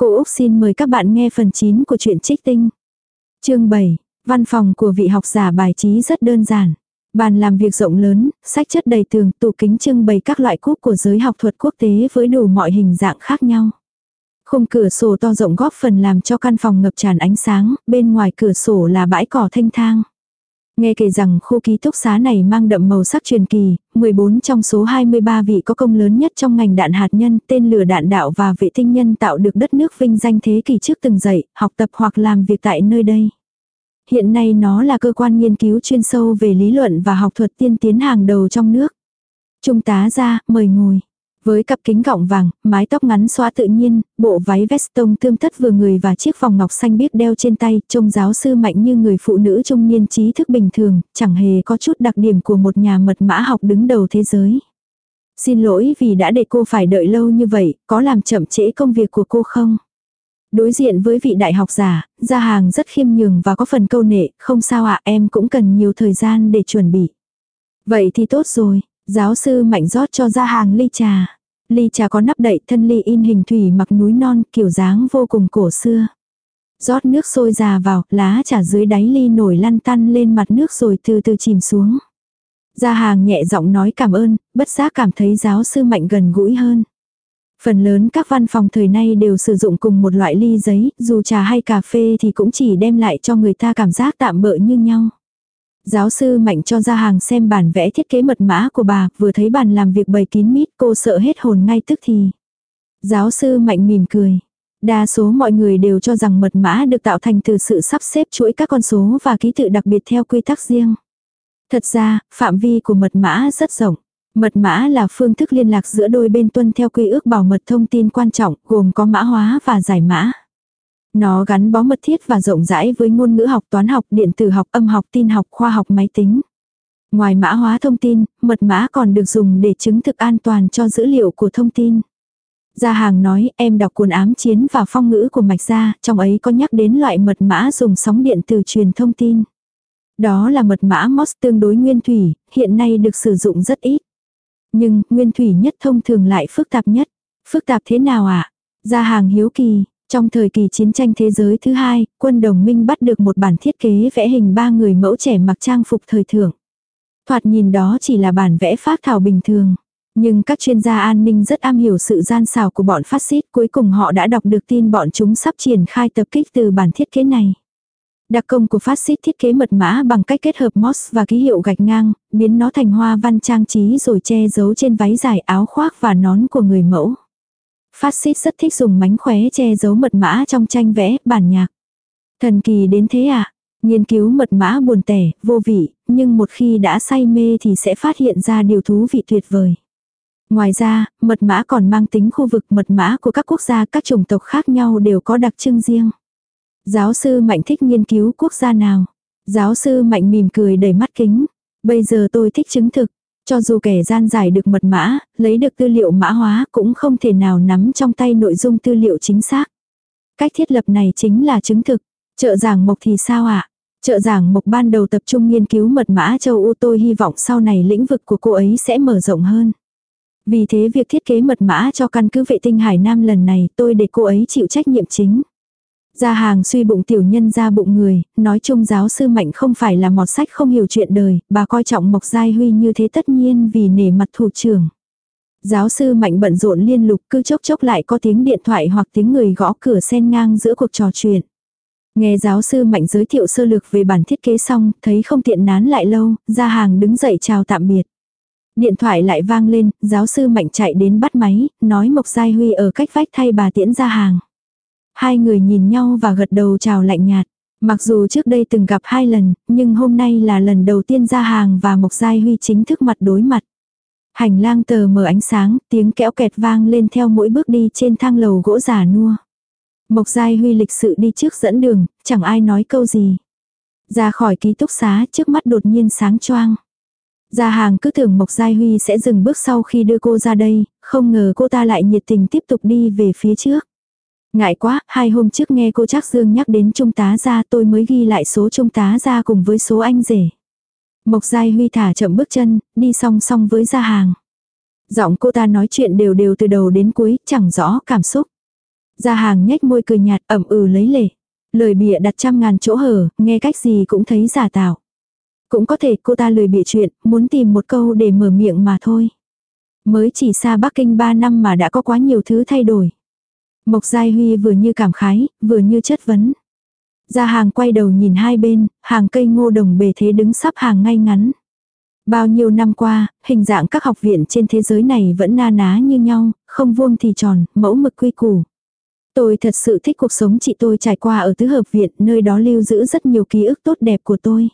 Cô Úc xin mời các bạn nghe phần 9 của truyện trích tinh. Chương 7, văn phòng của vị học giả bài trí rất đơn giản. Bàn làm việc rộng lớn, sách chất đầy tường, tủ kính trưng bày các loại cúp của giới học thuật quốc tế với đủ mọi hình dạng khác nhau. Khung cửa sổ to rộng góp phần làm cho căn phòng ngập tràn ánh sáng, bên ngoài cửa sổ là bãi cỏ thanh thang. Nghe kể rằng khu ký túc xá này mang đậm màu sắc truyền kỳ, 14 trong số 23 vị có công lớn nhất trong ngành đạn hạt nhân, tên lửa đạn đạo và vệ tinh nhân tạo được đất nước vinh danh thế kỷ trước từng dạy, học tập hoặc làm việc tại nơi đây. Hiện nay nó là cơ quan nghiên cứu chuyên sâu về lý luận và học thuật tiên tiến hàng đầu trong nước. Trung tá ra, mời ngồi. Với cặp kính gọng vàng, mái tóc ngắn xóa tự nhiên, bộ váy vest tông tươm tất vừa người và chiếc vòng ngọc xanh biết đeo trên tay, trông giáo sư mạnh như người phụ nữ trung niên trí thức bình thường, chẳng hề có chút đặc điểm của một nhà mật mã học đứng đầu thế giới. Xin lỗi vì đã để cô phải đợi lâu như vậy, có làm chậm trễ công việc của cô không? Đối diện với vị đại học giả, gia hàng rất khiêm nhường và có phần câu nệ, không sao ạ em cũng cần nhiều thời gian để chuẩn bị. Vậy thì tốt rồi, giáo sư mạnh rót cho gia hàng ly trà. Ly trà có nắp đậy thân ly in hình thủy mặc núi non kiểu dáng vô cùng cổ xưa. rót nước sôi già vào, lá trà dưới đáy ly nổi lăn tăn lên mặt nước rồi từ từ chìm xuống. Gia hàng nhẹ giọng nói cảm ơn, bất giác cảm thấy giáo sư mạnh gần gũi hơn. Phần lớn các văn phòng thời nay đều sử dụng cùng một loại ly giấy, dù trà hay cà phê thì cũng chỉ đem lại cho người ta cảm giác tạm bỡ như nhau. Giáo sư Mạnh cho ra hàng xem bản vẽ thiết kế mật mã của bà, vừa thấy bàn làm việc bày kín mít cô sợ hết hồn ngay tức thì. Giáo sư Mạnh mỉm cười. Đa số mọi người đều cho rằng mật mã được tạo thành từ sự sắp xếp chuỗi các con số và ký tự đặc biệt theo quy tắc riêng. Thật ra, phạm vi của mật mã rất rộng. Mật mã là phương thức liên lạc giữa đôi bên tuân theo quy ước bảo mật thông tin quan trọng, gồm có mã hóa và giải mã. Nó gắn bó mật thiết và rộng rãi với ngôn ngữ học toán học, điện tử học, âm học, tin học, khoa học máy tính. Ngoài mã hóa thông tin, mật mã còn được dùng để chứng thực an toàn cho dữ liệu của thông tin. Gia hàng nói em đọc cuốn ám chiến và phong ngữ của mạch gia, trong ấy có nhắc đến loại mật mã dùng sóng điện từ truyền thông tin. Đó là mật mã MOS tương đối nguyên thủy, hiện nay được sử dụng rất ít. Nhưng, nguyên thủy nhất thông thường lại phức tạp nhất. Phức tạp thế nào ạ? À? Gia hàng hiếu kỳ, trong thời kỳ chiến tranh thế giới thứ hai, quân đồng minh bắt được một bản thiết kế vẽ hình ba người mẫu trẻ mặc trang phục thời thượng. Thoạt nhìn đó chỉ là bản vẽ phát thảo bình thường. Nhưng các chuyên gia an ninh rất am hiểu sự gian xảo của bọn phát xít cuối cùng họ đã đọc được tin bọn chúng sắp triển khai tập kích từ bản thiết kế này. Đặc công của phát xít thiết kế mật mã bằng cách kết hợp moss và ký hiệu gạch ngang, biến nó thành hoa văn trang trí rồi che giấu trên váy dài áo khoác và nón của người mẫu. Phát xít rất thích dùng mánh khóe che giấu mật mã trong tranh vẽ, bản nhạc. Thần kỳ đến thế à? Nghiên cứu mật mã buồn tẻ, vô vị, nhưng một khi đã say mê thì sẽ phát hiện ra điều thú vị tuyệt vời. Ngoài ra, mật mã còn mang tính khu vực mật mã của các quốc gia các chủng tộc khác nhau đều có đặc trưng riêng. Giáo sư Mạnh thích nghiên cứu quốc gia nào? Giáo sư Mạnh mỉm cười đầy mắt kính. Bây giờ tôi thích chứng thực. Cho dù kẻ gian giải được mật mã, lấy được tư liệu mã hóa cũng không thể nào nắm trong tay nội dung tư liệu chính xác. Cách thiết lập này chính là chứng thực. Trợ giảng mộc thì sao ạ? À? Trợ giảng mộc ban đầu tập trung nghiên cứu mật mã châu Âu tôi hy vọng sau này lĩnh vực của cô ấy sẽ mở rộng hơn. Vì thế việc thiết kế mật mã cho căn cứ vệ tinh Hải Nam lần này tôi để cô ấy chịu trách nhiệm chính. Gia hàng suy bụng tiểu nhân ra bụng người, nói chung giáo sư mạnh không phải là mọt sách không hiểu chuyện đời, bà coi trọng Mộc Giai Huy như thế tất nhiên vì nể mặt thủ trưởng. Giáo sư mạnh bận rộn liên lục cứ chốc chốc lại có tiếng điện thoại hoặc tiếng người gõ cửa sen ngang giữa cuộc trò chuyện. Nghe giáo sư mạnh giới thiệu sơ lược về bản thiết kế xong, thấy không tiện nán lại lâu, gia hàng đứng dậy chào tạm biệt. Điện thoại lại vang lên, giáo sư mạnh chạy đến bắt máy, nói Mộc Giai Huy ở cách vách thay bà tiễn ra hàng. Hai người nhìn nhau và gật đầu chào lạnh nhạt. Mặc dù trước đây từng gặp hai lần, nhưng hôm nay là lần đầu tiên ra hàng và Mộc Giai Huy chính thức mặt đối mặt. Hành lang tờ mở ánh sáng, tiếng kẽo kẹt vang lên theo mỗi bước đi trên thang lầu gỗ già nua. Mộc Giai Huy lịch sự đi trước dẫn đường, chẳng ai nói câu gì. Ra khỏi ký túc xá trước mắt đột nhiên sáng choang. Ra hàng cứ tưởng Mộc Giai Huy sẽ dừng bước sau khi đưa cô ra đây, không ngờ cô ta lại nhiệt tình tiếp tục đi về phía trước. Ngại quá, hai hôm trước nghe cô Trác Dương nhắc đến trung tá ra tôi mới ghi lại số trung tá ra cùng với số anh rể. Mộc Giai Huy thả chậm bước chân, đi song song với gia hàng. Giọng cô ta nói chuyện đều đều từ đầu đến cuối, chẳng rõ cảm xúc. Gia hàng nhếch môi cười nhạt ẩm ừ lấy lệ. Lời bịa đặt trăm ngàn chỗ hở, nghe cách gì cũng thấy giả tạo. Cũng có thể cô ta lười bịa chuyện, muốn tìm một câu để mở miệng mà thôi. Mới chỉ xa Bắc Kinh 3 năm mà đã có quá nhiều thứ thay đổi. Mộc Giai Huy vừa như cảm khái, vừa như chất vấn. Ra hàng quay đầu nhìn hai bên, hàng cây ngô đồng bề thế đứng sắp hàng ngay ngắn. Bao nhiêu năm qua, hình dạng các học viện trên thế giới này vẫn na ná như nhau, không vuông thì tròn, mẫu mực quy củ. Tôi thật sự thích cuộc sống chị tôi trải qua ở tứ hợp viện, nơi đó lưu giữ rất nhiều ký ức tốt đẹp của tôi.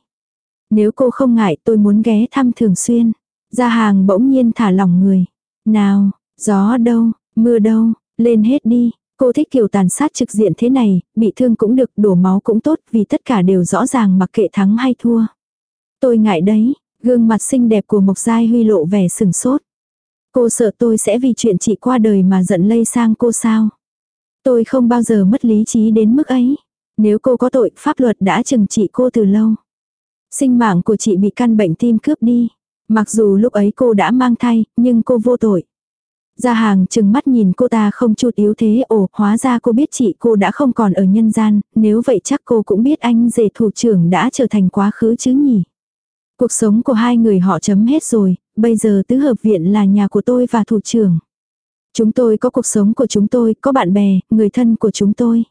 Nếu cô không ngại tôi muốn ghé thăm thường xuyên. Ra hàng bỗng nhiên thả lỏng người. Nào, gió đâu, mưa đâu, lên hết đi. Cô thích kiểu tàn sát trực diện thế này, bị thương cũng được, đổ máu cũng tốt, vì tất cả đều rõ ràng mặc kệ thắng hay thua. Tôi ngại đấy, gương mặt xinh đẹp của Mộc Giai Huy lộ vẻ sừng sốt. Cô sợ tôi sẽ vì chuyện chị qua đời mà giận lây sang cô sao. Tôi không bao giờ mất lý trí đến mức ấy. Nếu cô có tội, pháp luật đã trừng trị cô từ lâu. Sinh mạng của chị bị căn bệnh tim cướp đi. Mặc dù lúc ấy cô đã mang thai, nhưng cô vô tội. Gia hàng chừng mắt nhìn cô ta không chút yếu thế, ồ, hóa ra cô biết chị cô đã không còn ở nhân gian, nếu vậy chắc cô cũng biết anh rể thủ trưởng đã trở thành quá khứ chứ nhỉ. Cuộc sống của hai người họ chấm hết rồi, bây giờ tứ hợp viện là nhà của tôi và thủ trưởng. Chúng tôi có cuộc sống của chúng tôi, có bạn bè, người thân của chúng tôi.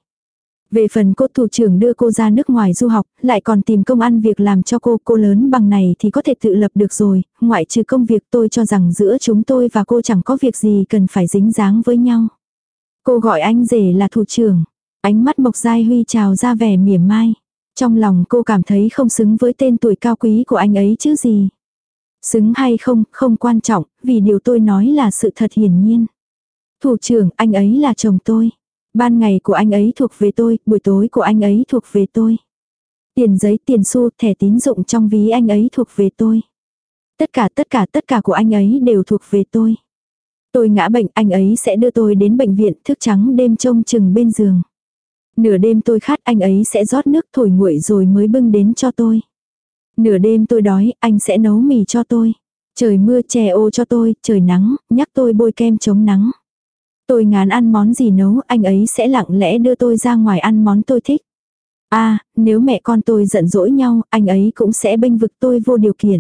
Về phần cô thủ trưởng đưa cô ra nước ngoài du học, lại còn tìm công ăn việc làm cho cô, cô lớn bằng này thì có thể tự lập được rồi, ngoại trừ công việc tôi cho rằng giữa chúng tôi và cô chẳng có việc gì cần phải dính dáng với nhau. Cô gọi anh rể là thủ trưởng, ánh mắt Mộc Giai Huy trào ra vẻ mỉa mai. Trong lòng cô cảm thấy không xứng với tên tuổi cao quý của anh ấy chứ gì. Xứng hay không, không quan trọng, vì điều tôi nói là sự thật hiển nhiên. Thủ trưởng, anh ấy là chồng tôi. Ban ngày của anh ấy thuộc về tôi, buổi tối của anh ấy thuộc về tôi. Tiền giấy, tiền xu, thẻ tín dụng trong ví anh ấy thuộc về tôi. Tất cả tất cả tất cả của anh ấy đều thuộc về tôi. Tôi ngã bệnh, anh ấy sẽ đưa tôi đến bệnh viện, thức trắng đêm trông chừng bên giường. Nửa đêm tôi khát anh ấy sẽ rót nước thổi nguội rồi mới bưng đến cho tôi. Nửa đêm tôi đói, anh sẽ nấu mì cho tôi. Trời mưa chè ô cho tôi, trời nắng, nhắc tôi bôi kem chống nắng. Tôi ngán ăn món gì nấu, anh ấy sẽ lặng lẽ đưa tôi ra ngoài ăn món tôi thích. a à, nếu mẹ con tôi giận dỗi nhau, anh ấy cũng sẽ bênh vực tôi vô điều kiện.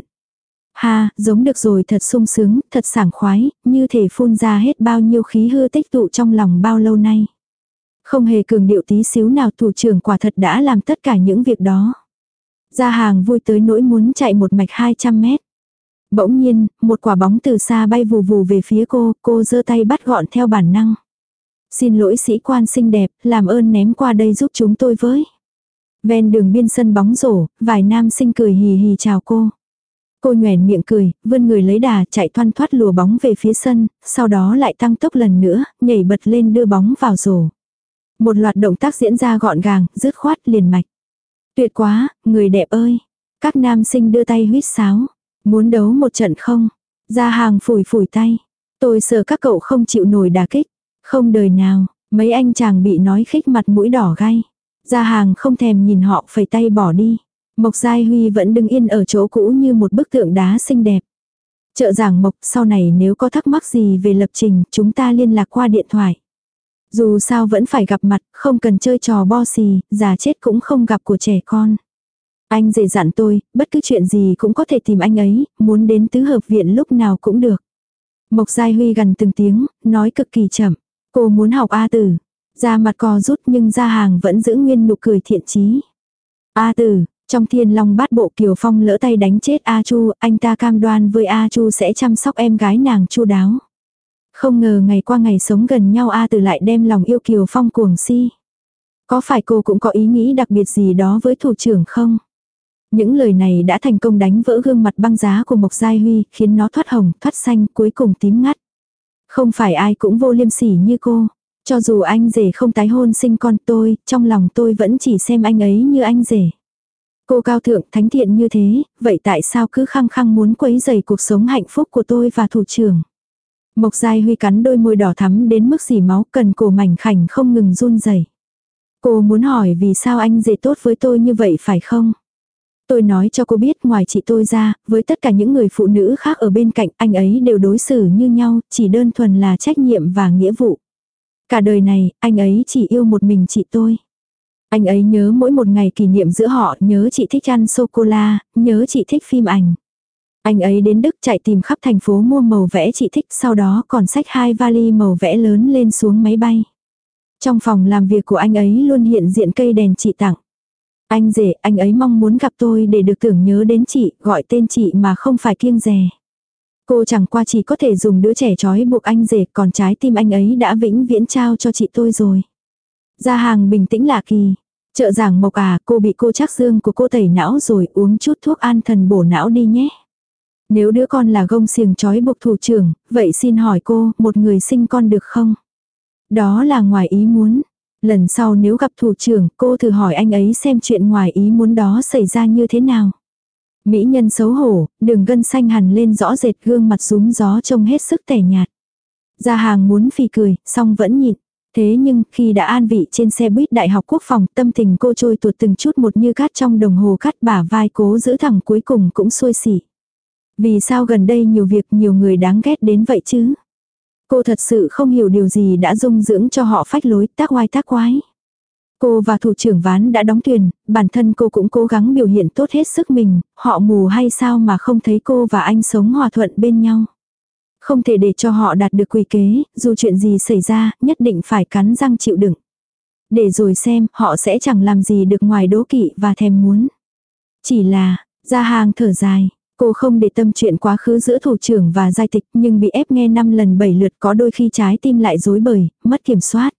Ha, giống được rồi thật sung sướng, thật sảng khoái, như thể phun ra hết bao nhiêu khí hư tích tụ trong lòng bao lâu nay. Không hề cường điệu tí xíu nào thủ trưởng quả thật đã làm tất cả những việc đó. Ra hàng vui tới nỗi muốn chạy một mạch 200 mét. Bỗng nhiên, một quả bóng từ xa bay vù vù về phía cô, cô giơ tay bắt gọn theo bản năng. Xin lỗi sĩ quan xinh đẹp, làm ơn ném qua đây giúp chúng tôi với. Ven đường biên sân bóng rổ, vài nam sinh cười hì hì chào cô. Cô nhoẻn miệng cười, vươn người lấy đà chạy thoăn thoát lùa bóng về phía sân, sau đó lại tăng tốc lần nữa, nhảy bật lên đưa bóng vào rổ. Một loạt động tác diễn ra gọn gàng, dứt khoát liền mạch. Tuyệt quá, người đẹp ơi. Các nam sinh đưa tay huýt sáo. Muốn đấu một trận không? Ra hàng phủi phủi tay. Tôi sợ các cậu không chịu nổi đả kích. Không đời nào, mấy anh chàng bị nói khích mặt mũi đỏ gay. Ra hàng không thèm nhìn họ phẩy tay bỏ đi. Mộc Giai Huy vẫn đứng yên ở chỗ cũ như một bức tượng đá xinh đẹp. Trợ giảng Mộc sau này nếu có thắc mắc gì về lập trình chúng ta liên lạc qua điện thoại. Dù sao vẫn phải gặp mặt, không cần chơi trò bo xì, già chết cũng không gặp của trẻ con. Anh dễ dặn tôi, bất cứ chuyện gì cũng có thể tìm anh ấy, muốn đến tứ hợp viện lúc nào cũng được. Mộc Giai Huy gần từng tiếng, nói cực kỳ chậm. Cô muốn học A tử. Ra mặt co rút nhưng ra hàng vẫn giữ nguyên nụ cười thiện chí. A tử, trong thiên long bát bộ Kiều Phong lỡ tay đánh chết A Chu, anh ta cam đoan với A Chu sẽ chăm sóc em gái nàng chu đáo. Không ngờ ngày qua ngày sống gần nhau A tử lại đem lòng yêu Kiều Phong cuồng si. Có phải cô cũng có ý nghĩ đặc biệt gì đó với thủ trưởng không? Những lời này đã thành công đánh vỡ gương mặt băng giá của Mộc Giai Huy, khiến nó thoát hồng, thoát xanh, cuối cùng tím ngắt. Không phải ai cũng vô liêm sỉ như cô. Cho dù anh rể không tái hôn sinh con tôi, trong lòng tôi vẫn chỉ xem anh ấy như anh rể. Cô cao thượng thánh thiện như thế, vậy tại sao cứ khăng khăng muốn quấy rầy cuộc sống hạnh phúc của tôi và thủ trưởng? Mộc Giai Huy cắn đôi môi đỏ thắm đến mức dì máu cần cổ mảnh khảnh không ngừng run rẩy. Cô muốn hỏi vì sao anh rể tốt với tôi như vậy phải không? Tôi nói cho cô biết ngoài chị tôi ra, với tất cả những người phụ nữ khác ở bên cạnh anh ấy đều đối xử như nhau, chỉ đơn thuần là trách nhiệm và nghĩa vụ. Cả đời này, anh ấy chỉ yêu một mình chị tôi. Anh ấy nhớ mỗi một ngày kỷ niệm giữa họ, nhớ chị thích ăn sô-cô-la, nhớ chị thích phim ảnh. Anh ấy đến Đức chạy tìm khắp thành phố mua màu vẽ chị thích, sau đó còn xách hai vali màu vẽ lớn lên xuống máy bay. Trong phòng làm việc của anh ấy luôn hiện diện cây đèn chị tặng. Anh rể, anh ấy mong muốn gặp tôi để được tưởng nhớ đến chị, gọi tên chị mà không phải kiêng rè. Cô chẳng qua chỉ có thể dùng đứa trẻ trói buộc anh rể, còn trái tim anh ấy đã vĩnh viễn trao cho chị tôi rồi. Gia hàng bình tĩnh lạ kỳ. Trợ giảng mộc à, cô bị cô chắc dương của cô tẩy não rồi uống chút thuốc an thần bổ não đi nhé. Nếu đứa con là gông xiềng trói buộc thủ trưởng, vậy xin hỏi cô, một người sinh con được không? Đó là ngoài ý muốn. Lần sau nếu gặp thủ trưởng, cô thử hỏi anh ấy xem chuyện ngoài ý muốn đó xảy ra như thế nào. Mỹ nhân xấu hổ, đường gân xanh hẳn lên rõ rệt gương mặt rúm gió trông hết sức tẻ nhạt. Ra hàng muốn phì cười, song vẫn nhịn. Thế nhưng, khi đã an vị trên xe buýt đại học quốc phòng, tâm tình cô trôi tuột từng chút một như cát trong đồng hồ cắt bả vai cố giữ thẳng cuối cùng cũng xuôi xỉ. Vì sao gần đây nhiều việc nhiều người đáng ghét đến vậy chứ? Cô thật sự không hiểu điều gì đã dung dưỡng cho họ phách lối tác oai tác quái. Cô và thủ trưởng ván đã đóng thuyền, bản thân cô cũng cố gắng biểu hiện tốt hết sức mình, họ mù hay sao mà không thấy cô và anh sống hòa thuận bên nhau. Không thể để cho họ đạt được quy kế, dù chuyện gì xảy ra, nhất định phải cắn răng chịu đựng. Để rồi xem, họ sẽ chẳng làm gì được ngoài đố kỵ và thèm muốn. Chỉ là, ra hàng thở dài, Cô không để tâm chuyện quá khứ giữa thủ trưởng và giai tịch nhưng bị ép nghe 5 lần 7 lượt có đôi khi trái tim lại dối bời, mất kiểm soát.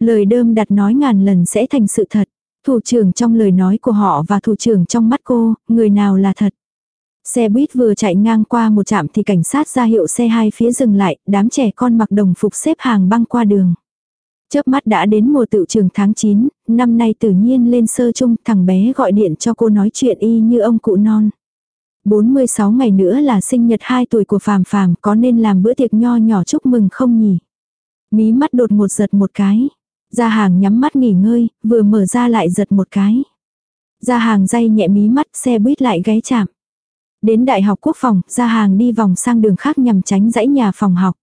Lời đơm đặt nói ngàn lần sẽ thành sự thật. Thủ trưởng trong lời nói của họ và thủ trưởng trong mắt cô, người nào là thật. Xe buýt vừa chạy ngang qua một trạm thì cảnh sát ra hiệu xe hai phía dừng lại, đám trẻ con mặc đồng phục xếp hàng băng qua đường. Chớp mắt đã đến mùa tự trường tháng 9, năm nay tự nhiên lên sơ chung thằng bé gọi điện cho cô nói chuyện y như ông cụ non. 46 ngày nữa là sinh nhật 2 tuổi của Phàm Phàm, có nên làm bữa tiệc nho nhỏ chúc mừng không nhỉ? Mí mắt đột một giật một cái. Gia hàng nhắm mắt nghỉ ngơi, vừa mở ra lại giật một cái. Gia hàng day nhẹ mí mắt xe buýt lại ghé chạm. Đến đại học quốc phòng, gia hàng đi vòng sang đường khác nhằm tránh dãy nhà phòng học.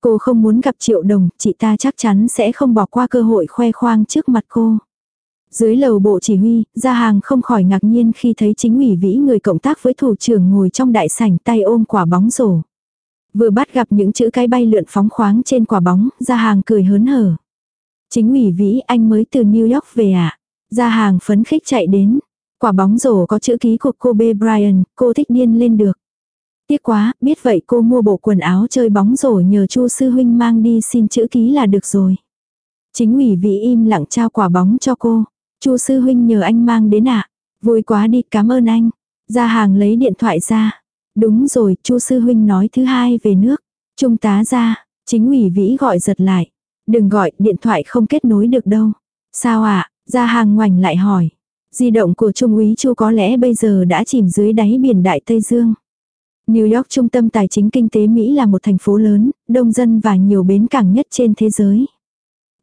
Cô không muốn gặp triệu đồng, chị ta chắc chắn sẽ không bỏ qua cơ hội khoe khoang trước mặt cô. Dưới lầu bộ chỉ huy, gia hàng không khỏi ngạc nhiên khi thấy chính ủy vĩ người cộng tác với thủ trưởng ngồi trong đại sảnh tay ôm quả bóng rổ. Vừa bắt gặp những chữ cái bay lượn phóng khoáng trên quả bóng, gia hàng cười hớn hở. Chính ủy vĩ anh mới từ New York về à? gia hàng phấn khích chạy đến. Quả bóng rổ có chữ ký của cô B. Brian, cô thích điên lên được. Tiếc quá, biết vậy cô mua bộ quần áo chơi bóng rổ nhờ chu sư huynh mang đi xin chữ ký là được rồi. Chính ủy vĩ im lặng trao quả bóng cho cô. Chu sư huynh nhờ anh mang đến ạ. À? Vui quá đi, cảm ơn anh. Ra hàng lấy điện thoại ra. Đúng rồi, Chu sư huynh nói thứ hai về nước. Trung tá ra, chính ủy vĩ gọi giật lại. Đừng gọi, điện thoại không kết nối được đâu. Sao ạ? À? Ra hàng ngoảnh lại hỏi. Di động của Trung úy Chu có lẽ bây giờ đã chìm dưới đáy biển Đại Tây Dương. New York trung tâm tài chính kinh tế Mỹ là một thành phố lớn, đông dân và nhiều bến cảng nhất trên thế giới.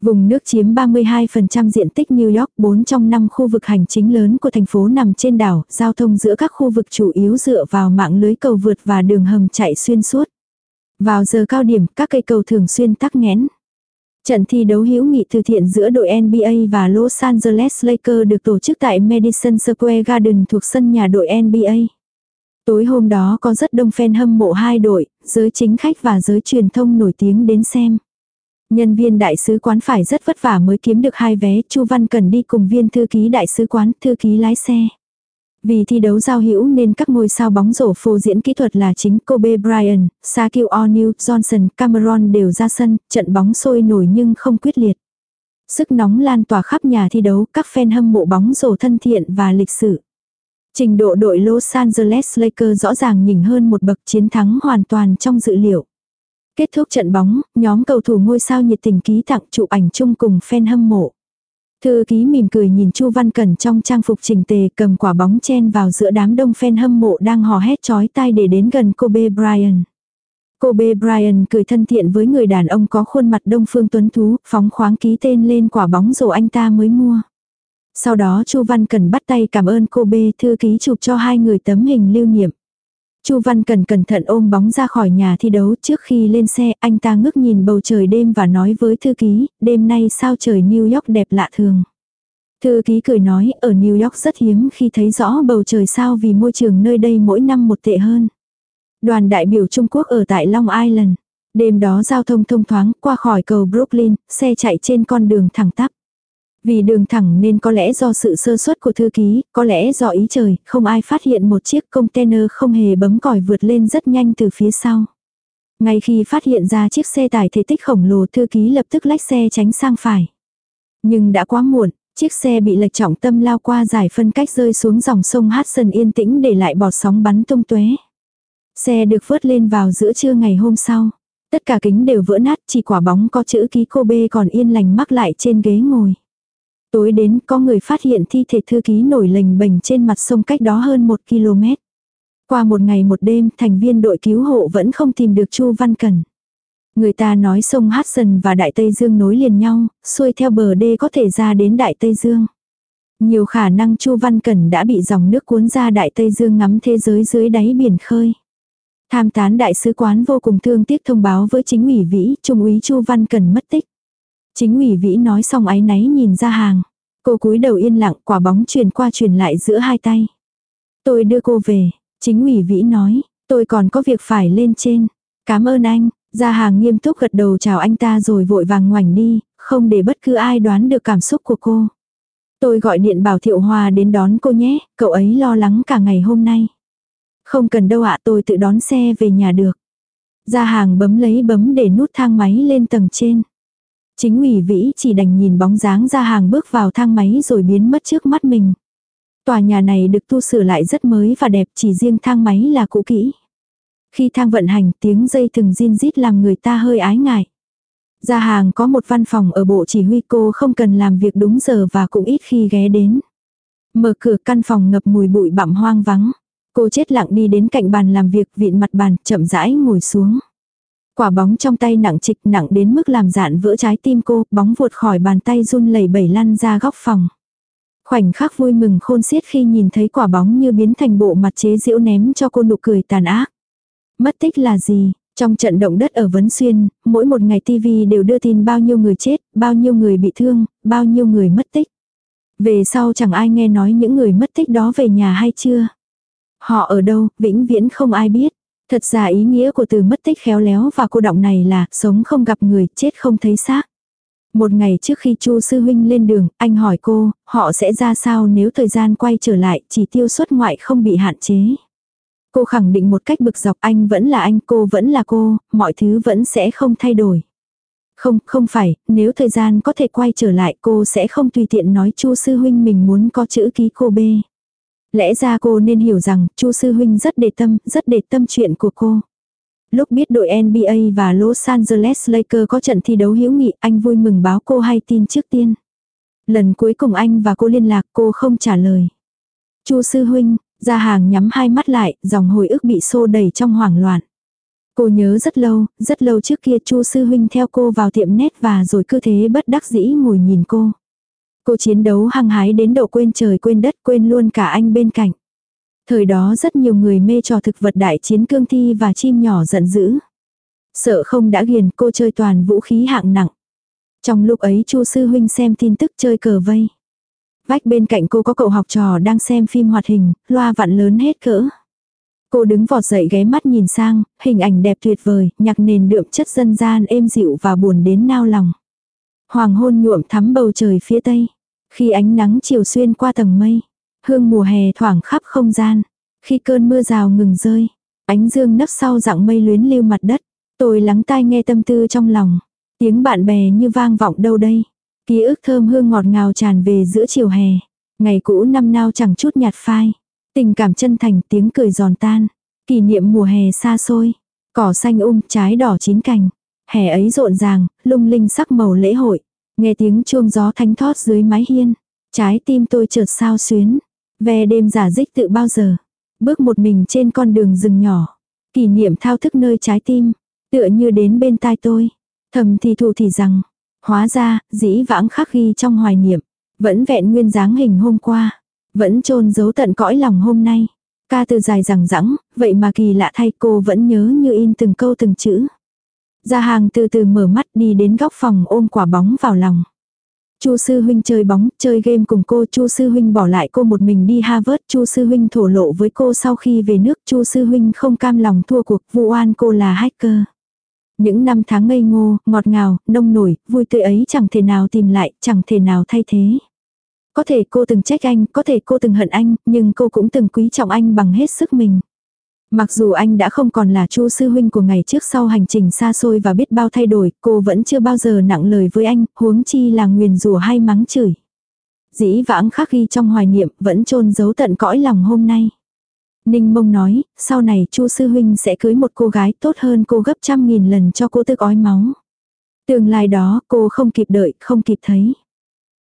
Vùng nước chiếm 32% diện tích New York, 4 trong 5 khu vực hành chính lớn của thành phố nằm trên đảo, giao thông giữa các khu vực chủ yếu dựa vào mạng lưới cầu vượt và đường hầm chạy xuyên suốt. Vào giờ cao điểm, các cây cầu thường xuyên tắc nghẽn. Trận thi đấu hữu nghị từ thiện giữa đội NBA và Los Angeles Lakers được tổ chức tại Madison Square Garden thuộc sân nhà đội NBA. Tối hôm đó có rất đông fan hâm mộ hai đội, giới chính khách và giới truyền thông nổi tiếng đến xem. Nhân viên đại sứ quán phải rất vất vả mới kiếm được hai vé, Chu Văn cần đi cùng viên thư ký đại sứ quán, thư ký lái xe. Vì thi đấu giao hữu nên các ngôi sao bóng rổ phô diễn kỹ thuật là chính Kobe Bryant, Shaquille O'Neal, Johnson, Cameron đều ra sân, trận bóng sôi nổi nhưng không quyết liệt. Sức nóng lan tỏa khắp nhà thi đấu, các fan hâm mộ bóng rổ thân thiện và lịch sử. Trình độ đội Los Angeles Lakers rõ ràng nhỉnh hơn một bậc chiến thắng hoàn toàn trong dự liệu. Kết thúc trận bóng, nhóm cầu thủ ngôi sao nhiệt tình ký tặng chụp ảnh chung cùng fan hâm mộ. Thư ký mỉm cười nhìn Chu Văn Cẩn trong trang phục trình tề cầm quả bóng chen vào giữa đám đông fan hâm mộ đang hò hét chói tai để đến gần Kobe Bryant. Kobe Bryant cười thân thiện với người đàn ông có khuôn mặt đông phương tuấn thú, phóng khoáng ký tên lên quả bóng rổ anh ta mới mua. Sau đó Chu Văn Cẩn bắt tay cảm ơn Kobe thư ký chụp cho hai người tấm hình lưu niệm. Chu Văn Cần cẩn thận ôm bóng ra khỏi nhà thi đấu trước khi lên xe, anh ta ngước nhìn bầu trời đêm và nói với thư ký, đêm nay sao trời New York đẹp lạ thường. Thư ký cười nói, ở New York rất hiếm khi thấy rõ bầu trời sao vì môi trường nơi đây mỗi năm một tệ hơn. Đoàn đại biểu Trung Quốc ở tại Long Island. Đêm đó giao thông thông thoáng, qua khỏi cầu Brooklyn, xe chạy trên con đường thẳng tắp. Vì đường thẳng nên có lẽ do sự sơ suất của thư ký, có lẽ do ý trời, không ai phát hiện một chiếc container không hề bấm còi vượt lên rất nhanh từ phía sau. Ngay khi phát hiện ra chiếc xe tải thể tích khổng lồ thư ký lập tức lách xe tránh sang phải. Nhưng đã quá muộn, chiếc xe bị lệch trọng tâm lao qua giải phân cách rơi xuống dòng sông Hudson yên tĩnh để lại bọt sóng bắn tung tóe. Xe được vớt lên vào giữa trưa ngày hôm sau. Tất cả kính đều vỡ nát, chỉ quả bóng có chữ ký cô bê còn yên lành mắc lại trên ghế ngồi. Tối đến có người phát hiện thi thể thư ký nổi lềnh bềnh trên mặt sông cách đó hơn một km. Qua một ngày một đêm, thành viên đội cứu hộ vẫn không tìm được Chu Văn Cần. Người ta nói sông Hudson và Đại Tây Dương nối liền nhau, xuôi theo bờ đê có thể ra đến Đại Tây Dương. Nhiều khả năng Chu Văn Cẩn đã bị dòng nước cuốn ra Đại Tây Dương ngắm thế giới dưới đáy biển khơi. Tham tán đại sứ quán vô cùng thương tiếc thông báo với chính ủy vĩ, trung úy Chu Văn Cần mất tích. Chính ủy vĩ nói xong áy náy nhìn ra hàng. Cô cúi đầu yên lặng quả bóng truyền qua truyền lại giữa hai tay. Tôi đưa cô về, chính ủy vĩ nói, tôi còn có việc phải lên trên. Cảm ơn anh, ra hàng nghiêm túc gật đầu chào anh ta rồi vội vàng ngoảnh đi, không để bất cứ ai đoán được cảm xúc của cô. Tôi gọi điện bảo Thiệu Hòa đến đón cô nhé, cậu ấy lo lắng cả ngày hôm nay. Không cần đâu ạ tôi tự đón xe về nhà được. Ra hàng bấm lấy bấm để nút thang máy lên tầng trên. Chính ủy vĩ chỉ đành nhìn bóng dáng ra hàng bước vào thang máy rồi biến mất trước mắt mình. Tòa nhà này được tu sửa lại rất mới và đẹp, chỉ riêng thang máy là cũ kỹ. Khi thang vận hành, tiếng dây thừng zin rít làm người ta hơi ái ngại. Gia hàng có một văn phòng ở bộ chỉ huy cô không cần làm việc đúng giờ và cũng ít khi ghé đến. Mở cửa, căn phòng ngập mùi bụi bặm hoang vắng. Cô chết lặng đi đến cạnh bàn làm việc, vịn mặt bàn, chậm rãi ngồi xuống. Quả bóng trong tay nặng trịch nặng đến mức làm dạn vỡ trái tim cô, bóng vụt khỏi bàn tay run lẩy bẩy lăn ra góc phòng. Khoảnh khắc vui mừng khôn xiết khi nhìn thấy quả bóng như biến thành bộ mặt chế giễu ném cho cô nụ cười tàn ác. Mất tích là gì? Trong trận động đất ở Vấn Xuyên, mỗi một ngày TV đều đưa tin bao nhiêu người chết, bao nhiêu người bị thương, bao nhiêu người mất tích. Về sau chẳng ai nghe nói những người mất tích đó về nhà hay chưa. Họ ở đâu, vĩnh viễn không ai biết. Thật ra ý nghĩa của từ mất tích khéo léo và cô động này là sống không gặp người, chết không thấy xác. Một ngày trước khi Chu sư huynh lên đường, anh hỏi cô, họ sẽ ra sao nếu thời gian quay trở lại, chỉ tiêu xuất ngoại không bị hạn chế. Cô khẳng định một cách bực dọc anh vẫn là anh, cô vẫn là cô, mọi thứ vẫn sẽ không thay đổi. Không, không phải, nếu thời gian có thể quay trở lại cô sẽ không tùy tiện nói Chu sư huynh mình muốn có chữ ký cô bê. Lẽ ra cô nên hiểu rằng Chu sư huynh rất để tâm, rất để tâm chuyện của cô. Lúc biết đội NBA và Los Angeles Lakers có trận thi đấu hữu nghị, anh vui mừng báo cô hay tin trước tiên. Lần cuối cùng anh và cô liên lạc cô không trả lời. Chu sư huynh, ra hàng nhắm hai mắt lại, dòng hồi ức bị xô đẩy trong hoảng loạn. Cô nhớ rất lâu, rất lâu trước kia Chu sư huynh theo cô vào tiệm nét và rồi cứ thế bất đắc dĩ ngồi nhìn cô. Cô chiến đấu hăng hái đến độ quên trời quên đất quên luôn cả anh bên cạnh. Thời đó rất nhiều người mê trò thực vật đại chiến cương thi và chim nhỏ giận dữ. Sợ không đã ghiền cô chơi toàn vũ khí hạng nặng. Trong lúc ấy chu sư huynh xem tin tức chơi cờ vây. Vách bên cạnh cô có cậu học trò đang xem phim hoạt hình, loa vặn lớn hết cỡ. Cô đứng vọt dậy ghé mắt nhìn sang, hình ảnh đẹp tuyệt vời, nhạc nền đượm chất dân gian êm dịu và buồn đến nao lòng. Hoàng hôn nhuộm thắm bầu trời phía tây. Khi ánh nắng chiều xuyên qua tầng mây. Hương mùa hè thoảng khắp không gian. Khi cơn mưa rào ngừng rơi. Ánh dương nấp sau dạng mây luyến lưu mặt đất. Tôi lắng tai nghe tâm tư trong lòng. Tiếng bạn bè như vang vọng đâu đây. Ký ức thơm hương ngọt ngào tràn về giữa chiều hè. Ngày cũ năm nao chẳng chút nhạt phai. Tình cảm chân thành tiếng cười giòn tan. Kỷ niệm mùa hè xa xôi. Cỏ xanh um trái đỏ chín cành. Hè ấy rộn ràng, lung linh sắc màu lễ hội. Nghe tiếng chuông gió thánh thót dưới mái hiên. Trái tim tôi chợt sao xuyến. Ve đêm giả dích tự bao giờ. Bước một mình trên con đường rừng nhỏ. Kỷ niệm thao thức nơi trái tim. Tựa như đến bên tai tôi. Thầm thì thù thì rằng. Hóa ra, dĩ vãng khắc ghi trong hoài niệm. Vẫn vẹn nguyên dáng hình hôm qua. Vẫn trôn giấu tận cõi lòng hôm nay. Ca từ dài rằng rẵng, vậy mà kỳ lạ thay cô vẫn nhớ như in từng câu từng chữ. Gia hàng từ từ mở mắt đi đến góc phòng ôm quả bóng vào lòng. Chu sư huynh chơi bóng, chơi game cùng cô, Chu sư huynh bỏ lại cô một mình đi Harvard, Chu sư huynh thổ lộ với cô sau khi về nước, Chu sư huynh không cam lòng thua cuộc, vu oan cô là hacker. Những năm tháng ngây ngô, ngọt ngào, nông nổi, vui tươi ấy chẳng thể nào tìm lại, chẳng thể nào thay thế. Có thể cô từng trách anh, có thể cô từng hận anh, nhưng cô cũng từng quý trọng anh bằng hết sức mình. Mặc dù anh đã không còn là chu sư huynh của ngày trước sau hành trình xa xôi và biết bao thay đổi, cô vẫn chưa bao giờ nặng lời với anh, huống chi là nguyền rủa hay mắng chửi. Dĩ vãng khắc ghi trong hoài niệm, vẫn chôn giấu tận cõi lòng hôm nay. Ninh mông nói, sau này chu sư huynh sẽ cưới một cô gái tốt hơn cô gấp trăm nghìn lần cho cô tức ói máu. Tương lai đó cô không kịp đợi, không kịp thấy.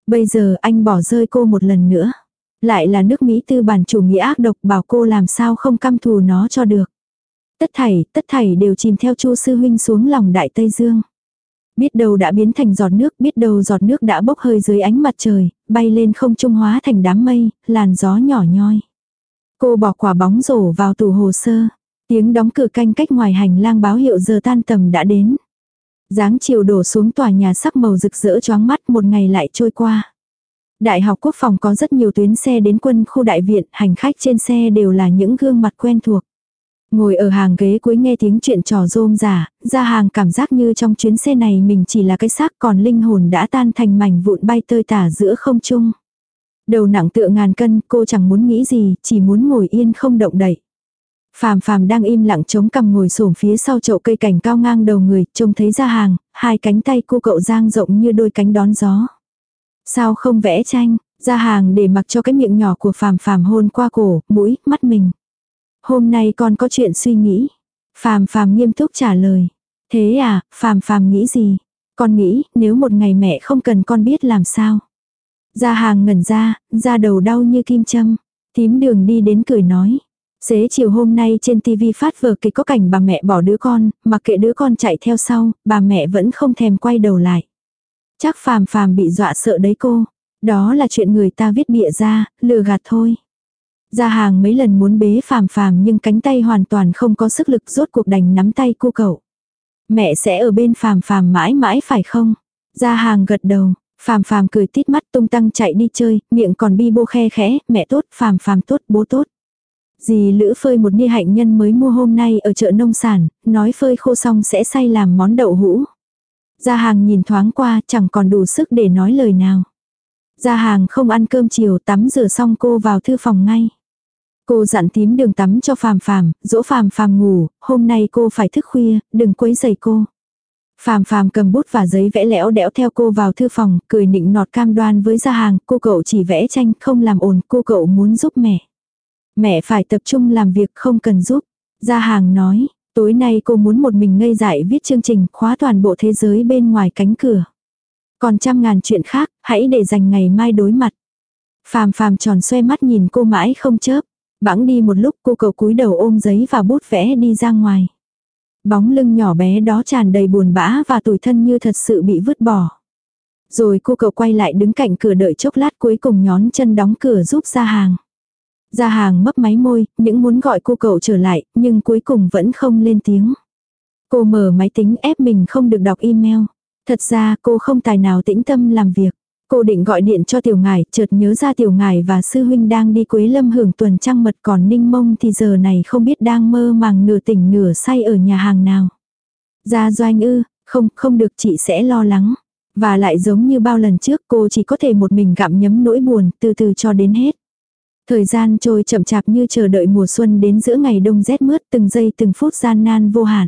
Bây giờ anh bỏ rơi cô một lần nữa. Lại là nước Mỹ tư bản chủ nghĩa ác độc bảo cô làm sao không căm thù nó cho được. Tất thảy, tất thảy đều chìm theo chu sư huynh xuống lòng đại Tây Dương. Biết đâu đã biến thành giọt nước, biết đâu giọt nước đã bốc hơi dưới ánh mặt trời, bay lên không trung hóa thành đám mây, làn gió nhỏ nhoi. Cô bỏ quả bóng rổ vào tủ hồ sơ. Tiếng đóng cửa canh cách ngoài hành lang báo hiệu giờ tan tầm đã đến. Giáng chiều đổ xuống tòa nhà sắc màu rực rỡ choáng mắt một ngày lại trôi qua. Đại học quốc phòng có rất nhiều tuyến xe đến quân khu đại viện, hành khách trên xe đều là những gương mặt quen thuộc. Ngồi ở hàng ghế cuối nghe tiếng chuyện trò rôm giả, ra hàng cảm giác như trong chuyến xe này mình chỉ là cái xác còn linh hồn đã tan thành mảnh vụn bay tơi tả giữa không trung. Đầu nặng tựa ngàn cân, cô chẳng muốn nghĩ gì, chỉ muốn ngồi yên không động đậy. Phàm phàm đang im lặng chống cằm ngồi xổm phía sau chậu cây cảnh cao ngang đầu người, trông thấy ra hàng, hai cánh tay cô cậu giang rộng như đôi cánh đón gió. Sao không vẽ tranh, ra hàng để mặc cho cái miệng nhỏ của phàm phàm hôn qua cổ, mũi, mắt mình. Hôm nay con có chuyện suy nghĩ. Phàm phàm nghiêm túc trả lời. Thế à, phàm phàm nghĩ gì? Con nghĩ, nếu một ngày mẹ không cần con biết làm sao. Ra hàng ngẩn ra, ra đầu đau như kim châm. Tím đường đi đến cười nói. Xế chiều hôm nay trên tivi phát vở kịch có cảnh bà mẹ bỏ đứa con, mặc kệ đứa con chạy theo sau, bà mẹ vẫn không thèm quay đầu lại. Chắc phàm phàm bị dọa sợ đấy cô. Đó là chuyện người ta viết bịa ra, lừa gạt thôi. Ra hàng mấy lần muốn bế phàm phàm nhưng cánh tay hoàn toàn không có sức lực rốt cuộc đành nắm tay cô cậu. Mẹ sẽ ở bên phàm phàm mãi mãi phải không? Ra hàng gật đầu, phàm phàm cười tít mắt tung tăng chạy đi chơi, miệng còn bi bô khe khẽ, mẹ tốt, phàm phàm tốt, bố tốt. Dì lữ phơi một nia hạnh nhân mới mua hôm nay ở chợ nông sản, nói phơi khô xong sẽ xay làm món đậu hũ. Gia hàng nhìn thoáng qua chẳng còn đủ sức để nói lời nào. Gia hàng không ăn cơm chiều tắm rửa xong cô vào thư phòng ngay. Cô dặn tím đường tắm cho phàm phàm, dỗ phàm phàm ngủ, hôm nay cô phải thức khuya, đừng quấy giày cô. Phàm phàm cầm bút và giấy vẽ lẽo đẽo theo cô vào thư phòng, cười nịnh nọt cam đoan với gia hàng, cô cậu chỉ vẽ tranh, không làm ồn, cô cậu muốn giúp mẹ. Mẹ phải tập trung làm việc không cần giúp. Gia hàng nói, tối nay cô muốn một mình ngây dại viết chương trình khóa toàn bộ thế giới bên ngoài cánh cửa. Còn trăm ngàn chuyện khác, hãy để dành ngày mai đối mặt. Phàm phàm tròn xoay mắt nhìn cô mãi không chớp. Bẵng đi một lúc cô cậu cúi đầu ôm giấy và bút vẽ đi ra ngoài. Bóng lưng nhỏ bé đó tràn đầy buồn bã và tủi thân như thật sự bị vứt bỏ. Rồi cô cậu quay lại đứng cạnh cửa đợi chốc lát cuối cùng nhón chân đóng cửa giúp ra hàng gia hàng mấp máy môi, những muốn gọi cô cậu trở lại, nhưng cuối cùng vẫn không lên tiếng. Cô mở máy tính ép mình không được đọc email. Thật ra cô không tài nào tĩnh tâm làm việc. Cô định gọi điện cho tiểu ngải, chợt nhớ ra tiểu ngải và sư huynh đang đi quế lâm hưởng tuần trăng mật còn ninh mông thì giờ này không biết đang mơ màng nửa tỉnh nửa say ở nhà hàng nào. gia doanh ư, không, không được chị sẽ lo lắng. Và lại giống như bao lần trước cô chỉ có thể một mình gặm nhấm nỗi buồn từ từ cho đến hết. Thời gian trôi chậm chạp như chờ đợi mùa xuân đến giữa ngày đông rét mướt từng giây từng phút gian nan vô hạn.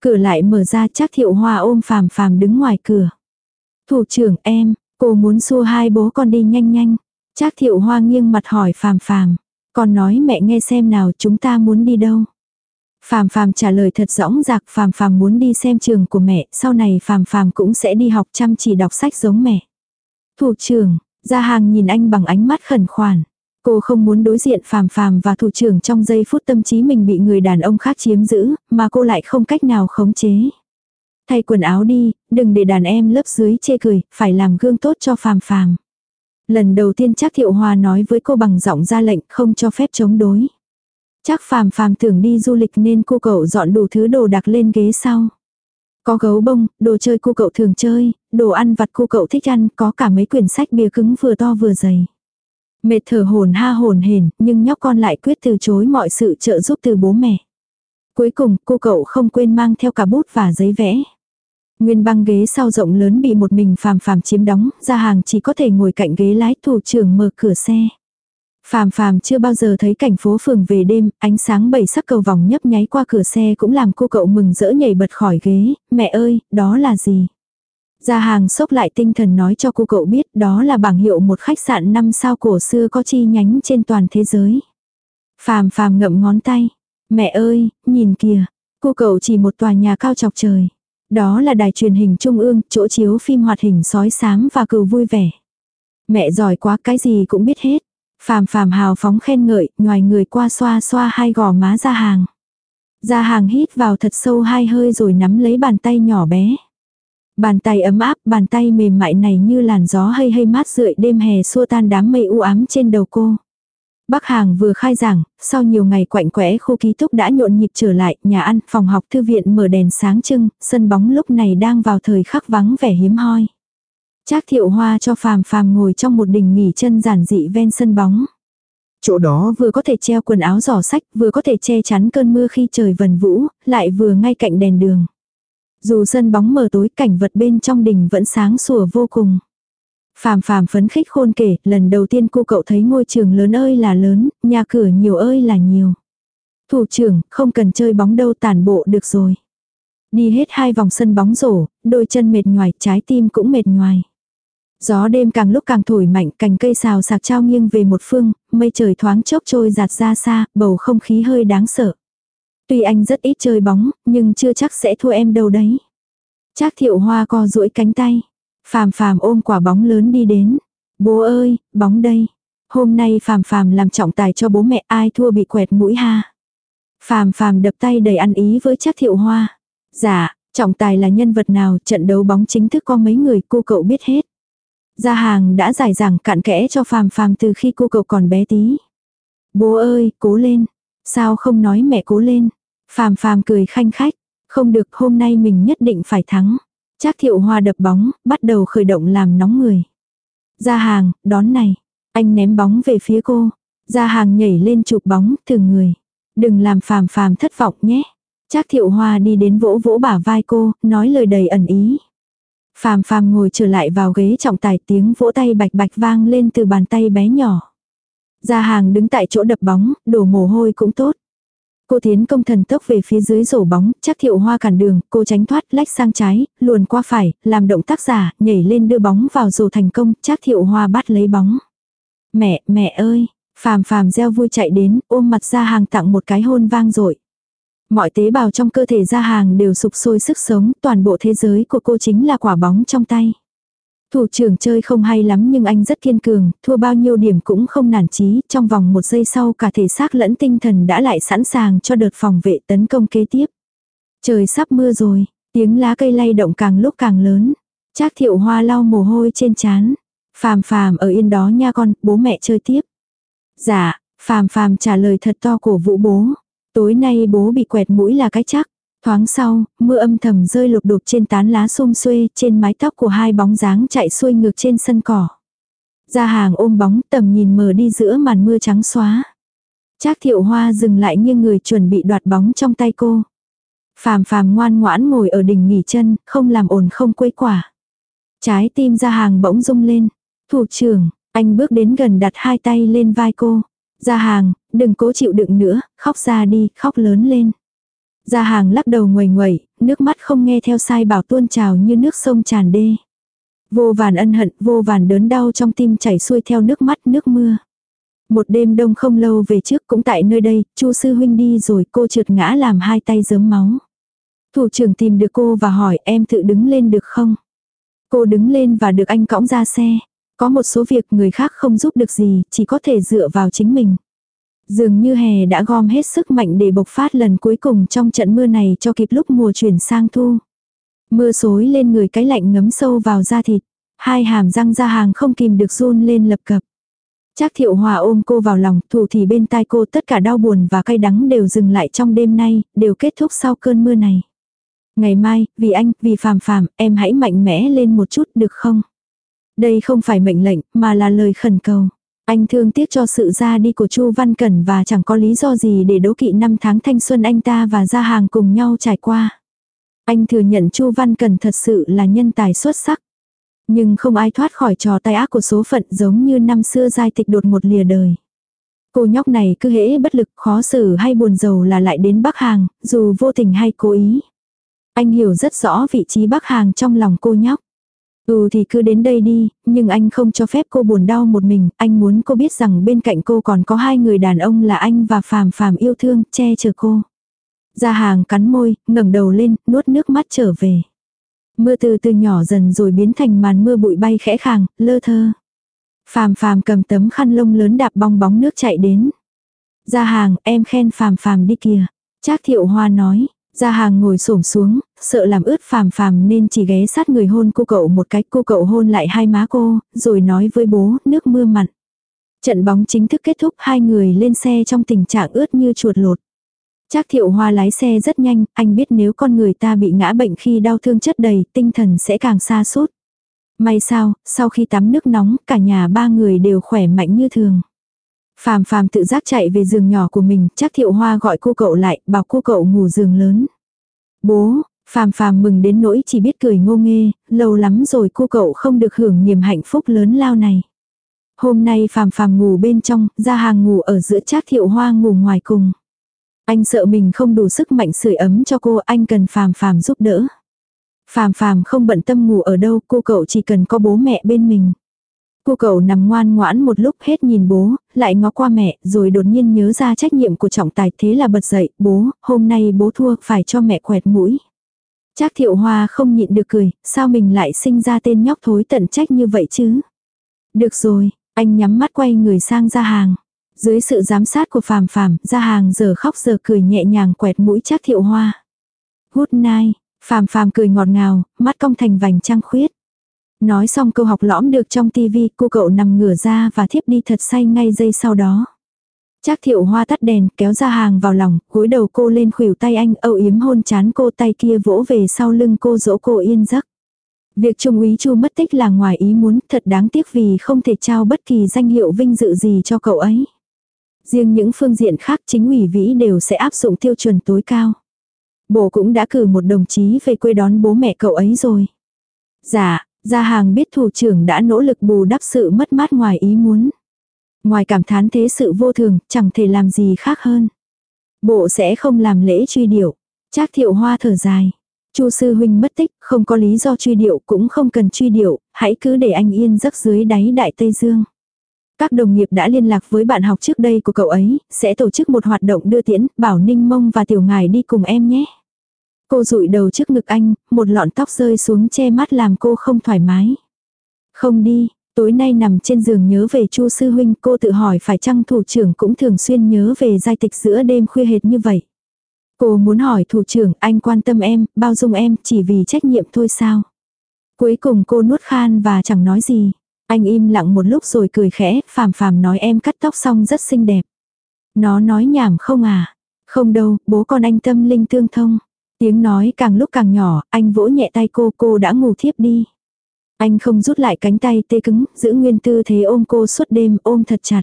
Cửa lại mở ra chắc thiệu hoa ôm phàm phàm đứng ngoài cửa. Thủ trưởng em, cô muốn xua hai bố con đi nhanh nhanh. Trác thiệu hoa nghiêng mặt hỏi phàm phàm. Con nói mẹ nghe xem nào chúng ta muốn đi đâu. Phàm phàm trả lời thật rõng rạc phàm phàm muốn đi xem trường của mẹ, sau này phàm phàm cũng sẽ đi học chăm chỉ đọc sách giống mẹ. Thủ trưởng, ra hàng nhìn anh bằng ánh mắt khẩn khoản. Cô không muốn đối diện phàm phàm và thủ trưởng trong giây phút tâm trí mình bị người đàn ông khác chiếm giữ, mà cô lại không cách nào khống chế. Thay quần áo đi, đừng để đàn em lớp dưới chê cười, phải làm gương tốt cho phàm phàm. Lần đầu tiên chắc thiệu hòa nói với cô bằng giọng ra lệnh không cho phép chống đối. Chắc phàm phàm tưởng đi du lịch nên cô cậu dọn đủ thứ đồ đặc lên ghế sau. Có gấu bông, đồ chơi cô cậu thường chơi, đồ ăn vặt cô cậu thích ăn, có cả mấy quyển sách bìa cứng vừa to vừa dày. Mệt thở hồn ha hồn hển, nhưng nhóc con lại quyết từ chối mọi sự trợ giúp từ bố mẹ. Cuối cùng, cô cậu không quên mang theo cả bút và giấy vẽ. Nguyên băng ghế sau rộng lớn bị một mình phàm phàm chiếm đóng, ra hàng chỉ có thể ngồi cạnh ghế lái thủ trưởng mở cửa xe. Phàm phàm chưa bao giờ thấy cảnh phố phường về đêm, ánh sáng bảy sắc cầu vòng nhấp nháy qua cửa xe cũng làm cô cậu mừng rỡ nhảy bật khỏi ghế, mẹ ơi, đó là gì? Gia hàng sốc lại tinh thần nói cho cô cậu biết đó là bảng hiệu một khách sạn năm sao cổ xưa có chi nhánh trên toàn thế giới. Phàm phàm ngậm ngón tay. Mẹ ơi, nhìn kìa. Cô cậu chỉ một tòa nhà cao chọc trời. Đó là đài truyền hình trung ương, chỗ chiếu phim hoạt hình sói sám và cừu vui vẻ. Mẹ giỏi quá cái gì cũng biết hết. Phàm phàm hào phóng khen ngợi, ngoài người qua xoa xoa hai gò má ra hàng. Ra hàng hít vào thật sâu hai hơi rồi nắm lấy bàn tay nhỏ bé. Bàn tay ấm áp, bàn tay mềm mại này như làn gió hay hay mát rượi đêm hè xua tan đám mây u ám trên đầu cô. Bắc Hàng vừa khai giảng, sau nhiều ngày quạnh quẽ khu ký túc đã nhộn nhịp trở lại, nhà ăn, phòng học thư viện mở đèn sáng trưng, sân bóng lúc này đang vào thời khắc vắng vẻ hiếm hoi. Trác thiệu hoa cho phàm phàm ngồi trong một đình nghỉ chân giản dị ven sân bóng. Chỗ đó vừa có thể treo quần áo giỏ sách, vừa có thể che chắn cơn mưa khi trời vần vũ, lại vừa ngay cạnh đèn đường. Dù sân bóng mờ tối cảnh vật bên trong đình vẫn sáng sủa vô cùng. Phàm phàm phấn khích khôn kể, lần đầu tiên cô cậu thấy ngôi trường lớn ơi là lớn, nhà cửa nhiều ơi là nhiều. Thủ trưởng, không cần chơi bóng đâu tàn bộ được rồi. Đi hết hai vòng sân bóng rổ, đôi chân mệt nhoài, trái tim cũng mệt nhoài. Gió đêm càng lúc càng thổi mạnh, cành cây xào sạc trao nghiêng về một phương, mây trời thoáng chốc trôi giạt ra xa, bầu không khí hơi đáng sợ. Tuy anh rất ít chơi bóng, nhưng chưa chắc sẽ thua em đâu đấy. Trác thiệu hoa co duỗi cánh tay. Phàm phàm ôm quả bóng lớn đi đến. Bố ơi, bóng đây. Hôm nay phàm phàm làm trọng tài cho bố mẹ ai thua bị quẹt mũi ha. Phàm phàm đập tay đầy ăn ý với Trác thiệu hoa. Dạ, trọng tài là nhân vật nào trận đấu bóng chính thức có mấy người cô cậu biết hết. Gia hàng đã giải giảng cạn kẽ cho phàm phàm từ khi cô cậu còn bé tí. Bố ơi, cố lên. Sao không nói mẹ cố lên. Phàm phàm cười khanh khách. Không được hôm nay mình nhất định phải thắng. Trác thiệu hoa đập bóng, bắt đầu khởi động làm nóng người. Ra hàng, đón này. Anh ném bóng về phía cô. Ra hàng nhảy lên chụp bóng, thường người. Đừng làm phàm phàm thất vọng nhé. Trác thiệu hoa đi đến vỗ vỗ bả vai cô, nói lời đầy ẩn ý. Phàm phàm ngồi trở lại vào ghế trọng tài tiếng vỗ tay bạch bạch vang lên từ bàn tay bé nhỏ. Ra hàng đứng tại chỗ đập bóng, đổ mồ hôi cũng tốt. Cô tiến công thần tốc về phía dưới rổ bóng, chắc thiệu hoa cản đường, cô tránh thoát, lách sang trái, luồn qua phải, làm động tác giả, nhảy lên đưa bóng vào rổ thành công, chắc thiệu hoa bắt lấy bóng. Mẹ, mẹ ơi, phàm phàm reo vui chạy đến, ôm mặt ra hàng tặng một cái hôn vang dội Mọi tế bào trong cơ thể ra hàng đều sụp sôi sức sống, toàn bộ thế giới của cô chính là quả bóng trong tay. Thủ trưởng chơi không hay lắm nhưng anh rất kiên cường, thua bao nhiêu điểm cũng không nản chí, trong vòng một giây sau cả thể xác lẫn tinh thần đã lại sẵn sàng cho đợt phòng vệ tấn công kế tiếp. Trời sắp mưa rồi, tiếng lá cây lay động càng lúc càng lớn. Trác thiệu hoa lau mồ hôi trên trán. Phàm phàm ở yên đó nha con, bố mẹ chơi tiếp. Dạ, phàm phàm trả lời thật to cổ vũ bố. Tối nay bố bị quẹt mũi là cái chắc. Thoáng sau, mưa âm thầm rơi lục đục trên tán lá xum xuê, trên mái tóc của hai bóng dáng chạy xuôi ngược trên sân cỏ. Ra hàng ôm bóng tầm nhìn mờ đi giữa màn mưa trắng xóa. Trác thiệu hoa dừng lại nghiêng người chuẩn bị đoạt bóng trong tay cô. Phàm phàm ngoan ngoãn ngồi ở đỉnh nghỉ chân, không làm ồn không quấy quả. Trái tim ra hàng bỗng rung lên. Thủ trưởng, anh bước đến gần đặt hai tay lên vai cô. Ra hàng, đừng cố chịu đựng nữa, khóc ra đi, khóc lớn lên. Gia hàng lắc đầu nguầy nguẩy, nước mắt không nghe theo sai bảo tuôn trào như nước sông tràn đê. Vô vàn ân hận, vô vàn đớn đau trong tim chảy xuôi theo nước mắt nước mưa. Một đêm đông không lâu về trước cũng tại nơi đây, chu sư huynh đi rồi cô trượt ngã làm hai tay dớm máu. Thủ trưởng tìm được cô và hỏi em tự đứng lên được không? Cô đứng lên và được anh cõng ra xe. Có một số việc người khác không giúp được gì, chỉ có thể dựa vào chính mình. Dường như hè đã gom hết sức mạnh để bộc phát lần cuối cùng trong trận mưa này cho kịp lúc mùa chuyển sang thu. Mưa xối lên người cái lạnh ngấm sâu vào da thịt. Hai hàm răng ra hàng không kìm được run lên lập cập. Trác thiệu hòa ôm cô vào lòng, thủ thì bên tai cô tất cả đau buồn và cay đắng đều dừng lại trong đêm nay, đều kết thúc sau cơn mưa này. Ngày mai, vì anh, vì phàm phàm, em hãy mạnh mẽ lên một chút được không? Đây không phải mệnh lệnh, mà là lời khẩn cầu. Anh thương tiếc cho sự ra đi của Chu Văn Cẩn và chẳng có lý do gì để đố kỵ năm tháng thanh xuân anh ta và gia hàng cùng nhau trải qua. Anh thừa nhận Chu Văn Cẩn thật sự là nhân tài xuất sắc. Nhưng không ai thoát khỏi trò tai ác của số phận giống như năm xưa giai tịch đột một lìa đời. Cô nhóc này cứ hễ bất lực khó xử hay buồn giàu là lại đến Bắc Hàng, dù vô tình hay cố ý. Anh hiểu rất rõ vị trí Bắc Hàng trong lòng cô nhóc. Ừ thì cứ đến đây đi, nhưng anh không cho phép cô buồn đau một mình, anh muốn cô biết rằng bên cạnh cô còn có hai người đàn ông là anh và Phàm Phàm yêu thương, che chở cô. Gia hàng cắn môi, ngẩng đầu lên, nuốt nước mắt trở về. Mưa từ từ nhỏ dần rồi biến thành màn mưa bụi bay khẽ khàng, lơ thơ. Phàm phàm cầm tấm khăn lông lớn đạp bong bóng nước chạy đến. Gia hàng, em khen phàm phàm đi kìa. Trác thiệu hoa nói. Gia hàng ngồi xổm xuống, sợ làm ướt phàm phàm nên chỉ ghé sát người hôn cô cậu một cái. Cô cậu hôn lại hai má cô, rồi nói với bố, nước mưa mặn. Trận bóng chính thức kết thúc hai người lên xe trong tình trạng ướt như chuột lột. Trác thiệu hoa lái xe rất nhanh, anh biết nếu con người ta bị ngã bệnh khi đau thương chất đầy, tinh thần sẽ càng xa sút May sao, sau khi tắm nước nóng, cả nhà ba người đều khỏe mạnh như thường. Phàm phàm tự giác chạy về giường nhỏ của mình, chắc thiệu hoa gọi cô cậu lại, bảo cô cậu ngủ giường lớn. Bố, phàm phàm mừng đến nỗi chỉ biết cười ngô nghê, lâu lắm rồi cô cậu không được hưởng niềm hạnh phúc lớn lao này. Hôm nay phàm phàm ngủ bên trong, ra hàng ngủ ở giữa trác thiệu hoa ngủ ngoài cùng. Anh sợ mình không đủ sức mạnh sưởi ấm cho cô, anh cần phàm phàm giúp đỡ. Phàm phàm không bận tâm ngủ ở đâu, cô cậu chỉ cần có bố mẹ bên mình. Cô cậu nằm ngoan ngoãn một lúc hết nhìn bố, lại ngó qua mẹ, rồi đột nhiên nhớ ra trách nhiệm của trọng tài thế là bật dậy, bố, hôm nay bố thua, phải cho mẹ quẹt mũi. Trác thiệu hoa không nhịn được cười, sao mình lại sinh ra tên nhóc thối tận trách như vậy chứ? Được rồi, anh nhắm mắt quay người sang ra hàng. Dưới sự giám sát của phàm phàm, ra hàng giờ khóc giờ cười nhẹ nhàng quẹt mũi chắc thiệu hoa. Good night, phàm phàm cười ngọt ngào, mắt cong thành vành trăng khuyết. Nói xong câu học lõm được trong tivi, cô cậu nằm ngửa ra và thiếp đi thật say ngay giây sau đó. Trác thiệu hoa tắt đèn, kéo ra hàng vào lòng, cúi đầu cô lên khuỷu tay anh, âu yếm hôn chán cô tay kia vỗ về sau lưng cô dỗ cô yên giấc. Việc Trung úy Chu mất tích là ngoài ý muốn, thật đáng tiếc vì không thể trao bất kỳ danh hiệu vinh dự gì cho cậu ấy. Riêng những phương diện khác chính ủy vĩ đều sẽ áp dụng tiêu chuẩn tối cao. Bộ cũng đã cử một đồng chí về quê đón bố mẹ cậu ấy rồi. Dạ, gia hàng biết thủ trưởng đã nỗ lực bù đắp sự mất mát ngoài ý muốn. Ngoài cảm thán thế sự vô thường, chẳng thể làm gì khác hơn. Bộ sẽ không làm lễ truy điệu. Trác thiệu hoa thở dài. Chu sư huynh mất tích, không có lý do truy điệu cũng không cần truy điệu, hãy cứ để anh yên giấc dưới đáy đại Tây Dương. Các đồng nghiệp đã liên lạc với bạn học trước đây của cậu ấy, sẽ tổ chức một hoạt động đưa tiễn, bảo Ninh Mông và Tiểu Ngài đi cùng em nhé. Cô rụi đầu trước ngực anh, một lọn tóc rơi xuống che mắt làm cô không thoải mái. Không đi, tối nay nằm trên giường nhớ về Chu sư huynh, cô tự hỏi phải chăng thủ trưởng cũng thường xuyên nhớ về giai tịch giữa đêm khuya hệt như vậy. Cô muốn hỏi thủ trưởng anh quan tâm em, bao dung em chỉ vì trách nhiệm thôi sao. Cuối cùng cô nuốt khan và chẳng nói gì. Anh im lặng một lúc rồi cười khẽ, phàm phàm nói em cắt tóc xong rất xinh đẹp. Nó nói nhảm không à? Không đâu, bố con anh tâm linh tương thông. Tiếng nói càng lúc càng nhỏ, anh vỗ nhẹ tay cô, cô đã ngủ thiếp đi. Anh không rút lại cánh tay tê cứng, giữ nguyên tư thế ôm cô suốt đêm, ôm thật chặt.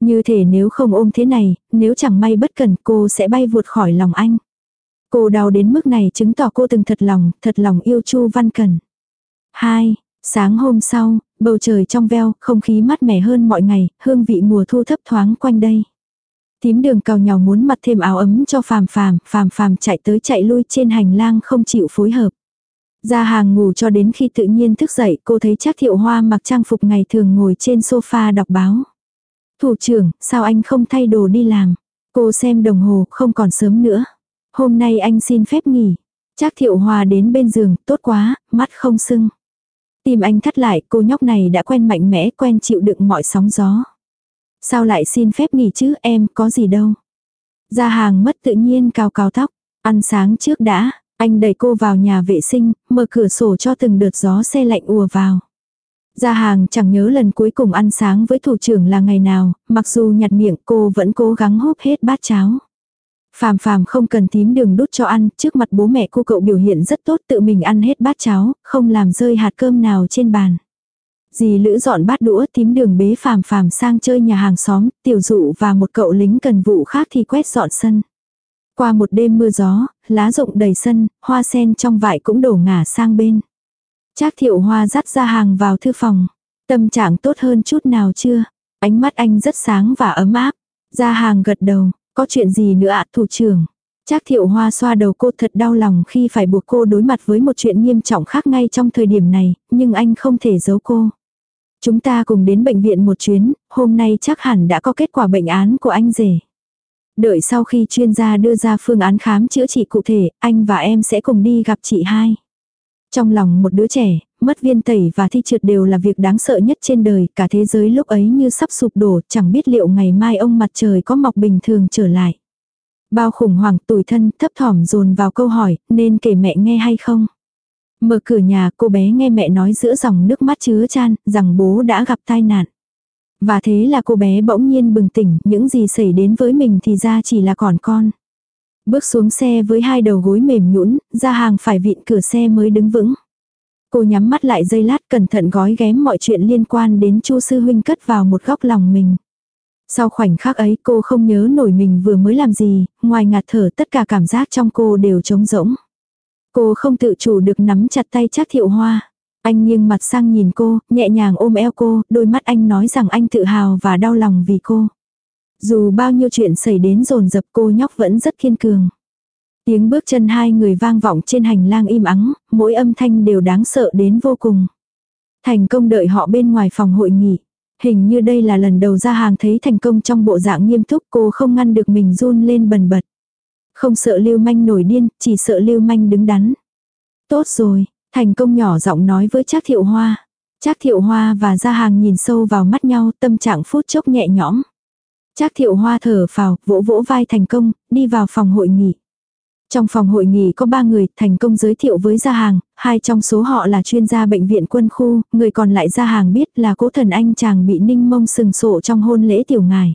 Như thể nếu không ôm thế này, nếu chẳng may bất cẩn cô sẽ bay vụt khỏi lòng anh. Cô đau đến mức này chứng tỏ cô từng thật lòng, thật lòng yêu Chu Văn cần Hai, Sáng hôm sau, bầu trời trong veo, không khí mát mẻ hơn mọi ngày, hương vị mùa thu thấp thoáng quanh đây. Tím đường cào nhào muốn mặc thêm áo ấm cho phàm phàm, phàm phàm chạy tới chạy lui trên hành lang không chịu phối hợp. Ra hàng ngủ cho đến khi tự nhiên thức dậy cô thấy chắc thiệu hoa mặc trang phục ngày thường ngồi trên sofa đọc báo. Thủ trưởng, sao anh không thay đồ đi làm? Cô xem đồng hồ, không còn sớm nữa. Hôm nay anh xin phép nghỉ. Chắc thiệu hoa đến bên giường, tốt quá, mắt không sưng. tìm anh thắt lại, cô nhóc này đã quen mạnh mẽ, quen chịu đựng mọi sóng gió. Sao lại xin phép nghỉ chứ em, có gì đâu. Ra hàng mất tự nhiên cào cào tóc, ăn sáng trước đã, anh đẩy cô vào nhà vệ sinh, mở cửa sổ cho từng đợt gió xe lạnh ùa vào. Gia hàng chẳng nhớ lần cuối cùng ăn sáng với thủ trưởng là ngày nào, mặc dù nhặt miệng cô vẫn cố gắng húp hết bát cháo. Phàm phàm không cần tím đường đút cho ăn, trước mặt bố mẹ cô cậu biểu hiện rất tốt tự mình ăn hết bát cháo, không làm rơi hạt cơm nào trên bàn. Dì lữ dọn bát đũa tím đường bế phàm phàm sang chơi nhà hàng xóm, tiểu dụ và một cậu lính cần vụ khác thì quét dọn sân. Qua một đêm mưa gió, lá rụng đầy sân, hoa sen trong vải cũng đổ ngả sang bên. Trác thiệu hoa dắt ra hàng vào thư phòng. Tâm trạng tốt hơn chút nào chưa? Ánh mắt anh rất sáng và ấm áp. Ra hàng gật đầu, có chuyện gì nữa ạ thủ trưởng? Trác thiệu hoa xoa đầu cô thật đau lòng khi phải buộc cô đối mặt với một chuyện nghiêm trọng khác ngay trong thời điểm này, nhưng anh không thể giấu cô. Chúng ta cùng đến bệnh viện một chuyến, hôm nay chắc hẳn đã có kết quả bệnh án của anh rể. Đợi sau khi chuyên gia đưa ra phương án khám chữa trị cụ thể, anh và em sẽ cùng đi gặp chị hai. Trong lòng một đứa trẻ, mất viên tẩy và thi trượt đều là việc đáng sợ nhất trên đời, cả thế giới lúc ấy như sắp sụp đổ, chẳng biết liệu ngày mai ông mặt trời có mọc bình thường trở lại. Bao khủng hoảng tủi thân thấp thỏm dồn vào câu hỏi, nên kể mẹ nghe hay không? Mở cửa nhà cô bé nghe mẹ nói giữa dòng nước mắt chứa chan, rằng bố đã gặp tai nạn. Và thế là cô bé bỗng nhiên bừng tỉnh, những gì xảy đến với mình thì ra chỉ là còn con. Bước xuống xe với hai đầu gối mềm nhũn, ra hàng phải vịn cửa xe mới đứng vững. Cô nhắm mắt lại giây lát cẩn thận gói ghém mọi chuyện liên quan đến Chu sư huynh cất vào một góc lòng mình. Sau khoảnh khắc ấy cô không nhớ nổi mình vừa mới làm gì, ngoài ngạt thở tất cả cảm giác trong cô đều trống rỗng. Cô không tự chủ được nắm chặt tay Trác Thiệu Hoa. Anh nghiêng mặt sang nhìn cô, nhẹ nhàng ôm eo cô, đôi mắt anh nói rằng anh tự hào và đau lòng vì cô. Dù bao nhiêu chuyện xảy đến dồn dập cô nhóc vẫn rất kiên cường. Tiếng bước chân hai người vang vọng trên hành lang im ắng, mỗi âm thanh đều đáng sợ đến vô cùng. Thành công đợi họ bên ngoài phòng hội nghị. Hình như đây là lần đầu ra hàng thấy thành công trong bộ dạng nghiêm túc cô không ngăn được mình run lên bần bật. Không sợ lưu manh nổi điên, chỉ sợ lưu manh đứng đắn. Tốt rồi, thành công nhỏ giọng nói với Trác thiệu hoa. Trác thiệu hoa và gia hàng nhìn sâu vào mắt nhau tâm trạng phút chốc nhẹ nhõm. Trác thiệu hoa thở phào, vỗ vỗ vai thành công, đi vào phòng hội nghị. Trong phòng hội nghị có ba người, thành công giới thiệu với gia hàng, hai trong số họ là chuyên gia bệnh viện quân khu, người còn lại gia hàng biết là cố thần anh chàng bị ninh mông sừng sộ trong hôn lễ tiểu ngài.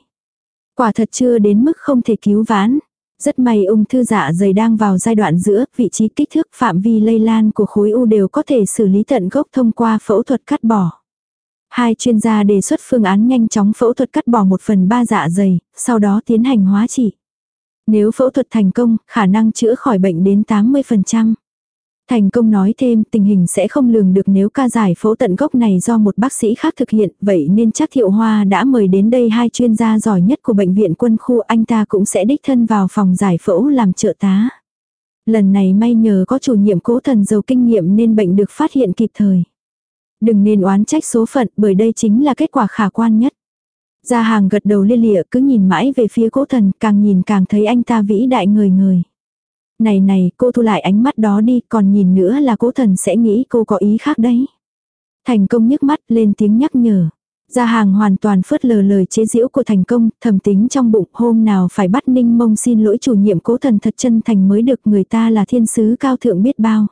Quả thật chưa đến mức không thể cứu vãn. Rất may ung thư dạ dày đang vào giai đoạn giữa, vị trí kích thước phạm vi lây lan của khối u đều có thể xử lý tận gốc thông qua phẫu thuật cắt bỏ. Hai chuyên gia đề xuất phương án nhanh chóng phẫu thuật cắt bỏ một phần ba dạ dày, sau đó tiến hành hóa trị. Nếu phẫu thuật thành công, khả năng chữa khỏi bệnh đến 80%. Thành công nói thêm tình hình sẽ không lường được nếu ca giải phẫu tận gốc này do một bác sĩ khác thực hiện, vậy nên chắc Thiệu Hoa đã mời đến đây hai chuyên gia giỏi nhất của bệnh viện quân khu anh ta cũng sẽ đích thân vào phòng giải phẫu làm trợ tá. Lần này may nhờ có chủ nhiệm cố thần giàu kinh nghiệm nên bệnh được phát hiện kịp thời. Đừng nên oán trách số phận bởi đây chính là kết quả khả quan nhất. Gia hàng gật đầu lia lịa cứ nhìn mãi về phía cố thần càng nhìn càng thấy anh ta vĩ đại người người. Này này cô thu lại ánh mắt đó đi còn nhìn nữa là cố thần sẽ nghĩ cô có ý khác đấy. Thành công nhức mắt lên tiếng nhắc nhở. Gia hàng hoàn toàn phớt lờ lời chế giễu của thành công, thầm tính trong bụng hôm nào phải bắt ninh mông xin lỗi chủ nhiệm cố thần thật chân thành mới được người ta là thiên sứ cao thượng biết bao.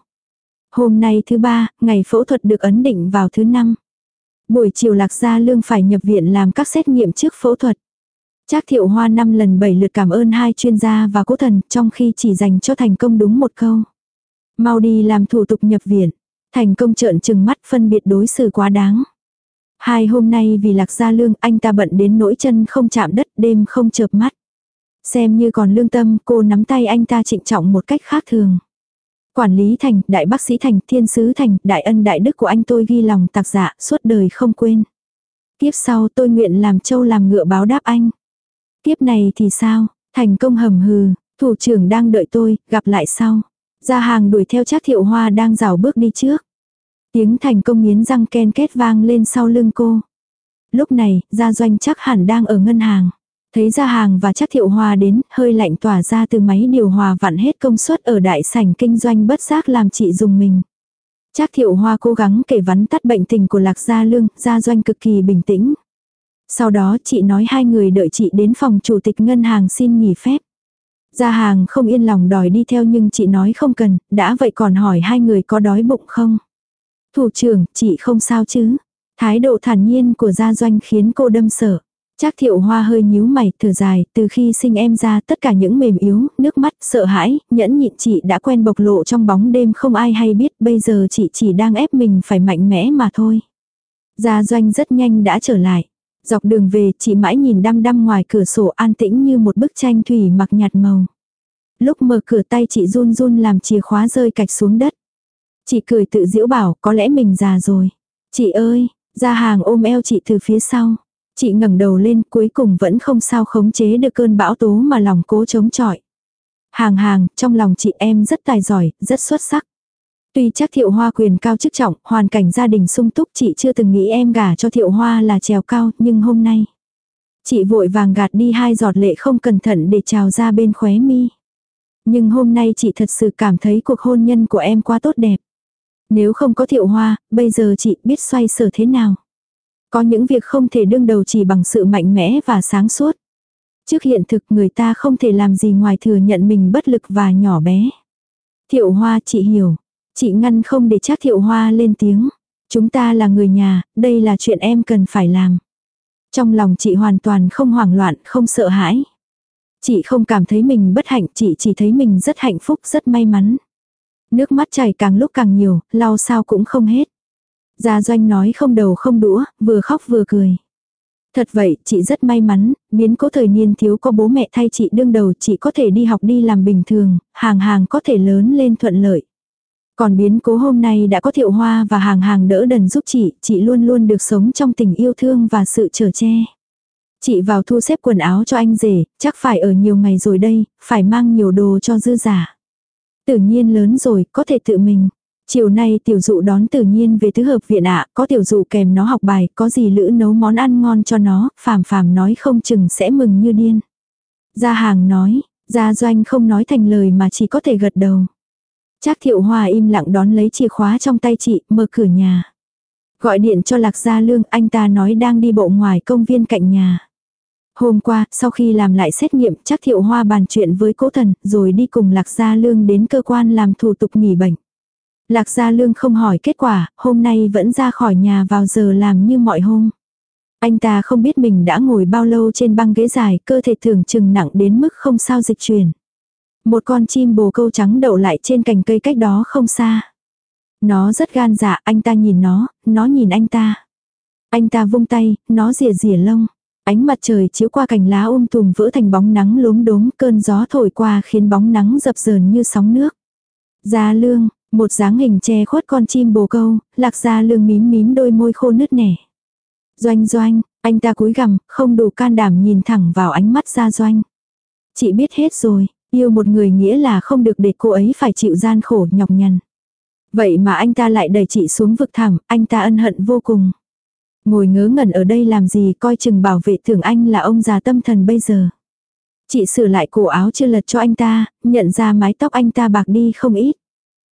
Hôm nay thứ ba, ngày phẫu thuật được ấn định vào thứ năm. Buổi chiều lạc gia lương phải nhập viện làm các xét nghiệm trước phẫu thuật. Trác thiệu hoa năm lần bảy lượt cảm ơn hai chuyên gia và cố thần trong khi chỉ dành cho thành công đúng một câu. Mau đi làm thủ tục nhập viện. Thành công trợn trừng mắt phân biệt đối xử quá đáng. Hai hôm nay vì lạc gia lương anh ta bận đến nỗi chân không chạm đất đêm không chợp mắt. Xem như còn lương tâm cô nắm tay anh ta trịnh trọng một cách khác thường. Quản lý thành, đại bác sĩ thành, thiên sứ thành, đại ân đại đức của anh tôi ghi lòng tạc dạ, suốt đời không quên. Tiếp sau tôi nguyện làm châu làm ngựa báo đáp anh. Tiếp này thì sao, thành công hầm hừ, thủ trưởng đang đợi tôi, gặp lại sau. Ra hàng đuổi theo chắc thiệu hoa đang rào bước đi trước. Tiếng thành công nghiến răng ken kết vang lên sau lưng cô. Lúc này, gia doanh chắc hẳn đang ở ngân hàng. Thấy gia hàng và chắc thiệu hoa đến, hơi lạnh tỏa ra từ máy điều hòa vặn hết công suất ở đại sảnh kinh doanh bất giác làm chị dùng mình. Chắc thiệu hoa cố gắng kể vắn tắt bệnh tình của lạc gia lương, gia doanh cực kỳ bình tĩnh. Sau đó chị nói hai người đợi chị đến phòng chủ tịch ngân hàng xin nghỉ phép. Gia hàng không yên lòng đòi đi theo nhưng chị nói không cần, đã vậy còn hỏi hai người có đói bụng không. Thủ trưởng, chị không sao chứ. Thái độ thản nhiên của gia doanh khiến cô đâm sở. Chắc thiệu hoa hơi nhíu mày, thở dài, từ khi sinh em ra tất cả những mềm yếu, nước mắt, sợ hãi, nhẫn nhịn chị đã quen bộc lộ trong bóng đêm không ai hay biết, bây giờ chị chỉ đang ép mình phải mạnh mẽ mà thôi. Gia doanh rất nhanh đã trở lại. Dọc đường về, chị mãi nhìn đăm đăm ngoài cửa sổ an tĩnh như một bức tranh thủy mặc nhạt màu. Lúc mở cửa tay chị run run làm chìa khóa rơi cạch xuống đất. Chị cười tự diễu bảo, có lẽ mình già rồi. Chị ơi, ra hàng ôm eo chị từ phía sau. Chị ngẩng đầu lên cuối cùng vẫn không sao khống chế được cơn bão tố mà lòng cố chống chọi. Hàng hàng, trong lòng chị em rất tài giỏi, rất xuất sắc. Tuy chắc thiệu hoa quyền cao chức trọng, hoàn cảnh gia đình sung túc chị chưa từng nghĩ em gả cho thiệu hoa là trèo cao, nhưng hôm nay. Chị vội vàng gạt đi hai giọt lệ không cẩn thận để trào ra bên khóe mi. Nhưng hôm nay chị thật sự cảm thấy cuộc hôn nhân của em quá tốt đẹp. Nếu không có thiệu hoa, bây giờ chị biết xoay sở thế nào. Có những việc không thể đương đầu chỉ bằng sự mạnh mẽ và sáng suốt. Trước hiện thực người ta không thể làm gì ngoài thừa nhận mình bất lực và nhỏ bé. Thiệu hoa chị hiểu. Chị ngăn không để chắc thiệu hoa lên tiếng. Chúng ta là người nhà, đây là chuyện em cần phải làm. Trong lòng chị hoàn toàn không hoảng loạn, không sợ hãi. Chị không cảm thấy mình bất hạnh, chị chỉ thấy mình rất hạnh phúc, rất may mắn. Nước mắt chảy càng lúc càng nhiều, lau sao cũng không hết. Gia Doanh nói không đầu không đũa, vừa khóc vừa cười. Thật vậy, chị rất may mắn, biến cố thời niên thiếu có bố mẹ thay chị đương đầu, chị có thể đi học đi làm bình thường, hàng hàng có thể lớn lên thuận lợi. Còn biến cố hôm nay đã có thiệu hoa và hàng hàng đỡ đần giúp chị, chị luôn luôn được sống trong tình yêu thương và sự trở che. Chị vào thu xếp quần áo cho anh rể, chắc phải ở nhiều ngày rồi đây, phải mang nhiều đồ cho dư giả. Tự nhiên lớn rồi, có thể tự mình. Chiều nay tiểu dụ đón tự nhiên về tứ hợp viện ạ, có tiểu dụ kèm nó học bài, có gì lữ nấu món ăn ngon cho nó, phàm phàm nói không chừng sẽ mừng như điên. Gia hàng nói, gia doanh không nói thành lời mà chỉ có thể gật đầu. Trác thiệu hòa im lặng đón lấy chìa khóa trong tay chị, mở cửa nhà. Gọi điện cho lạc gia lương, anh ta nói đang đi bộ ngoài công viên cạnh nhà. Hôm qua, sau khi làm lại xét nghiệm, chắc thiệu hoa bàn chuyện với cố thần, rồi đi cùng lạc gia lương đến cơ quan làm thủ tục nghỉ bệnh. Lạc Gia Lương không hỏi kết quả, hôm nay vẫn ra khỏi nhà vào giờ làm như mọi hôm. Anh ta không biết mình đã ngồi bao lâu trên băng ghế dài, cơ thể thường chừng nặng đến mức không sao dịch chuyển. Một con chim bồ câu trắng đậu lại trên cành cây cách đó không xa. Nó rất gan dạ, anh ta nhìn nó, nó nhìn anh ta. Anh ta vung tay, nó rìa rìa lông. Ánh mặt trời chiếu qua cành lá um tùm vỡ thành bóng nắng lốm đốm, cơn gió thổi qua khiến bóng nắng dập dờn như sóng nước. Gia lương, một dáng hình che khuất con chim bồ câu, lạc gia lương mím mím đôi môi khô nứt nẻ. Doanh doanh, anh ta cúi gằm, không đủ can đảm nhìn thẳng vào ánh mắt gia doanh. Chị biết hết rồi, yêu một người nghĩa là không được để cô ấy phải chịu gian khổ nhọc nhằn. Vậy mà anh ta lại đẩy chị xuống vực thẳm, anh ta ân hận vô cùng. Ngồi ngớ ngẩn ở đây làm gì coi chừng bảo vệ tưởng anh là ông già tâm thần bây giờ. Chị sửa lại cổ áo chưa lật cho anh ta, nhận ra mái tóc anh ta bạc đi không ít.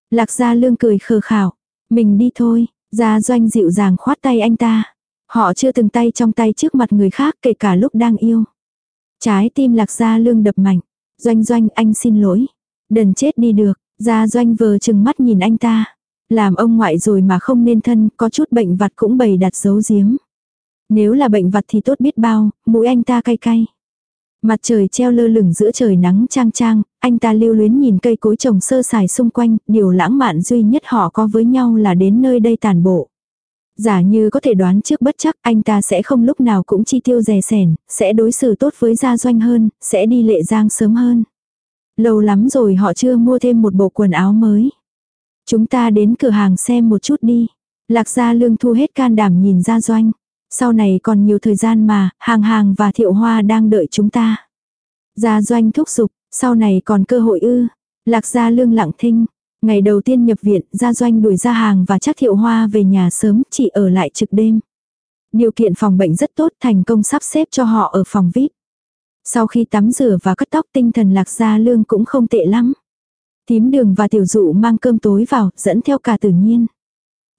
Lạc Gia Lương cười khờ khảo. Mình đi thôi, Gia Doanh dịu dàng khoát tay anh ta. Họ chưa từng tay trong tay trước mặt người khác kể cả lúc đang yêu. Trái tim Lạc Gia Lương đập mạnh. Doanh Doanh anh xin lỗi. Đần chết đi được. Ra Doanh vờ chừng mắt nhìn anh ta. Làm ông ngoại rồi mà không nên thân, có chút bệnh vặt cũng bày đặt giấu giếm. Nếu là bệnh vặt thì tốt biết bao, mũi anh ta cay cay. Mặt trời treo lơ lửng giữa trời nắng trang trang, anh ta lưu luyến nhìn cây cối trồng sơ sài xung quanh, điều lãng mạn duy nhất họ có với nhau là đến nơi đây tàn bộ. Giả như có thể đoán trước bất chắc anh ta sẽ không lúc nào cũng chi tiêu rè sẻn, sẽ đối xử tốt với gia doanh hơn, sẽ đi lệ giang sớm hơn. Lâu lắm rồi họ chưa mua thêm một bộ quần áo mới. Chúng ta đến cửa hàng xem một chút đi. Lạc gia lương thu hết can đảm nhìn gia doanh. Sau này còn nhiều thời gian mà, hàng hàng và thiệu hoa đang đợi chúng ta. Gia doanh thúc giục, sau này còn cơ hội ư. Lạc gia lương lặng thinh. Ngày đầu tiên nhập viện, gia doanh đuổi ra hàng và chắc thiệu hoa về nhà sớm, chỉ ở lại trực đêm. Điều kiện phòng bệnh rất tốt, thành công sắp xếp cho họ ở phòng VIP. Sau khi tắm rửa và cắt tóc tinh thần lạc gia lương cũng không tệ lắm. Tím đường và tiểu dụ mang cơm tối vào, dẫn theo cả tự nhiên.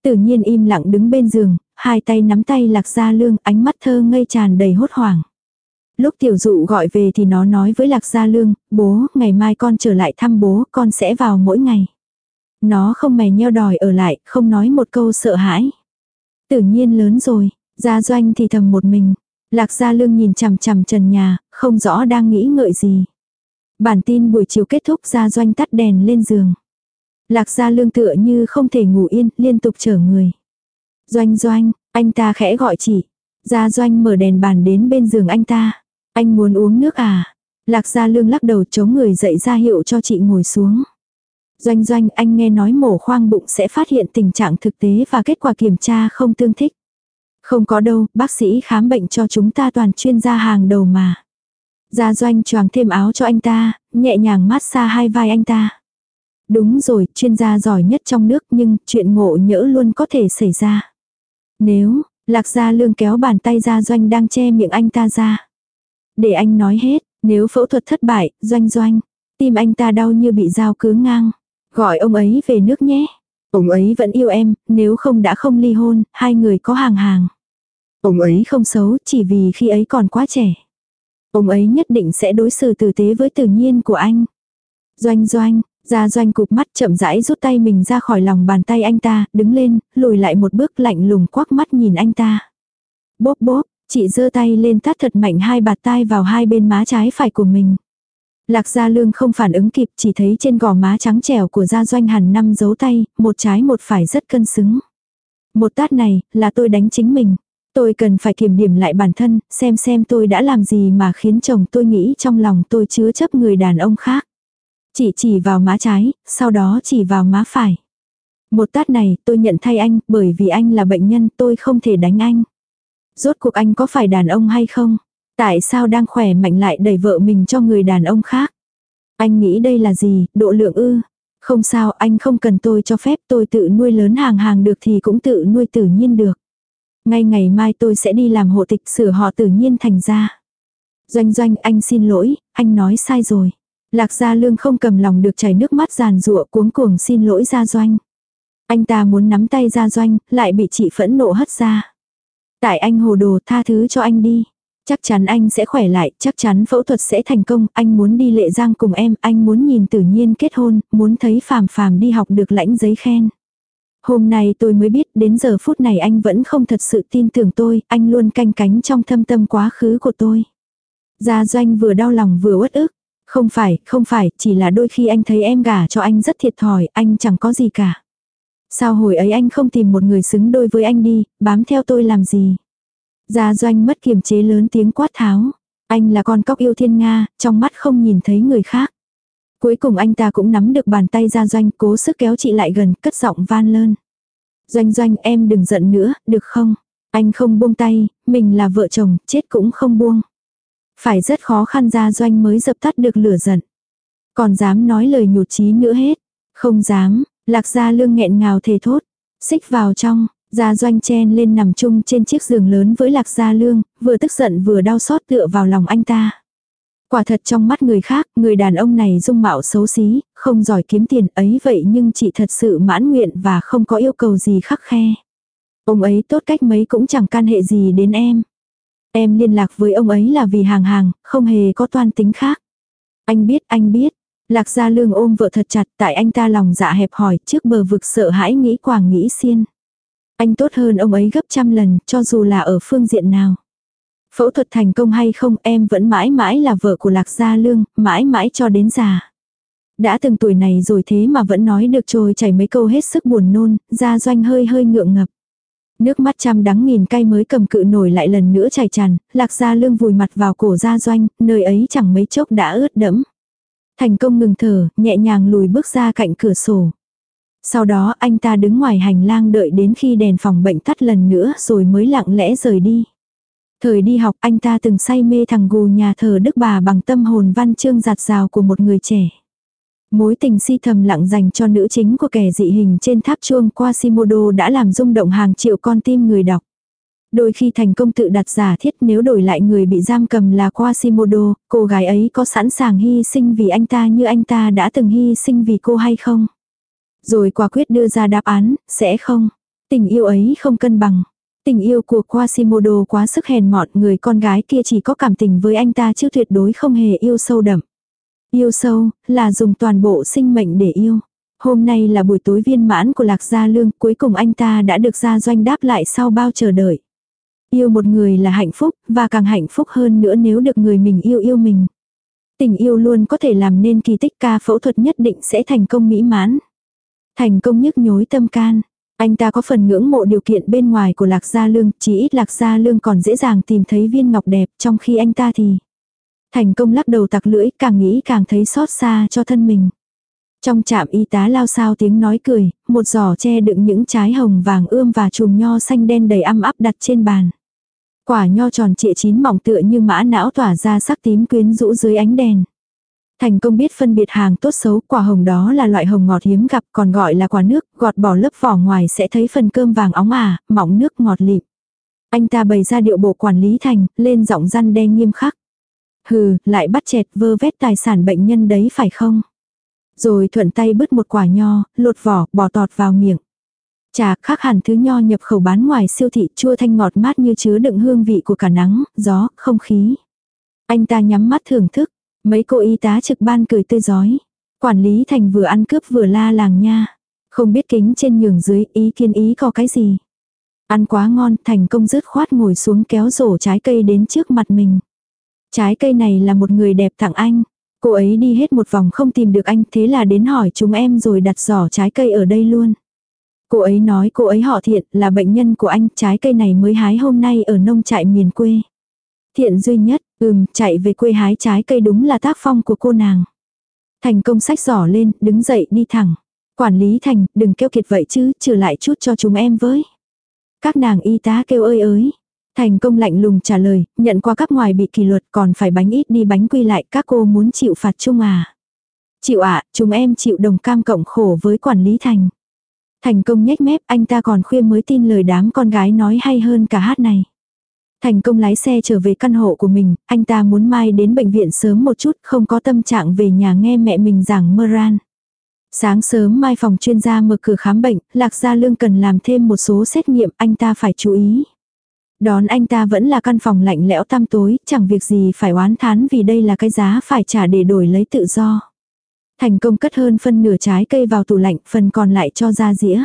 Tự nhiên im lặng đứng bên giường, hai tay nắm tay lạc gia lương, ánh mắt thơ ngây tràn đầy hốt hoảng. Lúc tiểu dụ gọi về thì nó nói với lạc gia lương, bố, ngày mai con trở lại thăm bố, con sẽ vào mỗi ngày. Nó không mè nheo đòi ở lại, không nói một câu sợ hãi. Tự nhiên lớn rồi, Gia Doanh thì thầm một mình. Lạc Gia Lương nhìn chằm chằm trần nhà, không rõ đang nghĩ ngợi gì. Bản tin buổi chiều kết thúc Gia Doanh tắt đèn lên giường. Lạc Gia Lương tựa như không thể ngủ yên, liên tục chở người. Doanh Doanh, anh ta khẽ gọi chị. Gia Doanh mở đèn bàn đến bên giường anh ta. Anh muốn uống nước à? Lạc Gia Lương lắc đầu chống người dậy ra hiệu cho chị ngồi xuống. Doanh Doanh anh nghe nói mổ khoang bụng sẽ phát hiện tình trạng thực tế và kết quả kiểm tra không tương thích. Không có đâu, bác sĩ khám bệnh cho chúng ta toàn chuyên gia hàng đầu mà. Gia Doanh choàng thêm áo cho anh ta, nhẹ nhàng mát xa hai vai anh ta. Đúng rồi, chuyên gia giỏi nhất trong nước nhưng chuyện ngộ nhỡ luôn có thể xảy ra. Nếu, Lạc Gia Lương kéo bàn tay Gia Doanh đang che miệng anh ta ra. Để anh nói hết, nếu phẫu thuật thất bại, Doanh Doanh, tim anh ta đau như bị dao cứa ngang. Gọi ông ấy về nước nhé. Ông ấy vẫn yêu em, nếu không đã không ly hôn, hai người có hàng hàng. Ông ấy không xấu, chỉ vì khi ấy còn quá trẻ. Ông ấy nhất định sẽ đối xử tử tế với tự nhiên của anh. Doanh doanh, ra doanh cục mắt chậm rãi rút tay mình ra khỏi lòng bàn tay anh ta, đứng lên, lùi lại một bước lạnh lùng quắc mắt nhìn anh ta. Bốp bốp, chị giơ tay lên tát thật mạnh hai bạt tai vào hai bên má trái phải của mình. Lạc Gia Lương không phản ứng kịp chỉ thấy trên gò má trắng trẻo của Gia Doanh hẳn năm dấu tay, một trái một phải rất cân xứng. Một tát này, là tôi đánh chính mình. Tôi cần phải kiểm điểm lại bản thân, xem xem tôi đã làm gì mà khiến chồng tôi nghĩ trong lòng tôi chứa chấp người đàn ông khác. Chỉ chỉ vào má trái, sau đó chỉ vào má phải. Một tát này tôi nhận thay anh, bởi vì anh là bệnh nhân tôi không thể đánh anh. Rốt cuộc anh có phải đàn ông hay không? Tại sao đang khỏe mạnh lại đẩy vợ mình cho người đàn ông khác? Anh nghĩ đây là gì, độ lượng ư? Không sao, anh không cần tôi cho phép tôi tự nuôi lớn hàng hàng được thì cũng tự nuôi tự nhiên được. Ngay ngày mai tôi sẽ đi làm hộ tịch sửa họ tự nhiên thành ra. Doanh doanh anh xin lỗi, anh nói sai rồi. Lạc Gia Lương không cầm lòng được chảy nước mắt giàn rụa cuống cuồng xin lỗi Gia Doanh. Anh ta muốn nắm tay Gia Doanh, lại bị chị phẫn nộ hất ra. Tại anh hồ đồ tha thứ cho anh đi. Chắc chắn anh sẽ khỏe lại, chắc chắn phẫu thuật sẽ thành công, anh muốn đi lệ giang cùng em, anh muốn nhìn tự nhiên kết hôn, muốn thấy phàm phàm đi học được lãnh giấy khen. Hôm nay tôi mới biết đến giờ phút này anh vẫn không thật sự tin tưởng tôi, anh luôn canh cánh trong thâm tâm quá khứ của tôi. Gia Doanh vừa đau lòng vừa uất ức. Không phải, không phải, chỉ là đôi khi anh thấy em gả cho anh rất thiệt thòi, anh chẳng có gì cả. Sao hồi ấy anh không tìm một người xứng đôi với anh đi, bám theo tôi làm gì? Gia Doanh mất kiềm chế lớn tiếng quát tháo. Anh là con cóc yêu thiên Nga, trong mắt không nhìn thấy người khác. Cuối cùng anh ta cũng nắm được bàn tay Gia Doanh cố sức kéo chị lại gần, cất giọng van lơn. Doanh Doanh em đừng giận nữa, được không? Anh không buông tay, mình là vợ chồng, chết cũng không buông. Phải rất khó khăn Gia Doanh mới dập tắt được lửa giận. Còn dám nói lời nhụt chí nữa hết. Không dám, lạc gia lương nghẹn ngào thề thốt. Xích vào trong, Gia Doanh chen lên nằm chung trên chiếc giường lớn với Lạc Gia Lương, vừa tức giận vừa đau xót tựa vào lòng anh ta. Quả thật trong mắt người khác, người đàn ông này dung mạo xấu xí, không giỏi kiếm tiền ấy vậy nhưng chị thật sự mãn nguyện và không có yêu cầu gì khắc khe. Ông ấy tốt cách mấy cũng chẳng can hệ gì đến em. Em liên lạc với ông ấy là vì hàng hàng, không hề có toan tính khác. Anh biết, anh biết. Lạc Gia Lương ôm vợ thật chặt tại anh ta lòng dạ hẹp hỏi trước bờ vực sợ hãi nghĩ quảng nghĩ xiên. Anh tốt hơn ông ấy gấp trăm lần, cho dù là ở phương diện nào. Phẫu thuật thành công hay không em vẫn mãi mãi là vợ của Lạc Gia Lương, mãi mãi cho đến già. Đã từng tuổi này rồi thế mà vẫn nói được trôi chảy mấy câu hết sức buồn nôn, Gia Doanh hơi hơi ngượng ngập. Nước mắt trăm đắng nghìn cay mới cầm cự nổi lại lần nữa chảy tràn, Lạc Gia Lương vùi mặt vào cổ Gia Doanh, nơi ấy chẳng mấy chốc đã ướt đẫm. Thành công ngừng thở, nhẹ nhàng lùi bước ra cạnh cửa sổ. Sau đó anh ta đứng ngoài hành lang đợi đến khi đèn phòng bệnh tắt lần nữa rồi mới lặng lẽ rời đi. Thời đi học anh ta từng say mê thằng gù nhà thờ đức bà bằng tâm hồn văn chương giạt rào của một người trẻ. Mối tình si thầm lặng dành cho nữ chính của kẻ dị hình trên tháp chuông Quasimodo đã làm rung động hàng triệu con tim người đọc. Đôi khi thành công tự đặt giả thiết nếu đổi lại người bị giam cầm là Quasimodo, cô gái ấy có sẵn sàng hy sinh vì anh ta như anh ta đã từng hy sinh vì cô hay không? Rồi quả quyết đưa ra đáp án, sẽ không. Tình yêu ấy không cân bằng. Tình yêu của Quasimodo quá sức hèn mọn người con gái kia chỉ có cảm tình với anh ta chứ tuyệt đối không hề yêu sâu đậm. Yêu sâu, là dùng toàn bộ sinh mệnh để yêu. Hôm nay là buổi tối viên mãn của Lạc Gia Lương, cuối cùng anh ta đã được ra doanh đáp lại sau bao chờ đợi. Yêu một người là hạnh phúc, và càng hạnh phúc hơn nữa nếu được người mình yêu yêu mình. Tình yêu luôn có thể làm nên kỳ tích ca phẫu thuật nhất định sẽ thành công mỹ mãn. Thành công nhức nhối tâm can. Anh ta có phần ngưỡng mộ điều kiện bên ngoài của Lạc Gia Lương, chỉ ít Lạc Gia Lương còn dễ dàng tìm thấy viên ngọc đẹp trong khi anh ta thì. Thành công lắc đầu tặc lưỡi càng nghĩ càng thấy xót xa cho thân mình. Trong trạm y tá lao sao tiếng nói cười, một giỏ che đựng những trái hồng vàng ươm và chùm nho xanh đen đầy âm áp đặt trên bàn. Quả nho tròn trịa chín mỏng tựa như mã não tỏa ra sắc tím quyến rũ dưới ánh đèn. Thành công biết phân biệt hàng tốt xấu, quả hồng đó là loại hồng ngọt hiếm gặp còn gọi là quả nước, gọt bỏ lớp vỏ ngoài sẽ thấy phần cơm vàng óng à, ả, mỏng nước ngọt lịm. Anh ta bày ra điệu bộ quản lý thành, lên giọng răn đen nghiêm khắc. Hừ, lại bắt chẹt vơ vét tài sản bệnh nhân đấy phải không? Rồi thuận tay bứt một quả nho, lột vỏ, bỏ tọt vào miệng. Trà khác hẳn thứ nho nhập khẩu bán ngoài siêu thị chua thanh ngọt mát như chứa đựng hương vị của cả nắng, gió, không khí. Anh ta nhắm mắt thưởng thức, mấy cô y tá trực ban cười tươi giói. Quản lý thành vừa ăn cướp vừa la làng nha. Không biết kính trên nhường dưới ý kiến ý có cái gì. Ăn quá ngon thành công rứt khoát ngồi xuống kéo rổ trái cây đến trước mặt mình. Trái cây này là một người đẹp tặng anh. Cô ấy đi hết một vòng không tìm được anh thế là đến hỏi chúng em rồi đặt giỏ trái cây ở đây luôn. Cô ấy nói cô ấy họ thiện là bệnh nhân của anh trái cây này mới hái hôm nay ở nông trại miền quê. Thiện duy nhất, ừm, chạy về quê hái trái cây đúng là tác phong của cô nàng. Thành công sách giỏ lên, đứng dậy đi thẳng. Quản lý Thành, đừng kêu kiệt vậy chứ, trừ lại chút cho chúng em với. Các nàng y tá kêu ơi ới. Thành công lạnh lùng trả lời, nhận qua các ngoài bị kỷ luật còn phải bánh ít đi bánh quy lại các cô muốn chịu phạt chung à. Chịu ạ, à, chúng em chịu đồng cam cộng khổ với quản lý Thành. Thành công nhếch mép anh ta còn khuya mới tin lời đám con gái nói hay hơn cả hát này. Thành công lái xe trở về căn hộ của mình, anh ta muốn mai đến bệnh viện sớm một chút, không có tâm trạng về nhà nghe mẹ mình giảng mơ ran. Sáng sớm mai phòng chuyên gia mở cửa khám bệnh, Lạc Gia Lương cần làm thêm một số xét nghiệm, anh ta phải chú ý. Đón anh ta vẫn là căn phòng lạnh lẽo tăm tối, chẳng việc gì phải oán thán vì đây là cái giá phải trả để đổi lấy tự do. Thành công cất hơn phân nửa trái cây vào tủ lạnh, phần còn lại cho ra dĩa.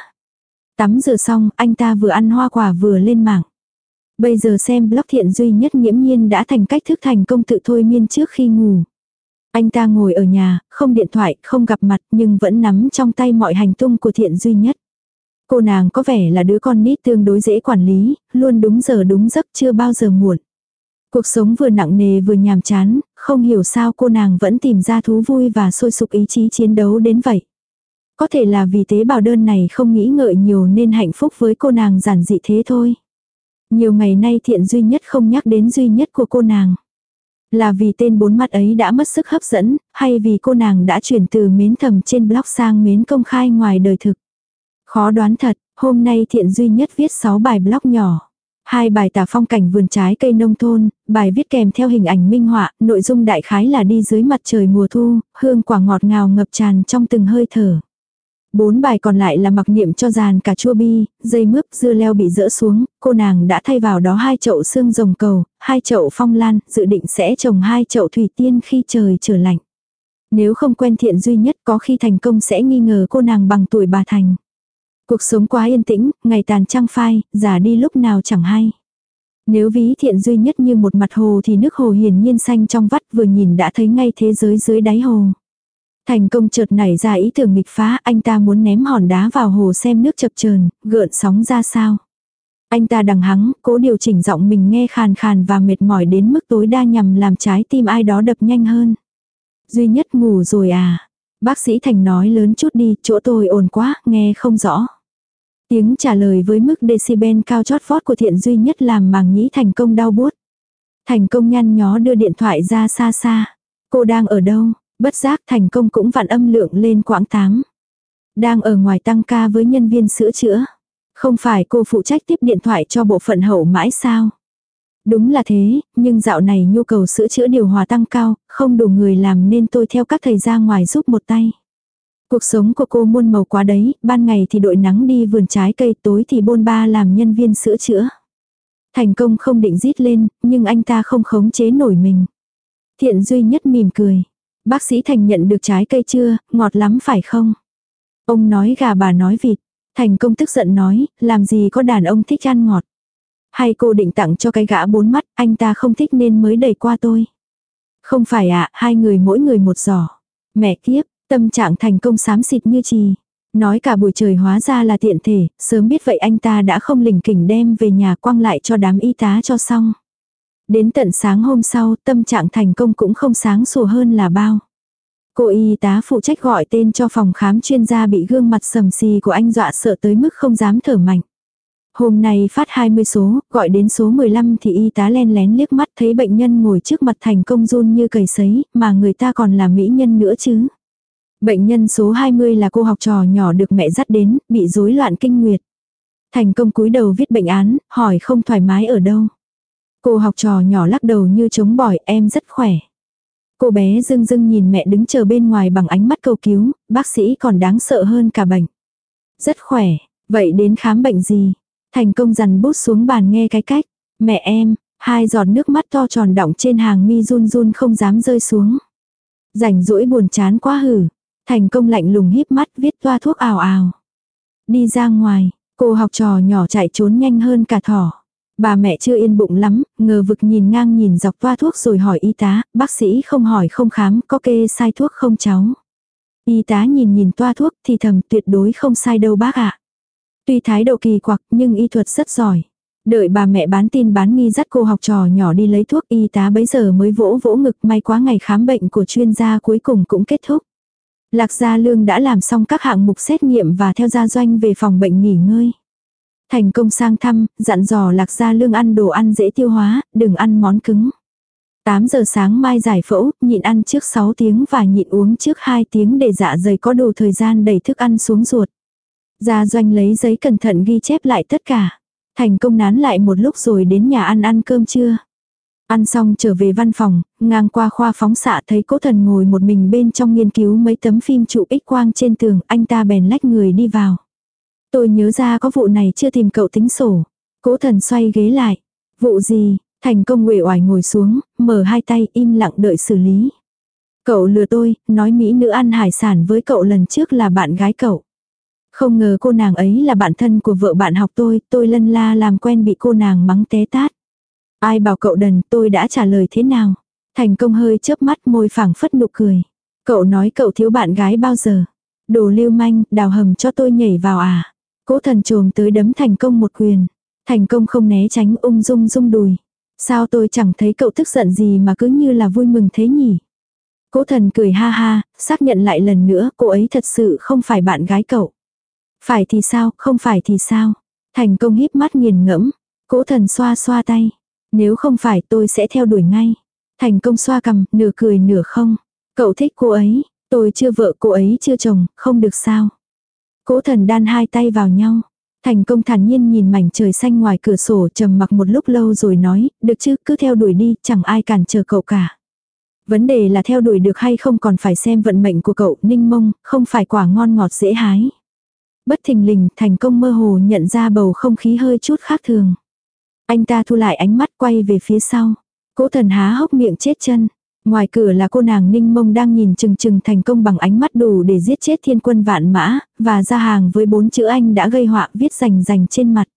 Tắm rửa xong, anh ta vừa ăn hoa quả vừa lên mạng. Bây giờ xem blog thiện duy nhất nghiễm nhiên đã thành cách thức thành công tự thôi miên trước khi ngủ. Anh ta ngồi ở nhà, không điện thoại, không gặp mặt nhưng vẫn nắm trong tay mọi hành tung của thiện duy nhất. Cô nàng có vẻ là đứa con nít tương đối dễ quản lý, luôn đúng giờ đúng giấc chưa bao giờ muộn. Cuộc sống vừa nặng nề vừa nhàm chán, không hiểu sao cô nàng vẫn tìm ra thú vui và sôi sục ý chí chiến đấu đến vậy. Có thể là vì tế bào đơn này không nghĩ ngợi nhiều nên hạnh phúc với cô nàng giản dị thế thôi. Nhiều ngày nay thiện duy nhất không nhắc đến duy nhất của cô nàng. Là vì tên bốn mắt ấy đã mất sức hấp dẫn, hay vì cô nàng đã chuyển từ mến thầm trên blog sang mến công khai ngoài đời thực. Khó đoán thật, hôm nay thiện duy nhất viết 6 bài blog nhỏ. Hai bài tả phong cảnh vườn trái cây nông thôn, bài viết kèm theo hình ảnh minh họa, nội dung đại khái là đi dưới mặt trời mùa thu, hương quả ngọt ngào ngập tràn trong từng hơi thở. Bốn bài còn lại là mặc niệm cho giàn cà chua bi, dây mướp, dưa leo bị rỡ xuống, cô nàng đã thay vào đó hai chậu xương rồng cầu, hai chậu phong lan, dự định sẽ trồng hai chậu thủy tiên khi trời trở lạnh. Nếu không quen thiện duy nhất có khi thành công sẽ nghi ngờ cô nàng bằng tuổi bà thành. Cuộc sống quá yên tĩnh, ngày tàn trăng phai, giả đi lúc nào chẳng hay. Nếu ví thiện duy nhất như một mặt hồ thì nước hồ hiển nhiên xanh trong vắt vừa nhìn đã thấy ngay thế giới dưới đáy hồ. Thành công chợt nảy ra ý tưởng nghịch phá, anh ta muốn ném hòn đá vào hồ xem nước chập chờn, gợn sóng ra sao. Anh ta đằng hắng, cố điều chỉnh giọng mình nghe khàn khàn và mệt mỏi đến mức tối đa nhằm làm trái tim ai đó đập nhanh hơn. Duy nhất ngủ rồi à. Bác sĩ Thành nói lớn chút đi, chỗ tôi ồn quá, nghe không rõ. Tiếng trả lời với mức decibel cao chót vót của thiện duy nhất làm màng nhĩ thành công đau buốt. Thành công nhăn nhó đưa điện thoại ra xa xa. Cô đang ở đâu? Bất giác thành công cũng vạn âm lượng lên quãng tám. Đang ở ngoài tăng ca với nhân viên sữa chữa. Không phải cô phụ trách tiếp điện thoại cho bộ phận hậu mãi sao? Đúng là thế, nhưng dạo này nhu cầu sữa chữa điều hòa tăng cao, không đủ người làm nên tôi theo các thầy ra ngoài giúp một tay. Cuộc sống của cô muôn màu quá đấy, ban ngày thì đội nắng đi vườn trái cây tối thì bôn ba làm nhân viên sữa chữa. Thành công không định rít lên, nhưng anh ta không khống chế nổi mình. Thiện duy nhất mỉm cười. Bác sĩ Thành nhận được trái cây chưa, ngọt lắm phải không? Ông nói gà bà nói vịt. Thành công tức giận nói, làm gì có đàn ông thích ăn ngọt. Hay cô định tặng cho cái gã bốn mắt, anh ta không thích nên mới đẩy qua tôi. Không phải ạ, hai người mỗi người một giỏ. Mẹ kiếp, tâm trạng thành công xám xịt như trì. Nói cả buổi trời hóa ra là tiện thể, sớm biết vậy anh ta đã không lỉnh kỉnh đem về nhà quăng lại cho đám y tá cho xong. Đến tận sáng hôm sau, tâm trạng thành công cũng không sáng sủa hơn là bao. Cô y tá phụ trách gọi tên cho phòng khám chuyên gia bị gương mặt sầm xì của anh dọa sợ tới mức không dám thở mạnh. Hôm nay phát 20 số, gọi đến số 15 thì y tá len lén liếc mắt thấy bệnh nhân ngồi trước mặt thành công run như cầy sấy, mà người ta còn là mỹ nhân nữa chứ. Bệnh nhân số 20 là cô học trò nhỏ được mẹ dắt đến, bị rối loạn kinh nguyệt. Thành công cúi đầu viết bệnh án, hỏi không thoải mái ở đâu. Cô học trò nhỏ lắc đầu như chống bỏi, em rất khỏe. Cô bé dưng dưng nhìn mẹ đứng chờ bên ngoài bằng ánh mắt cầu cứu, bác sĩ còn đáng sợ hơn cả bệnh. Rất khỏe, vậy đến khám bệnh gì? Thành công dằn bút xuống bàn nghe cái cách. Mẹ em, hai giọt nước mắt to tròn đọng trên hàng mi run run không dám rơi xuống. Rảnh rỗi buồn chán quá hử. Thành công lạnh lùng híp mắt viết toa thuốc ảo ảo. Đi ra ngoài, cô học trò nhỏ chạy trốn nhanh hơn cả thỏ. Bà mẹ chưa yên bụng lắm, ngờ vực nhìn ngang nhìn dọc toa thuốc rồi hỏi y tá, bác sĩ không hỏi không khám, có kê sai thuốc không cháu. Y tá nhìn nhìn toa thuốc thì thầm tuyệt đối không sai đâu bác ạ. Tuy thái độ kỳ quặc nhưng y thuật rất giỏi. Đợi bà mẹ bán tin bán nghi dắt cô học trò nhỏ đi lấy thuốc y tá bấy giờ mới vỗ vỗ ngực may quá ngày khám bệnh của chuyên gia cuối cùng cũng kết thúc. Lạc Gia Lương đã làm xong các hạng mục xét nghiệm và theo gia doanh về phòng bệnh nghỉ ngơi. Thành công sang thăm, dặn dò Lạc Gia Lương ăn đồ ăn dễ tiêu hóa, đừng ăn món cứng. 8 giờ sáng mai giải phẫu, nhịn ăn trước 6 tiếng và nhịn uống trước 2 tiếng để dạ dày có đủ thời gian đẩy thức ăn xuống ruột. Gia doanh lấy giấy cẩn thận ghi chép lại tất cả. Thành công nán lại một lúc rồi đến nhà ăn ăn cơm trưa. Ăn xong trở về văn phòng, ngang qua khoa phóng xạ thấy cố thần ngồi một mình bên trong nghiên cứu mấy tấm phim trụ ích quang trên tường, anh ta bèn lách người đi vào. Tôi nhớ ra có vụ này chưa tìm cậu tính sổ. Cố thần xoay ghế lại. Vụ gì? Thành công uể oải ngồi xuống, mở hai tay im lặng đợi xử lý. Cậu lừa tôi, nói Mỹ nữ ăn hải sản với cậu lần trước là bạn gái cậu. Không ngờ cô nàng ấy là bạn thân của vợ bạn học tôi, tôi lân la làm quen bị cô nàng mắng té tát. Ai bảo cậu đần tôi đã trả lời thế nào. Thành công hơi chớp mắt môi phẳng phất nụ cười. Cậu nói cậu thiếu bạn gái bao giờ. Đồ lưu manh, đào hầm cho tôi nhảy vào à. Cố thần trồm tới đấm thành công một quyền. Thành công không né tránh ung dung dung đùi. Sao tôi chẳng thấy cậu tức giận gì mà cứ như là vui mừng thế nhỉ. Cố thần cười ha ha, xác nhận lại lần nữa cô ấy thật sự không phải bạn gái cậu. Phải thì sao, không phải thì sao. Thành công híp mắt nghiền ngẫm. Cố thần xoa xoa tay. Nếu không phải tôi sẽ theo đuổi ngay. Thành công xoa cầm, nửa cười nửa không. Cậu thích cô ấy, tôi chưa vợ cô ấy chưa chồng, không được sao. Cố thần đan hai tay vào nhau. Thành công thản nhiên nhìn mảnh trời xanh ngoài cửa sổ trầm mặc một lúc lâu rồi nói, được chứ cứ theo đuổi đi, chẳng ai cản chờ cậu cả. Vấn đề là theo đuổi được hay không còn phải xem vận mệnh của cậu, ninh mông, không phải quả ngon ngọt dễ hái. Bất thình lình, thành công mơ hồ nhận ra bầu không khí hơi chút khác thường. Anh ta thu lại ánh mắt quay về phía sau. Cố thần há hốc miệng chết chân. Ngoài cửa là cô nàng ninh mông đang nhìn chừng chừng thành công bằng ánh mắt đủ để giết chết thiên quân vạn mã, và ra hàng với bốn chữ anh đã gây họa viết rành rành trên mặt.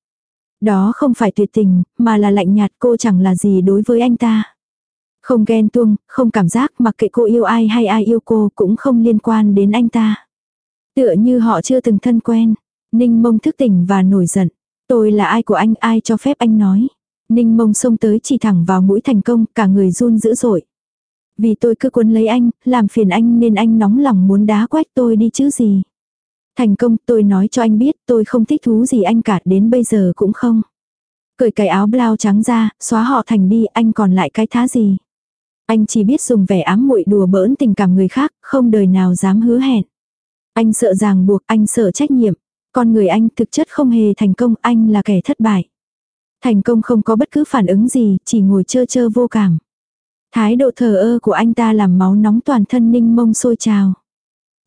Đó không phải tuyệt tình, mà là lạnh nhạt cô chẳng là gì đối với anh ta. Không ghen tuông, không cảm giác mặc kệ cô yêu ai hay ai yêu cô cũng không liên quan đến anh ta. Tựa như họ chưa từng thân quen. Ninh mông thức tỉnh và nổi giận. Tôi là ai của anh ai cho phép anh nói. Ninh mông xông tới chỉ thẳng vào mũi thành công cả người run dữ dội. Vì tôi cứ cuốn lấy anh, làm phiền anh nên anh nóng lòng muốn đá quách tôi đi chứ gì. Thành công tôi nói cho anh biết tôi không thích thú gì anh cả đến bây giờ cũng không. Cởi cái áo blau trắng ra, xóa họ thành đi anh còn lại cái thá gì. Anh chỉ biết dùng vẻ ám muội đùa bỡn tình cảm người khác, không đời nào dám hứa hẹn. Anh sợ ràng buộc, anh sợ trách nhiệm. Con người anh thực chất không hề thành công, anh là kẻ thất bại. Thành công không có bất cứ phản ứng gì, chỉ ngồi chơ chơ vô cảm. Thái độ thờ ơ của anh ta làm máu nóng toàn thân ninh mông sôi trào.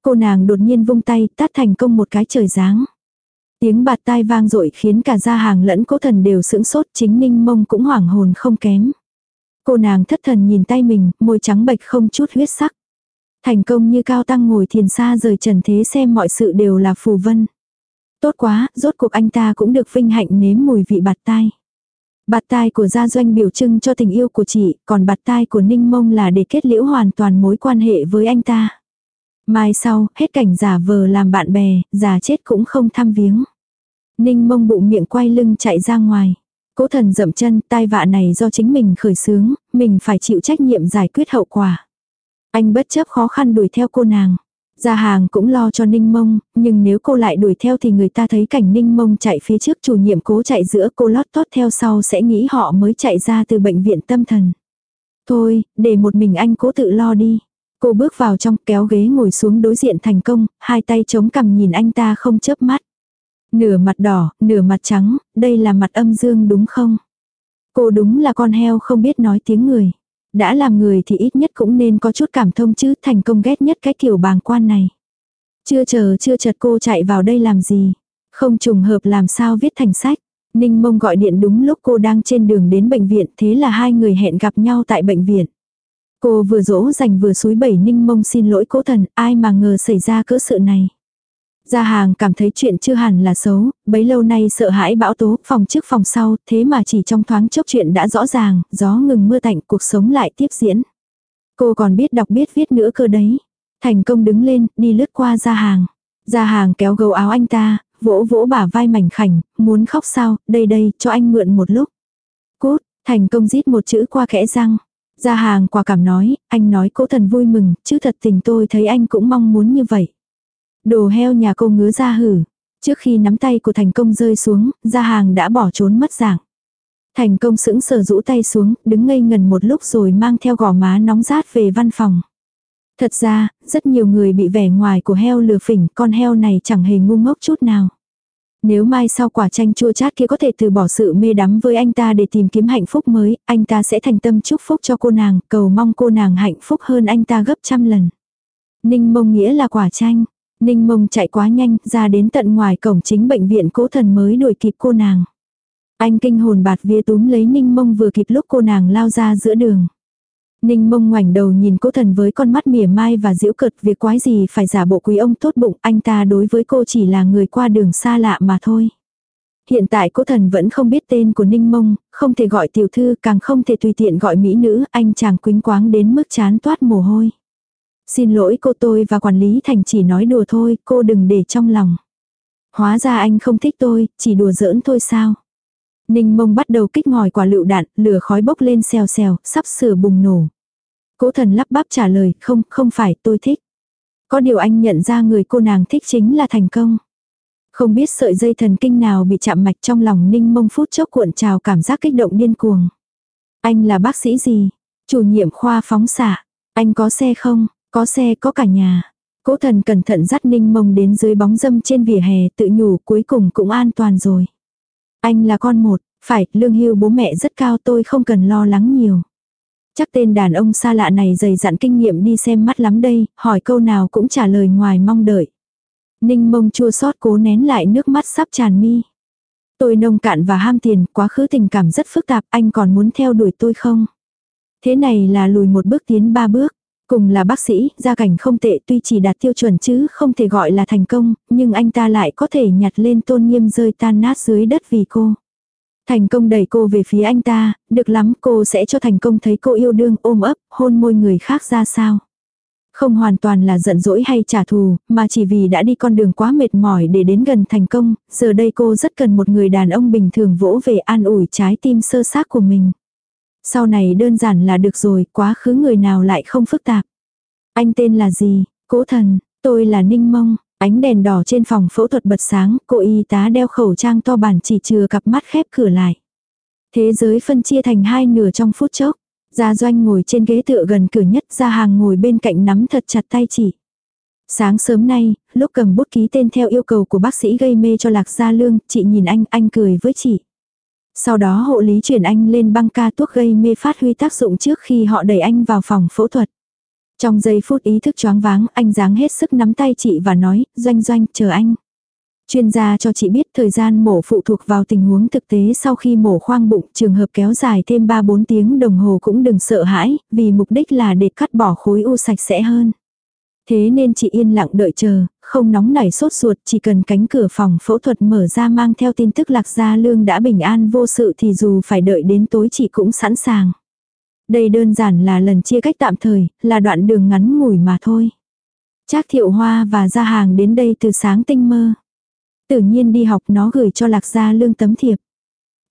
Cô nàng đột nhiên vung tay tát thành công một cái trời giáng. Tiếng bạt tai vang dội khiến cả gia hàng lẫn cố thần đều sững sốt chính ninh mông cũng hoảng hồn không kém. Cô nàng thất thần nhìn tay mình, môi trắng bệch không chút huyết sắc. Thành công như cao tăng ngồi thiền xa rời trần thế xem mọi sự đều là phù vân. Tốt quá, rốt cuộc anh ta cũng được vinh hạnh nếm mùi vị bạt tai. Bạt tai của gia doanh biểu trưng cho tình yêu của chị, còn bạt tai của Ninh Mông là để kết liễu hoàn toàn mối quan hệ với anh ta. Mai sau, hết cảnh giả vờ làm bạn bè, già chết cũng không thăm viếng. Ninh Mông bụng miệng quay lưng chạy ra ngoài. Cố thần dậm chân, tai vạ này do chính mình khởi xướng, mình phải chịu trách nhiệm giải quyết hậu quả. Anh bất chấp khó khăn đuổi theo cô nàng. Gia hàng cũng lo cho Ninh Mông, nhưng nếu cô lại đuổi theo thì người ta thấy cảnh Ninh Mông chạy phía trước chủ nhiệm cố chạy giữa cô lót tót theo sau sẽ nghĩ họ mới chạy ra từ bệnh viện tâm thần. Thôi, để một mình anh cố tự lo đi. Cô bước vào trong kéo ghế ngồi xuống đối diện thành công, hai tay chống cằm nhìn anh ta không chớp mắt. Nửa mặt đỏ, nửa mặt trắng, đây là mặt âm dương đúng không? Cô đúng là con heo không biết nói tiếng người. Đã làm người thì ít nhất cũng nên có chút cảm thông chứ, thành công ghét nhất cái kiểu bàng quan này. Chưa chờ, chưa chợt cô chạy vào đây làm gì. Không trùng hợp làm sao viết thành sách. Ninh mông gọi điện đúng lúc cô đang trên đường đến bệnh viện, thế là hai người hẹn gặp nhau tại bệnh viện. Cô vừa dỗ dành vừa suối bảy ninh mông xin lỗi cố thần, ai mà ngờ xảy ra cỡ sự này. Gia hàng cảm thấy chuyện chưa hẳn là xấu, bấy lâu nay sợ hãi bão tố, phòng trước phòng sau, thế mà chỉ trong thoáng chốc chuyện đã rõ ràng, gió ngừng mưa tạnh, cuộc sống lại tiếp diễn. Cô còn biết đọc biết viết nữa cơ đấy. Thành công đứng lên, đi lướt qua gia hàng. Gia hàng kéo gấu áo anh ta, vỗ vỗ bả vai mảnh khảnh, muốn khóc sao, đây đây, cho anh mượn một lúc. Cút, thành công rít một chữ qua kẽ răng. Gia hàng quả cảm nói, anh nói cố thần vui mừng, chứ thật tình tôi thấy anh cũng mong muốn như vậy. Đồ heo nhà cô ngứa ra hử. Trước khi nắm tay của thành công rơi xuống, ra hàng đã bỏ trốn mất dạng. Thành công sững sờ rũ tay xuống, đứng ngây ngần một lúc rồi mang theo gò má nóng rát về văn phòng. Thật ra, rất nhiều người bị vẻ ngoài của heo lừa phỉnh, con heo này chẳng hề ngu ngốc chút nào. Nếu mai sau quả chanh chua chát kia có thể từ bỏ sự mê đắm với anh ta để tìm kiếm hạnh phúc mới, anh ta sẽ thành tâm chúc phúc cho cô nàng, cầu mong cô nàng hạnh phúc hơn anh ta gấp trăm lần. Ninh mông nghĩa là quả chanh. Ninh mông chạy quá nhanh, ra đến tận ngoài cổng chính bệnh viện cố thần mới đuổi kịp cô nàng. Anh kinh hồn bạt vía túm lấy ninh mông vừa kịp lúc cô nàng lao ra giữa đường. Ninh mông ngoảnh đầu nhìn cố thần với con mắt mỉa mai và giễu cợt việc quái gì phải giả bộ quý ông tốt bụng anh ta đối với cô chỉ là người qua đường xa lạ mà thôi. Hiện tại cố thần vẫn không biết tên của Ninh mông, không thể gọi tiểu thư càng không thể tùy tiện gọi mỹ nữ, anh chàng quính quáng đến mức chán toát mồ hôi. Xin lỗi cô tôi và quản lý thành chỉ nói đùa thôi, cô đừng để trong lòng. Hóa ra anh không thích tôi, chỉ đùa giỡn thôi sao. Ninh mông bắt đầu kích ngòi quả lựu đạn, lửa khói bốc lên xèo xèo, sắp sửa bùng nổ. Cố thần lắp bắp trả lời, không, không phải, tôi thích. Có điều anh nhận ra người cô nàng thích chính là thành công. Không biết sợi dây thần kinh nào bị chạm mạch trong lòng ninh mông phút chốc cuộn trào cảm giác kích động điên cuồng. Anh là bác sĩ gì? Chủ nhiệm khoa phóng xạ. Anh có xe không? Có xe có cả nhà. Cố thần cẩn thận dắt ninh mông đến dưới bóng dâm trên vỉa hè tự nhủ cuối cùng cũng an toàn rồi. Anh là con một, phải, lương hưu bố mẹ rất cao tôi không cần lo lắng nhiều. Chắc tên đàn ông xa lạ này dày dặn kinh nghiệm đi xem mắt lắm đây, hỏi câu nào cũng trả lời ngoài mong đợi. Ninh mông chua xót cố nén lại nước mắt sắp tràn mi. Tôi nông cạn và ham tiền, quá khứ tình cảm rất phức tạp, anh còn muốn theo đuổi tôi không? Thế này là lùi một bước tiến ba bước. Cùng là bác sĩ, gia cảnh không tệ tuy chỉ đạt tiêu chuẩn chứ không thể gọi là thành công, nhưng anh ta lại có thể nhặt lên tôn nghiêm rơi tan nát dưới đất vì cô. Thành công đẩy cô về phía anh ta, được lắm cô sẽ cho thành công thấy cô yêu đương ôm ấp, hôn môi người khác ra sao. Không hoàn toàn là giận dỗi hay trả thù, mà chỉ vì đã đi con đường quá mệt mỏi để đến gần thành công, giờ đây cô rất cần một người đàn ông bình thường vỗ về an ủi trái tim sơ xác của mình. Sau này đơn giản là được rồi, quá khứ người nào lại không phức tạp. Anh tên là gì? Cố thần, tôi là Ninh Mông. Ánh đèn đỏ trên phòng phẫu thuật bật sáng, cô y tá đeo khẩu trang to bản chỉ chừa cặp mắt khép cửa lại. Thế giới phân chia thành hai nửa trong phút chốc. Gia Doanh ngồi trên ghế tựa gần cửa nhất, Gia Hàng ngồi bên cạnh nắm thật chặt tay chị. Sáng sớm nay, lúc cầm bút ký tên theo yêu cầu của bác sĩ gây mê cho Lạc Gia Lương, chị nhìn anh, anh cười với chị. Sau đó hộ lý chuyển anh lên băng ca thuốc gây mê phát huy tác dụng trước khi họ đẩy anh vào phòng phẫu thuật. Trong giây phút ý thức choáng váng, anh dáng hết sức nắm tay chị và nói, doanh doanh, chờ anh. Chuyên gia cho chị biết thời gian mổ phụ thuộc vào tình huống thực tế sau khi mổ khoang bụng, trường hợp kéo dài thêm 3-4 tiếng đồng hồ cũng đừng sợ hãi, vì mục đích là để cắt bỏ khối u sạch sẽ hơn. Thế nên chị yên lặng đợi chờ, không nóng nảy sốt ruột, chỉ cần cánh cửa phòng phẫu thuật mở ra mang theo tin tức lạc gia lương đã bình an vô sự thì dù phải đợi đến tối chị cũng sẵn sàng. Đây đơn giản là lần chia cách tạm thời, là đoạn đường ngắn ngủi mà thôi. Trác thiệu hoa và gia hàng đến đây từ sáng tinh mơ. Tự nhiên đi học nó gửi cho lạc gia lương tấm thiệp.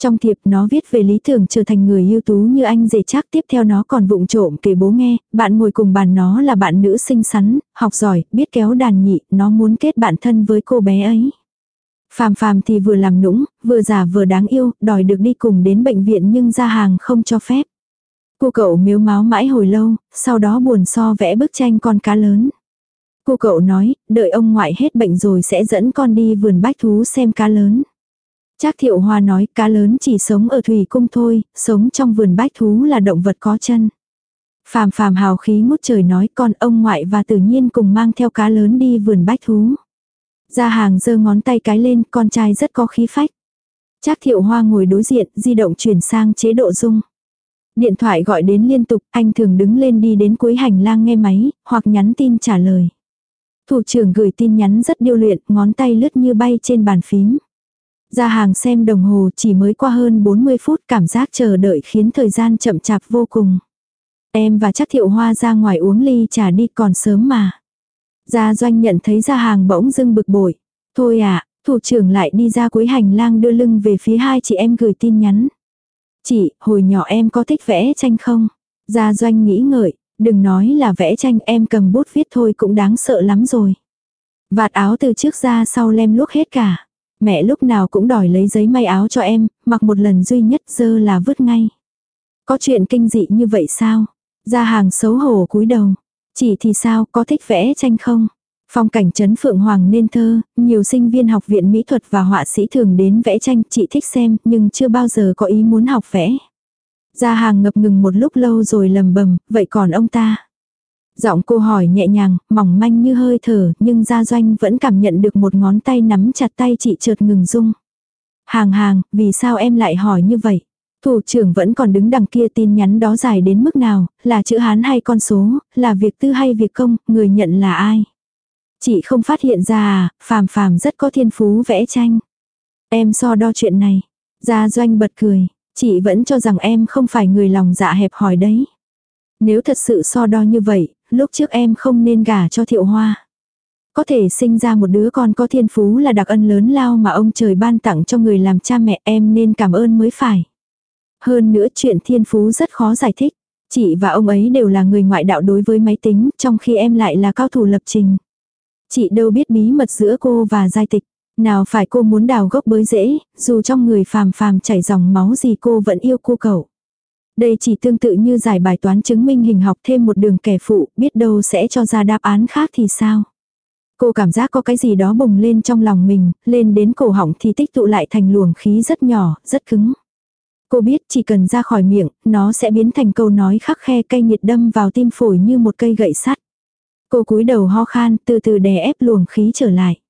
Trong thiệp nó viết về lý tưởng trở thành người ưu tú như anh dễ chắc tiếp theo nó còn vụng trộm kể bố nghe, bạn ngồi cùng bàn nó là bạn nữ xinh xắn, học giỏi, biết kéo đàn nhị, nó muốn kết bạn thân với cô bé ấy. Phàm phàm thì vừa làm nũng, vừa giả vừa đáng yêu, đòi được đi cùng đến bệnh viện nhưng ra hàng không cho phép. Cô cậu miếu máu mãi hồi lâu, sau đó buồn so vẽ bức tranh con cá lớn. Cô cậu nói, đợi ông ngoại hết bệnh rồi sẽ dẫn con đi vườn bách thú xem cá lớn. Trác thiệu hoa nói cá lớn chỉ sống ở thủy cung thôi, sống trong vườn bách thú là động vật có chân. Phàm phàm hào khí ngút trời nói con ông ngoại và tự nhiên cùng mang theo cá lớn đi vườn bách thú. Ra hàng giơ ngón tay cái lên, con trai rất có khí phách. Trác thiệu hoa ngồi đối diện, di động chuyển sang chế độ dung. Điện thoại gọi đến liên tục, anh thường đứng lên đi đến cuối hành lang nghe máy, hoặc nhắn tin trả lời. Thủ trưởng gửi tin nhắn rất điêu luyện, ngón tay lướt như bay trên bàn phím. Ra hàng xem đồng hồ chỉ mới qua hơn 40 phút cảm giác chờ đợi khiến thời gian chậm chạp vô cùng. Em và chắc thiệu hoa ra ngoài uống ly trà đi còn sớm mà. Gia doanh nhận thấy ra hàng bỗng dưng bực bội. Thôi à, thủ trưởng lại đi ra cuối hành lang đưa lưng về phía hai chị em gửi tin nhắn. Chị, hồi nhỏ em có thích vẽ tranh không? Gia doanh nghĩ ngợi, đừng nói là vẽ tranh em cầm bút viết thôi cũng đáng sợ lắm rồi. Vạt áo từ trước ra sau lem luốc hết cả. Mẹ lúc nào cũng đòi lấy giấy may áo cho em, mặc một lần duy nhất dơ là vứt ngay. Có chuyện kinh dị như vậy sao? Ra hàng xấu hổ cúi đầu. Chỉ thì sao, có thích vẽ tranh không? Phong cảnh trấn Phượng Hoàng nên thơ, nhiều sinh viên học viện mỹ thuật và họa sĩ thường đến vẽ tranh, chị thích xem, nhưng chưa bao giờ có ý muốn học vẽ. Gia hàng ngập ngừng một lúc lâu rồi lầm bầm, vậy còn ông ta? Giọng cô hỏi nhẹ nhàng, mỏng manh như hơi thở, nhưng gia doanh vẫn cảm nhận được một ngón tay nắm chặt tay chị chợt ngừng rung. Hàng hàng, vì sao em lại hỏi như vậy? Thủ trưởng vẫn còn đứng đằng kia tin nhắn đó dài đến mức nào, là chữ Hán hay con số, là việc tư hay việc công, người nhận là ai? Chị không phát hiện ra à, phàm phàm rất có thiên phú vẽ tranh. Em so đo chuyện này. Gia doanh bật cười, chị vẫn cho rằng em không phải người lòng dạ hẹp hỏi đấy. Nếu thật sự so đo như vậy, lúc trước em không nên gả cho thiệu hoa. Có thể sinh ra một đứa con có thiên phú là đặc ân lớn lao mà ông trời ban tặng cho người làm cha mẹ em nên cảm ơn mới phải. Hơn nữa chuyện thiên phú rất khó giải thích. Chị và ông ấy đều là người ngoại đạo đối với máy tính, trong khi em lại là cao thủ lập trình. Chị đâu biết bí mật giữa cô và giai tịch. Nào phải cô muốn đào gốc bới rễ, dù trong người phàm phàm chảy dòng máu gì cô vẫn yêu cô cậu. Đây chỉ tương tự như giải bài toán chứng minh hình học thêm một đường kẻ phụ, biết đâu sẽ cho ra đáp án khác thì sao. Cô cảm giác có cái gì đó bùng lên trong lòng mình, lên đến cổ họng thì tích tụ lại thành luồng khí rất nhỏ, rất cứng. Cô biết chỉ cần ra khỏi miệng, nó sẽ biến thành câu nói khắc khe cay nhiệt đâm vào tim phổi như một cây gậy sắt. Cô cúi đầu ho khan, từ từ đè ép luồng khí trở lại.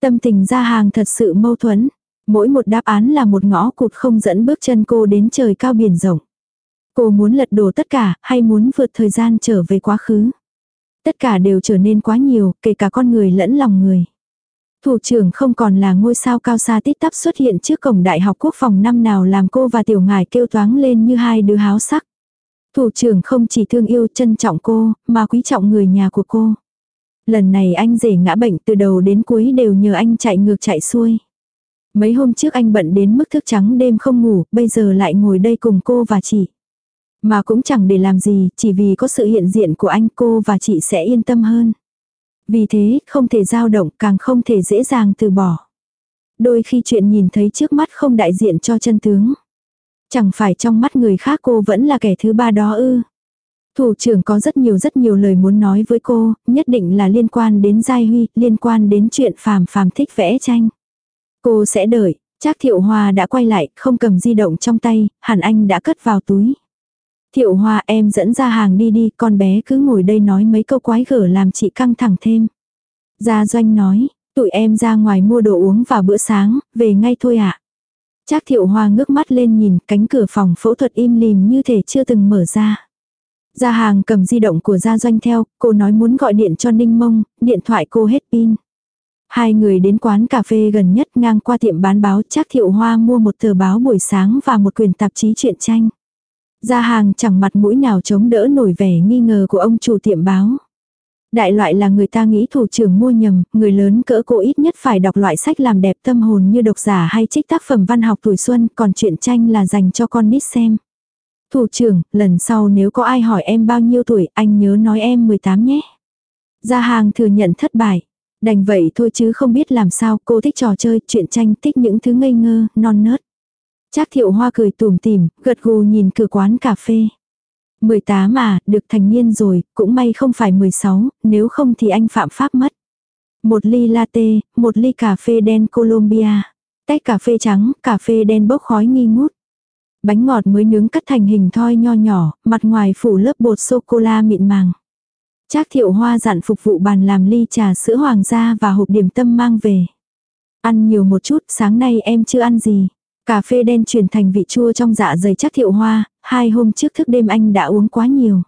Tâm tình ra hàng thật sự mâu thuẫn. Mỗi một đáp án là một ngõ cụt không dẫn bước chân cô đến trời cao biển rộng. Cô muốn lật đổ tất cả, hay muốn vượt thời gian trở về quá khứ. Tất cả đều trở nên quá nhiều, kể cả con người lẫn lòng người. Thủ trưởng không còn là ngôi sao cao xa tít tắp xuất hiện trước cổng đại học quốc phòng năm nào làm cô và tiểu ngài kêu toáng lên như hai đứa háo sắc. Thủ trưởng không chỉ thương yêu trân trọng cô, mà quý trọng người nhà của cô. Lần này anh rể ngã bệnh từ đầu đến cuối đều nhờ anh chạy ngược chạy xuôi. Mấy hôm trước anh bận đến mức thức trắng đêm không ngủ, bây giờ lại ngồi đây cùng cô và chị. Mà cũng chẳng để làm gì, chỉ vì có sự hiện diện của anh cô và chị sẽ yên tâm hơn. Vì thế, không thể dao động, càng không thể dễ dàng từ bỏ. Đôi khi chuyện nhìn thấy trước mắt không đại diện cho chân tướng. Chẳng phải trong mắt người khác cô vẫn là kẻ thứ ba đó ư. Thủ trưởng có rất nhiều rất nhiều lời muốn nói với cô, nhất định là liên quan đến Giai Huy, liên quan đến chuyện phàm phàm thích vẽ tranh. Cô sẽ đợi, chắc Thiệu Hoa đã quay lại, không cầm di động trong tay, hẳn anh đã cất vào túi. Thiệu Hoa em dẫn ra hàng đi đi, con bé cứ ngồi đây nói mấy câu quái gở làm chị căng thẳng thêm. Gia Doanh nói, tụi em ra ngoài mua đồ uống và bữa sáng, về ngay thôi ạ. À. Trác Thiệu Hoa ngước mắt lên nhìn cánh cửa phòng phẫu thuật im lìm như thể chưa từng mở ra. Gia hàng cầm di động của gia doanh theo, cô nói muốn gọi điện cho Ninh Mông, điện thoại cô hết pin. Hai người đến quán cà phê gần nhất ngang qua tiệm bán báo chắc thiệu hoa mua một tờ báo buổi sáng và một quyển tạp chí truyện tranh. Gia hàng chẳng mặt mũi nào chống đỡ nổi vẻ nghi ngờ của ông chủ tiệm báo. Đại loại là người ta nghĩ thủ trưởng mua nhầm, người lớn cỡ cô ít nhất phải đọc loại sách làm đẹp tâm hồn như độc giả hay trích tác phẩm văn học tuổi xuân, còn truyện tranh là dành cho con nít xem. Thủ trưởng, lần sau nếu có ai hỏi em bao nhiêu tuổi, anh nhớ nói em 18 nhé. Gia hàng thừa nhận thất bại. Đành vậy thôi chứ không biết làm sao, cô thích trò chơi, truyện tranh, thích những thứ ngây ngơ, non nớt. Trác thiệu hoa cười tủm tỉm, gật gù nhìn cửa quán cà phê. 18 à, được thành niên rồi, cũng may không phải 16, nếu không thì anh phạm pháp mất. Một ly latte, một ly cà phê đen Colombia. Tách cà phê trắng, cà phê đen bốc khói nghi ngút. Bánh ngọt mới nướng cắt thành hình thoi nho nhỏ, mặt ngoài phủ lớp bột sô-cô-la mịn màng. Trác thiệu hoa dặn phục vụ bàn làm ly trà sữa hoàng gia và hộp điểm tâm mang về. Ăn nhiều một chút, sáng nay em chưa ăn gì. Cà phê đen chuyển thành vị chua trong dạ dày chắc thiệu hoa, hai hôm trước thức đêm anh đã uống quá nhiều.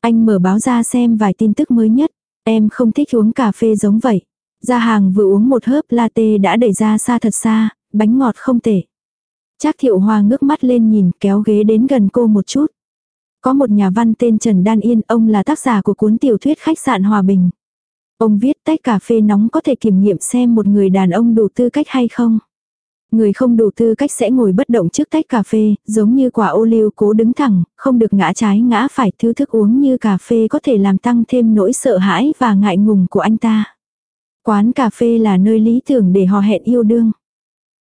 Anh mở báo ra xem vài tin tức mới nhất. Em không thích uống cà phê giống vậy. Ra hàng vừa uống một hớp latte đã đẩy ra xa thật xa, bánh ngọt không tệ. Trác thiệu hoa ngước mắt lên nhìn kéo ghế đến gần cô một chút. Có một nhà văn tên Trần Đan Yên, ông là tác giả của cuốn tiểu thuyết khách sạn Hòa Bình. Ông viết tách cà phê nóng có thể kiểm nghiệm xem một người đàn ông đủ tư cách hay không. Người không đủ tư cách sẽ ngồi bất động trước tách cà phê, giống như quả ô liu cố đứng thẳng, không được ngã trái ngã phải thứ thức uống như cà phê có thể làm tăng thêm nỗi sợ hãi và ngại ngùng của anh ta. Quán cà phê là nơi lý tưởng để hò hẹn yêu đương.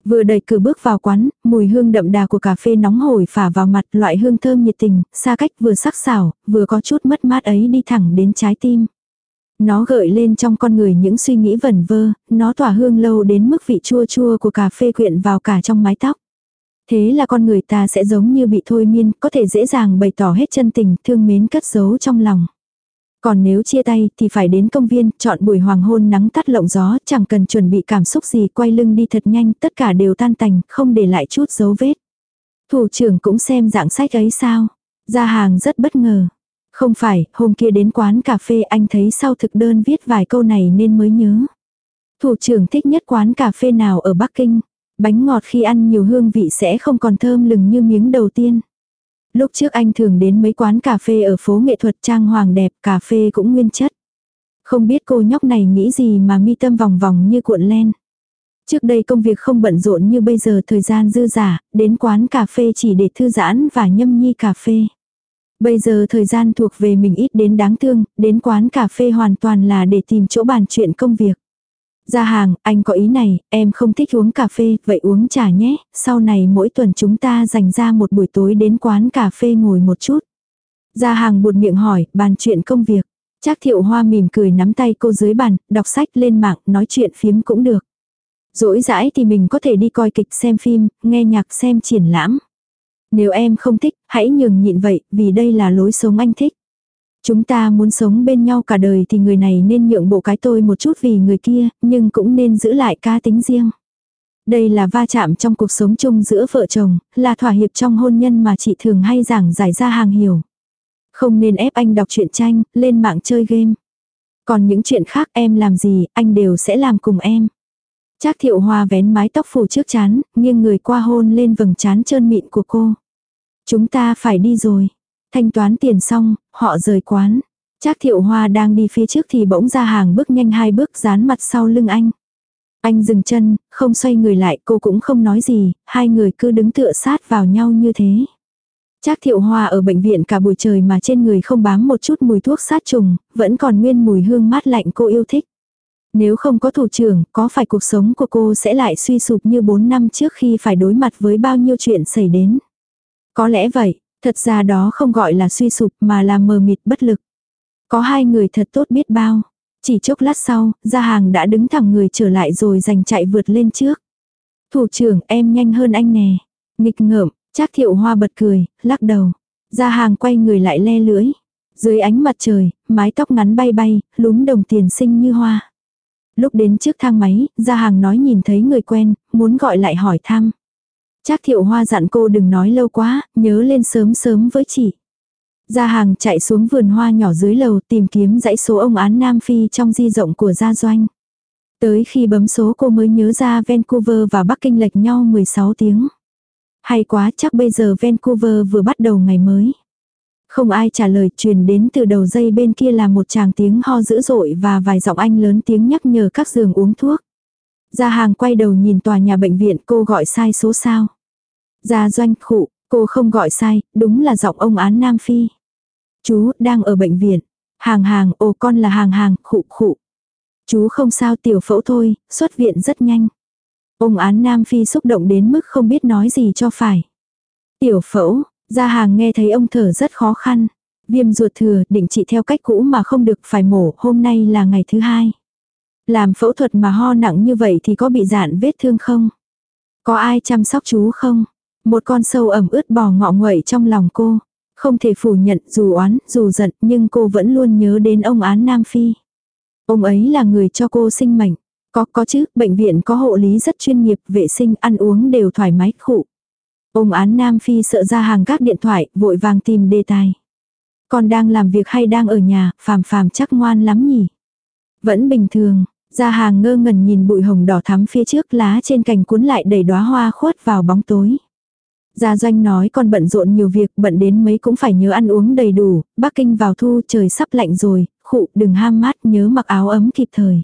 Vừa đẩy cửa bước vào quán, mùi hương đậm đà của cà phê nóng hổi phả vào mặt loại hương thơm nhiệt tình, xa cách vừa sắc sảo, vừa có chút mất mát ấy đi thẳng đến trái tim. Nó gợi lên trong con người những suy nghĩ vẩn vơ, nó tỏa hương lâu đến mức vị chua chua của cà phê quyện vào cả trong mái tóc. Thế là con người ta sẽ giống như bị thôi miên, có thể dễ dàng bày tỏ hết chân tình, thương mến cất giấu trong lòng. Còn nếu chia tay thì phải đến công viên, chọn buổi hoàng hôn nắng tắt lộng gió, chẳng cần chuẩn bị cảm xúc gì, quay lưng đi thật nhanh, tất cả đều tan tành, không để lại chút dấu vết. Thủ trưởng cũng xem dạng sách ấy sao. Ra hàng rất bất ngờ. Không phải, hôm kia đến quán cà phê anh thấy sau thực đơn viết vài câu này nên mới nhớ. Thủ trưởng thích nhất quán cà phê nào ở Bắc Kinh. Bánh ngọt khi ăn nhiều hương vị sẽ không còn thơm lừng như miếng đầu tiên. Lúc trước anh thường đến mấy quán cà phê ở phố nghệ thuật trang hoàng đẹp, cà phê cũng nguyên chất. Không biết cô nhóc này nghĩ gì mà mi tâm vòng vòng như cuộn len. Trước đây công việc không bận rộn như bây giờ thời gian dư giả, đến quán cà phê chỉ để thư giãn và nhâm nhi cà phê. Bây giờ thời gian thuộc về mình ít đến đáng thương, đến quán cà phê hoàn toàn là để tìm chỗ bàn chuyện công việc. Ra hàng, anh có ý này, em không thích uống cà phê, vậy uống trà nhé, sau này mỗi tuần chúng ta dành ra một buổi tối đến quán cà phê ngồi một chút. Ra hàng buột miệng hỏi, bàn chuyện công việc. Trác thiệu hoa mỉm cười nắm tay cô dưới bàn, đọc sách lên mạng, nói chuyện phiếm cũng được. Rỗi rãi thì mình có thể đi coi kịch xem phim, nghe nhạc xem triển lãm. Nếu em không thích, hãy nhường nhịn vậy, vì đây là lối sống anh thích. Chúng ta muốn sống bên nhau cả đời thì người này nên nhượng bộ cái tôi một chút vì người kia, nhưng cũng nên giữ lại cá tính riêng. Đây là va chạm trong cuộc sống chung giữa vợ chồng, là thỏa hiệp trong hôn nhân mà chị thường hay giảng giải ra hàng hiểu. Không nên ép anh đọc truyện tranh, lên mạng chơi game. Còn những chuyện khác em làm gì, anh đều sẽ làm cùng em. Trác thiệu hoa vén mái tóc phủ trước chán, nghiêng người qua hôn lên vầng trán trơn mịn của cô. Chúng ta phải đi rồi. Thanh toán tiền xong, họ rời quán. Trác thiệu hoa đang đi phía trước thì bỗng ra hàng bước nhanh hai bước dán mặt sau lưng anh. Anh dừng chân, không xoay người lại cô cũng không nói gì, hai người cứ đứng tựa sát vào nhau như thế. Trác thiệu hoa ở bệnh viện cả buổi trời mà trên người không bám một chút mùi thuốc sát trùng, vẫn còn nguyên mùi hương mát lạnh cô yêu thích. Nếu không có thủ trưởng, có phải cuộc sống của cô sẽ lại suy sụp như 4 năm trước khi phải đối mặt với bao nhiêu chuyện xảy đến? Có lẽ vậy, thật ra đó không gọi là suy sụp mà là mờ mịt bất lực. Có hai người thật tốt biết bao. Chỉ chốc lát sau, gia hàng đã đứng thẳng người trở lại rồi giành chạy vượt lên trước. Thủ trưởng em nhanh hơn anh nè. Nghịch ngợm, Trác thiệu hoa bật cười, lắc đầu. Gia hàng quay người lại le lưỡi. Dưới ánh mặt trời, mái tóc ngắn bay bay, lúm đồng tiền xinh như hoa. Lúc đến trước thang máy, gia hàng nói nhìn thấy người quen, muốn gọi lại hỏi thăm. Trác thiệu hoa dặn cô đừng nói lâu quá, nhớ lên sớm sớm với chị. Gia hàng chạy xuống vườn hoa nhỏ dưới lầu tìm kiếm dãy số ông án Nam Phi trong di rộng của gia doanh. Tới khi bấm số cô mới nhớ ra Vancouver và Bắc Kinh lệch nhau 16 tiếng. Hay quá chắc bây giờ Vancouver vừa bắt đầu ngày mới. Không ai trả lời truyền đến từ đầu dây bên kia là một chàng tiếng ho dữ dội và vài giọng anh lớn tiếng nhắc nhở các giường uống thuốc. Gia hàng quay đầu nhìn tòa nhà bệnh viện cô gọi sai số sao. Gia doanh khụ, cô không gọi sai, đúng là giọng ông án Nam Phi. Chú, đang ở bệnh viện. Hàng hàng, ồ con là hàng hàng, khụ khụ. Chú không sao tiểu phẫu thôi, xuất viện rất nhanh. Ông án Nam Phi xúc động đến mức không biết nói gì cho phải. Tiểu phẫu, gia hàng nghe thấy ông thở rất khó khăn. Viêm ruột thừa, định trị theo cách cũ mà không được phải mổ, hôm nay là ngày thứ hai. Làm phẫu thuật mà ho nặng như vậy thì có bị dạn vết thương không? Có ai chăm sóc chú không? Một con sâu ẩm ướt bò ngọ nguậy trong lòng cô. Không thể phủ nhận dù oán, dù giận nhưng cô vẫn luôn nhớ đến ông án Nam Phi. Ông ấy là người cho cô sinh mệnh. Có, có chứ, bệnh viện có hộ lý rất chuyên nghiệp, vệ sinh, ăn uống đều thoải mái, khụ. Ông án Nam Phi sợ ra hàng các điện thoại, vội vàng tìm đề tài. Con đang làm việc hay đang ở nhà, phàm phàm chắc ngoan lắm nhỉ. Vẫn bình thường, ra hàng ngơ ngẩn nhìn bụi hồng đỏ thắm phía trước lá trên cành cuốn lại đầy đóa hoa khuất vào bóng tối. Gia doanh nói con bận rộn nhiều việc, bận đến mấy cũng phải nhớ ăn uống đầy đủ, Bắc Kinh vào thu trời sắp lạnh rồi, khụ đừng ham mát nhớ mặc áo ấm kịp thời.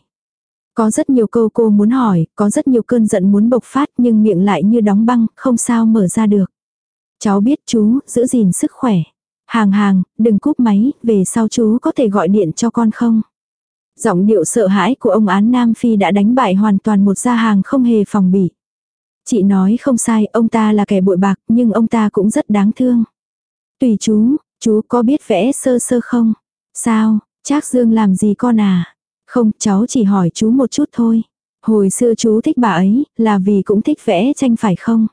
Có rất nhiều câu cô muốn hỏi, có rất nhiều cơn giận muốn bộc phát nhưng miệng lại như đóng băng, không sao mở ra được. Cháu biết chú, giữ gìn sức khỏe. Hàng hàng, đừng cúp máy, về sau chú có thể gọi điện cho con không? Giọng điệu sợ hãi của ông án Nam Phi đã đánh bại hoàn toàn một gia hàng không hề phòng bị. Chị nói không sai, ông ta là kẻ bội bạc, nhưng ông ta cũng rất đáng thương. Tùy chú, chú có biết vẽ sơ sơ không? Sao, Trác Dương làm gì con à? Không, cháu chỉ hỏi chú một chút thôi. Hồi xưa chú thích bà ấy, là vì cũng thích vẽ tranh phải không?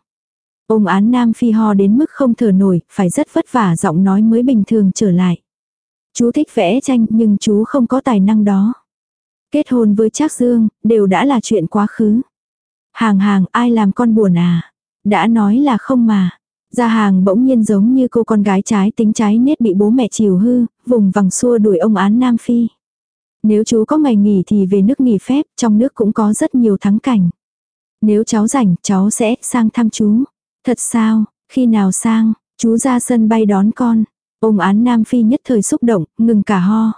Ông án Nam Phi ho đến mức không thở nổi, phải rất vất vả giọng nói mới bình thường trở lại. Chú thích vẽ tranh nhưng chú không có tài năng đó. Kết hôn với Trác Dương, đều đã là chuyện quá khứ. Hàng hàng ai làm con buồn à? Đã nói là không mà. Gia hàng bỗng nhiên giống như cô con gái trái tính trái nết bị bố mẹ chiều hư, vùng vằng xua đuổi ông án Nam Phi. Nếu chú có ngày nghỉ thì về nước nghỉ phép, trong nước cũng có rất nhiều thắng cảnh. Nếu cháu rảnh, cháu sẽ sang thăm chú. Thật sao, khi nào sang, chú ra sân bay đón con. Ông án Nam Phi nhất thời xúc động, ngừng cả ho.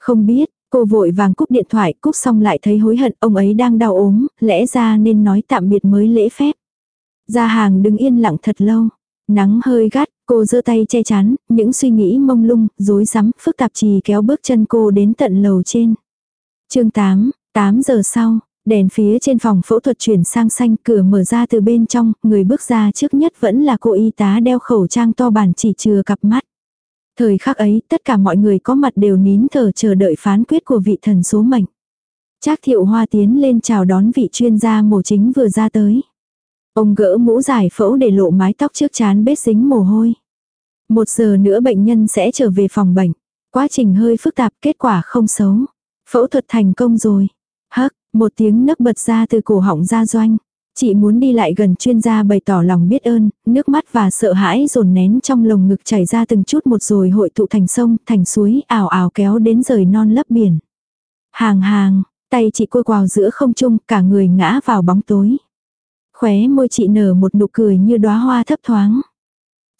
Không biết, cô vội vàng cúp điện thoại, cúp xong lại thấy hối hận, ông ấy đang đau ốm, lẽ ra nên nói tạm biệt mới lễ phép. Gia hàng đứng yên lặng thật lâu. Nắng hơi gắt, cô giơ tay che chắn, những suy nghĩ mông lung, rối rắm, phức tạp trì kéo bước chân cô đến tận lầu trên. chương 8, 8 giờ sau, đèn phía trên phòng phẫu thuật chuyển sang xanh, cửa mở ra từ bên trong, người bước ra trước nhất vẫn là cô y tá đeo khẩu trang to bản chỉ chừa cặp mắt. Thời khắc ấy, tất cả mọi người có mặt đều nín thở chờ đợi phán quyết của vị thần số mệnh. Trác thiệu hoa tiến lên chào đón vị chuyên gia mổ chính vừa ra tới. Ông gỡ mũ giải phẫu để lộ mái tóc trước chán bết dính mồ hôi. Một giờ nữa bệnh nhân sẽ trở về phòng bệnh. Quá trình hơi phức tạp, kết quả không xấu. Phẫu thuật thành công rồi. Hắc, một tiếng nấc bật ra từ cổ họng ra doanh. Chị muốn đi lại gần chuyên gia bày tỏ lòng biết ơn, nước mắt và sợ hãi dồn nén trong lồng ngực chảy ra từng chút một rồi hội tụ thành sông, thành suối, ảo ảo kéo đến rời non lấp biển. Hàng hàng, tay chị côi quào giữa không trung, cả người ngã vào bóng tối. Khóe môi chị nở một nụ cười như đóa hoa thấp thoáng.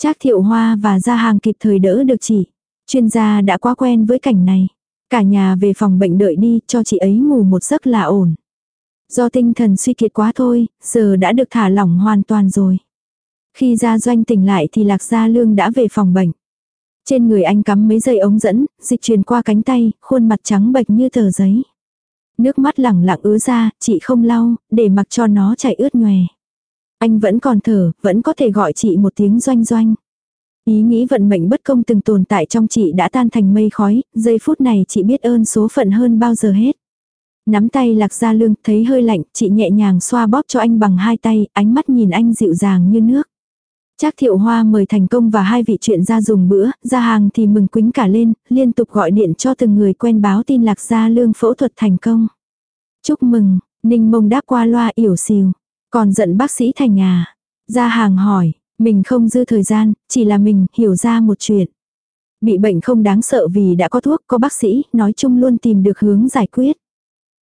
Trác thiệu hoa và ra hàng kịp thời đỡ được chị. Chuyên gia đã quá quen với cảnh này. Cả nhà về phòng bệnh đợi đi cho chị ấy ngủ một giấc là ổn. Do tinh thần suy kiệt quá thôi, giờ đã được thả lỏng hoàn toàn rồi. Khi ra doanh tỉnh lại thì lạc gia lương đã về phòng bệnh. Trên người anh cắm mấy dây ống dẫn, dịch truyền qua cánh tay, khuôn mặt trắng bệch như tờ giấy. Nước mắt lẳng lặng ứa ra, chị không lau, để mặc cho nó chảy ướt nhòe. Anh vẫn còn thở, vẫn có thể gọi chị một tiếng doanh doanh. Ý nghĩ vận mệnh bất công từng tồn tại trong chị đã tan thành mây khói, giây phút này chị biết ơn số phận hơn bao giờ hết. Nắm tay lạc ra lương, thấy hơi lạnh, chị nhẹ nhàng xoa bóp cho anh bằng hai tay, ánh mắt nhìn anh dịu dàng như nước. Trác thiệu hoa mời thành công và hai vị chuyện ra dùng bữa, ra hàng thì mừng quính cả lên, liên tục gọi điện cho từng người quen báo tin lạc gia lương phẫu thuật thành công. Chúc mừng, ninh mông đáp qua loa yểu xìu. Còn giận bác sĩ thành à. Ra hàng hỏi, mình không dư thời gian, chỉ là mình hiểu ra một chuyện. Bị bệnh không đáng sợ vì đã có thuốc, có bác sĩ, nói chung luôn tìm được hướng giải quyết.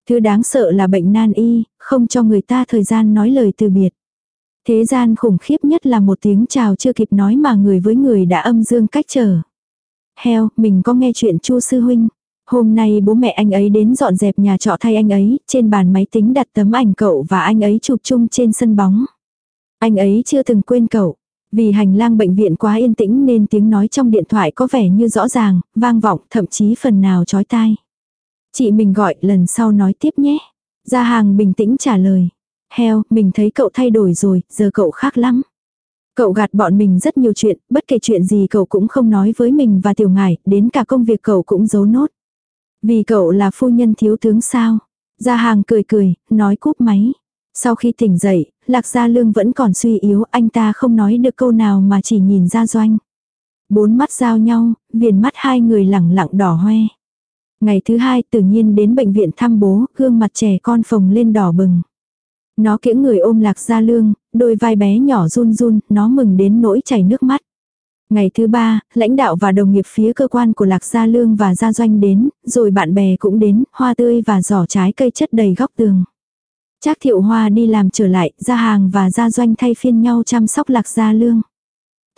Thứ đáng sợ là bệnh nan y, không cho người ta thời gian nói lời từ biệt. Thế gian khủng khiếp nhất là một tiếng chào chưa kịp nói mà người với người đã âm dương cách trở. Heo, mình có nghe chuyện Chu sư huynh. Hôm nay bố mẹ anh ấy đến dọn dẹp nhà trọ thay anh ấy, trên bàn máy tính đặt tấm ảnh cậu và anh ấy chụp chung trên sân bóng. Anh ấy chưa từng quên cậu. Vì hành lang bệnh viện quá yên tĩnh nên tiếng nói trong điện thoại có vẻ như rõ ràng, vang vọng, thậm chí phần nào chói tai. Chị mình gọi lần sau nói tiếp nhé. Gia hàng bình tĩnh trả lời. Heo, mình thấy cậu thay đổi rồi, giờ cậu khác lắm. Cậu gạt bọn mình rất nhiều chuyện, bất kể chuyện gì cậu cũng không nói với mình và tiểu ngải, đến cả công việc cậu cũng giấu nốt. Vì cậu là phu nhân thiếu tướng sao? Gia hàng cười cười, nói cúp máy. Sau khi tỉnh dậy, Lạc Gia Lương vẫn còn suy yếu, anh ta không nói được câu nào mà chỉ nhìn ra doanh. Bốn mắt giao nhau, viền mắt hai người lẳng lặng đỏ hoe. Ngày thứ hai tự nhiên đến bệnh viện thăm bố, gương mặt trẻ con phồng lên đỏ bừng. Nó kiễng người ôm Lạc Gia Lương, đôi vai bé nhỏ run run, nó mừng đến nỗi chảy nước mắt. Ngày thứ ba, lãnh đạo và đồng nghiệp phía cơ quan của Lạc Gia Lương và Gia Doanh đến, rồi bạn bè cũng đến, hoa tươi và giỏ trái cây chất đầy góc tường. Trác thiệu hoa đi làm trở lại, ra hàng và gia doanh thay phiên nhau chăm sóc lạc gia lương.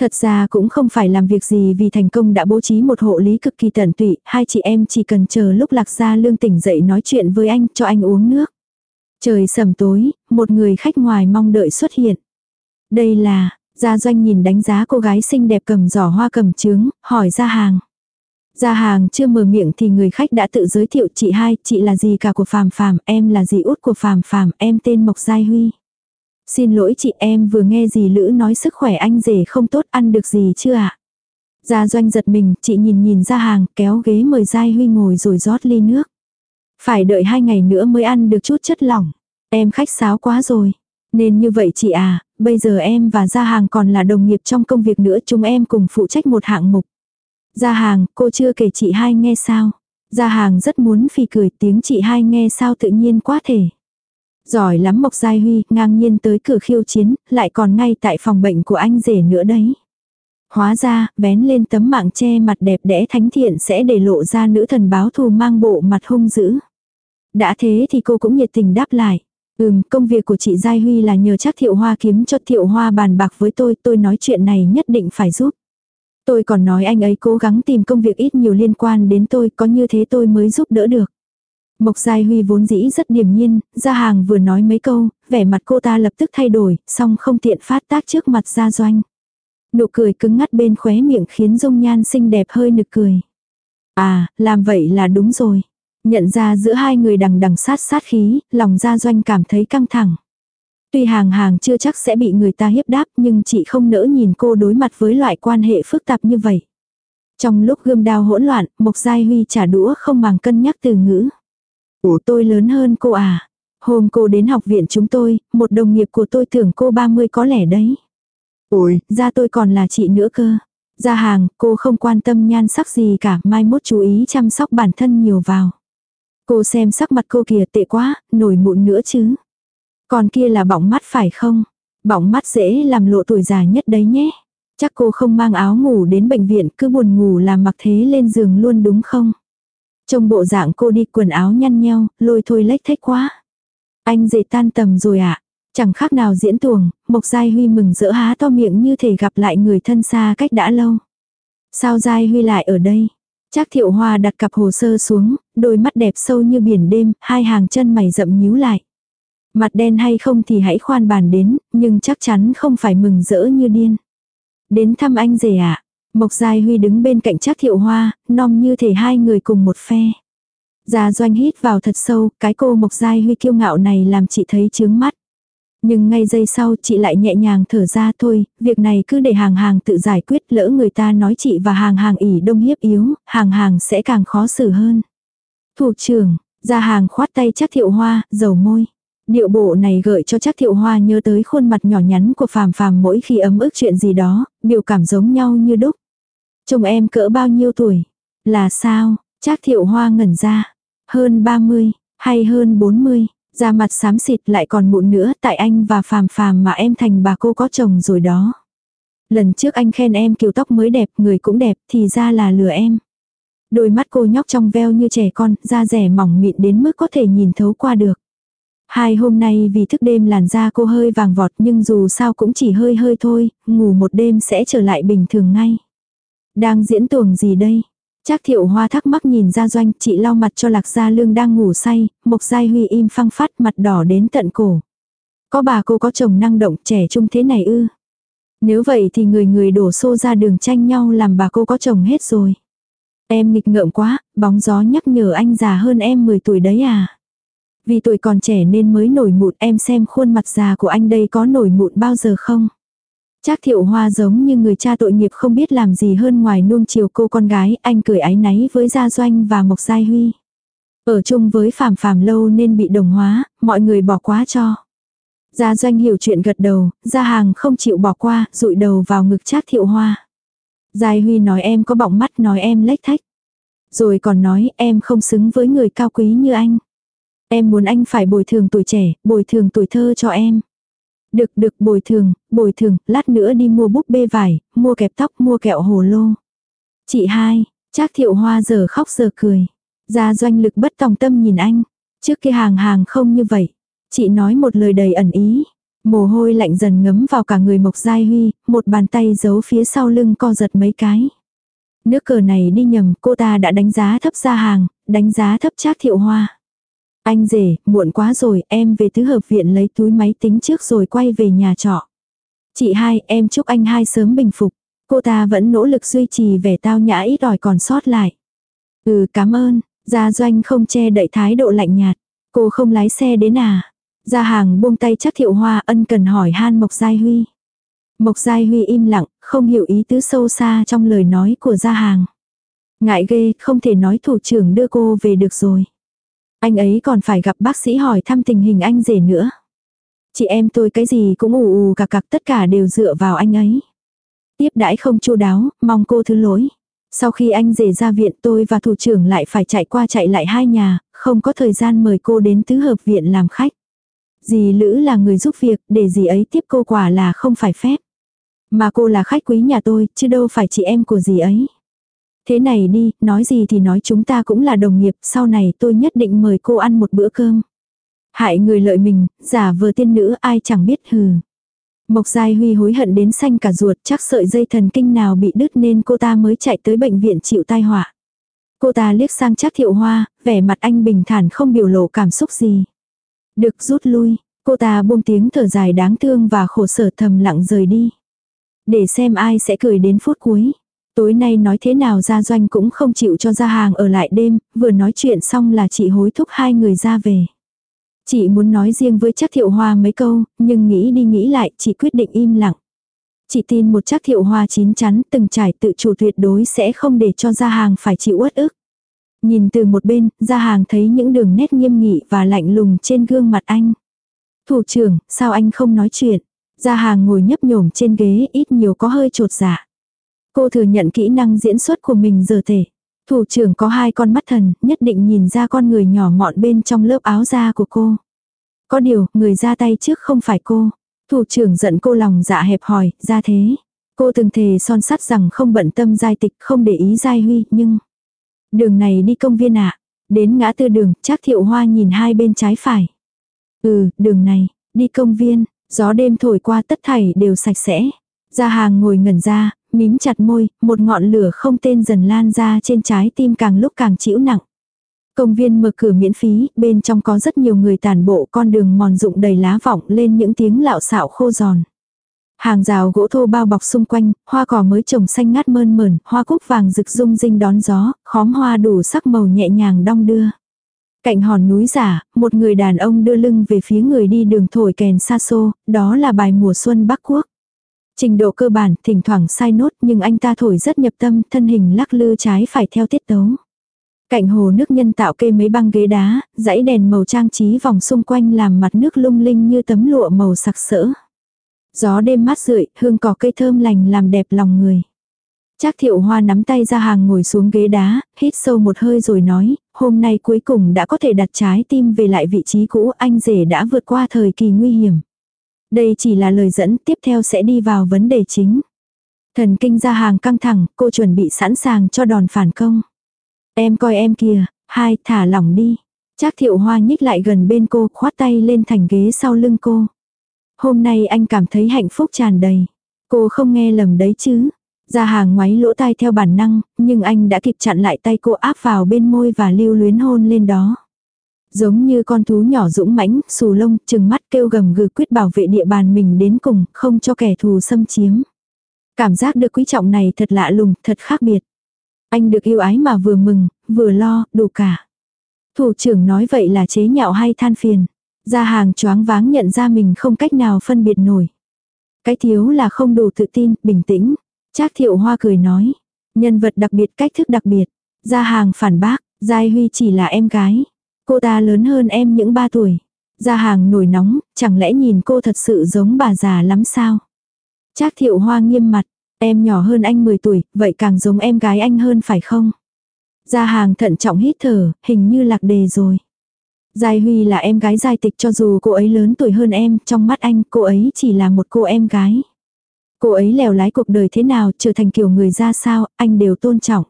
Thật ra cũng không phải làm việc gì vì thành công đã bố trí một hộ lý cực kỳ tận tụy, hai chị em chỉ cần chờ lúc lạc gia lương tỉnh dậy nói chuyện với anh cho anh uống nước. Trời sầm tối, một người khách ngoài mong đợi xuất hiện. Đây là, gia doanh nhìn đánh giá cô gái xinh đẹp cầm giỏ hoa cầm trướng, hỏi ra hàng. Ra hàng chưa mở miệng thì người khách đã tự giới thiệu chị hai, chị là gì cả của Phàm Phàm, em là gì út của Phàm Phàm, em tên Mộc Giai Huy. Xin lỗi chị em vừa nghe gì Lữ nói sức khỏe anh rể không tốt ăn được gì chưa ạ? À? Gia doanh giật mình, chị nhìn nhìn ra hàng, kéo ghế mời Giai Huy ngồi rồi rót ly nước. Phải đợi hai ngày nữa mới ăn được chút chất lỏng. Em khách sáo quá rồi. Nên như vậy chị à, bây giờ em và Gia Hàng còn là đồng nghiệp trong công việc nữa chúng em cùng phụ trách một hạng mục. Gia hàng, cô chưa kể chị hai nghe sao. Gia hàng rất muốn phi cười tiếng chị hai nghe sao tự nhiên quá thể. Giỏi lắm Mộc Giai Huy, ngang nhiên tới cửa khiêu chiến, lại còn ngay tại phòng bệnh của anh rể nữa đấy. Hóa ra, vén lên tấm mạng che mặt đẹp đẽ thánh thiện sẽ để lộ ra nữ thần báo thù mang bộ mặt hung dữ. Đã thế thì cô cũng nhiệt tình đáp lại. Ừm, công việc của chị Giai Huy là nhờ chắc thiệu hoa kiếm cho thiệu hoa bàn bạc với tôi, tôi nói chuyện này nhất định phải giúp. Tôi còn nói anh ấy cố gắng tìm công việc ít nhiều liên quan đến tôi, có như thế tôi mới giúp đỡ được. Mộc Giai Huy vốn dĩ rất điềm nhiên, ra hàng vừa nói mấy câu, vẻ mặt cô ta lập tức thay đổi, song không tiện phát tác trước mặt ra doanh. Nụ cười cứng ngắt bên khóe miệng khiến dung nhan xinh đẹp hơi nực cười. À, làm vậy là đúng rồi. Nhận ra giữa hai người đằng đằng sát sát khí, lòng ra doanh cảm thấy căng thẳng. Tuy hàng hàng chưa chắc sẽ bị người ta hiếp đáp nhưng chị không nỡ nhìn cô đối mặt với loại quan hệ phức tạp như vậy. Trong lúc gươm đao hỗn loạn, Mộc Giai Huy trả đũa không màng cân nhắc từ ngữ. Ủa tôi lớn hơn cô à? Hôm cô đến học viện chúng tôi, một đồng nghiệp của tôi tưởng cô 30 có lẽ đấy. Ôi, ra tôi còn là chị nữa cơ. Ra hàng, cô không quan tâm nhan sắc gì cả, mai mốt chú ý chăm sóc bản thân nhiều vào. Cô xem sắc mặt cô kìa tệ quá, nổi mụn nữa chứ. Còn kia là bỏng mắt phải không? Bỏng mắt dễ làm lộ tuổi già nhất đấy nhé. Chắc cô không mang áo ngủ đến bệnh viện cứ buồn ngủ làm mặc thế lên giường luôn đúng không? Trong bộ dạng cô đi quần áo nhăn nheo, lôi thôi lách thách quá. Anh dậy tan tầm rồi ạ. À? Chẳng khác nào diễn tuồng, Mộc Giai Huy mừng rỡ há to miệng như thể gặp lại người thân xa cách đã lâu. Sao Giai Huy lại ở đây? Trác thiệu hoa đặt cặp hồ sơ xuống, đôi mắt đẹp sâu như biển đêm, hai hàng chân mày rậm nhíu lại. Mặt đen hay không thì hãy khoan bàn đến, nhưng chắc chắn không phải mừng rỡ như điên. Đến thăm anh rể ạ. À? Mộc Giai Huy đứng bên cạnh Trác Thiệu Hoa, nom như thể hai người cùng một phe. Gia Doanh hít vào thật sâu, cái cô Mộc Giai Huy kiêu ngạo này làm chị thấy chướng mắt. Nhưng ngay giây sau chị lại nhẹ nhàng thở ra thôi, việc này cứ để hàng hàng tự giải quyết lỡ người ta nói chị và hàng hàng ỉ đông hiếp yếu, hàng hàng sẽ càng khó xử hơn. Thủ trưởng, ra hàng khoát tay chắc thiệu hoa, dầu môi. Điệu bộ này gợi cho chắc thiệu hoa nhớ tới khuôn mặt nhỏ nhắn của phàm phàm mỗi khi ấm ức chuyện gì đó, biểu cảm giống nhau như đúc. Chồng em cỡ bao nhiêu tuổi? Là sao? Chắc thiệu hoa ngẩn ra. Hơn 30, hay hơn 40, da mặt xám xịt lại còn mụn nữa tại anh và phàm phàm mà em thành bà cô có chồng rồi đó. Lần trước anh khen em kiểu tóc mới đẹp, người cũng đẹp, thì ra là lừa em. Đôi mắt cô nhóc trong veo như trẻ con, da rẻ mỏng mịn đến mức có thể nhìn thấu qua được. Hai hôm nay vì thức đêm làn da cô hơi vàng vọt nhưng dù sao cũng chỉ hơi hơi thôi, ngủ một đêm sẽ trở lại bình thường ngay. Đang diễn tuồng gì đây? Trác thiệu hoa thắc mắc nhìn ra doanh, chị lau mặt cho lạc gia lương đang ngủ say, mộc giai huy im phăng phát mặt đỏ đến tận cổ. Có bà cô có chồng năng động trẻ trung thế này ư? Nếu vậy thì người người đổ xô ra đường tranh nhau làm bà cô có chồng hết rồi. Em nghịch ngợm quá, bóng gió nhắc nhở anh già hơn em 10 tuổi đấy à. Vì tuổi còn trẻ nên mới nổi mụn em xem khuôn mặt già của anh đây có nổi mụn bao giờ không. Trác thiệu hoa giống như người cha tội nghiệp không biết làm gì hơn ngoài nuông chiều cô con gái, anh cười ái náy với Gia Doanh và Mộc Giai Huy. Ở chung với phàm phàm lâu nên bị đồng hóa, mọi người bỏ quá cho. Gia Doanh hiểu chuyện gật đầu, Gia Hàng không chịu bỏ qua, rụi đầu vào ngực Trác thiệu hoa. Giai Huy nói em có bọng mắt nói em lếch thách. Rồi còn nói em không xứng với người cao quý như anh. Em muốn anh phải bồi thường tuổi trẻ, bồi thường tuổi thơ cho em. Được được bồi thường, bồi thường, lát nữa đi mua búp bê vải, mua kẹp tóc, mua kẹo hồ lô. Chị hai, Trác thiệu hoa giờ khóc giờ cười. Gia doanh lực bất tòng tâm nhìn anh. Trước kia hàng hàng không như vậy. Chị nói một lời đầy ẩn ý. Mồ hôi lạnh dần ngấm vào cả người Mộc Giai Huy, một bàn tay giấu phía sau lưng co giật mấy cái. Nước cờ này đi nhầm, cô ta đã đánh giá thấp ra hàng, đánh giá thấp Trác thiệu hoa. Anh rể, muộn quá rồi, em về tứ hợp viện lấy túi máy tính trước rồi quay về nhà trọ. Chị hai, em chúc anh hai sớm bình phục. Cô ta vẫn nỗ lực duy trì vẻ tao nhã ít ỏi còn sót lại. Ừ, cảm ơn. Gia doanh không che đậy thái độ lạnh nhạt. Cô không lái xe đến à? Gia hàng buông tay chắc thiệu hoa ân cần hỏi han Mộc Giai Huy. Mộc Giai Huy im lặng, không hiểu ý tứ sâu xa trong lời nói của gia hàng. Ngại ghê, không thể nói thủ trưởng đưa cô về được rồi. Anh ấy còn phải gặp bác sĩ hỏi thăm tình hình anh rể nữa. Chị em tôi cái gì cũng ù ù cạc cạc tất cả đều dựa vào anh ấy. Tiếp đãi không chu đáo, mong cô thứ lỗi. Sau khi anh rể ra viện tôi và thủ trưởng lại phải chạy qua chạy lại hai nhà, không có thời gian mời cô đến tứ hợp viện làm khách. Dì Lữ là người giúp việc, để dì ấy tiếp cô quả là không phải phép. Mà cô là khách quý nhà tôi, chứ đâu phải chị em của dì ấy. Thế này đi, nói gì thì nói chúng ta cũng là đồng nghiệp, sau này tôi nhất định mời cô ăn một bữa cơm. Hại người lợi mình, giả vừa tiên nữ ai chẳng biết hừ. Mộc Giai Huy hối hận đến xanh cả ruột chắc sợi dây thần kinh nào bị đứt nên cô ta mới chạy tới bệnh viện chịu tai họa. Cô ta liếc sang chắc thiệu hoa, vẻ mặt anh bình thản không biểu lộ cảm xúc gì. Được rút lui, cô ta buông tiếng thở dài đáng thương và khổ sở thầm lặng rời đi. Để xem ai sẽ cười đến phút cuối. Tối nay nói thế nào gia doanh cũng không chịu cho ra hàng ở lại đêm, vừa nói chuyện xong là chị hối thúc hai người ra về. Chị muốn nói riêng với chắc thiệu hoa mấy câu, nhưng nghĩ đi nghĩ lại, chị quyết định im lặng. Chị tin một chắc thiệu hoa chín chắn từng trải tự chủ tuyệt đối sẽ không để cho gia hàng phải chịu uất ức. Nhìn từ một bên, gia hàng thấy những đường nét nghiêm nghị và lạnh lùng trên gương mặt anh. Thủ trưởng, sao anh không nói chuyện? Gia hàng ngồi nhấp nhổm trên ghế ít nhiều có hơi trột dạ. Cô thừa nhận kỹ năng diễn xuất của mình giờ thể. Thủ trưởng có hai con mắt thần, nhất định nhìn ra con người nhỏ mọn bên trong lớp áo da của cô. Có điều, người ra tay trước không phải cô. Thủ trưởng giận cô lòng dạ hẹp hòi, ra thế. Cô từng thề son sắt rằng không bận tâm giai tịch, không để ý giai huy, nhưng... Đường này đi công viên ạ. Đến ngã tư đường, chắc thiệu hoa nhìn hai bên trái phải. Ừ, đường này, đi công viên, gió đêm thổi qua tất thảy đều sạch sẽ. Gia hàng ngồi ngẩn ra, mím chặt môi, một ngọn lửa không tên dần lan ra trên trái tim càng lúc càng chịu nặng. Công viên mở cửa miễn phí, bên trong có rất nhiều người tàn bộ con đường mòn rụng đầy lá vọng lên những tiếng lạo xạo khô giòn. Hàng rào gỗ thô bao bọc xung quanh, hoa cỏ mới trồng xanh ngát mơn mởn, hoa cúc vàng rực rung rinh đón gió, khóm hoa đủ sắc màu nhẹ nhàng đong đưa. Cạnh hòn núi giả, một người đàn ông đưa lưng về phía người đi đường thổi kèn xa xô, đó là bài mùa xuân Bắc Quốc. Trình độ cơ bản, thỉnh thoảng sai nốt nhưng anh ta thổi rất nhập tâm, thân hình lắc lư trái phải theo tiết tấu. Cạnh hồ nước nhân tạo kê mấy băng ghế đá, dãy đèn màu trang trí vòng xung quanh làm mặt nước lung linh như tấm lụa màu sặc sỡ. Gió đêm mát rượi, hương cỏ cây thơm lành làm đẹp lòng người. Trác thiệu hoa nắm tay ra hàng ngồi xuống ghế đá, hít sâu một hơi rồi nói, hôm nay cuối cùng đã có thể đặt trái tim về lại vị trí cũ anh rể đã vượt qua thời kỳ nguy hiểm. Đây chỉ là lời dẫn tiếp theo sẽ đi vào vấn đề chính. Thần kinh ra hàng căng thẳng, cô chuẩn bị sẵn sàng cho đòn phản công. Em coi em kìa, hai, thả lỏng đi. Trác thiệu hoa nhích lại gần bên cô, khoát tay lên thành ghế sau lưng cô. Hôm nay anh cảm thấy hạnh phúc tràn đầy. Cô không nghe lầm đấy chứ. Ra hàng ngoáy lỗ tai theo bản năng, nhưng anh đã kịp chặn lại tay cô áp vào bên môi và lưu luyến hôn lên đó. Giống như con thú nhỏ dũng mãnh, xù lông, chừng mắt kêu gầm gừ quyết bảo vệ địa bàn mình đến cùng, không cho kẻ thù xâm chiếm. Cảm giác được quý trọng này thật lạ lùng, thật khác biệt. Anh được yêu ái mà vừa mừng, vừa lo, đủ cả. Thủ trưởng nói vậy là chế nhạo hay than phiền. gia hàng choáng váng nhận ra mình không cách nào phân biệt nổi. Cái thiếu là không đủ tự tin, bình tĩnh. Trác thiệu hoa cười nói. Nhân vật đặc biệt cách thức đặc biệt. gia hàng phản bác, Giai Huy chỉ là em gái. Cô ta lớn hơn em những ba tuổi. Ra hàng nổi nóng, chẳng lẽ nhìn cô thật sự giống bà già lắm sao? Trác thiệu hoa nghiêm mặt, em nhỏ hơn anh 10 tuổi, vậy càng giống em gái anh hơn phải không? Ra hàng thận trọng hít thở, hình như lạc đề rồi. Giai Huy là em gái giai tịch cho dù cô ấy lớn tuổi hơn em, trong mắt anh cô ấy chỉ là một cô em gái. Cô ấy lèo lái cuộc đời thế nào, trở thành kiểu người ra sao, anh đều tôn trọng.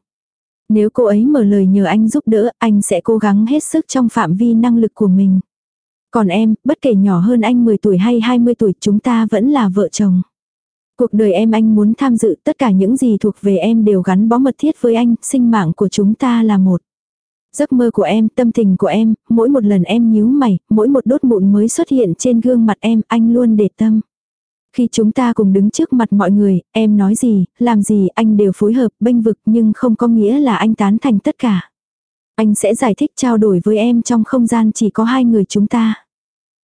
Nếu cô ấy mở lời nhờ anh giúp đỡ, anh sẽ cố gắng hết sức trong phạm vi năng lực của mình. Còn em, bất kể nhỏ hơn anh 10 tuổi hay 20 tuổi, chúng ta vẫn là vợ chồng. Cuộc đời em anh muốn tham dự tất cả những gì thuộc về em đều gắn bó mật thiết với anh, sinh mạng của chúng ta là một. Giấc mơ của em, tâm tình của em, mỗi một lần em nhíu mày, mỗi một đốt mụn mới xuất hiện trên gương mặt em, anh luôn để tâm. Khi chúng ta cùng đứng trước mặt mọi người, em nói gì, làm gì anh đều phối hợp, bênh vực nhưng không có nghĩa là anh tán thành tất cả. Anh sẽ giải thích trao đổi với em trong không gian chỉ có hai người chúng ta.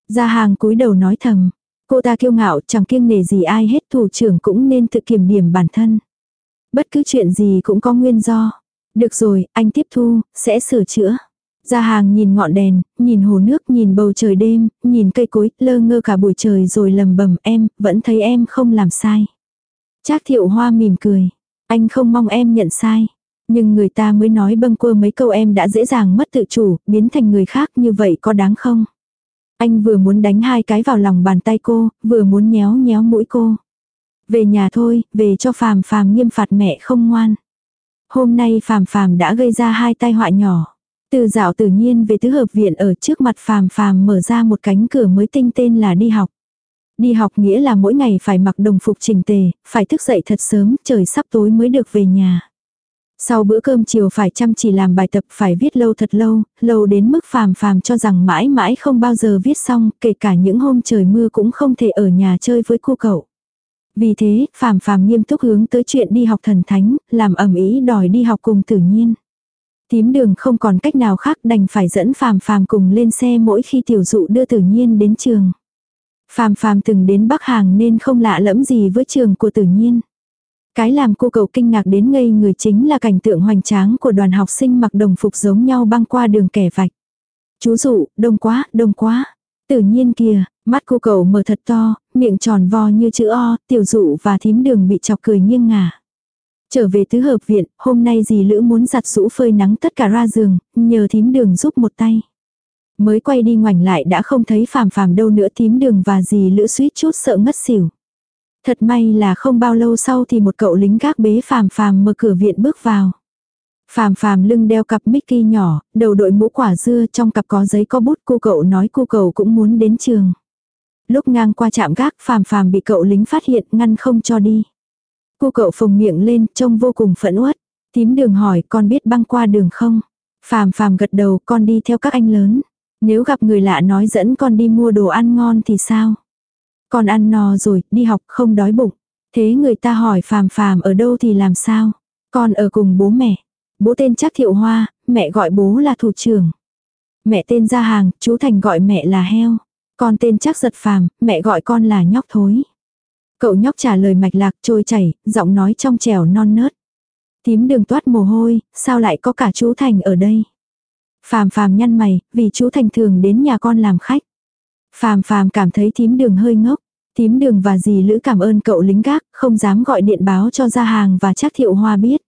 gia hàng cúi đầu nói thầm. Cô ta kiêu ngạo chẳng kiêng nể gì ai hết thủ trưởng cũng nên tự kiểm điểm bản thân. Bất cứ chuyện gì cũng có nguyên do. Được rồi, anh tiếp thu, sẽ sửa chữa. Ra hàng nhìn ngọn đèn, nhìn hồ nước, nhìn bầu trời đêm, nhìn cây cối, lơ ngơ cả buổi trời rồi lầm bầm em, vẫn thấy em không làm sai. Trác thiệu hoa mỉm cười. Anh không mong em nhận sai. Nhưng người ta mới nói bâng quơ mấy câu em đã dễ dàng mất tự chủ, biến thành người khác như vậy có đáng không? Anh vừa muốn đánh hai cái vào lòng bàn tay cô, vừa muốn nhéo nhéo mũi cô. Về nhà thôi, về cho phàm phàm nghiêm phạt mẹ không ngoan. Hôm nay phàm phàm đã gây ra hai tai họa nhỏ. Từ dạo tự nhiên về tứ hợp viện ở trước mặt phàm phàm mở ra một cánh cửa mới tinh tên là đi học. Đi học nghĩa là mỗi ngày phải mặc đồng phục chỉnh tề, phải thức dậy thật sớm, trời sắp tối mới được về nhà. Sau bữa cơm chiều phải chăm chỉ làm bài tập phải viết lâu thật lâu, lâu đến mức phàm phàm cho rằng mãi mãi không bao giờ viết xong, kể cả những hôm trời mưa cũng không thể ở nhà chơi với cô cậu. Vì thế, phàm phàm nghiêm túc hướng tới chuyện đi học thần thánh, làm ẩm ý đòi đi học cùng tự nhiên. Tím đường không còn cách nào khác đành phải dẫn phàm phàm cùng lên xe mỗi khi tiểu dụ đưa tử nhiên đến trường. Phàm phàm từng đến Bắc Hàng nên không lạ lẫm gì với trường của tử nhiên. Cái làm cô cậu kinh ngạc đến ngây người chính là cảnh tượng hoành tráng của đoàn học sinh mặc đồng phục giống nhau băng qua đường kẻ vạch. Chú dụ, đông quá, đông quá. Tự nhiên kìa, mắt cô cậu mở thật to, miệng tròn vo như chữ O, tiểu dụ và thím đường bị chọc cười nghiêng ngả. Trở về tứ hợp viện, hôm nay dì Lữ muốn giặt rũ phơi nắng tất cả ra giường, nhờ thím đường giúp một tay. Mới quay đi ngoảnh lại đã không thấy phàm phàm đâu nữa thím đường và dì Lữ suýt chút sợ ngất xỉu. Thật may là không bao lâu sau thì một cậu lính gác bế phàm phàm mở cửa viện bước vào. Phàm phàm lưng đeo cặp Mickey nhỏ, đầu đội mũ quả dưa trong cặp có giấy có bút cô cậu nói cô cậu cũng muốn đến trường. Lúc ngang qua trạm gác phàm phàm bị cậu lính phát hiện ngăn không cho đi. Cô cậu phồng miệng lên trông vô cùng phẫn uất. Tím đường hỏi con biết băng qua đường không? Phàm phàm gật đầu con đi theo các anh lớn. Nếu gặp người lạ nói dẫn con đi mua đồ ăn ngon thì sao? Con ăn no rồi, đi học không đói bụng. Thế người ta hỏi phàm phàm ở đâu thì làm sao? Con ở cùng bố mẹ. Bố tên chắc thiệu hoa, mẹ gọi bố là thủ trưởng. Mẹ tên ra hàng, chú Thành gọi mẹ là heo. Con tên chắc giật phàm, mẹ gọi con là nhóc thối. Cậu nhóc trả lời mạch lạc trôi chảy, giọng nói trong trẻo non nớt. Tím đường toát mồ hôi, sao lại có cả chú Thành ở đây? Phàm phàm nhăn mày, vì chú Thành thường đến nhà con làm khách. Phàm phàm cảm thấy tím đường hơi ngốc. Tím đường và dì Lữ cảm ơn cậu lính gác, không dám gọi điện báo cho ra hàng và chắc thiệu hoa biết.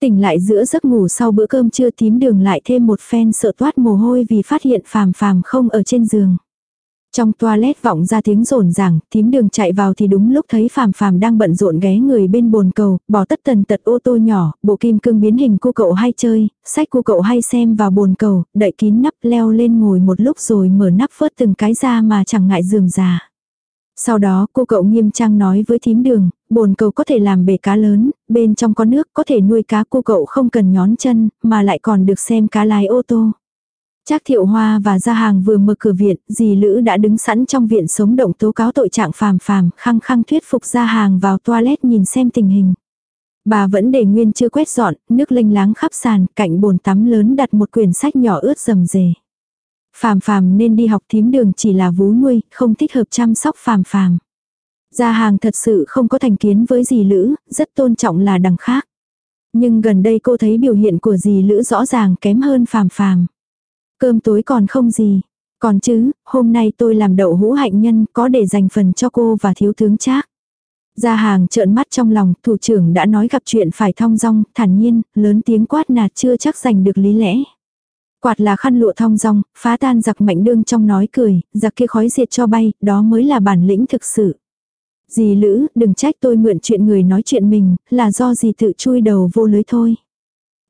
Tỉnh lại giữa giấc ngủ sau bữa cơm trưa tím đường lại thêm một phen sợ toát mồ hôi vì phát hiện phàm phàm không ở trên giường. Trong toilet vọng ra tiếng rồn ràng, thím đường chạy vào thì đúng lúc thấy phàm phàm đang bận rộn ghé người bên bồn cầu, bỏ tất tần tật ô tô nhỏ, bộ kim cương biến hình cô cậu hay chơi, sách cô cậu hay xem vào bồn cầu, đậy kín nắp leo lên ngồi một lúc rồi mở nắp vớt từng cái ra mà chẳng ngại dườm già. Sau đó cô cậu nghiêm trang nói với thím đường, bồn cầu có thể làm bể cá lớn, bên trong có nước có thể nuôi cá cô cậu không cần nhón chân, mà lại còn được xem cá lái ô tô. Trác Thiệu Hoa và Gia Hàng vừa mở cửa viện, dì Lữ đã đứng sẵn trong viện sống động tố cáo tội trạng phàm phàm, khăng khăng thuyết phục Gia Hàng vào toilet nhìn xem tình hình. Bà vẫn để nguyên chưa quét dọn, nước lênh láng khắp sàn, cạnh bồn tắm lớn đặt một quyển sách nhỏ ướt rầm rề. Phàm phàm nên đi học thím đường chỉ là vú nuôi, không thích hợp chăm sóc phàm phàm. Gia hàng thật sự không có thành kiến với dì Lữ, rất tôn trọng là đằng khác. Nhưng gần đây cô thấy biểu hiện của dì Lữ rõ ràng kém hơn phàm phàm. Cơm tối còn không gì. Còn chứ, hôm nay tôi làm đậu hũ hạnh nhân có để dành phần cho cô và thiếu tướng trác. Gia hàng trợn mắt trong lòng, thủ trưởng đã nói gặp chuyện phải thong dong, thản nhiên, lớn tiếng quát nạt chưa chắc giành được lý lẽ. Quạt là khăn lụa thong dong, phá tan giặc mạnh đương trong nói cười, giặc kia khói diệt cho bay, đó mới là bản lĩnh thực sự. Dì Lữ, đừng trách tôi mượn chuyện người nói chuyện mình, là do dì tự chui đầu vô lưới thôi.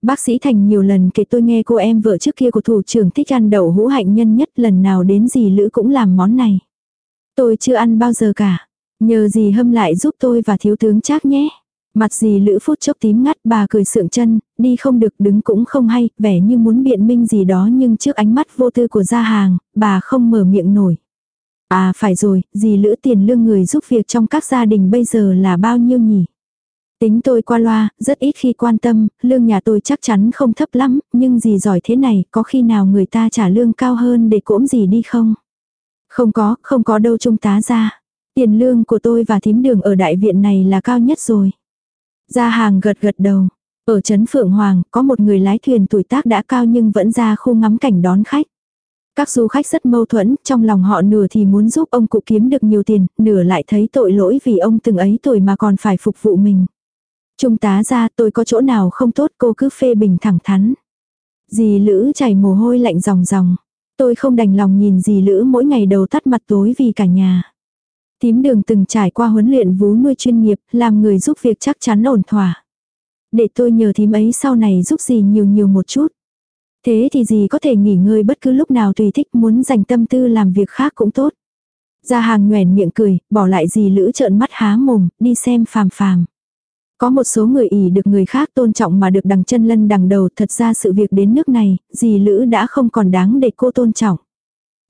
Bác sĩ Thành nhiều lần kể tôi nghe cô em vợ trước kia của thủ trưởng thích ăn đậu hũ hạnh nhân nhất lần nào đến dì Lữ cũng làm món này. Tôi chưa ăn bao giờ cả. Nhờ dì hâm lại giúp tôi và thiếu tướng chắc nhé. Mặt dì Lữ phút chốc tím ngắt bà cười sượng chân, đi không được đứng cũng không hay, vẻ như muốn biện minh gì đó nhưng trước ánh mắt vô tư của gia hàng, bà không mở miệng nổi. À phải rồi, dì Lữ tiền lương người giúp việc trong các gia đình bây giờ là bao nhiêu nhỉ? Tính tôi qua loa, rất ít khi quan tâm, lương nhà tôi chắc chắn không thấp lắm, nhưng gì giỏi thế này, có khi nào người ta trả lương cao hơn để cỗm gì đi không? Không có, không có đâu trung tá ra. Tiền lương của tôi và thím đường ở đại viện này là cao nhất rồi. Gia hàng gật gật đầu. Ở Trấn Phượng Hoàng, có một người lái thuyền tuổi tác đã cao nhưng vẫn ra khu ngắm cảnh đón khách. Các du khách rất mâu thuẫn, trong lòng họ nửa thì muốn giúp ông cụ kiếm được nhiều tiền, nửa lại thấy tội lỗi vì ông từng ấy tuổi mà còn phải phục vụ mình. Trung tá ra tôi có chỗ nào không tốt cô cứ phê bình thẳng thắn. Dì Lữ chảy mồ hôi lạnh ròng ròng. Tôi không đành lòng nhìn dì Lữ mỗi ngày đầu tắt mặt tối vì cả nhà. Tím đường từng trải qua huấn luyện vú nuôi chuyên nghiệp, làm người giúp việc chắc chắn ổn thỏa. Để tôi nhờ thím ấy sau này giúp dì nhiều nhiều một chút. Thế thì dì có thể nghỉ ngơi bất cứ lúc nào tùy thích muốn dành tâm tư làm việc khác cũng tốt. Gia hàng nhoèn miệng cười, bỏ lại dì lữ trợn mắt há mồm, đi xem phàm phàm. Có một số người ỉ được người khác tôn trọng mà được đằng chân lân đằng đầu thật ra sự việc đến nước này, dì Lữ đã không còn đáng để cô tôn trọng.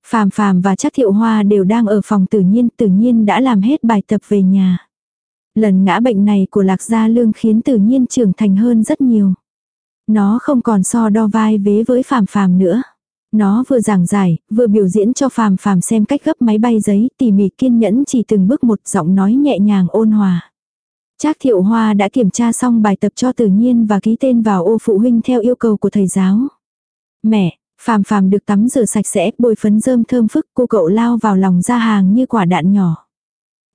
Phàm phàm và chắc thiệu hoa đều đang ở phòng tự nhiên, tự nhiên đã làm hết bài tập về nhà. Lần ngã bệnh này của lạc gia lương khiến tự nhiên trưởng thành hơn rất nhiều. Nó không còn so đo vai vế với phàm phàm nữa. Nó vừa giảng giải, vừa biểu diễn cho phàm phàm xem cách gấp máy bay giấy, tỉ mỉ kiên nhẫn chỉ từng bước một giọng nói nhẹ nhàng ôn hòa. Trác Thiệu Hoa đã kiểm tra xong bài tập cho tự nhiên và ký tên vào ô phụ huynh theo yêu cầu của thầy giáo. Mẹ, phàm phàm được tắm rửa sạch sẽ, bôi phấn rơm thơm phức, cô cậu lao vào lòng ra hàng như quả đạn nhỏ.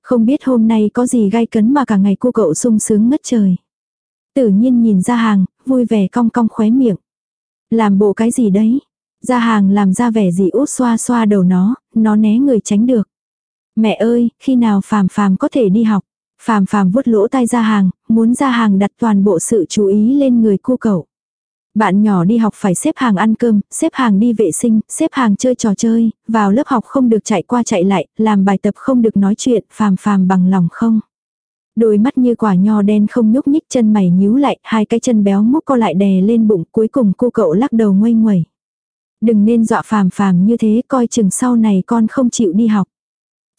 Không biết hôm nay có gì gai cấn mà cả ngày cô cậu sung sướng ngất trời. Tự nhiên nhìn ra hàng, vui vẻ cong cong khóe miệng. Làm bộ cái gì đấy? Ra hàng làm ra vẻ gì út xoa xoa đầu nó, nó né người tránh được. Mẹ ơi, khi nào phàm phàm có thể đi học? Phàm phàm vuốt lỗ tai ra hàng, muốn ra hàng đặt toàn bộ sự chú ý lên người cô cậu. Bạn nhỏ đi học phải xếp hàng ăn cơm, xếp hàng đi vệ sinh, xếp hàng chơi trò chơi, vào lớp học không được chạy qua chạy lại, làm bài tập không được nói chuyện, phàm phàm bằng lòng không. Đôi mắt như quả nho đen không nhúc nhích chân mày nhíu lại, hai cái chân béo múc co lại đè lên bụng, cuối cùng cô cậu lắc đầu ngoay ngoẩy. Đừng nên dọa phàm phàm như thế, coi chừng sau này con không chịu đi học.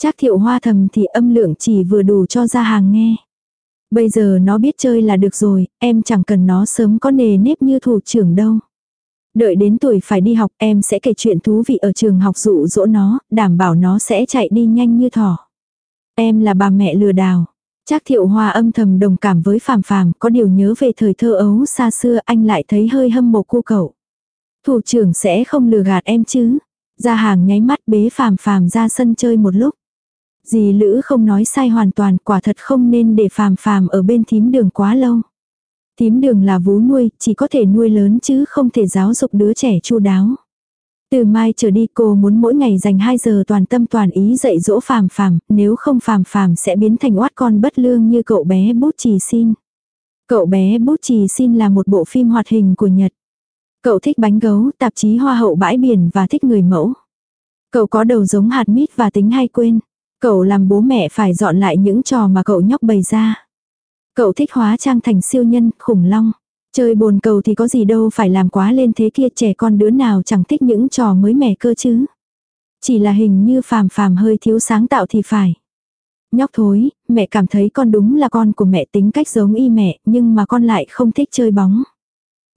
Chắc thiệu hoa thầm thì âm lượng chỉ vừa đủ cho ra hàng nghe. Bây giờ nó biết chơi là được rồi, em chẳng cần nó sớm có nề nếp như thủ trưởng đâu. Đợi đến tuổi phải đi học em sẽ kể chuyện thú vị ở trường học dụ dỗ nó, đảm bảo nó sẽ chạy đi nhanh như thỏ. Em là bà mẹ lừa đảo. Chắc thiệu hoa âm thầm đồng cảm với phàm phàm, có điều nhớ về thời thơ ấu xa xưa anh lại thấy hơi hâm mộ cô cậu. Thủ trưởng sẽ không lừa gạt em chứ. Ra hàng nháy mắt bế phàm phàm ra sân chơi một lúc. Dì Lữ không nói sai hoàn toàn quả thật không nên để phàm phàm ở bên thím đường quá lâu. Thím đường là vú nuôi, chỉ có thể nuôi lớn chứ không thể giáo dục đứa trẻ chu đáo. Từ mai trở đi cô muốn mỗi ngày dành 2 giờ toàn tâm toàn ý dạy dỗ phàm phàm, nếu không phàm phàm sẽ biến thành oát con bất lương như cậu bé bút chì xin. Cậu bé bút chì xin là một bộ phim hoạt hình của Nhật. Cậu thích bánh gấu, tạp chí hoa hậu bãi biển và thích người mẫu. Cậu có đầu giống hạt mít và tính hay quên. Cậu làm bố mẹ phải dọn lại những trò mà cậu nhóc bày ra. Cậu thích hóa trang thành siêu nhân, khủng long. Chơi bồn cầu thì có gì đâu phải làm quá lên thế kia trẻ con đứa nào chẳng thích những trò mới mẻ cơ chứ. Chỉ là hình như phàm phàm hơi thiếu sáng tạo thì phải. Nhóc thối, mẹ cảm thấy con đúng là con của mẹ tính cách giống y mẹ, nhưng mà con lại không thích chơi bóng.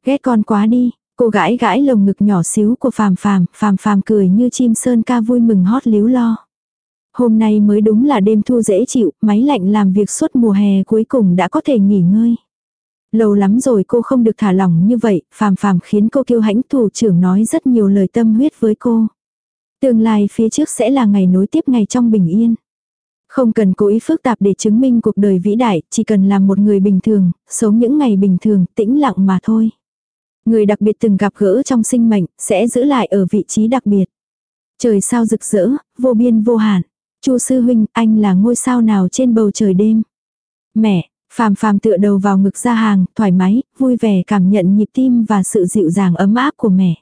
Ghét con quá đi, cô gãi gãi lồng ngực nhỏ xíu của phàm phàm, phàm phàm cười như chim sơn ca vui mừng hót líu lo. Hôm nay mới đúng là đêm thu dễ chịu, máy lạnh làm việc suốt mùa hè cuối cùng đã có thể nghỉ ngơi. Lâu lắm rồi cô không được thả lỏng như vậy, phàm phàm khiến cô kiêu hãnh thủ trưởng nói rất nhiều lời tâm huyết với cô. Tương lai phía trước sẽ là ngày nối tiếp ngày trong bình yên. Không cần cố ý phức tạp để chứng minh cuộc đời vĩ đại, chỉ cần làm một người bình thường, sống những ngày bình thường, tĩnh lặng mà thôi. Người đặc biệt từng gặp gỡ trong sinh mệnh, sẽ giữ lại ở vị trí đặc biệt. Trời sao rực rỡ, vô biên vô hạn. Chu sư huynh, anh là ngôi sao nào trên bầu trời đêm? Mẹ, phàm phàm tựa đầu vào ngực ra hàng, thoải mái, vui vẻ cảm nhận nhịp tim và sự dịu dàng ấm áp của mẹ.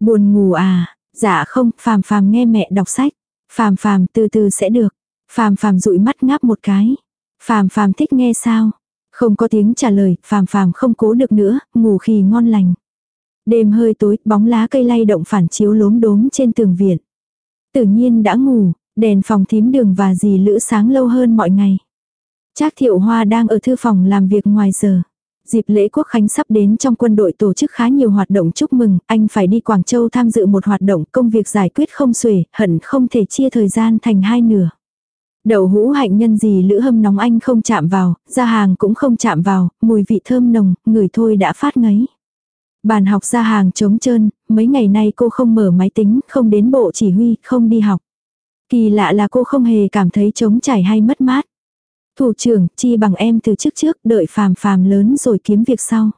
Buồn ngủ à? Dạ không, phàm phàm nghe mẹ đọc sách. Phàm phàm từ từ sẽ được. Phàm phàm dụi mắt ngáp một cái. Phàm phàm thích nghe sao? Không có tiếng trả lời, phàm phàm không cố được nữa, ngủ khi ngon lành. Đêm hơi tối, bóng lá cây lay động phản chiếu lốm đốm trên tường viện. Tự nhiên đã ngủ, đèn phòng thím đường và dì lữ sáng lâu hơn mọi ngày. Trác thiệu hoa đang ở thư phòng làm việc ngoài giờ. Dịp lễ quốc khánh sắp đến trong quân đội tổ chức khá nhiều hoạt động chúc mừng, anh phải đi Quảng Châu tham dự một hoạt động công việc giải quyết không xuể, hận không thể chia thời gian thành hai nửa. Đậu hũ hạnh nhân gì lữ hâm nóng anh không chạm vào, ra hàng cũng không chạm vào, mùi vị thơm nồng, người thôi đã phát ngấy. Bàn học ra hàng trống trơn, mấy ngày nay cô không mở máy tính, không đến bộ chỉ huy, không đi học. Kỳ lạ là cô không hề cảm thấy trống trải hay mất mát. Thủ trưởng, chi bằng em từ trước trước, đợi phàm phàm lớn rồi kiếm việc sau.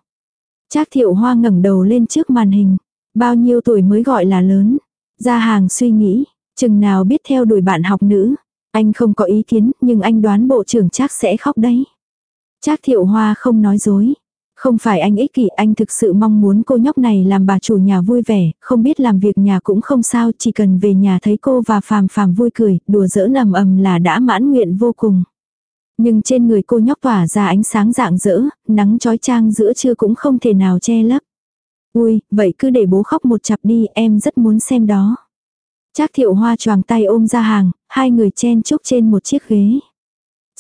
Trác thiệu hoa ngẩng đầu lên trước màn hình. Bao nhiêu tuổi mới gọi là lớn. Ra hàng suy nghĩ, chừng nào biết theo đuổi bạn học nữ. Anh không có ý kiến, nhưng anh đoán bộ trưởng chắc sẽ khóc đấy. Trác thiệu hoa không nói dối. Không phải anh ích kỷ, anh thực sự mong muốn cô nhóc này làm bà chủ nhà vui vẻ, không biết làm việc nhà cũng không sao, chỉ cần về nhà thấy cô và phàm phàm vui cười, đùa giỡn ầm ầm là đã mãn nguyện vô cùng. Nhưng trên người cô nhóc tỏa ra ánh sáng rạng rỡ, nắng trói trang giữa trưa cũng không thể nào che lấp. Ui, vậy cứ để bố khóc một chặp đi, em rất muốn xem đó. Trác thiệu hoa choàng tay ôm ra hàng, hai người chen chúc trên một chiếc ghế.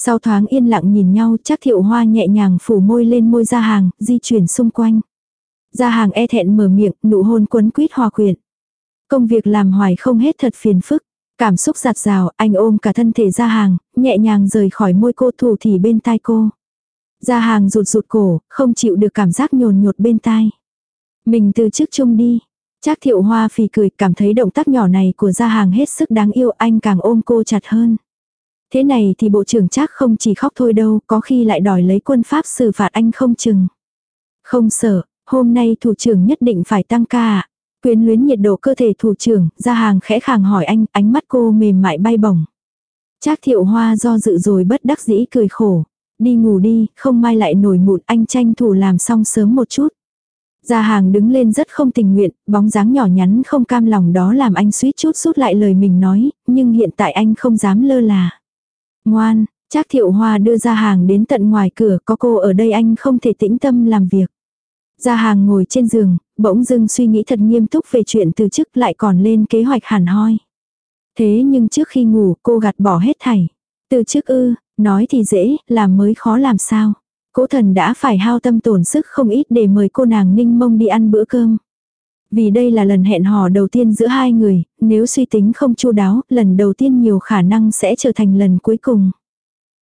Sau thoáng yên lặng nhìn nhau chắc thiệu hoa nhẹ nhàng phủ môi lên môi ra hàng, di chuyển xung quanh. Ra hàng e thẹn mở miệng, nụ hôn quấn quýt hòa quyện. Công việc làm hoài không hết thật phiền phức. Cảm xúc giặt rào, anh ôm cả thân thể ra hàng, nhẹ nhàng rời khỏi môi cô thủ thì bên tai cô. Ra hàng rụt rụt cổ, không chịu được cảm giác nhồn nhột bên tai. Mình từ trước chung đi. Trác thiệu hoa phì cười cảm thấy động tác nhỏ này của gia hàng hết sức đáng yêu anh càng ôm cô chặt hơn. Thế này thì bộ trưởng chắc không chỉ khóc thôi đâu, có khi lại đòi lấy quân pháp xử phạt anh không chừng. Không sợ, hôm nay thủ trưởng nhất định phải tăng ca. Quyến luyến nhiệt độ cơ thể thủ trưởng, ra hàng khẽ khàng hỏi anh, ánh mắt cô mềm mại bay bổng. Trác thiệu hoa do dự rồi bất đắc dĩ cười khổ. Đi ngủ đi, không mai lại nổi mụn anh tranh thủ làm xong sớm một chút. Gia hàng đứng lên rất không tình nguyện, bóng dáng nhỏ nhắn không cam lòng đó làm anh suýt chút rút lại lời mình nói, nhưng hiện tại anh không dám lơ là. Ngoan, Trác thiệu hoa đưa ra hàng đến tận ngoài cửa, có cô ở đây anh không thể tĩnh tâm làm việc. Ra hàng ngồi trên giường, bỗng dưng suy nghĩ thật nghiêm túc về chuyện từ chức lại còn lên kế hoạch hẳn hoi. Thế nhưng trước khi ngủ cô gạt bỏ hết thảy. Từ chức ư, nói thì dễ, làm mới khó làm sao. Cố thần đã phải hao tâm tổn sức không ít để mời cô nàng ninh mông đi ăn bữa cơm. Vì đây là lần hẹn hò đầu tiên giữa hai người, nếu suy tính không chu đáo, lần đầu tiên nhiều khả năng sẽ trở thành lần cuối cùng.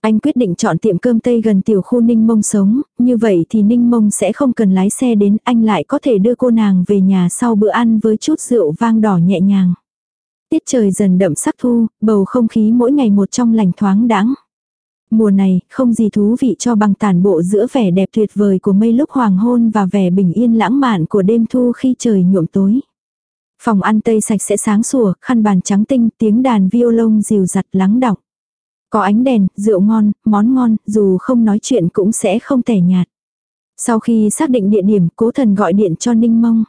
Anh quyết định chọn tiệm cơm Tây gần tiểu khu Ninh Mông sống, như vậy thì Ninh Mông sẽ không cần lái xe đến, anh lại có thể đưa cô nàng về nhà sau bữa ăn với chút rượu vang đỏ nhẹ nhàng. Tiết trời dần đậm sắc thu, bầu không khí mỗi ngày một trong lành thoáng đãng. Mùa này, không gì thú vị cho bằng tản bộ giữa vẻ đẹp tuyệt vời của mây lúc hoàng hôn và vẻ bình yên lãng mạn của đêm thu khi trời nhuộm tối. Phòng ăn tây sạch sẽ sáng sủa, khăn bàn trắng tinh, tiếng đàn violon dìu dặt lắng đọng. Có ánh đèn, rượu ngon, món ngon, dù không nói chuyện cũng sẽ không tẻ nhạt. Sau khi xác định địa điểm, cố thần gọi điện cho Ninh Mông.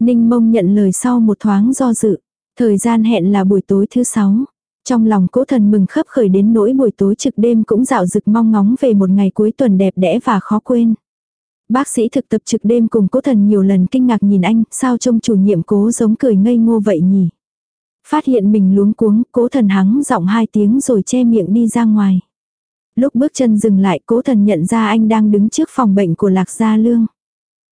Ninh Mông nhận lời sau một thoáng do dự. Thời gian hẹn là buổi tối thứ sáu. Trong lòng cố thần mừng khấp khởi đến nỗi buổi tối trực đêm cũng dạo rực mong ngóng về một ngày cuối tuần đẹp đẽ và khó quên. Bác sĩ thực tập trực đêm cùng cố thần nhiều lần kinh ngạc nhìn anh, sao trông chủ nhiệm cố giống cười ngây ngô vậy nhỉ? Phát hiện mình luống cuống, cố thần hắng giọng hai tiếng rồi che miệng đi ra ngoài. Lúc bước chân dừng lại cố thần nhận ra anh đang đứng trước phòng bệnh của Lạc Gia Lương.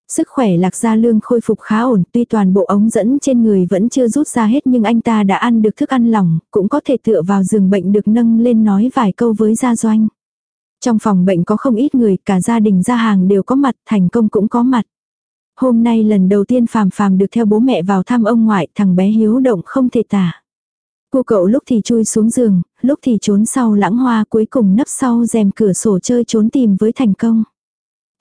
Sức khỏe Lạc Gia Lương khôi phục khá ổn, tuy toàn bộ ống dẫn trên người vẫn chưa rút ra hết nhưng anh ta đã ăn được thức ăn lỏng, cũng có thể tựa vào giường bệnh được nâng lên nói vài câu với Gia Doanh. Trong phòng bệnh có không ít người, cả gia đình gia hàng đều có mặt, thành công cũng có mặt. Hôm nay lần đầu tiên phàm phàm được theo bố mẹ vào thăm ông ngoại, thằng bé hiếu động không thể tả. Cô cậu lúc thì chui xuống giường, lúc thì trốn sau lãng hoa cuối cùng nấp sau rèm cửa sổ chơi trốn tìm với thành công.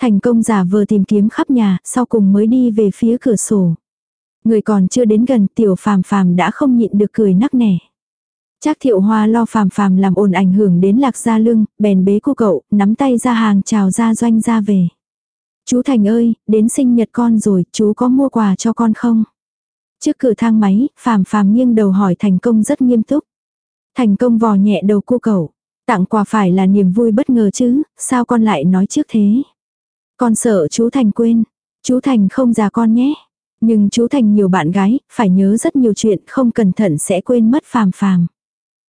Thành công giả vờ tìm kiếm khắp nhà, sau cùng mới đi về phía cửa sổ. Người còn chưa đến gần tiểu phàm phàm đã không nhịn được cười nắc nẻ. Chắc thiệu hoa lo phàm phàm làm ồn ảnh hưởng đến lạc gia lưng, bèn bế cô cậu, nắm tay ra hàng chào ra doanh ra về. Chú Thành ơi, đến sinh nhật con rồi, chú có mua quà cho con không? Trước cửa thang máy, phàm phàm nghiêng đầu hỏi thành công rất nghiêm túc. Thành công vò nhẹ đầu cô cậu. Tặng quà phải là niềm vui bất ngờ chứ, sao con lại nói trước thế? Con sợ chú Thành quên. Chú Thành không già con nhé. Nhưng chú Thành nhiều bạn gái, phải nhớ rất nhiều chuyện, không cẩn thận sẽ quên mất phàm phàm.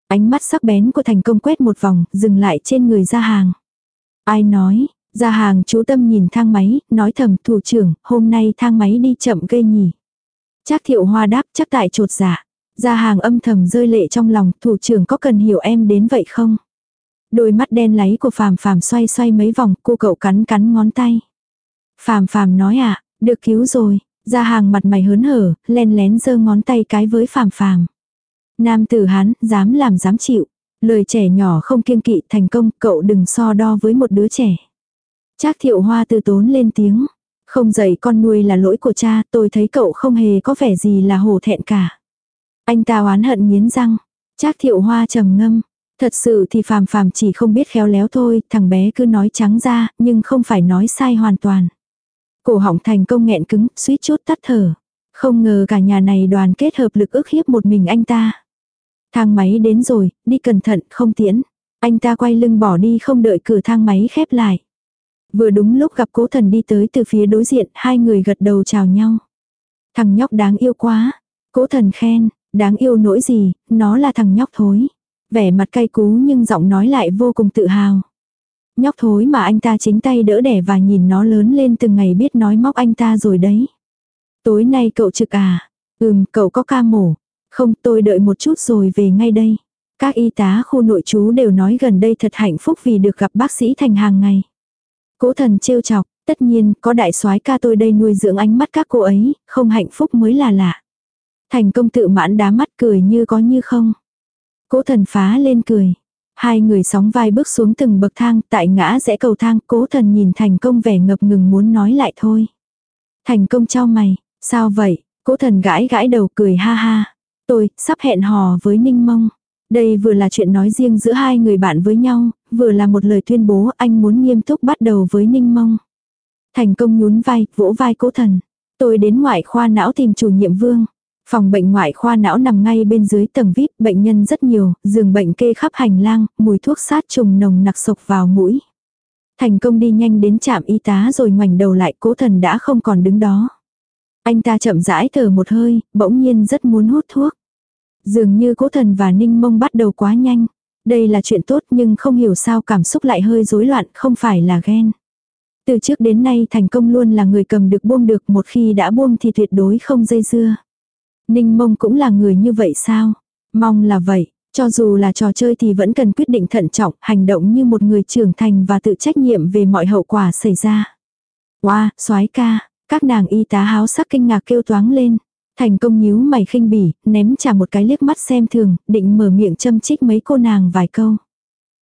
Ánh mắt sắc bén của thành công quét một vòng, dừng lại trên người ra hàng. Ai nói, ra hàng chú tâm nhìn thang máy, nói thầm thủ trưởng, hôm nay thang máy đi chậm gây nhỉ. Chắc thiệu hoa đáp chắc tại trột dạ. giả Ra hàng âm thầm rơi lệ trong lòng, thủ trưởng có cần hiểu em đến vậy không? Đôi mắt đen láy của phàm phàm xoay xoay mấy vòng, cô cậu cắn cắn ngón tay. Phàm phàm nói à, được cứu rồi, ra hàng mặt mày hớn hở, len lén giơ ngón tay cái với phàm phàm. Nam tử hán, dám làm dám chịu. Lời trẻ nhỏ không kiêng kỵ thành công, cậu đừng so đo với một đứa trẻ. Trác thiệu hoa từ tốn lên tiếng. Không dạy con nuôi là lỗi của cha, tôi thấy cậu không hề có vẻ gì là hổ thẹn cả. Anh ta oán hận nghiến răng. Trác thiệu hoa trầm ngâm. Thật sự thì phàm phàm chỉ không biết khéo léo thôi, thằng bé cứ nói trắng ra, nhưng không phải nói sai hoàn toàn. Cổ họng thành công nghẹn cứng, suýt chút tắt thở. Không ngờ cả nhà này đoàn kết hợp lực ức hiếp một mình anh ta. Thang máy đến rồi, đi cẩn thận, không tiễn. Anh ta quay lưng bỏ đi không đợi cửa thang máy khép lại. Vừa đúng lúc gặp cố thần đi tới từ phía đối diện, hai người gật đầu chào nhau. Thằng nhóc đáng yêu quá. Cố thần khen, đáng yêu nỗi gì, nó là thằng nhóc thối. Vẻ mặt cay cú nhưng giọng nói lại vô cùng tự hào. Nhóc thối mà anh ta chính tay đỡ đẻ và nhìn nó lớn lên từng ngày biết nói móc anh ta rồi đấy. Tối nay cậu trực à? Ừm, cậu có ca mổ. Không, tôi đợi một chút rồi về ngay đây. Các y tá khu nội trú đều nói gần đây thật hạnh phúc vì được gặp bác sĩ thành hàng ngày. Cố thần trêu chọc, tất nhiên có đại soái ca tôi đây nuôi dưỡng ánh mắt các cô ấy, không hạnh phúc mới là lạ. Thành công tự mãn đá mắt cười như có như không. Cố thần phá lên cười. Hai người sóng vai bước xuống từng bậc thang tại ngã rẽ cầu thang cố thần nhìn thành công vẻ ngập ngừng muốn nói lại thôi. Thành công trao mày, sao vậy, cố thần gãi gãi đầu cười ha ha. Tôi, sắp hẹn hò với Ninh Mông. Đây vừa là chuyện nói riêng giữa hai người bạn với nhau, vừa là một lời tuyên bố anh muốn nghiêm túc bắt đầu với Ninh Mông. Thành công nhún vai, vỗ vai cố thần. Tôi đến ngoại khoa não tìm chủ nhiệm vương. Phòng bệnh ngoại khoa não nằm ngay bên dưới tầng VIP, bệnh nhân rất nhiều, giường bệnh kê khắp hành lang, mùi thuốc sát trùng nồng nặc sộc vào mũi. Thành công đi nhanh đến trạm y tá rồi ngoảnh đầu lại cố thần đã không còn đứng đó. Anh ta chậm rãi thở một hơi, bỗng nhiên rất muốn hút thuốc. Dường như cố thần và ninh mông bắt đầu quá nhanh. Đây là chuyện tốt nhưng không hiểu sao cảm xúc lại hơi rối loạn, không phải là ghen. Từ trước đến nay thành công luôn là người cầm được buông được một khi đã buông thì tuyệt đối không dây dưa. Ninh mông cũng là người như vậy sao? Mong là vậy, cho dù là trò chơi thì vẫn cần quyết định thận trọng, hành động như một người trưởng thành và tự trách nhiệm về mọi hậu quả xảy ra. Wow, soái ca, các nàng y tá háo sắc kinh ngạc kêu toáng lên. Thành công nhíu mày khinh bỉ, ném trả một cái liếc mắt xem thường, định mở miệng châm chích mấy cô nàng vài câu.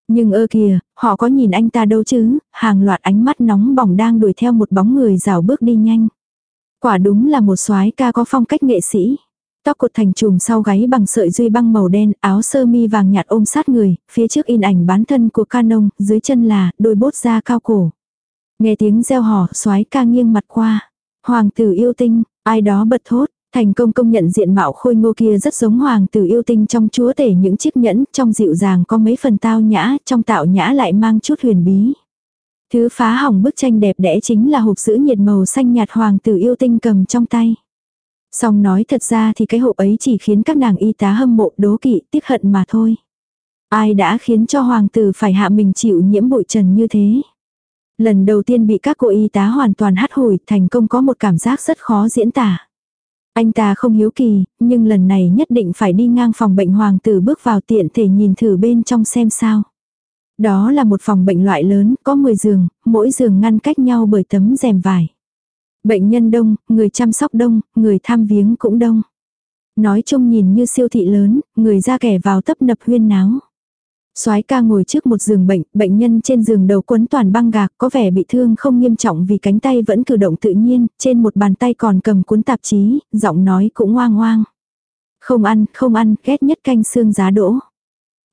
Nhưng ơ kìa, họ có nhìn anh ta đâu chứ, hàng loạt ánh mắt nóng bỏng đang đuổi theo một bóng người rào bước đi nhanh. Quả đúng là một soái ca có phong cách nghệ sĩ. Tóc cột thành chùm sau gáy bằng sợi duy băng màu đen, áo sơ mi vàng nhạt ôm sát người, phía trước in ảnh bán thân của canon, dưới chân là đôi bốt da cao cổ. Nghe tiếng reo hò, soái ca nghiêng mặt qua. Hoàng tử yêu tinh, ai đó bật thốt, thành công công nhận diện mạo khôi ngô kia rất giống hoàng tử yêu tinh trong chúa tể những chiếc nhẫn, trong dịu dàng có mấy phần tao nhã, trong tạo nhã lại mang chút huyền bí. Thứ phá hỏng bức tranh đẹp đẽ chính là hộp sữa nhiệt màu xanh nhạt hoàng tử yêu tinh cầm trong tay. Xong nói thật ra thì cái hộp ấy chỉ khiến các nàng y tá hâm mộ đố kỵ tiếc hận mà thôi. Ai đã khiến cho hoàng tử phải hạ mình chịu nhiễm bụi trần như thế. Lần đầu tiên bị các cô y tá hoàn toàn hắt hủi thành công có một cảm giác rất khó diễn tả. Anh ta không hiếu kỳ, nhưng lần này nhất định phải đi ngang phòng bệnh hoàng tử bước vào tiện thể nhìn thử bên trong xem sao. Đó là một phòng bệnh loại lớn, có 10 giường, mỗi giường ngăn cách nhau bởi tấm rèm vải. Bệnh nhân đông, người chăm sóc đông, người tham viếng cũng đông. Nói chung nhìn như siêu thị lớn, người ra kẻ vào tấp nập huyên náo. Soái ca ngồi trước một giường bệnh, bệnh nhân trên giường đầu quấn toàn băng gạc có vẻ bị thương không nghiêm trọng vì cánh tay vẫn cử động tự nhiên, trên một bàn tay còn cầm cuốn tạp chí, giọng nói cũng ngoang ngoang. Không ăn, không ăn, ghét nhất canh xương giá đỗ.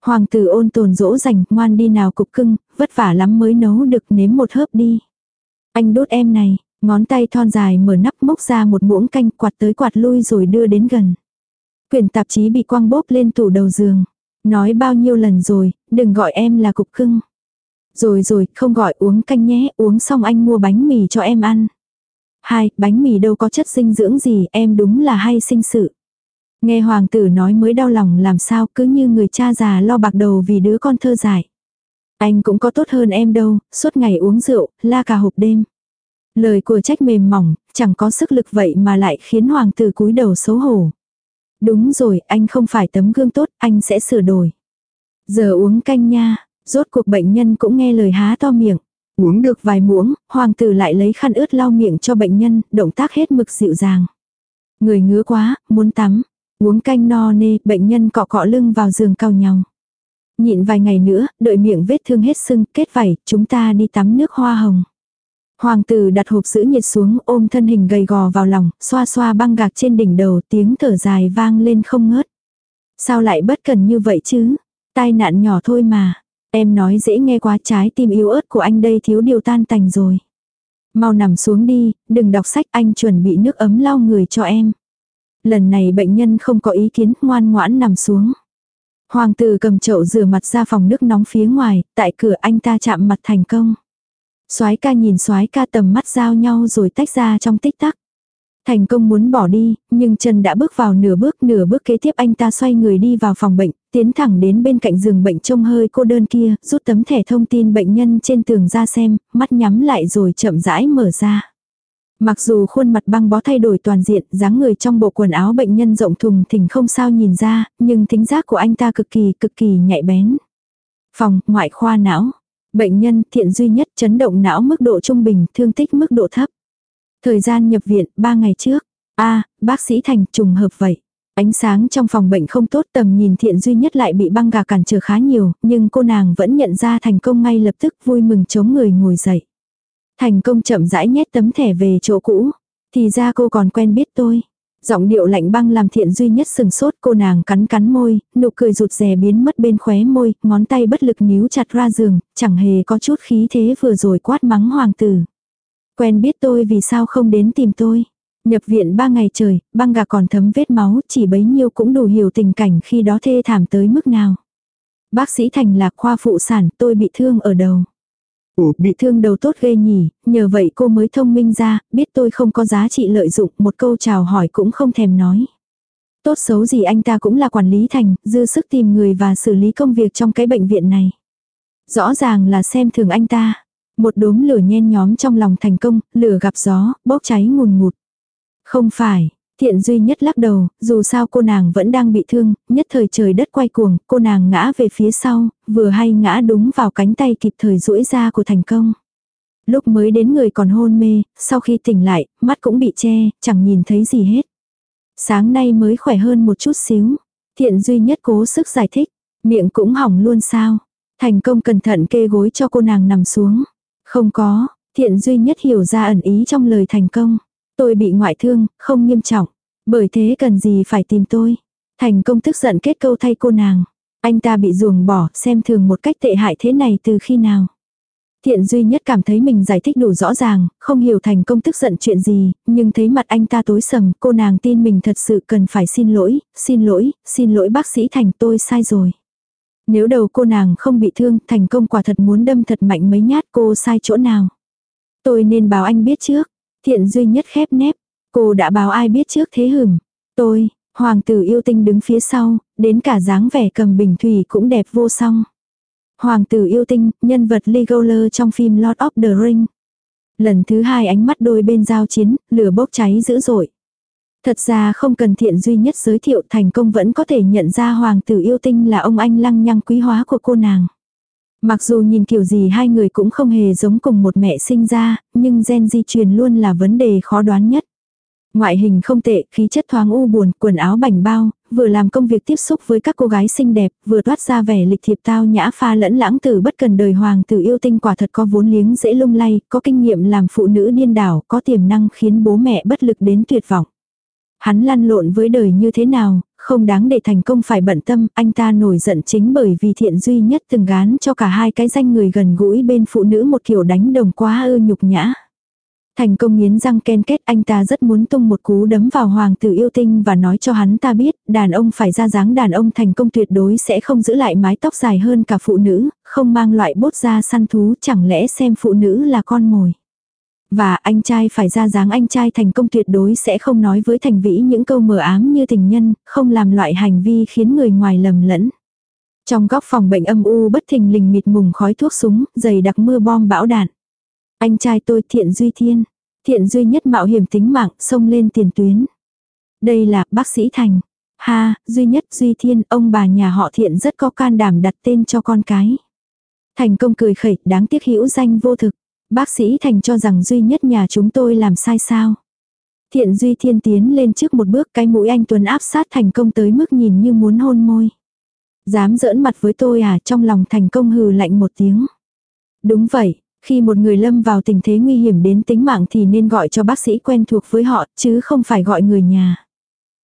Hoàng tử ôn tồn dỗ dành, ngoan đi nào cục cưng, vất vả lắm mới nấu được nếm một hớp đi. Anh đốt em này, ngón tay thon dài mở nắp mốc ra một muỗng canh quạt tới quạt lui rồi đưa đến gần. Quyển tạp chí bị quăng bóp lên tủ đầu giường. Nói bao nhiêu lần rồi, đừng gọi em là cục cưng. Rồi rồi, không gọi uống canh nhé, uống xong anh mua bánh mì cho em ăn. Hai, bánh mì đâu có chất dinh dưỡng gì, em đúng là hay sinh sự. Nghe hoàng tử nói mới đau lòng làm sao cứ như người cha già lo bạc đầu vì đứa con thơ dại. Anh cũng có tốt hơn em đâu, suốt ngày uống rượu, la cả hộp đêm. Lời của trách mềm mỏng, chẳng có sức lực vậy mà lại khiến hoàng tử cúi đầu xấu hổ. Đúng rồi, anh không phải tấm gương tốt, anh sẽ sửa đổi. Giờ uống canh nha, rốt cuộc bệnh nhân cũng nghe lời há to miệng. Uống được vài muỗng, hoàng tử lại lấy khăn ướt lau miệng cho bệnh nhân, động tác hết mực dịu dàng. Người ngứa quá, muốn tắm. Uống canh no nê, bệnh nhân cọ cọ lưng vào giường cao nhau. Nhịn vài ngày nữa, đợi miệng vết thương hết sưng, kết vảy, chúng ta đi tắm nước hoa hồng. Hoàng tử đặt hộp sữa nhiệt xuống ôm thân hình gầy gò vào lòng, xoa xoa băng gạc trên đỉnh đầu tiếng thở dài vang lên không ngớt. Sao lại bất cần như vậy chứ? Tai nạn nhỏ thôi mà. Em nói dễ nghe quá trái tim yếu ớt của anh đây thiếu điều tan tành rồi. Mau nằm xuống đi, đừng đọc sách anh chuẩn bị nước ấm lau người cho em. Lần này bệnh nhân không có ý kiến ngoan ngoãn nằm xuống. Hoàng tử cầm chậu rửa mặt ra phòng nước nóng phía ngoài, tại cửa anh ta chạm mặt thành công soái ca nhìn soái ca tầm mắt giao nhau rồi tách ra trong tích tắc. Thành công muốn bỏ đi, nhưng Trần đã bước vào nửa bước, nửa bước kế tiếp anh ta xoay người đi vào phòng bệnh, tiến thẳng đến bên cạnh giường bệnh trông hơi cô đơn kia, rút tấm thẻ thông tin bệnh nhân trên tường ra xem, mắt nhắm lại rồi chậm rãi mở ra. Mặc dù khuôn mặt băng bó thay đổi toàn diện, dáng người trong bộ quần áo bệnh nhân rộng thùng thình không sao nhìn ra, nhưng thính giác của anh ta cực kỳ cực kỳ nhạy bén. Phòng, ngoại khoa não. Bệnh nhân thiện duy nhất chấn động não mức độ trung bình, thương tích mức độ thấp. Thời gian nhập viện 3 ngày trước. a bác sĩ Thành trùng hợp vậy. Ánh sáng trong phòng bệnh không tốt tầm nhìn thiện duy nhất lại bị băng gà cản trở khá nhiều, nhưng cô nàng vẫn nhận ra thành công ngay lập tức vui mừng chống người ngồi dậy. Thành công chậm rãi nhét tấm thẻ về chỗ cũ. Thì ra cô còn quen biết tôi. Giọng điệu lạnh băng làm thiện duy nhất sừng sốt cô nàng cắn cắn môi, nụ cười rụt rè biến mất bên khóe môi, ngón tay bất lực níu chặt ra giường, chẳng hề có chút khí thế vừa rồi quát mắng hoàng tử. Quen biết tôi vì sao không đến tìm tôi. Nhập viện ba ngày trời, băng gà còn thấm vết máu, chỉ bấy nhiêu cũng đủ hiểu tình cảnh khi đó thê thảm tới mức nào. Bác sĩ Thành là khoa phụ sản, tôi bị thương ở đầu. Ủa, bị thương đầu tốt ghê nhỉ, nhờ vậy cô mới thông minh ra, biết tôi không có giá trị lợi dụng, một câu chào hỏi cũng không thèm nói. Tốt xấu gì anh ta cũng là quản lý thành, dư sức tìm người và xử lý công việc trong cái bệnh viện này. Rõ ràng là xem thường anh ta. Một đốm lửa nhen nhóm trong lòng thành công, lửa gặp gió, bốc cháy ngùn ngụt. Không phải, Thiện duy nhất lắc đầu, dù sao cô nàng vẫn đang bị thương, nhất thời trời đất quay cuồng, cô nàng ngã về phía sau, vừa hay ngã đúng vào cánh tay kịp thời duỗi ra của thành công. Lúc mới đến người còn hôn mê, sau khi tỉnh lại, mắt cũng bị che, chẳng nhìn thấy gì hết. Sáng nay mới khỏe hơn một chút xíu. Thiện duy nhất cố sức giải thích, miệng cũng hỏng luôn sao. Thành công cẩn thận kê gối cho cô nàng nằm xuống. Không có, thiện duy nhất hiểu ra ẩn ý trong lời thành công. Tôi bị ngoại thương, không nghiêm trọng. Bởi thế cần gì phải tìm tôi. Thành công tức giận kết câu thay cô nàng. Anh ta bị ruồng bỏ, xem thường một cách tệ hại thế này từ khi nào. Thiện duy nhất cảm thấy mình giải thích đủ rõ ràng, không hiểu thành công tức giận chuyện gì, nhưng thấy mặt anh ta tối sầm, cô nàng tin mình thật sự cần phải xin lỗi, xin lỗi, xin lỗi bác sĩ Thành tôi sai rồi. Nếu đầu cô nàng không bị thương, thành công quả thật muốn đâm thật mạnh mấy nhát cô sai chỗ nào. Tôi nên báo anh biết trước. Thiện duy nhất khép nép. Cô đã báo ai biết trước thế hửm. Tôi, hoàng tử yêu tinh đứng phía sau, đến cả dáng vẻ cầm bình thủy cũng đẹp vô song. Hoàng tử yêu tinh, nhân vật Legolas trong phim Lord of the Ring. Lần thứ hai ánh mắt đôi bên giao chiến, lửa bốc cháy dữ dội. Thật ra không cần thiện duy nhất giới thiệu thành công vẫn có thể nhận ra hoàng tử yêu tinh là ông anh lăng nhăng quý hóa của cô nàng. Mặc dù nhìn kiểu gì hai người cũng không hề giống cùng một mẹ sinh ra, nhưng gen di truyền luôn là vấn đề khó đoán nhất. Ngoại hình không tệ, khí chất thoáng u buồn, quần áo bảnh bao, vừa làm công việc tiếp xúc với các cô gái xinh đẹp, vừa toát ra vẻ lịch thiệp tao nhã pha lẫn lãng tử bất cần đời hoàng tử yêu tinh quả thật có vốn liếng dễ lung lay, có kinh nghiệm làm phụ nữ điên đảo, có tiềm năng khiến bố mẹ bất lực đến tuyệt vọng. Hắn lăn lộn với đời như thế nào, không đáng để thành công phải bận tâm, anh ta nổi giận chính bởi vì thiện duy nhất từng gán cho cả hai cái danh người gần gũi bên phụ nữ một kiểu đánh đồng quá ư nhục nhã. Thành công nghiến răng ken kết anh ta rất muốn tung một cú đấm vào hoàng tử yêu tinh và nói cho hắn ta biết, đàn ông phải ra dáng đàn ông thành công tuyệt đối sẽ không giữ lại mái tóc dài hơn cả phụ nữ, không mang loại bốt ra săn thú chẳng lẽ xem phụ nữ là con mồi. Và anh trai phải ra dáng anh trai thành công tuyệt đối sẽ không nói với thành vĩ những câu mờ ám như tình nhân, không làm loại hành vi khiến người ngoài lầm lẫn. Trong góc phòng bệnh âm u bất thình lình mịt mùng khói thuốc súng, dày đặc mưa bom bão đạn. Anh trai tôi thiện duy thiên. Thiện duy nhất mạo hiểm tính mạng, xông lên tiền tuyến. Đây là bác sĩ Thành. Ha, duy nhất duy thiên, ông bà nhà họ thiện rất có can đảm đặt tên cho con cái. Thành công cười khẩy, đáng tiếc hữu danh vô thực. Bác sĩ Thành cho rằng duy nhất nhà chúng tôi làm sai sao. Thiện Duy Thiên tiến lên trước một bước cái mũi anh Tuấn áp sát thành công tới mức nhìn như muốn hôn môi. Dám giỡn mặt với tôi à trong lòng thành công hừ lạnh một tiếng. Đúng vậy, khi một người lâm vào tình thế nguy hiểm đến tính mạng thì nên gọi cho bác sĩ quen thuộc với họ chứ không phải gọi người nhà.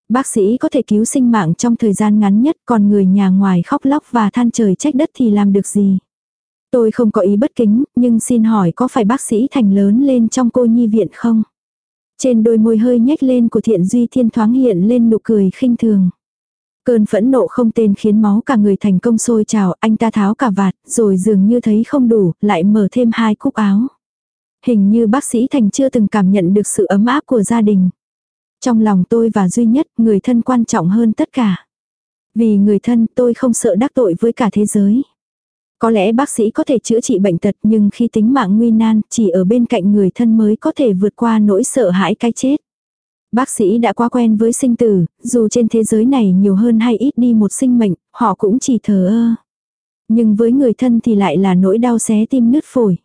Bác sĩ có thể cứu sinh mạng trong thời gian ngắn nhất còn người nhà ngoài khóc lóc và than trời trách đất thì làm được gì. Tôi không có ý bất kính, nhưng xin hỏi có phải bác sĩ thành lớn lên trong cô nhi viện không? Trên đôi môi hơi nhếch lên của thiện duy thiên thoáng hiện lên nụ cười khinh thường. Cơn phẫn nộ không tên khiến máu cả người thành công sôi trào, anh ta tháo cả vạt, rồi dường như thấy không đủ, lại mở thêm hai cúc áo. Hình như bác sĩ Thành chưa từng cảm nhận được sự ấm áp của gia đình. Trong lòng tôi và duy nhất, người thân quan trọng hơn tất cả. Vì người thân tôi không sợ đắc tội với cả thế giới. Có lẽ bác sĩ có thể chữa trị bệnh tật nhưng khi tính mạng nguy nan chỉ ở bên cạnh người thân mới có thể vượt qua nỗi sợ hãi cái chết. Bác sĩ đã quá quen với sinh tử, dù trên thế giới này nhiều hơn hay ít đi một sinh mệnh, họ cũng chỉ thờ ơ. Nhưng với người thân thì lại là nỗi đau xé tim nứt phổi.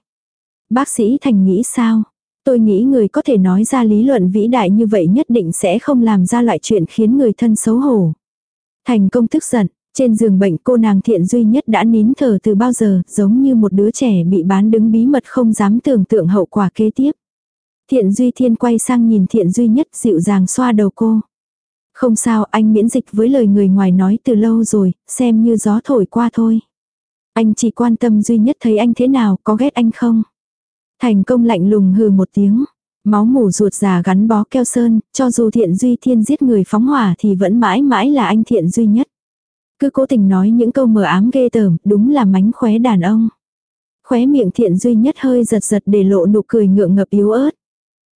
Bác sĩ Thành nghĩ sao? Tôi nghĩ người có thể nói ra lý luận vĩ đại như vậy nhất định sẽ không làm ra loại chuyện khiến người thân xấu hổ. Thành công tức giận, trên giường bệnh cô nàng thiện duy nhất đã nín thở từ bao giờ, giống như một đứa trẻ bị bán đứng bí mật không dám tưởng tượng hậu quả kế tiếp. Thiện duy thiên quay sang nhìn thiện duy nhất dịu dàng xoa đầu cô. Không sao anh miễn dịch với lời người ngoài nói từ lâu rồi, xem như gió thổi qua thôi. Anh chỉ quan tâm duy nhất thấy anh thế nào, có ghét anh không? Thành công lạnh lùng hừ một tiếng. Máu mủ ruột già gắn bó keo sơn, cho dù thiện duy thiên giết người phóng hỏa thì vẫn mãi mãi là anh thiện duy nhất. Cứ cố tình nói những câu mờ ám ghê tởm, đúng là mánh khóe đàn ông. Khóe miệng thiện duy nhất hơi giật giật để lộ nụ cười ngượng ngập yếu ớt.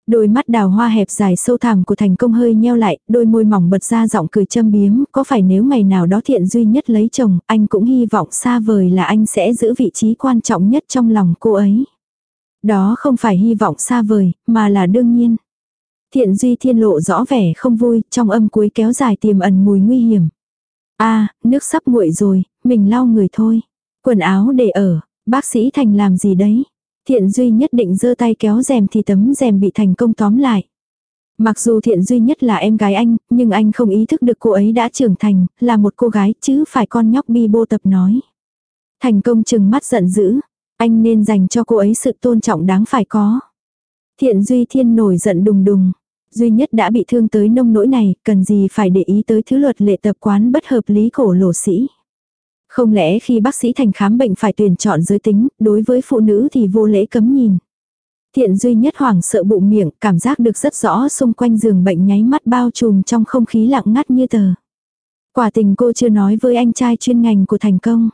Đôi mắt đào hoa hẹp dài sâu thẳm của thành công hơi nheo lại, đôi môi mỏng bật ra giọng cười châm biếm, có phải nếu ngày nào đó thiện duy nhất lấy chồng, anh cũng hy vọng xa vời là anh sẽ giữ vị trí quan trọng nhất trong lòng cô ấy. Đó không phải hy vọng xa vời, mà là đương nhiên. Thiện duy thiên lộ rõ vẻ không vui, trong âm cuối kéo dài tiềm ẩn mùi nguy hiểm a nước sắp nguội rồi, mình lau người thôi. Quần áo để ở, bác sĩ Thành làm gì đấy? Thiện Duy nhất định giơ tay kéo rèm thì tấm rèm bị thành công tóm lại. Mặc dù thiện duy nhất là em gái anh, nhưng anh không ý thức được cô ấy đã trưởng thành, là một cô gái chứ phải con nhóc bi bô tập nói. Thành công chừng mắt giận dữ, anh nên dành cho cô ấy sự tôn trọng đáng phải có. Thiện duy thiên nổi giận đùng đùng, Duy nhất đã bị thương tới nông nỗi này, cần gì phải để ý tới thứ luật lệ tập quán bất hợp lý cổ lỗ sĩ. Không lẽ khi bác sĩ thành khám bệnh phải tuyển chọn giới tính, đối với phụ nữ thì vô lễ cấm nhìn. Thiện duy nhất hoảng sợ bụng miệng, cảm giác được rất rõ xung quanh giường bệnh nháy mắt bao trùm trong không khí lặng ngắt như tờ. Quả tình cô chưa nói với anh trai chuyên ngành của thành công.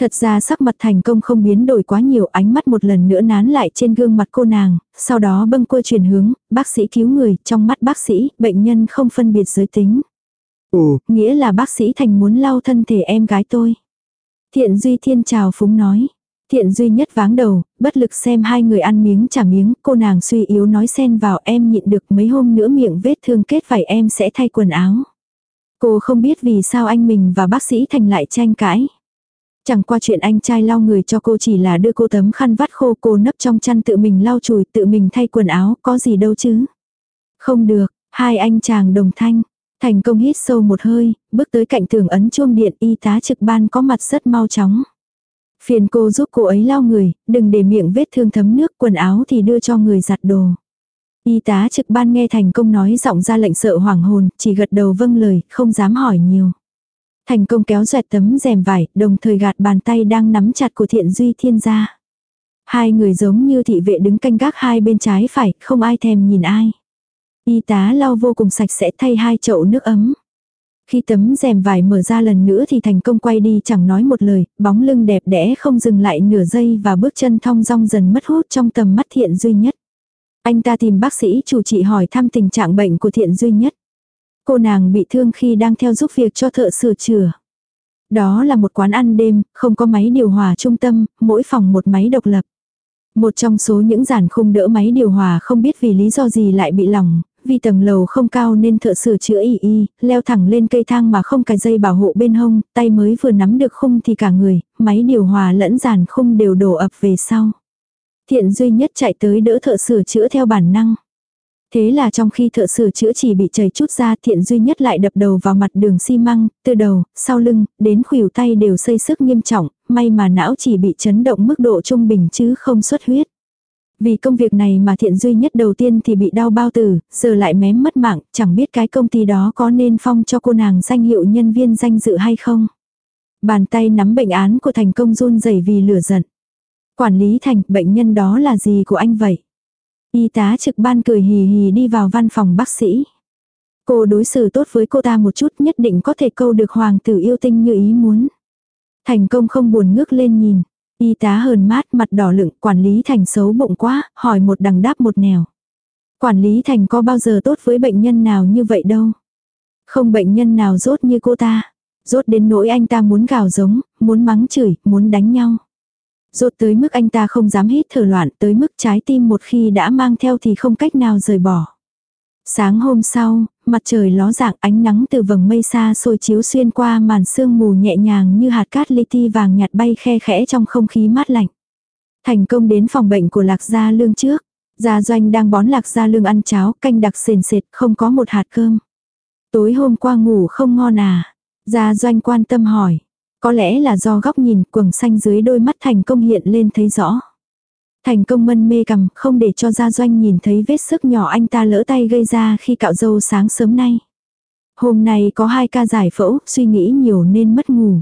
Thật ra sắc mặt thành công không biến đổi quá nhiều ánh mắt một lần nữa nán lại trên gương mặt cô nàng, sau đó bâng cô chuyển hướng, bác sĩ cứu người, trong mắt bác sĩ, bệnh nhân không phân biệt giới tính. Ồ, nghĩa là bác sĩ thành muốn lau thân thể em gái tôi. Thiện Duy Thiên chào phúng nói. Thiện Duy nhất váng đầu, bất lực xem hai người ăn miếng trả miếng, cô nàng suy yếu nói xen vào em nhịn được mấy hôm nữa miệng vết thương kết vảy em sẽ thay quần áo. Cô không biết vì sao anh mình và bác sĩ thành lại tranh cãi. Chẳng qua chuyện anh trai lau người cho cô chỉ là đưa cô tấm khăn vắt khô cô nấp trong chăn tự mình lau chùi tự mình thay quần áo, có gì đâu chứ. Không được, hai anh chàng đồng thanh. Thành công hít sâu một hơi, bước tới cạnh tường ấn chuông điện y tá trực ban có mặt rất mau chóng. Phiền cô giúp cô ấy lau người, đừng để miệng vết thương thấm nước quần áo thì đưa cho người giặt đồ. Y tá trực ban nghe thành công nói giọng ra lệnh sợ hoảng hồn, chỉ gật đầu vâng lời, không dám hỏi nhiều. Thành công kéo xoẹt tấm rèm vải, đồng thời gạt bàn tay đang nắm chặt của thiện duy thiên ra. Hai người giống như thị vệ đứng canh gác hai bên trái phải, không ai thèm nhìn ai. Y tá lau vô cùng sạch sẽ thay hai chậu nước ấm. Khi tấm rèm vải mở ra lần nữa thì thành công quay đi chẳng nói một lời, bóng lưng đẹp đẽ không dừng lại nửa giây và bước chân thong dong dần mất hút trong tầm mắt thiện duy nhất. Anh ta tìm bác sĩ chủ trị hỏi thăm tình trạng bệnh của thiện duy nhất. Cô nàng bị thương khi đang theo giúp việc cho thợ sửa chữa. Đó là một quán ăn đêm, không có máy điều hòa trung tâm, mỗi phòng một máy độc lập. Một trong số những giàn khung đỡ máy điều hòa không biết vì lý do gì lại bị lỏng, vì tầng lầu không cao nên thợ sửa chữa y y, leo thẳng lên cây thang mà không cài dây bảo hộ bên hông, tay mới vừa nắm được khung thì cả người, máy điều hòa lẫn giàn khung đều đổ ập về sau. Thiện duy nhất chạy tới đỡ thợ sửa chữa theo bản năng. Thế là trong khi thợ sửa chữa chỉ bị chảy chút ra thiện duy nhất lại đập đầu vào mặt đường xi măng, từ đầu, sau lưng, đến khuỷu tay đều xây sức nghiêm trọng, may mà não chỉ bị chấn động mức độ trung bình chứ không xuất huyết. Vì công việc này mà thiện duy nhất đầu tiên thì bị đau bao tử, giờ lại mém mất mạng, chẳng biết cái công ty đó có nên phong cho cô nàng danh hiệu nhân viên danh dự hay không. Bàn tay nắm bệnh án của thành công run rẩy vì lửa giận. Quản lý thành, bệnh nhân đó là gì của anh vậy? Y tá trực ban cười hì hì đi vào văn phòng bác sĩ. Cô đối xử tốt với cô ta một chút nhất định có thể câu được hoàng tử yêu tinh như ý muốn. Thành công không buồn ngước lên nhìn. Y tá hờn mát mặt đỏ lựng quản lý thành xấu bụng quá, hỏi một đằng đáp một nẻo. Quản lý thành có bao giờ tốt với bệnh nhân nào như vậy đâu. Không bệnh nhân nào rốt như cô ta. Rốt đến nỗi anh ta muốn gào giống, muốn mắng chửi, muốn đánh nhau. Rốt tới mức anh ta không dám hít thở loạn tới mức trái tim một khi đã mang theo thì không cách nào rời bỏ. Sáng hôm sau, mặt trời ló dạng ánh nắng từ vầng mây xa xôi chiếu xuyên qua màn sương mù nhẹ nhàng như hạt cát li ti vàng nhạt bay khe khẽ trong không khí mát lạnh. Thành công đến phòng bệnh của Lạc Gia Lương trước. Gia Doanh đang bón Lạc Gia Lương ăn cháo, canh đặc sền sệt, không có một hạt cơm. Tối hôm qua ngủ không ngon à? Gia Doanh quan tâm hỏi. Có lẽ là do góc nhìn quầng xanh dưới đôi mắt thành công hiện lên thấy rõ. Thành công mân mê cầm không để cho gia doanh nhìn thấy vết sức nhỏ anh ta lỡ tay gây ra khi cạo dâu sáng sớm nay. Hôm nay có hai ca giải phẫu, suy nghĩ nhiều nên mất ngủ.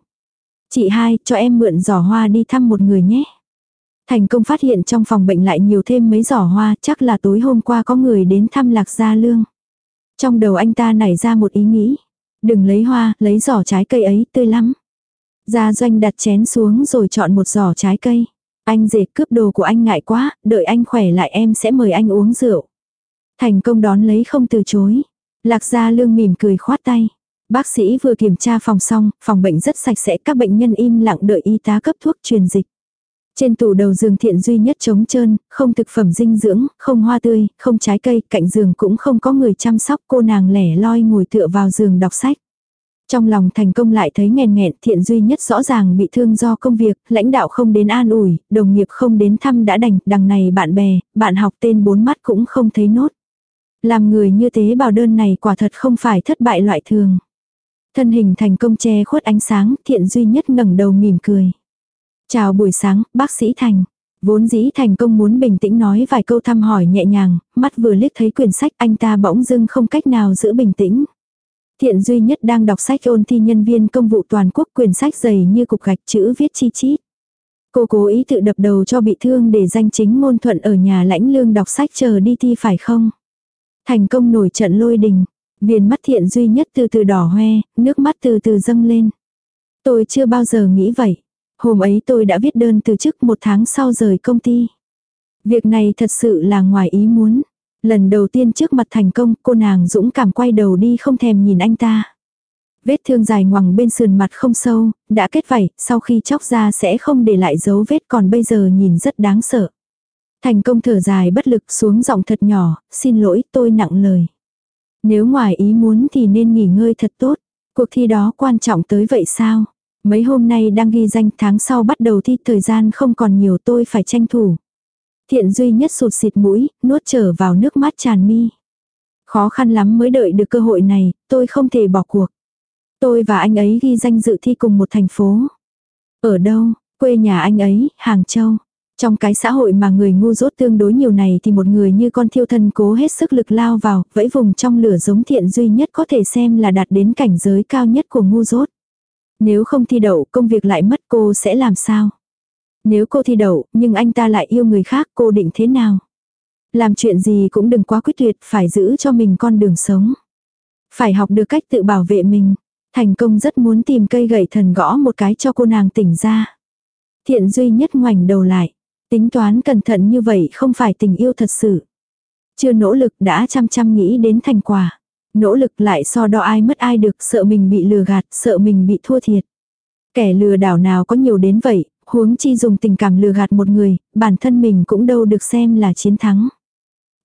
Chị hai, cho em mượn giỏ hoa đi thăm một người nhé. Thành công phát hiện trong phòng bệnh lại nhiều thêm mấy giỏ hoa, chắc là tối hôm qua có người đến thăm lạc gia lương. Trong đầu anh ta nảy ra một ý nghĩ. Đừng lấy hoa, lấy giỏ trái cây ấy, tươi lắm. Gia doanh đặt chén xuống rồi chọn một giỏ trái cây. Anh rể cướp đồ của anh ngại quá, đợi anh khỏe lại em sẽ mời anh uống rượu. Thành công đón lấy không từ chối. Lạc gia lương mỉm cười khoát tay. Bác sĩ vừa kiểm tra phòng xong, phòng bệnh rất sạch sẽ các bệnh nhân im lặng đợi y tá cấp thuốc truyền dịch. Trên tủ đầu giường thiện duy nhất trống trơn, không thực phẩm dinh dưỡng, không hoa tươi, không trái cây, cạnh giường cũng không có người chăm sóc cô nàng lẻ loi ngồi tựa vào giường đọc sách. Trong lòng thành công lại thấy nghèn nghẹn thiện duy nhất rõ ràng bị thương do công việc, lãnh đạo không đến an ủi, đồng nghiệp không đến thăm đã đành, đằng này bạn bè, bạn học tên bốn mắt cũng không thấy nốt. Làm người như thế bào đơn này quả thật không phải thất bại loại thường. Thân hình thành công che khuất ánh sáng, thiện duy nhất ngẩng đầu mỉm cười. Chào buổi sáng, bác sĩ Thành. Vốn dĩ thành công muốn bình tĩnh nói vài câu thăm hỏi nhẹ nhàng, mắt vừa liếc thấy quyển sách anh ta bỗng dưng không cách nào giữ bình tĩnh. Thiện duy nhất đang đọc sách ôn thi nhân viên công vụ toàn quốc quyển sách dày như cục gạch chữ viết chi chít. Cô cố ý tự đập đầu cho bị thương để danh chính ngôn thuận ở nhà lãnh lương đọc sách chờ đi thi phải không? Thành công nổi trận lôi đình. Viền mắt thiện duy nhất từ từ đỏ hoe, nước mắt từ từ dâng lên. Tôi chưa bao giờ nghĩ vậy. Hôm ấy tôi đã viết đơn từ chức một tháng sau rời công ty. Việc này thật sự là ngoài ý muốn. Lần đầu tiên trước mặt thành công, cô nàng dũng cảm quay đầu đi không thèm nhìn anh ta. Vết thương dài ngoằng bên sườn mặt không sâu, đã kết vảy, sau khi chóc ra sẽ không để lại dấu vết còn bây giờ nhìn rất đáng sợ. Thành công thở dài bất lực xuống giọng thật nhỏ, xin lỗi tôi nặng lời. Nếu ngoài ý muốn thì nên nghỉ ngơi thật tốt. Cuộc thi đó quan trọng tới vậy sao? Mấy hôm nay đang ghi danh tháng sau bắt đầu thi thời gian không còn nhiều tôi phải tranh thủ. Thiện duy nhất sụt xịt mũi, nuốt trở vào nước mắt tràn mi. Khó khăn lắm mới đợi được cơ hội này, tôi không thể bỏ cuộc. Tôi và anh ấy ghi danh dự thi cùng một thành phố. Ở đâu, quê nhà anh ấy, Hàng Châu. Trong cái xã hội mà người ngu dốt tương đối nhiều này thì một người như con thiêu thân cố hết sức lực lao vào, vẫy vùng trong lửa giống thiện duy nhất có thể xem là đạt đến cảnh giới cao nhất của ngu dốt. Nếu không thi đậu công việc lại mất cô sẽ làm sao? Nếu cô thi đậu nhưng anh ta lại yêu người khác cô định thế nào? Làm chuyện gì cũng đừng quá quyết tuyệt phải giữ cho mình con đường sống. Phải học được cách tự bảo vệ mình. Thành công rất muốn tìm cây gậy thần gõ một cái cho cô nàng tỉnh ra. Thiện duy nhất ngoảnh đầu lại. Tính toán cẩn thận như vậy không phải tình yêu thật sự. Chưa nỗ lực đã chăm chăm nghĩ đến thành quả. Nỗ lực lại so đo ai mất ai được sợ mình bị lừa gạt, sợ mình bị thua thiệt. Kẻ lừa đảo nào có nhiều đến vậy, huống chi dùng tình cảm lừa gạt một người, bản thân mình cũng đâu được xem là chiến thắng.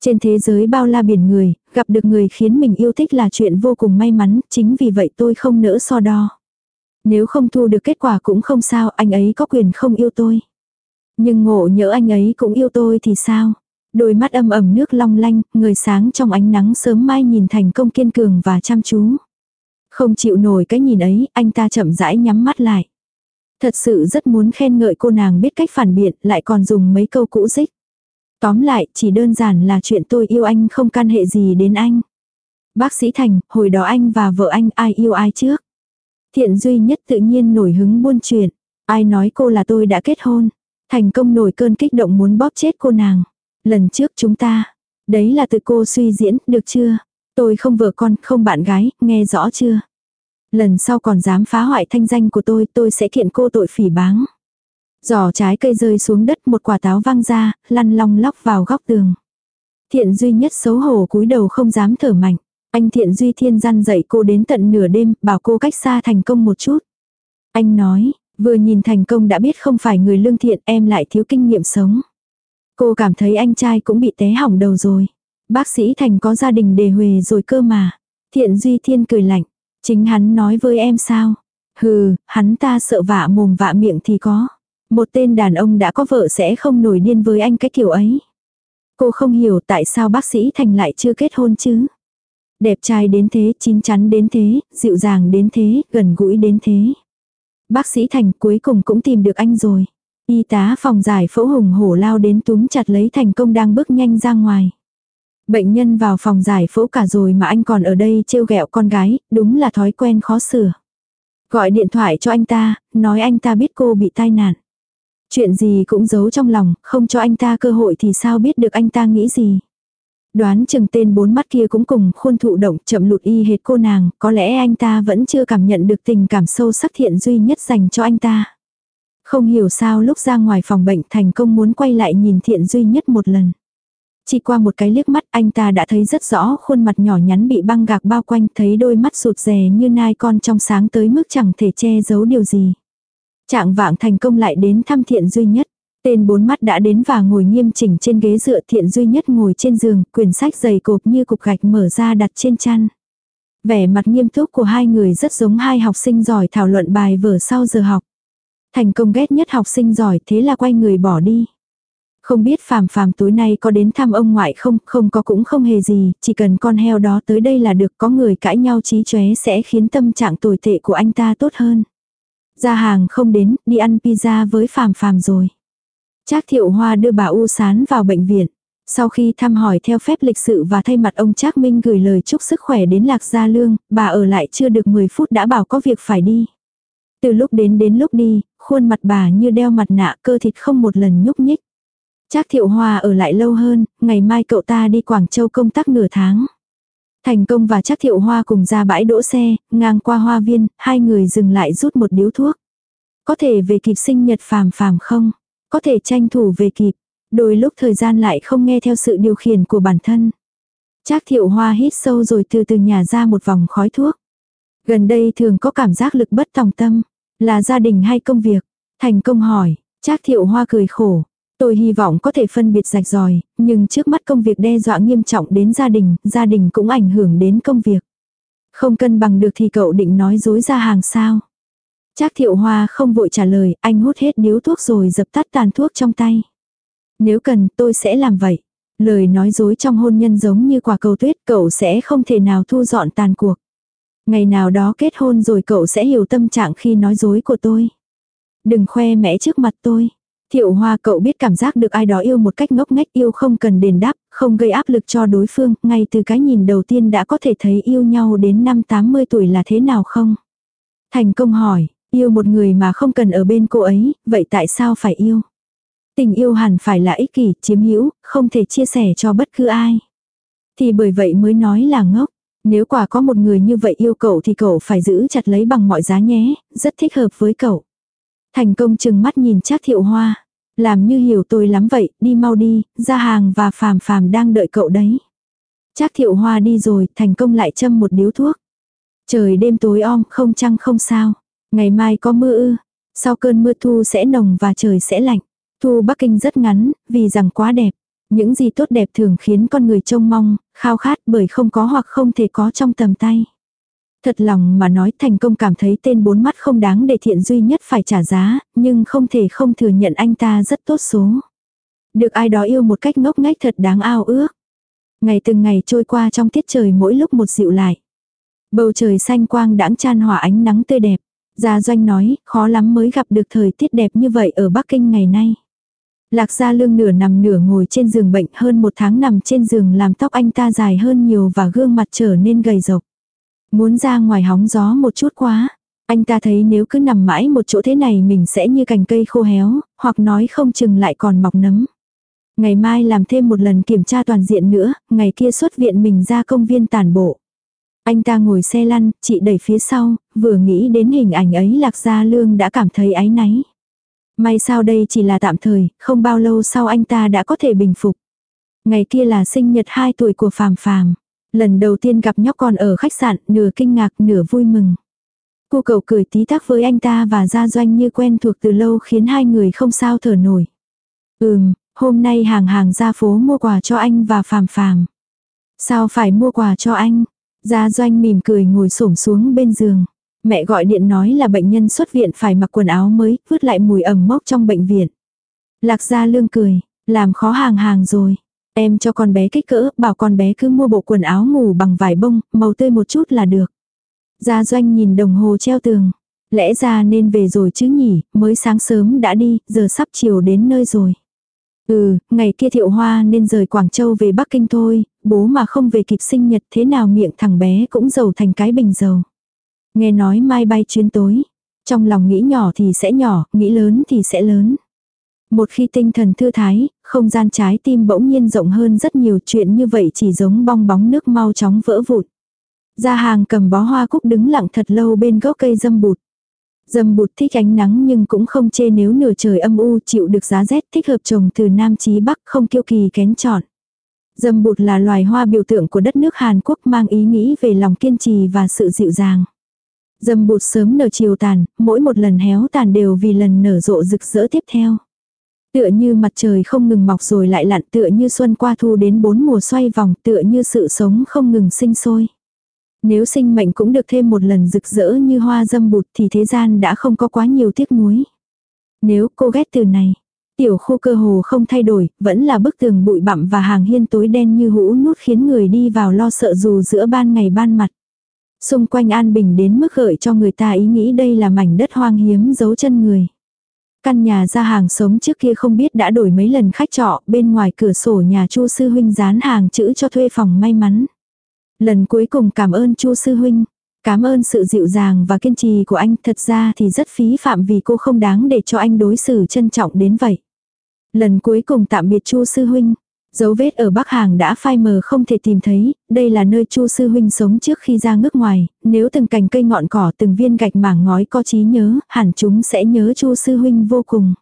Trên thế giới bao la biển người, gặp được người khiến mình yêu thích là chuyện vô cùng may mắn, chính vì vậy tôi không nỡ so đo. Nếu không thu được kết quả cũng không sao, anh ấy có quyền không yêu tôi. Nhưng ngộ nhỡ anh ấy cũng yêu tôi thì sao? Đôi mắt âm ẩm nước long lanh, người sáng trong ánh nắng sớm mai nhìn thành công kiên cường và chăm chú. Không chịu nổi cái nhìn ấy, anh ta chậm rãi nhắm mắt lại. Thật sự rất muốn khen ngợi cô nàng biết cách phản biện, lại còn dùng mấy câu cũ dích. Tóm lại, chỉ đơn giản là chuyện tôi yêu anh không can hệ gì đến anh. Bác sĩ Thành, hồi đó anh và vợ anh ai yêu ai trước? Thiện duy nhất tự nhiên nổi hứng buôn chuyện. Ai nói cô là tôi đã kết hôn? Thành công nổi cơn kích động muốn bóp chết cô nàng. Lần trước chúng ta. Đấy là từ cô suy diễn, được chưa? Tôi không vợ con, không bạn gái, nghe rõ chưa? Lần sau còn dám phá hoại thanh danh của tôi, tôi sẽ kiện cô tội phỉ báng. Giỏ trái cây rơi xuống đất một quả táo văng ra, lăn long lóc vào góc tường. Thiện duy nhất xấu hổ cúi đầu không dám thở mạnh. Anh thiện duy thiên gian dạy cô đến tận nửa đêm, bảo cô cách xa thành công một chút. Anh nói, vừa nhìn thành công đã biết không phải người lương thiện em lại thiếu kinh nghiệm sống. Cô cảm thấy anh trai cũng bị té hỏng đầu rồi. Bác sĩ Thành có gia đình đề huề rồi cơ mà. Thiện Duy Thiên cười lạnh. Chính hắn nói với em sao? Hừ, hắn ta sợ vạ mồm vạ miệng thì có. Một tên đàn ông đã có vợ sẽ không nổi điên với anh cái kiểu ấy. Cô không hiểu tại sao bác sĩ Thành lại chưa kết hôn chứ. Đẹp trai đến thế, chín chắn đến thế, dịu dàng đến thế, gần gũi đến thế. Bác sĩ Thành cuối cùng cũng tìm được anh rồi. Y tá phòng giải phẫu hùng hổ lao đến túm chặt lấy thành công đang bước nhanh ra ngoài. Bệnh nhân vào phòng giải phẫu cả rồi mà anh còn ở đây trêu ghẹo con gái, đúng là thói quen khó sửa. Gọi điện thoại cho anh ta, nói anh ta biết cô bị tai nạn. Chuyện gì cũng giấu trong lòng, không cho anh ta cơ hội thì sao biết được anh ta nghĩ gì. Đoán chừng tên bốn mắt kia cũng cùng khuôn thụ động chậm lụt y hệt cô nàng, có lẽ anh ta vẫn chưa cảm nhận được tình cảm sâu sắc thiện duy nhất dành cho anh ta. Không hiểu sao lúc ra ngoài phòng bệnh thành công muốn quay lại nhìn thiện duy nhất một lần. Chỉ qua một cái liếc mắt anh ta đã thấy rất rõ khuôn mặt nhỏ nhắn bị băng gạc bao quanh thấy đôi mắt sụt rè như nai con trong sáng tới mức chẳng thể che giấu điều gì. Trạng vạng thành công lại đến thăm thiện duy nhất. Tên bốn mắt đã đến và ngồi nghiêm chỉnh trên ghế dựa thiện duy nhất ngồi trên giường, quyển sách dày cộp như cục gạch mở ra đặt trên chăn. Vẻ mặt nghiêm túc của hai người rất giống hai học sinh giỏi thảo luận bài vở sau giờ học. Thành công ghét nhất học sinh giỏi thế là quay người bỏ đi. Không biết phàm phàm tối nay có đến thăm ông ngoại không, không có cũng không hề gì, chỉ cần con heo đó tới đây là được có người cãi nhau trí chóe sẽ khiến tâm trạng tồi tệ của anh ta tốt hơn. Ra hàng không đến, đi ăn pizza với phàm phàm rồi. Trác thiệu hoa đưa bà U Sán vào bệnh viện. Sau khi thăm hỏi theo phép lịch sự và thay mặt ông Trác Minh gửi lời chúc sức khỏe đến Lạc Gia Lương, bà ở lại chưa được 10 phút đã bảo có việc phải đi. Từ lúc đến đến lúc đi, khuôn mặt bà như đeo mặt nạ cơ thịt không một lần nhúc nhích. Trác thiệu hoa ở lại lâu hơn, ngày mai cậu ta đi Quảng Châu công tác nửa tháng. Thành công và Trác thiệu hoa cùng ra bãi đỗ xe, ngang qua hoa viên, hai người dừng lại rút một điếu thuốc. Có thể về kịp sinh nhật phàm phàm không? Có thể tranh thủ về kịp. Đôi lúc thời gian lại không nghe theo sự điều khiển của bản thân. Trác thiệu hoa hít sâu rồi từ từ nhả ra một vòng khói thuốc. Gần đây thường có cảm giác lực bất tòng tâm. Là gia đình hay công việc? Thành công hỏi. Trác thiệu hoa cười khổ. Tôi hy vọng có thể phân biệt rạch ròi, nhưng trước mắt công việc đe dọa nghiêm trọng đến gia đình, gia đình cũng ảnh hưởng đến công việc. Không cân bằng được thì cậu định nói dối ra hàng sao? Trác thiệu hoa không vội trả lời, anh hút hết điếu thuốc rồi dập tắt tàn thuốc trong tay. Nếu cần tôi sẽ làm vậy. Lời nói dối trong hôn nhân giống như quả cầu tuyết cậu sẽ không thể nào thu dọn tàn cuộc. Ngày nào đó kết hôn rồi cậu sẽ hiểu tâm trạng khi nói dối của tôi. Đừng khoe mẽ trước mặt tôi. Thiệu hoa cậu biết cảm giác được ai đó yêu một cách ngốc nghếch yêu không cần đền đáp, không gây áp lực cho đối phương, ngay từ cái nhìn đầu tiên đã có thể thấy yêu nhau đến năm 80 tuổi là thế nào không? Thành công hỏi, yêu một người mà không cần ở bên cô ấy, vậy tại sao phải yêu? Tình yêu hẳn phải là ích kỷ, chiếm hữu, không thể chia sẻ cho bất cứ ai. Thì bởi vậy mới nói là ngốc. Nếu quả có một người như vậy yêu cậu thì cậu phải giữ chặt lấy bằng mọi giá nhé, rất thích hợp với cậu. Thành công chừng mắt nhìn Trác Thiệu Hoa. Làm như hiểu tôi lắm vậy, đi mau đi, ra hàng và phàm phàm đang đợi cậu đấy. Trác Thiệu Hoa đi rồi, thành công lại châm một điếu thuốc. Trời đêm tối om, không trăng không sao. Ngày mai có mưa ư. Sau cơn mưa thu sẽ nồng và trời sẽ lạnh. Thu Bắc Kinh rất ngắn, vì rằng quá đẹp. Những gì tốt đẹp thường khiến con người trông mong, khao khát bởi không có hoặc không thể có trong tầm tay. Thật lòng mà nói thành công cảm thấy tên bốn mắt không đáng để thiện duy nhất phải trả giá, nhưng không thể không thừa nhận anh ta rất tốt số. Được ai đó yêu một cách ngốc nghếch thật đáng ao ước. Ngày từng ngày trôi qua trong tiết trời mỗi lúc một dịu lại. Bầu trời xanh quang đãng chan hòa ánh nắng tươi đẹp. Gia Doanh nói, khó lắm mới gặp được thời tiết đẹp như vậy ở Bắc Kinh ngày nay. Lạc Gia Lương nửa nằm nửa ngồi trên giường bệnh hơn một tháng nằm trên giường làm tóc anh ta dài hơn nhiều và gương mặt trở nên gầy rộc. Muốn ra ngoài hóng gió một chút quá. Anh ta thấy nếu cứ nằm mãi một chỗ thế này mình sẽ như cành cây khô héo, hoặc nói không chừng lại còn mọc nấm. Ngày mai làm thêm một lần kiểm tra toàn diện nữa, ngày kia xuất viện mình ra công viên tàn bộ. Anh ta ngồi xe lăn, chị đẩy phía sau, vừa nghĩ đến hình ảnh ấy Lạc Gia Lương đã cảm thấy áy náy. May sao đây chỉ là tạm thời, không bao lâu sau anh ta đã có thể bình phục. Ngày kia là sinh nhật 2 tuổi của Phàm Phàm. Lần đầu tiên gặp nhóc con ở khách sạn, nửa kinh ngạc nửa vui mừng. Cô cậu cười tí tác với anh ta và gia doanh như quen thuộc từ lâu khiến hai người không sao thở nổi. Ừm, hôm nay hàng hàng ra phố mua quà cho anh và phàm phàm. Sao phải mua quà cho anh? Gia doanh mỉm cười ngồi xổm xuống bên giường. Mẹ gọi điện nói là bệnh nhân xuất viện phải mặc quần áo mới, vứt lại mùi ẩm mốc trong bệnh viện. Lạc gia lương cười, làm khó hàng hàng rồi. Em cho con bé kích cỡ, bảo con bé cứ mua bộ quần áo ngủ bằng vải bông, màu tươi một chút là được. Gia doanh nhìn đồng hồ treo tường. Lẽ ra nên về rồi chứ nhỉ, mới sáng sớm đã đi, giờ sắp chiều đến nơi rồi. Ừ, ngày kia thiệu hoa nên rời Quảng Châu về Bắc Kinh thôi, bố mà không về kịp sinh nhật thế nào miệng thằng bé cũng giàu thành cái bình dầu. Nghe nói mai bay chuyến tối. Trong lòng nghĩ nhỏ thì sẽ nhỏ, nghĩ lớn thì sẽ lớn. Một khi tinh thần thư thái, không gian trái tim bỗng nhiên rộng hơn rất nhiều chuyện như vậy chỉ giống bong bóng nước mau chóng vỡ vụt. gia hàng cầm bó hoa cúc đứng lặng thật lâu bên gốc cây dâm bụt. Dâm bụt thích ánh nắng nhưng cũng không chê nếu nửa trời âm u chịu được giá rét thích hợp trồng từ Nam chí Bắc không kiêu kỳ kén chọn. Dâm bụt là loài hoa biểu tượng của đất nước Hàn Quốc mang ý nghĩ về lòng kiên trì và sự dịu dàng. Dâm bụt sớm nở chiều tàn, mỗi một lần héo tàn đều vì lần nở rộ rực rỡ tiếp theo. Tựa như mặt trời không ngừng mọc rồi lại lặn tựa như xuân qua thu đến bốn mùa xoay vòng tựa như sự sống không ngừng sinh sôi. Nếu sinh mệnh cũng được thêm một lần rực rỡ như hoa dâm bụt thì thế gian đã không có quá nhiều tiếc nuối. Nếu cô ghét từ này, tiểu khu cơ hồ không thay đổi, vẫn là bức tường bụi bặm và hàng hiên tối đen như hũ nút khiến người đi vào lo sợ dù giữa ban ngày ban mặt. Xung quanh an bình đến mức gợi cho người ta ý nghĩ đây là mảnh đất hoang hiếm giấu chân người. Căn nhà ra hàng sống trước kia không biết đã đổi mấy lần khách trọ, bên ngoài cửa sổ nhà Chu sư huynh dán hàng chữ cho thuê phòng may mắn. Lần cuối cùng cảm ơn Chu sư huynh. Cảm ơn sự dịu dàng và kiên trì của anh, thật ra thì rất phí phạm vì cô không đáng để cho anh đối xử trân trọng đến vậy. Lần cuối cùng tạm biệt Chu sư huynh. Dấu vết ở Bắc Hàng đã phai mờ không thể tìm thấy, đây là nơi Chu sư huynh sống trước khi ra nước ngoài, nếu từng cành cây ngọn cỏ từng viên gạch mảng ngói có trí nhớ, hẳn chúng sẽ nhớ Chu sư huynh vô cùng.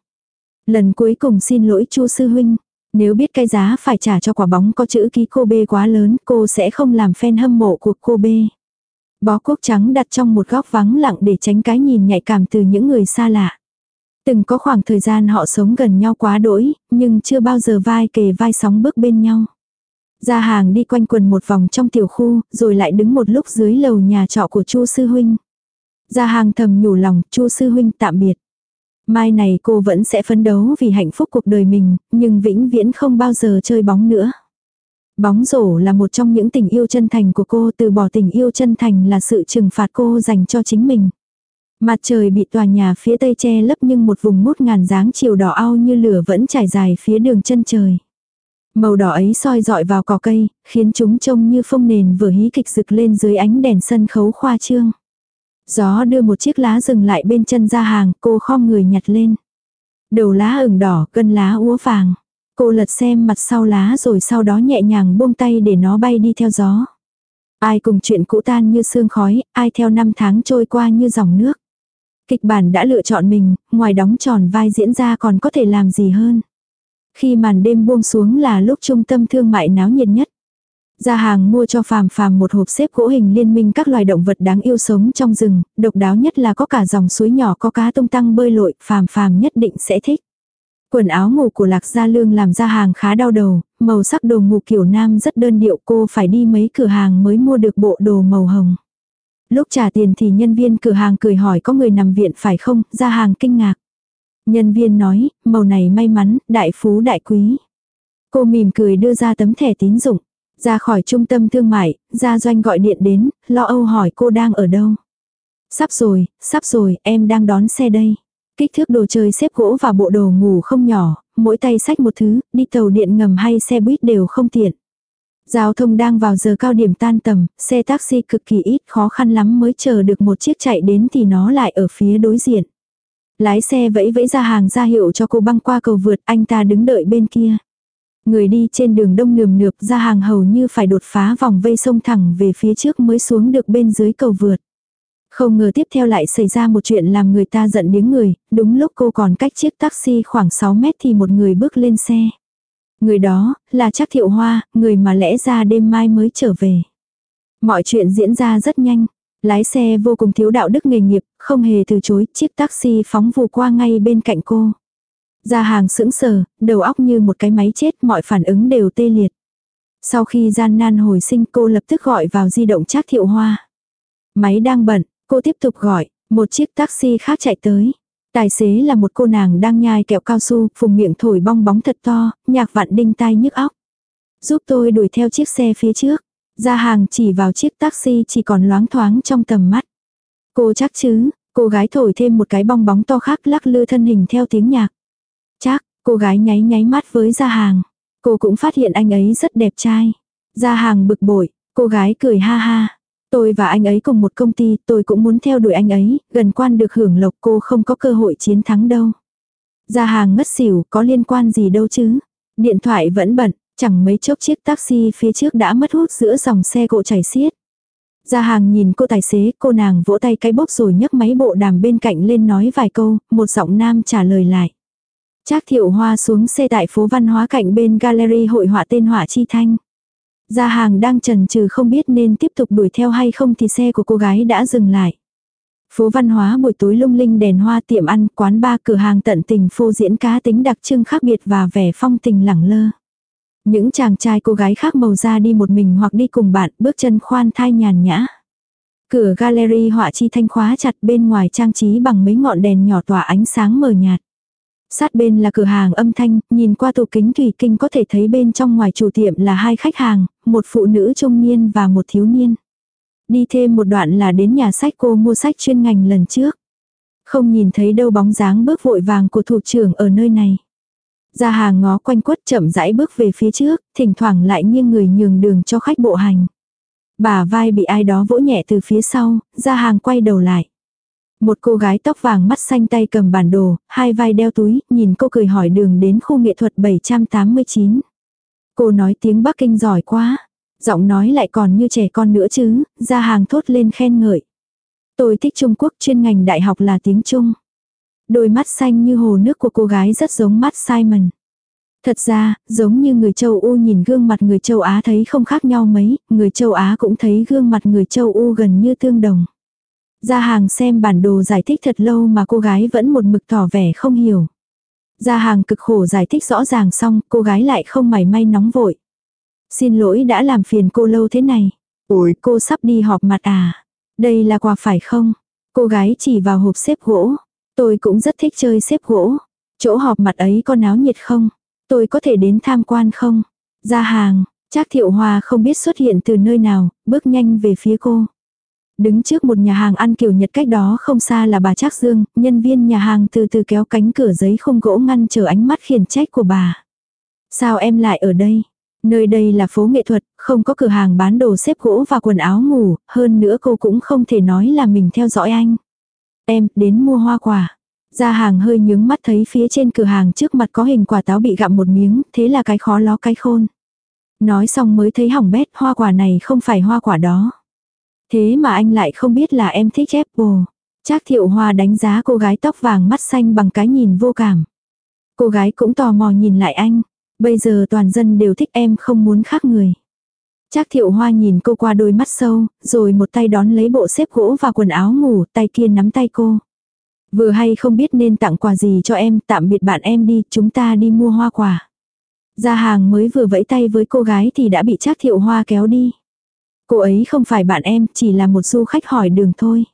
Lần cuối cùng xin lỗi Chu sư huynh, nếu biết cái giá phải trả cho quả bóng có chữ ký cô bê quá lớn, cô sẽ không làm fan hâm mộ của cô bê. Bó quốc trắng đặt trong một góc vắng lặng để tránh cái nhìn nhạy cảm từ những người xa lạ. Từng có khoảng thời gian họ sống gần nhau quá đỗi, nhưng chưa bao giờ vai kề vai sóng bước bên nhau. Ra hàng đi quanh quần một vòng trong tiểu khu, rồi lại đứng một lúc dưới lầu nhà trọ của Chu sư huynh. Ra hàng thầm nhủ lòng, Chu sư huynh tạm biệt. Mai này cô vẫn sẽ phấn đấu vì hạnh phúc cuộc đời mình, nhưng vĩnh viễn không bao giờ chơi bóng nữa. Bóng rổ là một trong những tình yêu chân thành của cô, từ bỏ tình yêu chân thành là sự trừng phạt cô dành cho chính mình. Mặt trời bị tòa nhà phía tây che lấp nhưng một vùng mút ngàn dáng chiều đỏ ao như lửa vẫn trải dài phía đường chân trời. Màu đỏ ấy soi dọi vào cỏ cây, khiến chúng trông như phông nền vừa hí kịch rực lên dưới ánh đèn sân khấu khoa trương. Gió đưa một chiếc lá rừng lại bên chân ra hàng, cô khom người nhặt lên. Đầu lá ửng đỏ, cân lá úa vàng. Cô lật xem mặt sau lá rồi sau đó nhẹ nhàng buông tay để nó bay đi theo gió. Ai cùng chuyện cũ tan như sương khói, ai theo năm tháng trôi qua như dòng nước. Kịch bản đã lựa chọn mình, ngoài đóng tròn vai diễn ra còn có thể làm gì hơn. Khi màn đêm buông xuống là lúc trung tâm thương mại náo nhiệt nhất. Ra hàng mua cho phàm phàm một hộp xếp gỗ hình liên minh các loài động vật đáng yêu sống trong rừng, độc đáo nhất là có cả dòng suối nhỏ có cá tung tăng bơi lội, phàm phàm nhất định sẽ thích. Quần áo ngủ của Lạc Gia Lương làm ra hàng khá đau đầu, màu sắc đồ ngủ kiểu nam rất đơn điệu cô phải đi mấy cửa hàng mới mua được bộ đồ màu hồng. Lúc trả tiền thì nhân viên cửa hàng cười hỏi có người nằm viện phải không, ra hàng kinh ngạc. Nhân viên nói, màu này may mắn, đại phú đại quý. Cô mỉm cười đưa ra tấm thẻ tín dụng. Ra khỏi trung tâm thương mại, gia doanh gọi điện đến, lo âu hỏi cô đang ở đâu. Sắp rồi, sắp rồi, em đang đón xe đây. Kích thước đồ chơi xếp gỗ và bộ đồ ngủ không nhỏ, mỗi tay sách một thứ, đi tàu điện ngầm hay xe buýt đều không tiện. Giao thông đang vào giờ cao điểm tan tầm, xe taxi cực kỳ ít khó khăn lắm mới chờ được một chiếc chạy đến thì nó lại ở phía đối diện. Lái xe vẫy vẫy ra hàng ra hiệu cho cô băng qua cầu vượt, anh ta đứng đợi bên kia. Người đi trên đường đông nườm nượp ra hàng hầu như phải đột phá vòng vây sông thẳng về phía trước mới xuống được bên dưới cầu vượt. Không ngờ tiếp theo lại xảy ra một chuyện làm người ta giận đến người, đúng lúc cô còn cách chiếc taxi khoảng 6 mét thì một người bước lên xe. Người đó, là chắc thiệu hoa, người mà lẽ ra đêm mai mới trở về. Mọi chuyện diễn ra rất nhanh. Lái xe vô cùng thiếu đạo đức nghề nghiệp, không hề từ chối, chiếc taxi phóng vù qua ngay bên cạnh cô. Ra hàng sững sờ, đầu óc như một cái máy chết, mọi phản ứng đều tê liệt. Sau khi gian nan hồi sinh cô lập tức gọi vào di động chắc thiệu hoa. Máy đang bận, cô tiếp tục gọi, một chiếc taxi khác chạy tới. Tài xế là một cô nàng đang nhai kẹo cao su, phùng miệng thổi bong bóng thật to, nhạc vạn đinh tai nhức óc. Giúp tôi đuổi theo chiếc xe phía trước. Ra hàng chỉ vào chiếc taxi chỉ còn loáng thoáng trong tầm mắt. Cô chắc chứ, cô gái thổi thêm một cái bong bóng to khác lắc lư thân hình theo tiếng nhạc. Chắc, cô gái nháy nháy mắt với ra hàng. Cô cũng phát hiện anh ấy rất đẹp trai. Ra hàng bực bội, cô gái cười ha ha. Tôi và anh ấy cùng một công ty, tôi cũng muốn theo đuổi anh ấy, gần quan được hưởng lộc cô không có cơ hội chiến thắng đâu. Ra hàng ngất xỉu, có liên quan gì đâu chứ. Điện thoại vẫn bận, chẳng mấy chốc chiếc taxi phía trước đã mất hút giữa dòng xe cộ chảy xiết. gia hàng nhìn cô tài xế, cô nàng vỗ tay cái bốc rồi nhấc máy bộ đàm bên cạnh lên nói vài câu, một giọng nam trả lời lại. Trác thiệu hoa xuống xe tại phố văn hóa cạnh bên gallery hội họa tên họa chi thanh. Gia hàng đang trần trừ không biết nên tiếp tục đuổi theo hay không thì xe của cô gái đã dừng lại. Phố văn hóa buổi tối lung linh đèn hoa tiệm ăn, quán ba cửa hàng tận tình phô diễn cá tính đặc trưng khác biệt và vẻ phong tình lẳng lơ. Những chàng trai cô gái khác màu da đi một mình hoặc đi cùng bạn bước chân khoan thai nhàn nhã. Cửa gallery họa chi thanh khóa chặt bên ngoài trang trí bằng mấy ngọn đèn nhỏ tỏa ánh sáng mờ nhạt. Sát bên là cửa hàng âm thanh, nhìn qua tủ kính thủy kinh có thể thấy bên trong ngoài chủ tiệm là hai khách hàng, một phụ nữ trung niên và một thiếu niên. Đi thêm một đoạn là đến nhà sách cô mua sách chuyên ngành lần trước. Không nhìn thấy đâu bóng dáng bước vội vàng của thủ trưởng ở nơi này. ra hàng ngó quanh quất chậm rãi bước về phía trước, thỉnh thoảng lại nghiêng người nhường đường cho khách bộ hành. Bà vai bị ai đó vỗ nhẹ từ phía sau, ra hàng quay đầu lại. Một cô gái tóc vàng mắt xanh tay cầm bản đồ, hai vai đeo túi, nhìn cô cười hỏi đường đến khu nghệ thuật 789. Cô nói tiếng Bắc Kinh giỏi quá, giọng nói lại còn như trẻ con nữa chứ, ra hàng thốt lên khen ngợi. Tôi thích Trung Quốc chuyên ngành đại học là tiếng Trung. Đôi mắt xanh như hồ nước của cô gái rất giống mắt Simon. Thật ra, giống như người châu U nhìn gương mặt người châu Á thấy không khác nhau mấy, người châu Á cũng thấy gương mặt người châu U gần như tương đồng. Gia hàng xem bản đồ giải thích thật lâu mà cô gái vẫn một mực tỏ vẻ không hiểu. Gia hàng cực khổ giải thích rõ ràng xong, cô gái lại không mảy may nóng vội. Xin lỗi đã làm phiền cô lâu thế này. Ôi, cô sắp đi họp mặt à? Đây là quà phải không? Cô gái chỉ vào hộp xếp gỗ. Tôi cũng rất thích chơi xếp gỗ. Chỗ họp mặt ấy có náo nhiệt không? Tôi có thể đến tham quan không? Ra hàng, Trác Thiệu Hoa không biết xuất hiện từ nơi nào, bước nhanh về phía cô. Đứng trước một nhà hàng ăn kiểu Nhật cách đó không xa là bà Trác Dương, nhân viên nhà hàng từ từ kéo cánh cửa giấy không gỗ ngăn chờ ánh mắt khiển trách của bà. Sao em lại ở đây? Nơi đây là phố nghệ thuật, không có cửa hàng bán đồ xếp gỗ và quần áo ngủ, hơn nữa cô cũng không thể nói là mình theo dõi anh. Em, đến mua hoa quả. Ra hàng hơi nhướng mắt thấy phía trên cửa hàng trước mặt có hình quả táo bị gặm một miếng, thế là cái khó ló cái khôn. Nói xong mới thấy hỏng bét, hoa quả này không phải hoa quả đó. Thế mà anh lại không biết là em thích apple. Trác thiệu hoa đánh giá cô gái tóc vàng mắt xanh bằng cái nhìn vô cảm. Cô gái cũng tò mò nhìn lại anh. Bây giờ toàn dân đều thích em không muốn khác người. Trác thiệu hoa nhìn cô qua đôi mắt sâu, rồi một tay đón lấy bộ xếp gỗ và quần áo ngủ, tay kia nắm tay cô. Vừa hay không biết nên tặng quà gì cho em, tạm biệt bạn em đi, chúng ta đi mua hoa quả. Ra hàng mới vừa vẫy tay với cô gái thì đã bị Trác thiệu hoa kéo đi. Cô ấy không phải bạn em, chỉ là một du khách hỏi đường thôi.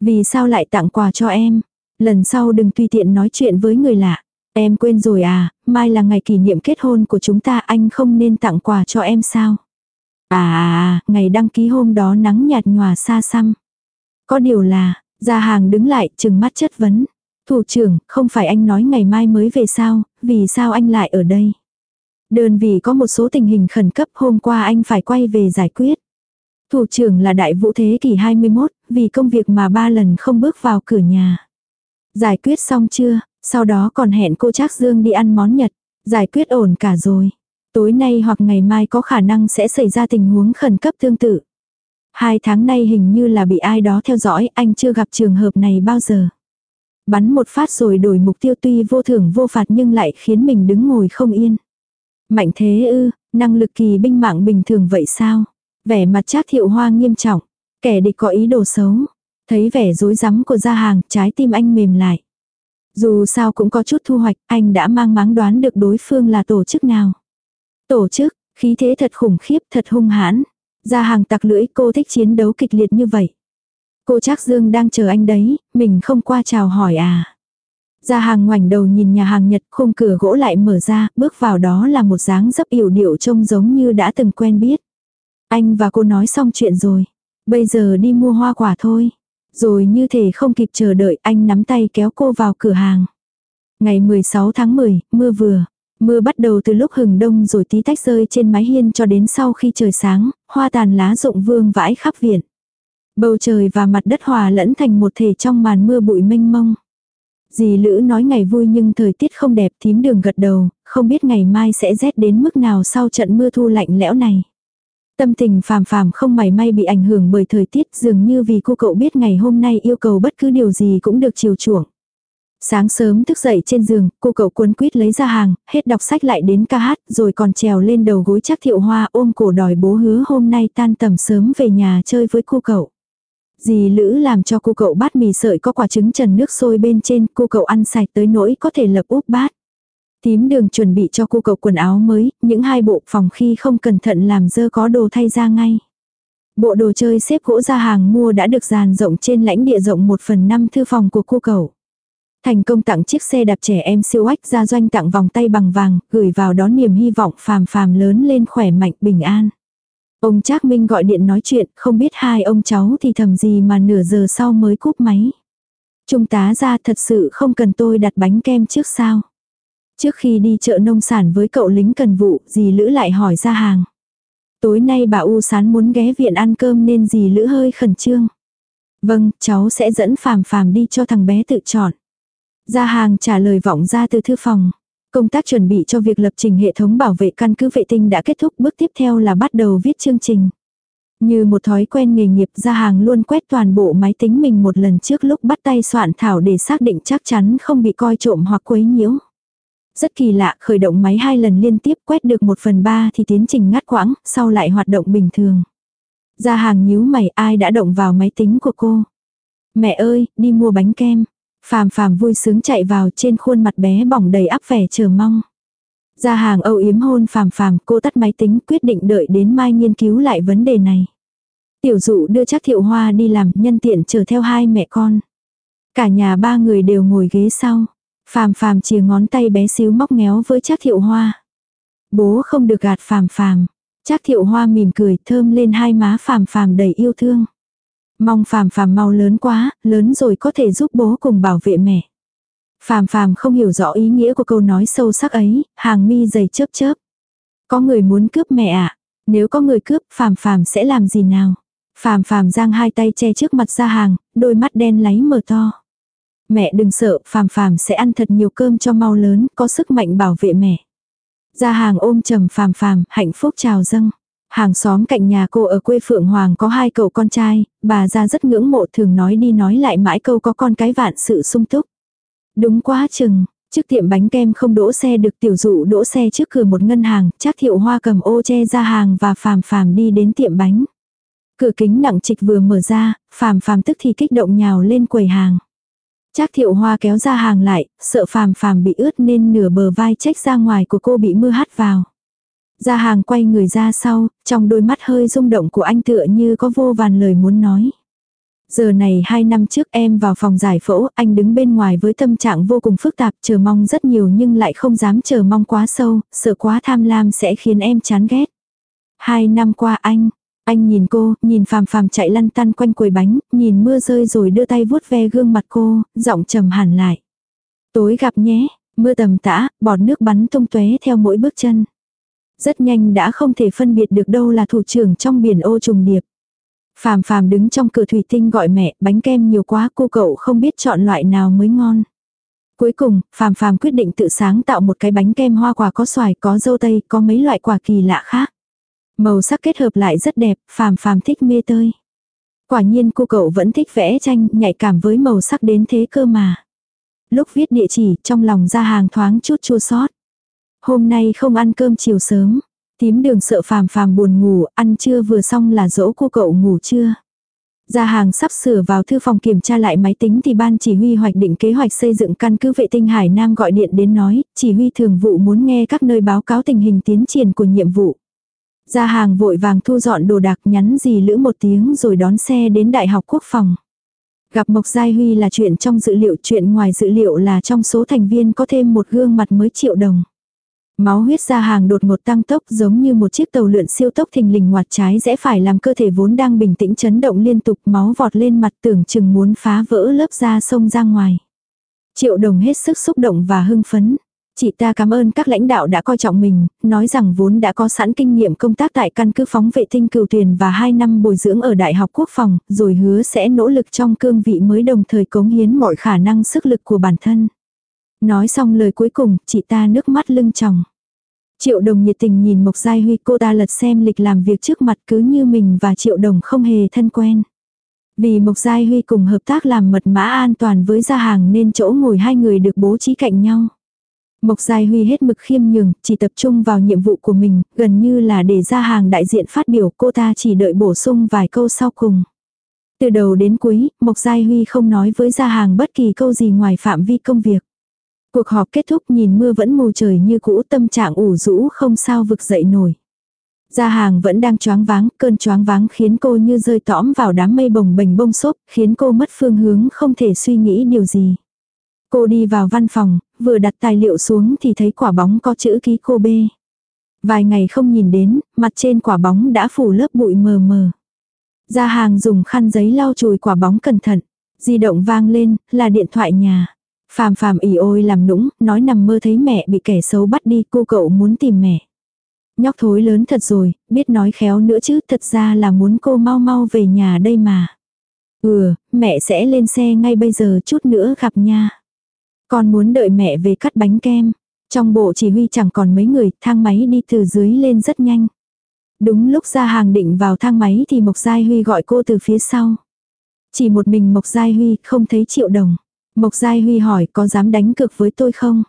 Vì sao lại tặng quà cho em? Lần sau đừng tùy tiện nói chuyện với người lạ. Em quên rồi à, mai là ngày kỷ niệm kết hôn của chúng ta anh không nên tặng quà cho em sao? À, à, à ngày đăng ký hôm đó nắng nhạt nhòa xa xăm. Có điều là, ra hàng đứng lại, chừng mắt chất vấn. Thủ trưởng, không phải anh nói ngày mai mới về sao, vì sao anh lại ở đây? Đơn vị có một số tình hình khẩn cấp hôm qua anh phải quay về giải quyết. Thủ trưởng là đại vũ thế kỷ 21, vì công việc mà ba lần không bước vào cửa nhà. Giải quyết xong chưa, sau đó còn hẹn cô Trác Dương đi ăn món Nhật. Giải quyết ổn cả rồi. Tối nay hoặc ngày mai có khả năng sẽ xảy ra tình huống khẩn cấp tương tự. Hai tháng nay hình như là bị ai đó theo dõi, anh chưa gặp trường hợp này bao giờ. Bắn một phát rồi đổi mục tiêu tuy vô thưởng vô phạt nhưng lại khiến mình đứng ngồi không yên. Mạnh thế ư, năng lực kỳ binh mạng bình thường vậy sao? Vẻ mặt Trác thiệu hoa nghiêm trọng, kẻ địch có ý đồ xấu. Thấy vẻ rối rắm của gia hàng, trái tim anh mềm lại. Dù sao cũng có chút thu hoạch, anh đã mang máng đoán được đối phương là tổ chức nào. Tổ chức, khí thế thật khủng khiếp, thật hung hãn. gia hàng tặc lưỡi cô thích chiến đấu kịch liệt như vậy. Cô chắc Dương đang chờ anh đấy, mình không qua chào hỏi à. gia hàng ngoảnh đầu nhìn nhà hàng Nhật khung cửa gỗ lại mở ra, bước vào đó là một dáng dấp yểu điệu trông giống như đã từng quen biết. Anh và cô nói xong chuyện rồi. Bây giờ đi mua hoa quả thôi. Rồi như thể không kịp chờ đợi anh nắm tay kéo cô vào cửa hàng. Ngày 16 tháng 10, mưa vừa. Mưa bắt đầu từ lúc hừng đông rồi tí tách rơi trên mái hiên cho đến sau khi trời sáng, hoa tàn lá rụng vương vãi khắp viện. Bầu trời và mặt đất hòa lẫn thành một thể trong màn mưa bụi mênh mông. Dì Lữ nói ngày vui nhưng thời tiết không đẹp thím đường gật đầu, không biết ngày mai sẽ rét đến mức nào sau trận mưa thu lạnh lẽo này. Tâm tình phàm phàm không mảy may bị ảnh hưởng bởi thời tiết dường như vì cô cậu biết ngày hôm nay yêu cầu bất cứ điều gì cũng được chiều chuộng. Sáng sớm thức dậy trên giường, cô cậu cuốn quýt lấy ra hàng, hết đọc sách lại đến ca hát, rồi còn trèo lên đầu gối chắc thiệu hoa ôm cổ đòi bố hứa hôm nay tan tầm sớm về nhà chơi với cô cậu. Dì Lữ làm cho cô cậu bát mì sợi có quả trứng trần nước sôi bên trên, cô cậu ăn sạch tới nỗi có thể lập úp bát. Tím đường chuẩn bị cho cô cậu quần áo mới, những hai bộ phòng khi không cẩn thận làm dơ có đồ thay ra ngay. Bộ đồ chơi xếp gỗ ra hàng mua đã được dàn rộng trên lãnh địa rộng 1 phần 5 thư phòng của cô cậu. Thành công tặng chiếc xe đạp trẻ em siêu ách ra doanh tặng vòng tay bằng vàng, gửi vào đó niềm hy vọng phàm phàm lớn lên khỏe mạnh bình an. Ông Trác Minh gọi điện nói chuyện, không biết hai ông cháu thì thầm gì mà nửa giờ sau mới cúp máy. Trung tá ra thật sự không cần tôi đặt bánh kem trước sao. Trước khi đi chợ nông sản với cậu lính cần vụ, dì Lữ lại hỏi ra hàng. Tối nay bà U Sán muốn ghé viện ăn cơm nên dì Lữ hơi khẩn trương. Vâng, cháu sẽ dẫn phàm phàm đi cho thằng bé tự chọn. Gia hàng trả lời vọng ra từ thư phòng. Công tác chuẩn bị cho việc lập trình hệ thống bảo vệ căn cứ vệ tinh đã kết thúc bước tiếp theo là bắt đầu viết chương trình. Như một thói quen nghề nghiệp gia hàng luôn quét toàn bộ máy tính mình một lần trước lúc bắt tay soạn thảo để xác định chắc chắn không bị coi trộm hoặc quấy nhiễu. Rất kỳ lạ, khởi động máy hai lần liên tiếp quét được một phần ba thì tiến trình ngắt quãng, sau lại hoạt động bình thường. Gia hàng nhíu mày ai đã động vào máy tính của cô. Mẹ ơi, đi mua bánh kem. Phàm phàm vui sướng chạy vào trên khuôn mặt bé bỏng đầy áp vẻ chờ mong. Gia hàng âu yếm hôn phàm phàm, cô tắt máy tính quyết định đợi đến mai nghiên cứu lại vấn đề này. Tiểu dụ đưa chắc thiệu hoa đi làm nhân tiện chờ theo hai mẹ con. Cả nhà ba người đều ngồi ghế sau. Phàm phàm chìa ngón tay bé xíu móc ngéo với Trác thiệu hoa. Bố không được gạt phàm phàm. Trác thiệu hoa mỉm cười thơm lên hai má phàm phàm đầy yêu thương. Mong phàm phàm mau lớn quá, lớn rồi có thể giúp bố cùng bảo vệ mẹ. Phàm phàm không hiểu rõ ý nghĩa của câu nói sâu sắc ấy, hàng mi dày chớp chớp. Có người muốn cướp mẹ ạ, nếu có người cướp phàm phàm sẽ làm gì nào? Phàm phàm giang hai tay che trước mặt ra hàng, đôi mắt đen láy mở to. Mẹ đừng sợ, phàm phàm sẽ ăn thật nhiều cơm cho mau lớn, có sức mạnh bảo vệ mẹ. Ra hàng ôm trầm phàm phàm, hạnh phúc chào dâng. Hàng xóm cạnh nhà cô ở quê Phượng Hoàng có hai cậu con trai, bà ra rất ngưỡng mộ thường nói đi nói lại mãi câu có con cái vạn sự sung túc. Đúng quá chừng, trước tiệm bánh kem không đỗ xe được tiểu dụ đỗ xe trước cửa một ngân hàng, chắc thiệu hoa cầm ô che ra hàng và phàm phàm đi đến tiệm bánh. Cửa kính nặng trịch vừa mở ra, phàm phàm tức thì kích động nhào lên quầy hàng. Trác thiệu hoa kéo ra hàng lại, sợ phàm phàm bị ướt nên nửa bờ vai trách ra ngoài của cô bị mưa hắt vào. Ra hàng quay người ra sau, trong đôi mắt hơi rung động của anh tựa như có vô vàn lời muốn nói. Giờ này hai năm trước em vào phòng giải phẫu, anh đứng bên ngoài với tâm trạng vô cùng phức tạp, chờ mong rất nhiều nhưng lại không dám chờ mong quá sâu, sợ quá tham lam sẽ khiến em chán ghét. Hai năm qua anh, anh nhìn cô, nhìn phàm phàm chạy lăn tăn quanh quầy bánh, nhìn mưa rơi rồi đưa tay vuốt ve gương mặt cô, giọng trầm hẳn lại. Tối gặp nhé, mưa tầm tã, bọt nước bắn tung tóe theo mỗi bước chân. Rất nhanh đã không thể phân biệt được đâu là thủ trưởng trong biển ô trùng điệp. Phàm phàm đứng trong cửa thủy tinh gọi mẹ, bánh kem nhiều quá cô cậu không biết chọn loại nào mới ngon. Cuối cùng, phàm phàm quyết định tự sáng tạo một cái bánh kem hoa quả có xoài, có dâu tây, có mấy loại quả kỳ lạ khác. Màu sắc kết hợp lại rất đẹp, phàm phàm thích mê tơi. Quả nhiên cô cậu vẫn thích vẽ tranh, nhạy cảm với màu sắc đến thế cơ mà. Lúc viết địa chỉ, trong lòng ra hàng thoáng chút chua sót. Hôm nay không ăn cơm chiều sớm. Tím đường sợ phàm phàm buồn ngủ, ăn trưa vừa xong là dỗ cô cậu ngủ chưa. Gia hàng sắp sửa vào thư phòng kiểm tra lại máy tính thì ban chỉ huy hoạch định kế hoạch xây dựng căn cứ vệ tinh Hải Nam gọi điện đến nói, chỉ huy thường vụ muốn nghe các nơi báo cáo tình hình tiến triển của nhiệm vụ. Gia hàng vội vàng thu dọn đồ đạc nhắn gì lữ một tiếng rồi đón xe đến Đại học Quốc phòng. Gặp Mộc Giai Huy là chuyện trong dữ liệu, chuyện ngoài dữ liệu là trong số thành viên có thêm một gương mặt mới triệu đồng. Máu huyết ra hàng đột ngột tăng tốc giống như một chiếc tàu lượn siêu tốc thình lình ngoặt trái rẽ phải làm cơ thể vốn đang bình tĩnh chấn động liên tục máu vọt lên mặt tưởng chừng muốn phá vỡ lớp da sông ra ngoài. Triệu đồng hết sức xúc động và hưng phấn. Chị ta cảm ơn các lãnh đạo đã coi trọng mình, nói rằng vốn đã có sẵn kinh nghiệm công tác tại căn cứ phóng vệ tinh cựu thuyền và 2 năm bồi dưỡng ở Đại học Quốc phòng, rồi hứa sẽ nỗ lực trong cương vị mới đồng thời cống hiến mọi khả năng sức lực của bản thân. Nói xong lời cuối cùng, chị ta nước mắt lưng tròng. Triệu đồng nhiệt tình nhìn Mộc Giai Huy cô ta lật xem lịch làm việc trước mặt cứ như mình và Triệu đồng không hề thân quen. Vì Mộc Giai Huy cùng hợp tác làm mật mã an toàn với gia hàng nên chỗ ngồi hai người được bố trí cạnh nhau. Mộc Giai Huy hết mực khiêm nhường, chỉ tập trung vào nhiệm vụ của mình, gần như là để ra hàng đại diện phát biểu cô ta chỉ đợi bổ sung vài câu sau cùng. Từ đầu đến cuối, Mộc Giai Huy không nói với gia hàng bất kỳ câu gì ngoài phạm vi công việc. Cuộc họp kết thúc nhìn mưa vẫn mù trời như cũ tâm trạng ủ rũ không sao vực dậy nổi. Gia hàng vẫn đang choáng váng, cơn choáng váng khiến cô như rơi tõm vào đám mây bồng bềnh bông xốp, khiến cô mất phương hướng không thể suy nghĩ điều gì. Cô đi vào văn phòng, vừa đặt tài liệu xuống thì thấy quả bóng có chữ ký cô B. Vài ngày không nhìn đến, mặt trên quả bóng đã phủ lớp bụi mờ mờ. Gia hàng dùng khăn giấy lau chùi quả bóng cẩn thận. Di động vang lên, là điện thoại nhà. Phàm phàm ỉ ôi làm nũng, nói nằm mơ thấy mẹ bị kẻ xấu bắt đi, cô cậu muốn tìm mẹ. Nhóc thối lớn thật rồi, biết nói khéo nữa chứ, thật ra là muốn cô mau mau về nhà đây mà. Ừ, mẹ sẽ lên xe ngay bây giờ chút nữa gặp nha. Con muốn đợi mẹ về cắt bánh kem. Trong bộ chỉ huy chẳng còn mấy người, thang máy đi từ dưới lên rất nhanh. Đúng lúc ra hàng định vào thang máy thì Mộc Giai Huy gọi cô từ phía sau. Chỉ một mình Mộc Giai Huy không thấy triệu đồng. Mộc Giai Huy hỏi có dám đánh cược với tôi không?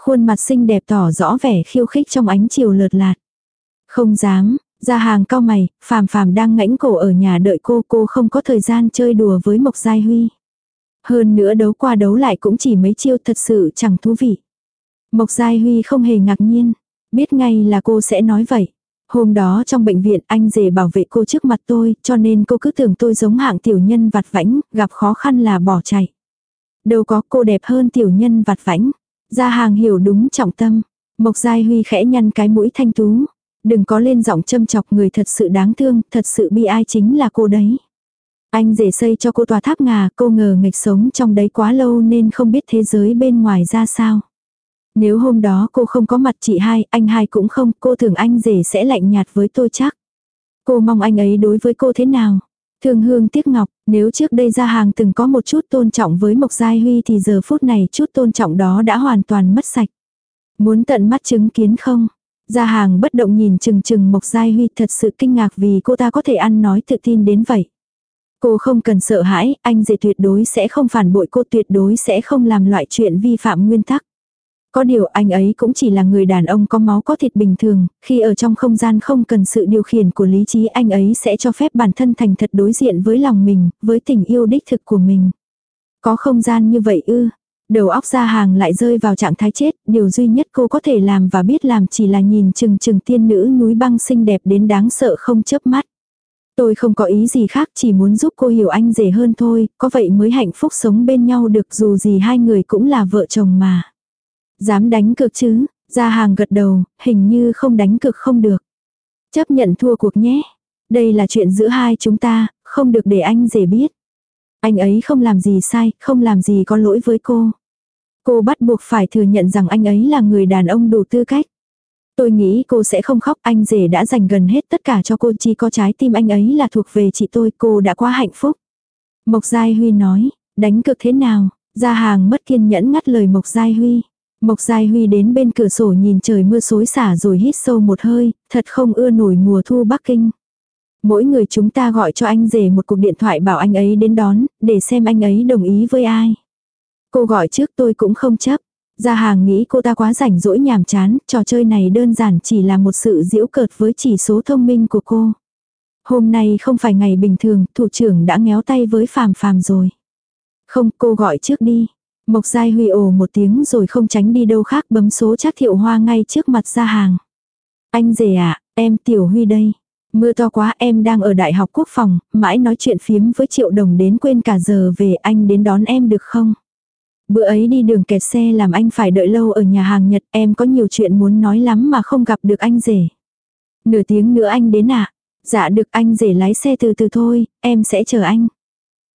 Khuôn mặt xinh đẹp tỏ rõ vẻ khiêu khích trong ánh chiều lợt lạt. Không dám, ra hàng cao mày, phàm phàm đang ngãnh cổ ở nhà đợi cô, cô không có thời gian chơi đùa với Mộc Giai Huy. Hơn nữa đấu qua đấu lại cũng chỉ mấy chiêu thật sự chẳng thú vị. Mộc Giai Huy không hề ngạc nhiên, biết ngay là cô sẽ nói vậy. Hôm đó trong bệnh viện anh rể bảo vệ cô trước mặt tôi, cho nên cô cứ tưởng tôi giống hạng tiểu nhân vặt vãnh, gặp khó khăn là bỏ chạy. Đâu có cô đẹp hơn tiểu nhân vặt vãnh. Gia hàng hiểu đúng trọng tâm. Mộc Giai Huy khẽ nhăn cái mũi thanh tú. Đừng có lên giọng châm chọc người thật sự đáng thương, thật sự bi ai chính là cô đấy. Anh rể xây cho cô tòa tháp ngà, cô ngờ nghịch sống trong đấy quá lâu nên không biết thế giới bên ngoài ra sao. Nếu hôm đó cô không có mặt chị hai, anh hai cũng không, cô tưởng anh rể sẽ lạnh nhạt với tôi chắc. Cô mong anh ấy đối với cô thế nào? Thương hương tiếc ngọc, nếu trước đây ra hàng từng có một chút tôn trọng với Mộc Giai Huy thì giờ phút này chút tôn trọng đó đã hoàn toàn mất sạch. Muốn tận mắt chứng kiến không? gia hàng bất động nhìn chừng chừng Mộc Giai Huy thật sự kinh ngạc vì cô ta có thể ăn nói tự tin đến vậy. Cô không cần sợ hãi, anh dễ tuyệt đối sẽ không phản bội cô tuyệt đối sẽ không làm loại chuyện vi phạm nguyên tắc. Có điều anh ấy cũng chỉ là người đàn ông có máu có thịt bình thường, khi ở trong không gian không cần sự điều khiển của lý trí anh ấy sẽ cho phép bản thân thành thật đối diện với lòng mình, với tình yêu đích thực của mình. Có không gian như vậy ư, đầu óc ra hàng lại rơi vào trạng thái chết, điều duy nhất cô có thể làm và biết làm chỉ là nhìn chừng chừng tiên nữ núi băng xinh đẹp đến đáng sợ không chớp mắt. Tôi không có ý gì khác chỉ muốn giúp cô hiểu anh rể hơn thôi, có vậy mới hạnh phúc sống bên nhau được dù gì hai người cũng là vợ chồng mà. Dám đánh cược chứ, ra hàng gật đầu, hình như không đánh cược không được. Chấp nhận thua cuộc nhé. Đây là chuyện giữa hai chúng ta, không được để anh rể biết. Anh ấy không làm gì sai, không làm gì có lỗi với cô. Cô bắt buộc phải thừa nhận rằng anh ấy là người đàn ông đủ tư cách. Tôi nghĩ cô sẽ không khóc, anh rể đã dành gần hết tất cả cho cô, chỉ có trái tim anh ấy là thuộc về chị tôi, cô đã quá hạnh phúc. Mộc Giai Huy nói, đánh cược thế nào, ra hàng mất kiên nhẫn ngắt lời Mộc Giai Huy. Mộc Giai Huy đến bên cửa sổ nhìn trời mưa xối xả rồi hít sâu một hơi, thật không ưa nổi mùa thu Bắc Kinh. Mỗi người chúng ta gọi cho anh rể một cuộc điện thoại bảo anh ấy đến đón, để xem anh ấy đồng ý với ai. Cô gọi trước tôi cũng không chấp. Gia hàng nghĩ cô ta quá rảnh rỗi nhàm chán, trò chơi này đơn giản chỉ là một sự diễu cợt với chỉ số thông minh của cô. Hôm nay không phải ngày bình thường, thủ trưởng đã ngéo tay với phàm phàm rồi. Không, cô gọi trước đi. Mộc Giai Huy ồ một tiếng rồi không tránh đi đâu khác bấm số chắc thiệu hoa ngay trước mặt ra hàng. Anh rể ạ, em Tiểu Huy đây. Mưa to quá em đang ở Đại học Quốc phòng, mãi nói chuyện phiếm với Triệu Đồng đến quên cả giờ về anh đến đón em được không? Bữa ấy đi đường kẹt xe làm anh phải đợi lâu ở nhà hàng Nhật em có nhiều chuyện muốn nói lắm mà không gặp được anh rể. Nửa tiếng nữa anh đến ạ. À? Dạ được anh rể lái xe từ từ thôi, em sẽ chờ anh.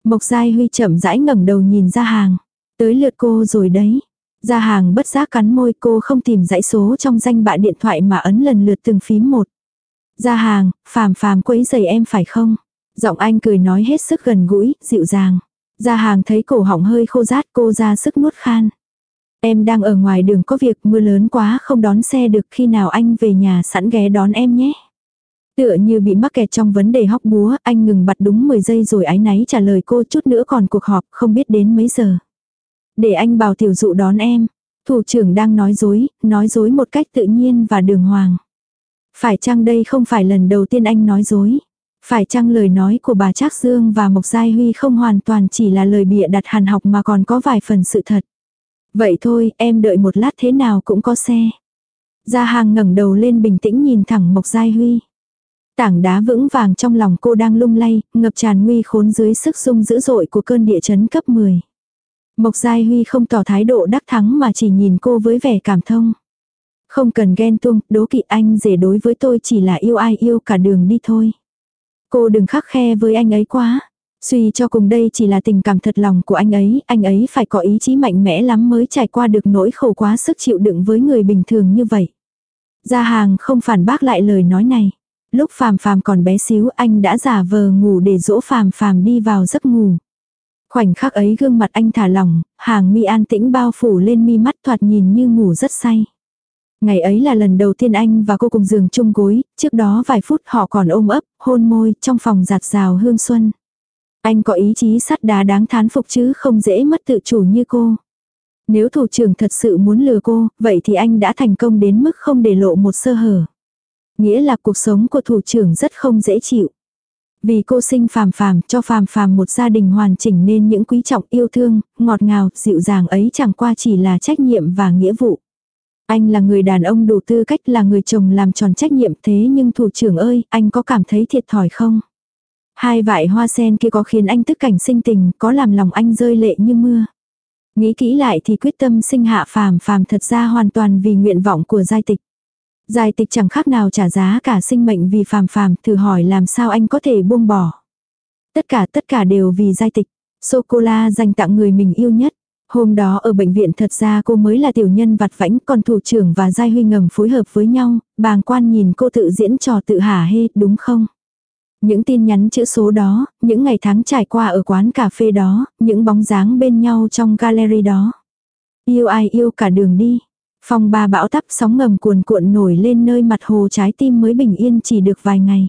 Mộc Giai Huy chậm rãi ngẩng đầu nhìn ra hàng. Tới lượt cô rồi đấy. Ra hàng bất giác cắn môi cô không tìm dãy số trong danh bạ điện thoại mà ấn lần lượt từng phím một. Ra hàng, phàm phàm quấy giày em phải không? Giọng anh cười nói hết sức gần gũi, dịu dàng. Ra hàng thấy cổ họng hơi khô rát cô ra sức nuốt khan. Em đang ở ngoài đường có việc mưa lớn quá không đón xe được khi nào anh về nhà sẵn ghé đón em nhé. Tựa như bị mắc kẹt trong vấn đề hóc búa, anh ngừng bặt đúng 10 giây rồi ái náy trả lời cô chút nữa còn cuộc họp không biết đến mấy giờ. Để anh bảo tiểu dụ đón em. Thủ trưởng đang nói dối, nói dối một cách tự nhiên và đường hoàng. Phải chăng đây không phải lần đầu tiên anh nói dối? Phải chăng lời nói của bà Trác Dương và Mộc Giai Huy không hoàn toàn chỉ là lời bịa đặt hàn học mà còn có vài phần sự thật? Vậy thôi, em đợi một lát thế nào cũng có xe. Gia hàng ngẩng đầu lên bình tĩnh nhìn thẳng Mộc Giai Huy. Tảng đá vững vàng trong lòng cô đang lung lay, ngập tràn nguy khốn dưới sức sung dữ dội của cơn địa chấn cấp 10. Mộc Giai Huy không tỏ thái độ đắc thắng mà chỉ nhìn cô với vẻ cảm thông. Không cần ghen tuông, đố kỵ anh rể đối với tôi chỉ là yêu ai yêu cả đường đi thôi. Cô đừng khắc khe với anh ấy quá. Suy cho cùng đây chỉ là tình cảm thật lòng của anh ấy, anh ấy phải có ý chí mạnh mẽ lắm mới trải qua được nỗi khổ quá sức chịu đựng với người bình thường như vậy. Gia hàng không phản bác lại lời nói này. Lúc phàm phàm còn bé xíu anh đã giả vờ ngủ để dỗ phàm phàm đi vào giấc ngủ. Khoảnh khắc ấy gương mặt anh thả lỏng, hàng mi an tĩnh bao phủ lên mi mắt thoạt nhìn như ngủ rất say. Ngày ấy là lần đầu tiên anh và cô cùng giường chung gối, trước đó vài phút họ còn ôm ấp, hôn môi, trong phòng giạt rào hương xuân. Anh có ý chí sắt đá đáng thán phục chứ không dễ mất tự chủ như cô. Nếu thủ trưởng thật sự muốn lừa cô, vậy thì anh đã thành công đến mức không để lộ một sơ hở. Nghĩa là cuộc sống của thủ trưởng rất không dễ chịu. Vì cô sinh phàm phàm cho phàm phàm một gia đình hoàn chỉnh nên những quý trọng yêu thương, ngọt ngào, dịu dàng ấy chẳng qua chỉ là trách nhiệm và nghĩa vụ. Anh là người đàn ông đủ tư cách là người chồng làm tròn trách nhiệm thế nhưng thủ trưởng ơi, anh có cảm thấy thiệt thòi không? Hai vải hoa sen kia có khiến anh tức cảnh sinh tình, có làm lòng anh rơi lệ như mưa. Nghĩ kỹ lại thì quyết tâm sinh hạ phàm phàm thật ra hoàn toàn vì nguyện vọng của giai tịch. Giai tịch chẳng khác nào trả giá cả sinh mệnh vì phàm phàm, thử hỏi làm sao anh có thể buông bỏ. Tất cả tất cả đều vì giai tịch. Sô-cô-la dành tặng người mình yêu nhất. Hôm đó ở bệnh viện thật ra cô mới là tiểu nhân vặt vãnh, còn thủ trưởng và Giai Huy ngầm phối hợp với nhau, bàng quan nhìn cô tự diễn trò tự hả hê, đúng không? Những tin nhắn chữ số đó, những ngày tháng trải qua ở quán cà phê đó, những bóng dáng bên nhau trong gallery đó. Yêu ai yêu cả đường đi. Phong ba bão tắp sóng ngầm cuồn cuộn nổi lên nơi mặt hồ trái tim mới bình yên chỉ được vài ngày.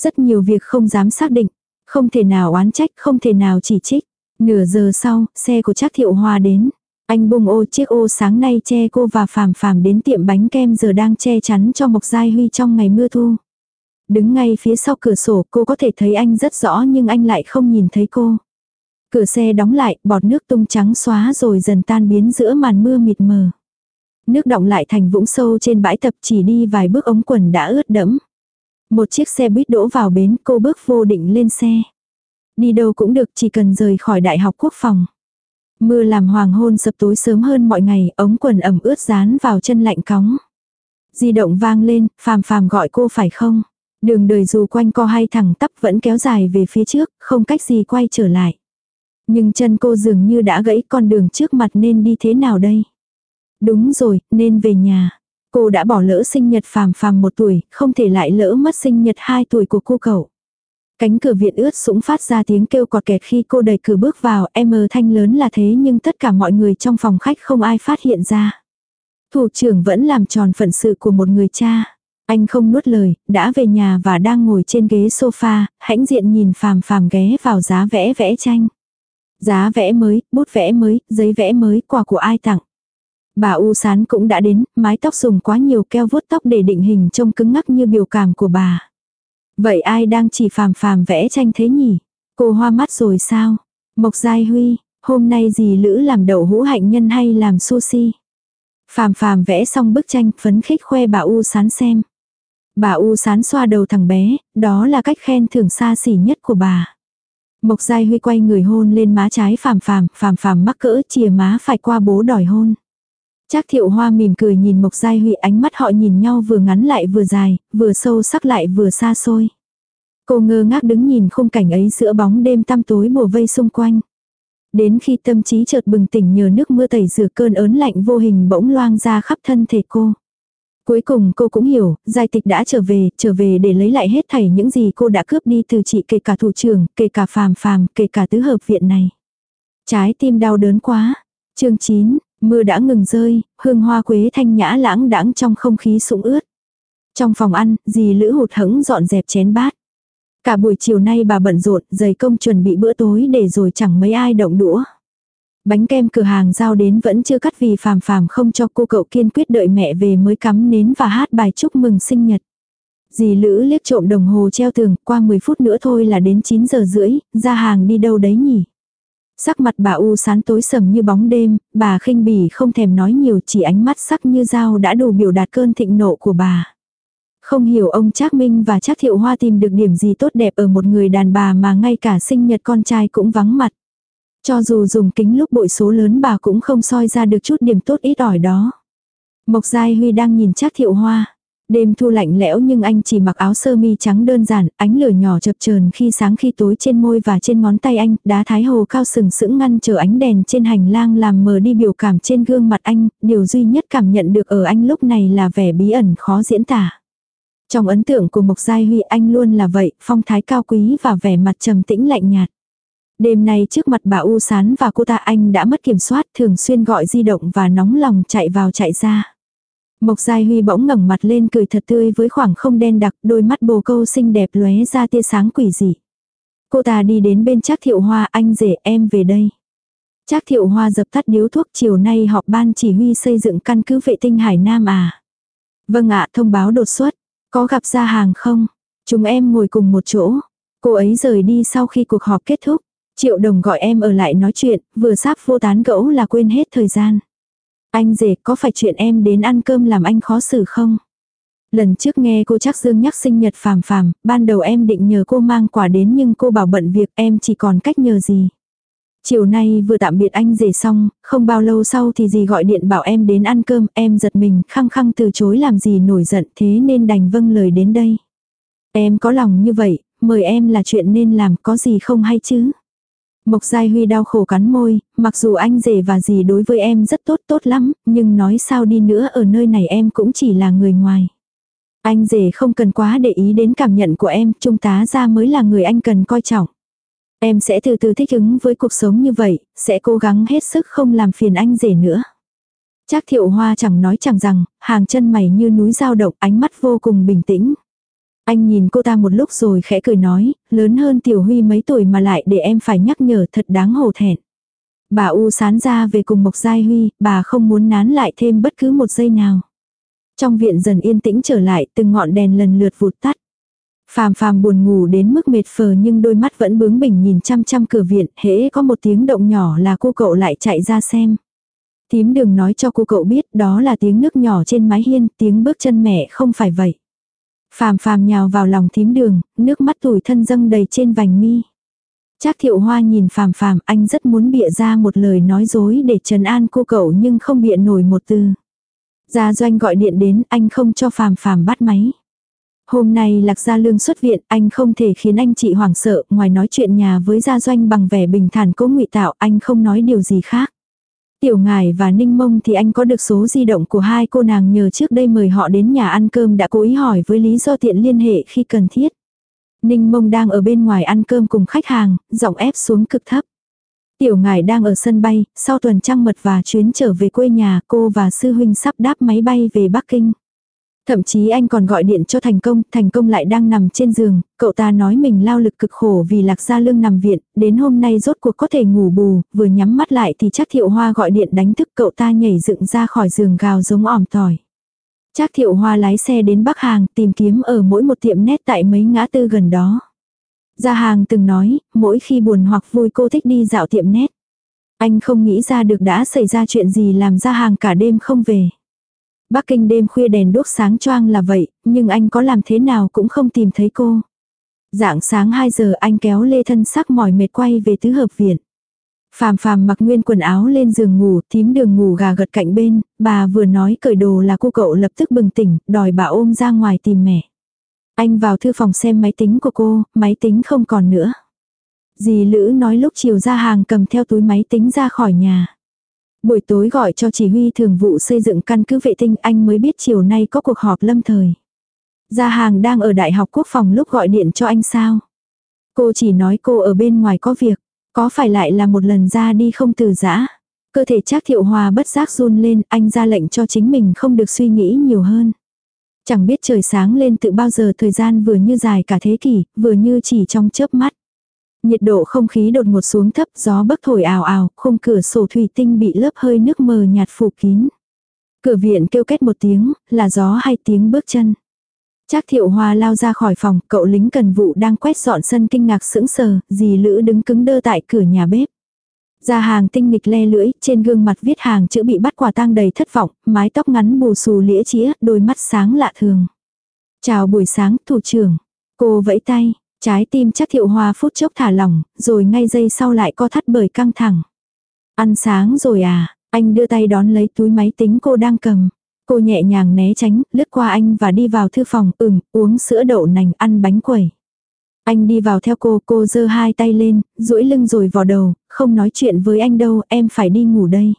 Rất nhiều việc không dám xác định, không thể nào oán trách, không thể nào chỉ trích. Nửa giờ sau, xe của Trác Thiệu Hoa đến. Anh bung ô chiếc ô sáng nay che cô và phàm phàm đến tiệm bánh kem giờ đang che chắn cho Mộc Giai Huy trong ngày mưa thu. Đứng ngay phía sau cửa sổ cô có thể thấy anh rất rõ nhưng anh lại không nhìn thấy cô. Cửa xe đóng lại, bọt nước tung trắng xóa rồi dần tan biến giữa màn mưa mịt mờ. Nước động lại thành vũng sâu trên bãi tập chỉ đi vài bước ống quần đã ướt đẫm. Một chiếc xe buýt đỗ vào bến cô bước vô định lên xe. Đi đâu cũng được chỉ cần rời khỏi đại học quốc phòng. Mưa làm hoàng hôn sập tối sớm hơn mọi ngày, ống quần ẩm ướt dán vào chân lạnh cóng. Di động vang lên, phàm phàm gọi cô phải không? Đường đời dù quanh co hay thẳng tắp vẫn kéo dài về phía trước, không cách gì quay trở lại. Nhưng chân cô dường như đã gãy con đường trước mặt nên đi thế nào đây? Đúng rồi, nên về nhà. Cô đã bỏ lỡ sinh nhật phàm phàm một tuổi, không thể lại lỡ mất sinh nhật hai tuổi của cô cậu. Cánh cửa viện ướt sũng phát ra tiếng kêu cọt kẹt khi cô đẩy cửa bước vào, em mờ thanh lớn là thế nhưng tất cả mọi người trong phòng khách không ai phát hiện ra. Thủ trưởng vẫn làm tròn phận sự của một người cha. Anh không nuốt lời, đã về nhà và đang ngồi trên ghế sofa, hãnh diện nhìn phàm phàm ghé vào giá vẽ vẽ tranh. Giá vẽ mới, bút vẽ mới, giấy vẽ mới, quà của ai tặng. Bà U Sán cũng đã đến, mái tóc dùng quá nhiều keo vuốt tóc để định hình trông cứng ngắc như biểu cảm của bà. Vậy ai đang chỉ phàm phàm vẽ tranh thế nhỉ? Cô hoa mắt rồi sao? Mộc Giai Huy, hôm nay gì lữ làm đậu hũ hạnh nhân hay làm sushi? Phàm phàm vẽ xong bức tranh phấn khích khoe bà U Sán xem. Bà U sán xoa đầu thằng bé, đó là cách khen thưởng xa xỉ nhất của bà. Mộc Giai Huy quay người hôn lên má trái phàm phàm, phàm phàm mắc cỡ chìa má phải qua bố đòi hôn. Trác thiệu hoa mỉm cười nhìn Mộc Giai Huy ánh mắt họ nhìn nhau vừa ngắn lại vừa dài, vừa sâu sắc lại vừa xa xôi. Cô ngơ ngác đứng nhìn khung cảnh ấy giữa bóng đêm tăm tối bùa vây xung quanh. Đến khi tâm trí chợt bừng tỉnh nhờ nước mưa tẩy rửa cơn ớn lạnh vô hình bỗng loang ra khắp thân thể cô. Cuối cùng cô cũng hiểu, giai tịch đã trở về, trở về để lấy lại hết thảy những gì cô đã cướp đi từ chị kể cả thủ trưởng, kể cả phàm phàm, kể cả tứ hợp viện này. Trái tim đau đớn quá. chương 9, mưa đã ngừng rơi, hương hoa quế thanh nhã lãng đãng trong không khí sũng ướt. Trong phòng ăn, dì Lữ hụt hẫng dọn dẹp chén bát. Cả buổi chiều nay bà bận rộn, giày công chuẩn bị bữa tối để rồi chẳng mấy ai động đũa. Bánh kem cửa hàng giao đến vẫn chưa cắt vì phàm phàm không cho cô cậu kiên quyết đợi mẹ về mới cắm nến và hát bài chúc mừng sinh nhật. Dì Lữ liếc trộm đồng hồ treo tường, qua 10 phút nữa thôi là đến 9 giờ rưỡi, ra hàng đi đâu đấy nhỉ? Sắc mặt bà u sán tối sầm như bóng đêm, bà khinh bỉ không thèm nói nhiều chỉ ánh mắt sắc như dao đã đủ biểu đạt cơn thịnh nộ của bà. Không hiểu ông Trác Minh và Trác Thiệu Hoa tìm được điểm gì tốt đẹp ở một người đàn bà mà ngay cả sinh nhật con trai cũng vắng mặt. Cho dù dùng kính lúc bội số lớn bà cũng không soi ra được chút điểm tốt ít ỏi đó. Mộc Giai Huy đang nhìn Trác Thiệu Hoa. Đêm thu lạnh lẽo nhưng anh chỉ mặc áo sơ mi trắng đơn giản, ánh lửa nhỏ chập chờn khi sáng khi tối trên môi và trên ngón tay anh, đá thái hồ cao sừng sững ngăn chờ ánh đèn trên hành lang làm mờ đi biểu cảm trên gương mặt anh, điều duy nhất cảm nhận được ở anh lúc này là vẻ bí ẩn khó diễn tả. Trong ấn tượng của Mộc Giai Huy anh luôn là vậy, phong thái cao quý và vẻ mặt trầm tĩnh lạnh nhạt. Đêm nay trước mặt bà U Sán và cô ta anh đã mất kiểm soát thường xuyên gọi di động và nóng lòng chạy vào chạy ra. Mộc Giai Huy bỗng ngẩng mặt lên cười thật tươi với khoảng không đen đặc, đôi mắt bồ câu xinh đẹp lóe ra tia sáng quỷ dị. Cô ta đi đến bên Trác Thiệu Hoa, anh rể em về đây. Trác Thiệu Hoa dập tắt điếu thuốc chiều nay họp ban chỉ huy xây dựng căn cứ vệ tinh Hải Nam à. Vâng ạ, thông báo đột xuất. Có gặp ra hàng không? Chúng em ngồi cùng một chỗ. Cô ấy rời đi sau khi cuộc họp kết thúc. Triệu đồng gọi em ở lại nói chuyện, vừa sắp vô tán gẫu là quên hết thời gian. Anh rể có phải chuyện em đến ăn cơm làm anh khó xử không? Lần trước nghe cô Trác Dương nhắc sinh nhật phàm phàm, ban đầu em định nhờ cô mang quà đến nhưng cô bảo bận việc em chỉ còn cách nhờ gì. Chiều nay vừa tạm biệt anh rể xong, không bao lâu sau thì dì gọi điện bảo em đến ăn cơm, em giật mình, khăng khăng từ chối làm gì nổi giận thế nên đành vâng lời đến đây. Em có lòng như vậy, mời em là chuyện nên làm có gì không hay chứ. Mộc Giai Huy đau khổ cắn môi, mặc dù anh rể và dì đối với em rất tốt tốt lắm, nhưng nói sao đi nữa ở nơi này em cũng chỉ là người ngoài. Anh rể không cần quá để ý đến cảm nhận của em, trung tá ra mới là người anh cần coi trọng. Em sẽ từ từ thích ứng với cuộc sống như vậy, sẽ cố gắng hết sức không làm phiền anh rể nữa. Trác thiệu hoa chẳng nói chẳng rằng, hàng chân mày như núi dao động ánh mắt vô cùng bình tĩnh. Anh nhìn cô ta một lúc rồi khẽ cười nói, lớn hơn Tiểu Huy mấy tuổi mà lại để em phải nhắc nhở thật đáng hổ thẹn. Bà U sán ra về cùng Mộc Giai Huy, bà không muốn nán lại thêm bất cứ một giây nào. Trong viện dần yên tĩnh trở lại, từng ngọn đèn lần lượt vụt tắt. Phàm phàm buồn ngủ đến mức mệt phờ nhưng đôi mắt vẫn bướng bỉnh nhìn chăm chăm cửa viện, hễ có một tiếng động nhỏ là cô cậu lại chạy ra xem. Tím đừng nói cho cô cậu biết đó là tiếng nước nhỏ trên mái hiên, tiếng bước chân mẹ không phải vậy. Phàm phàm nhào vào lòng thím đường, nước mắt tủi thân dâng đầy trên vành mi. Trác thiệu hoa nhìn phàm phàm anh rất muốn bịa ra một lời nói dối để trấn an cô cậu nhưng không bịa nổi một từ. Gia doanh gọi điện đến anh không cho phàm phàm bắt máy. Hôm nay lạc gia lương xuất viện anh không thể khiến anh chị hoảng sợ ngoài nói chuyện nhà với gia doanh bằng vẻ bình thản cố ngụy tạo anh không nói điều gì khác. Tiểu Ngải và Ninh Mông thì anh có được số di động của hai cô nàng nhờ trước đây mời họ đến nhà ăn cơm đã cố ý hỏi với lý do tiện liên hệ khi cần thiết. Ninh Mông đang ở bên ngoài ăn cơm cùng khách hàng, giọng ép xuống cực thấp. Tiểu Ngải đang ở sân bay, sau tuần trăng mật và chuyến trở về quê nhà cô và sư huynh sắp đáp máy bay về Bắc Kinh. Thậm chí anh còn gọi điện cho thành công, thành công lại đang nằm trên giường, cậu ta nói mình lao lực cực khổ vì lạc gia lương nằm viện, đến hôm nay rốt cuộc có thể ngủ bù, vừa nhắm mắt lại thì chắc thiệu hoa gọi điện đánh thức cậu ta nhảy dựng ra khỏi giường gào giống ỏm tỏi. chắc thiệu hoa lái xe đến Bắc Hàng tìm kiếm ở mỗi một tiệm nét tại mấy ngã tư gần đó. Gia hàng từng nói, mỗi khi buồn hoặc vui cô thích đi dạo tiệm nét. Anh không nghĩ ra được đã xảy ra chuyện gì làm gia hàng cả đêm không về. Bắc Kinh đêm khuya đèn đốt sáng choang là vậy, nhưng anh có làm thế nào cũng không tìm thấy cô. Dạng sáng 2 giờ anh kéo lê thân sắc mỏi mệt quay về tứ hợp viện. Phàm phàm mặc nguyên quần áo lên giường ngủ, thím đường ngủ gà gật cạnh bên, bà vừa nói cởi đồ là cô cậu lập tức bừng tỉnh, đòi bà ôm ra ngoài tìm mẹ. Anh vào thư phòng xem máy tính của cô, máy tính không còn nữa. Dì Lữ nói lúc chiều ra hàng cầm theo túi máy tính ra khỏi nhà. Buổi tối gọi cho chỉ huy thường vụ xây dựng căn cứ vệ tinh anh mới biết chiều nay có cuộc họp lâm thời. Gia hàng đang ở Đại học Quốc phòng lúc gọi điện cho anh sao. Cô chỉ nói cô ở bên ngoài có việc, có phải lại là một lần ra đi không từ giã. Cơ thể chắc thiệu hòa bất giác run lên, anh ra lệnh cho chính mình không được suy nghĩ nhiều hơn. Chẳng biết trời sáng lên từ bao giờ thời gian vừa như dài cả thế kỷ, vừa như chỉ trong chớp mắt. Nhiệt độ không khí đột ngột xuống thấp, gió bấc thổi ào ào, khung cửa sổ thủy tinh bị lớp hơi nước mờ nhạt phủ kín. Cửa viện kêu kết một tiếng, là gió hay tiếng bước chân. Trác thiệu hoa lao ra khỏi phòng, cậu lính cần vụ đang quét dọn sân kinh ngạc sững sờ, dì lữ đứng cứng đơ tại cửa nhà bếp. Ra hàng tinh nghịch le lưỡi, trên gương mặt viết hàng chữ bị bắt quả tang đầy thất vọng, mái tóc ngắn bù xù lĩa chĩa, đôi mắt sáng lạ thường. Chào buổi sáng, thủ trưởng. Cô vẫy tay, Trái tim chắc thiệu hoa phút chốc thả lỏng, rồi ngay giây sau lại co thắt bởi căng thẳng. Ăn sáng rồi à, anh đưa tay đón lấy túi máy tính cô đang cầm. Cô nhẹ nhàng né tránh, lướt qua anh và đi vào thư phòng, ừm, uống sữa đậu nành, ăn bánh quẩy. Anh đi vào theo cô, cô giơ hai tay lên, duỗi lưng rồi vò đầu, không nói chuyện với anh đâu, em phải đi ngủ đây.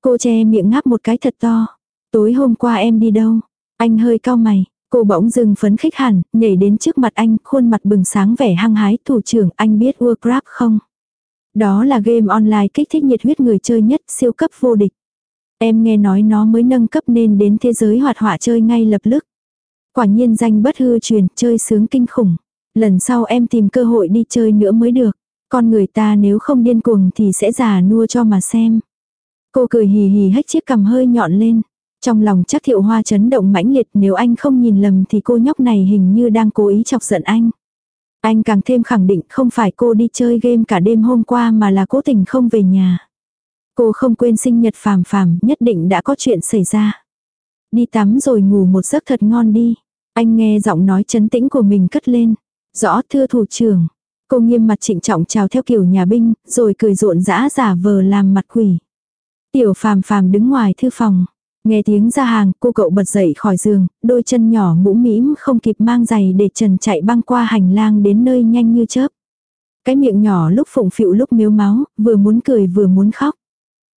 Cô che miệng ngáp một cái thật to. Tối hôm qua em đi đâu? Anh hơi cao mày, cô bỗng dừng phấn khích hẳn, nhảy đến trước mặt anh, khuôn mặt bừng sáng vẻ hăng hái, thủ trưởng anh biết Warcraft không? Đó là game online kích thích nhiệt huyết người chơi nhất, siêu cấp vô địch. Em nghe nói nó mới nâng cấp nên đến thế giới hoạt họa chơi ngay lập tức. Quả nhiên danh bất hư truyền, chơi sướng kinh khủng. Lần sau em tìm cơ hội đi chơi nữa mới được. Con người ta nếu không điên cuồng thì sẽ già nua cho mà xem. Cô cười hì hì hách chiếc cằm hơi nhọn lên. Trong lòng chắc thiệu hoa chấn động mãnh liệt nếu anh không nhìn lầm thì cô nhóc này hình như đang cố ý chọc giận anh. Anh càng thêm khẳng định không phải cô đi chơi game cả đêm hôm qua mà là cố tình không về nhà. Cô không quên sinh nhật phàm phàm, nhất định đã có chuyện xảy ra. Đi tắm rồi ngủ một giấc thật ngon đi. Anh nghe giọng nói chấn tĩnh của mình cất lên. Rõ thưa thủ trưởng. Cô nghiêm mặt trịnh trọng chào theo kiểu nhà binh, rồi cười rộn rã giả vờ làm mặt quỷ. Tiểu phàm phàm đứng ngoài thư phòng. Nghe tiếng ra hàng, cô cậu bật dậy khỏi giường, đôi chân nhỏ mũ mĩm không kịp mang giày để trần chạy băng qua hành lang đến nơi nhanh như chớp. Cái miệng nhỏ lúc phụng phịu lúc miếu máu, vừa muốn cười vừa muốn khóc.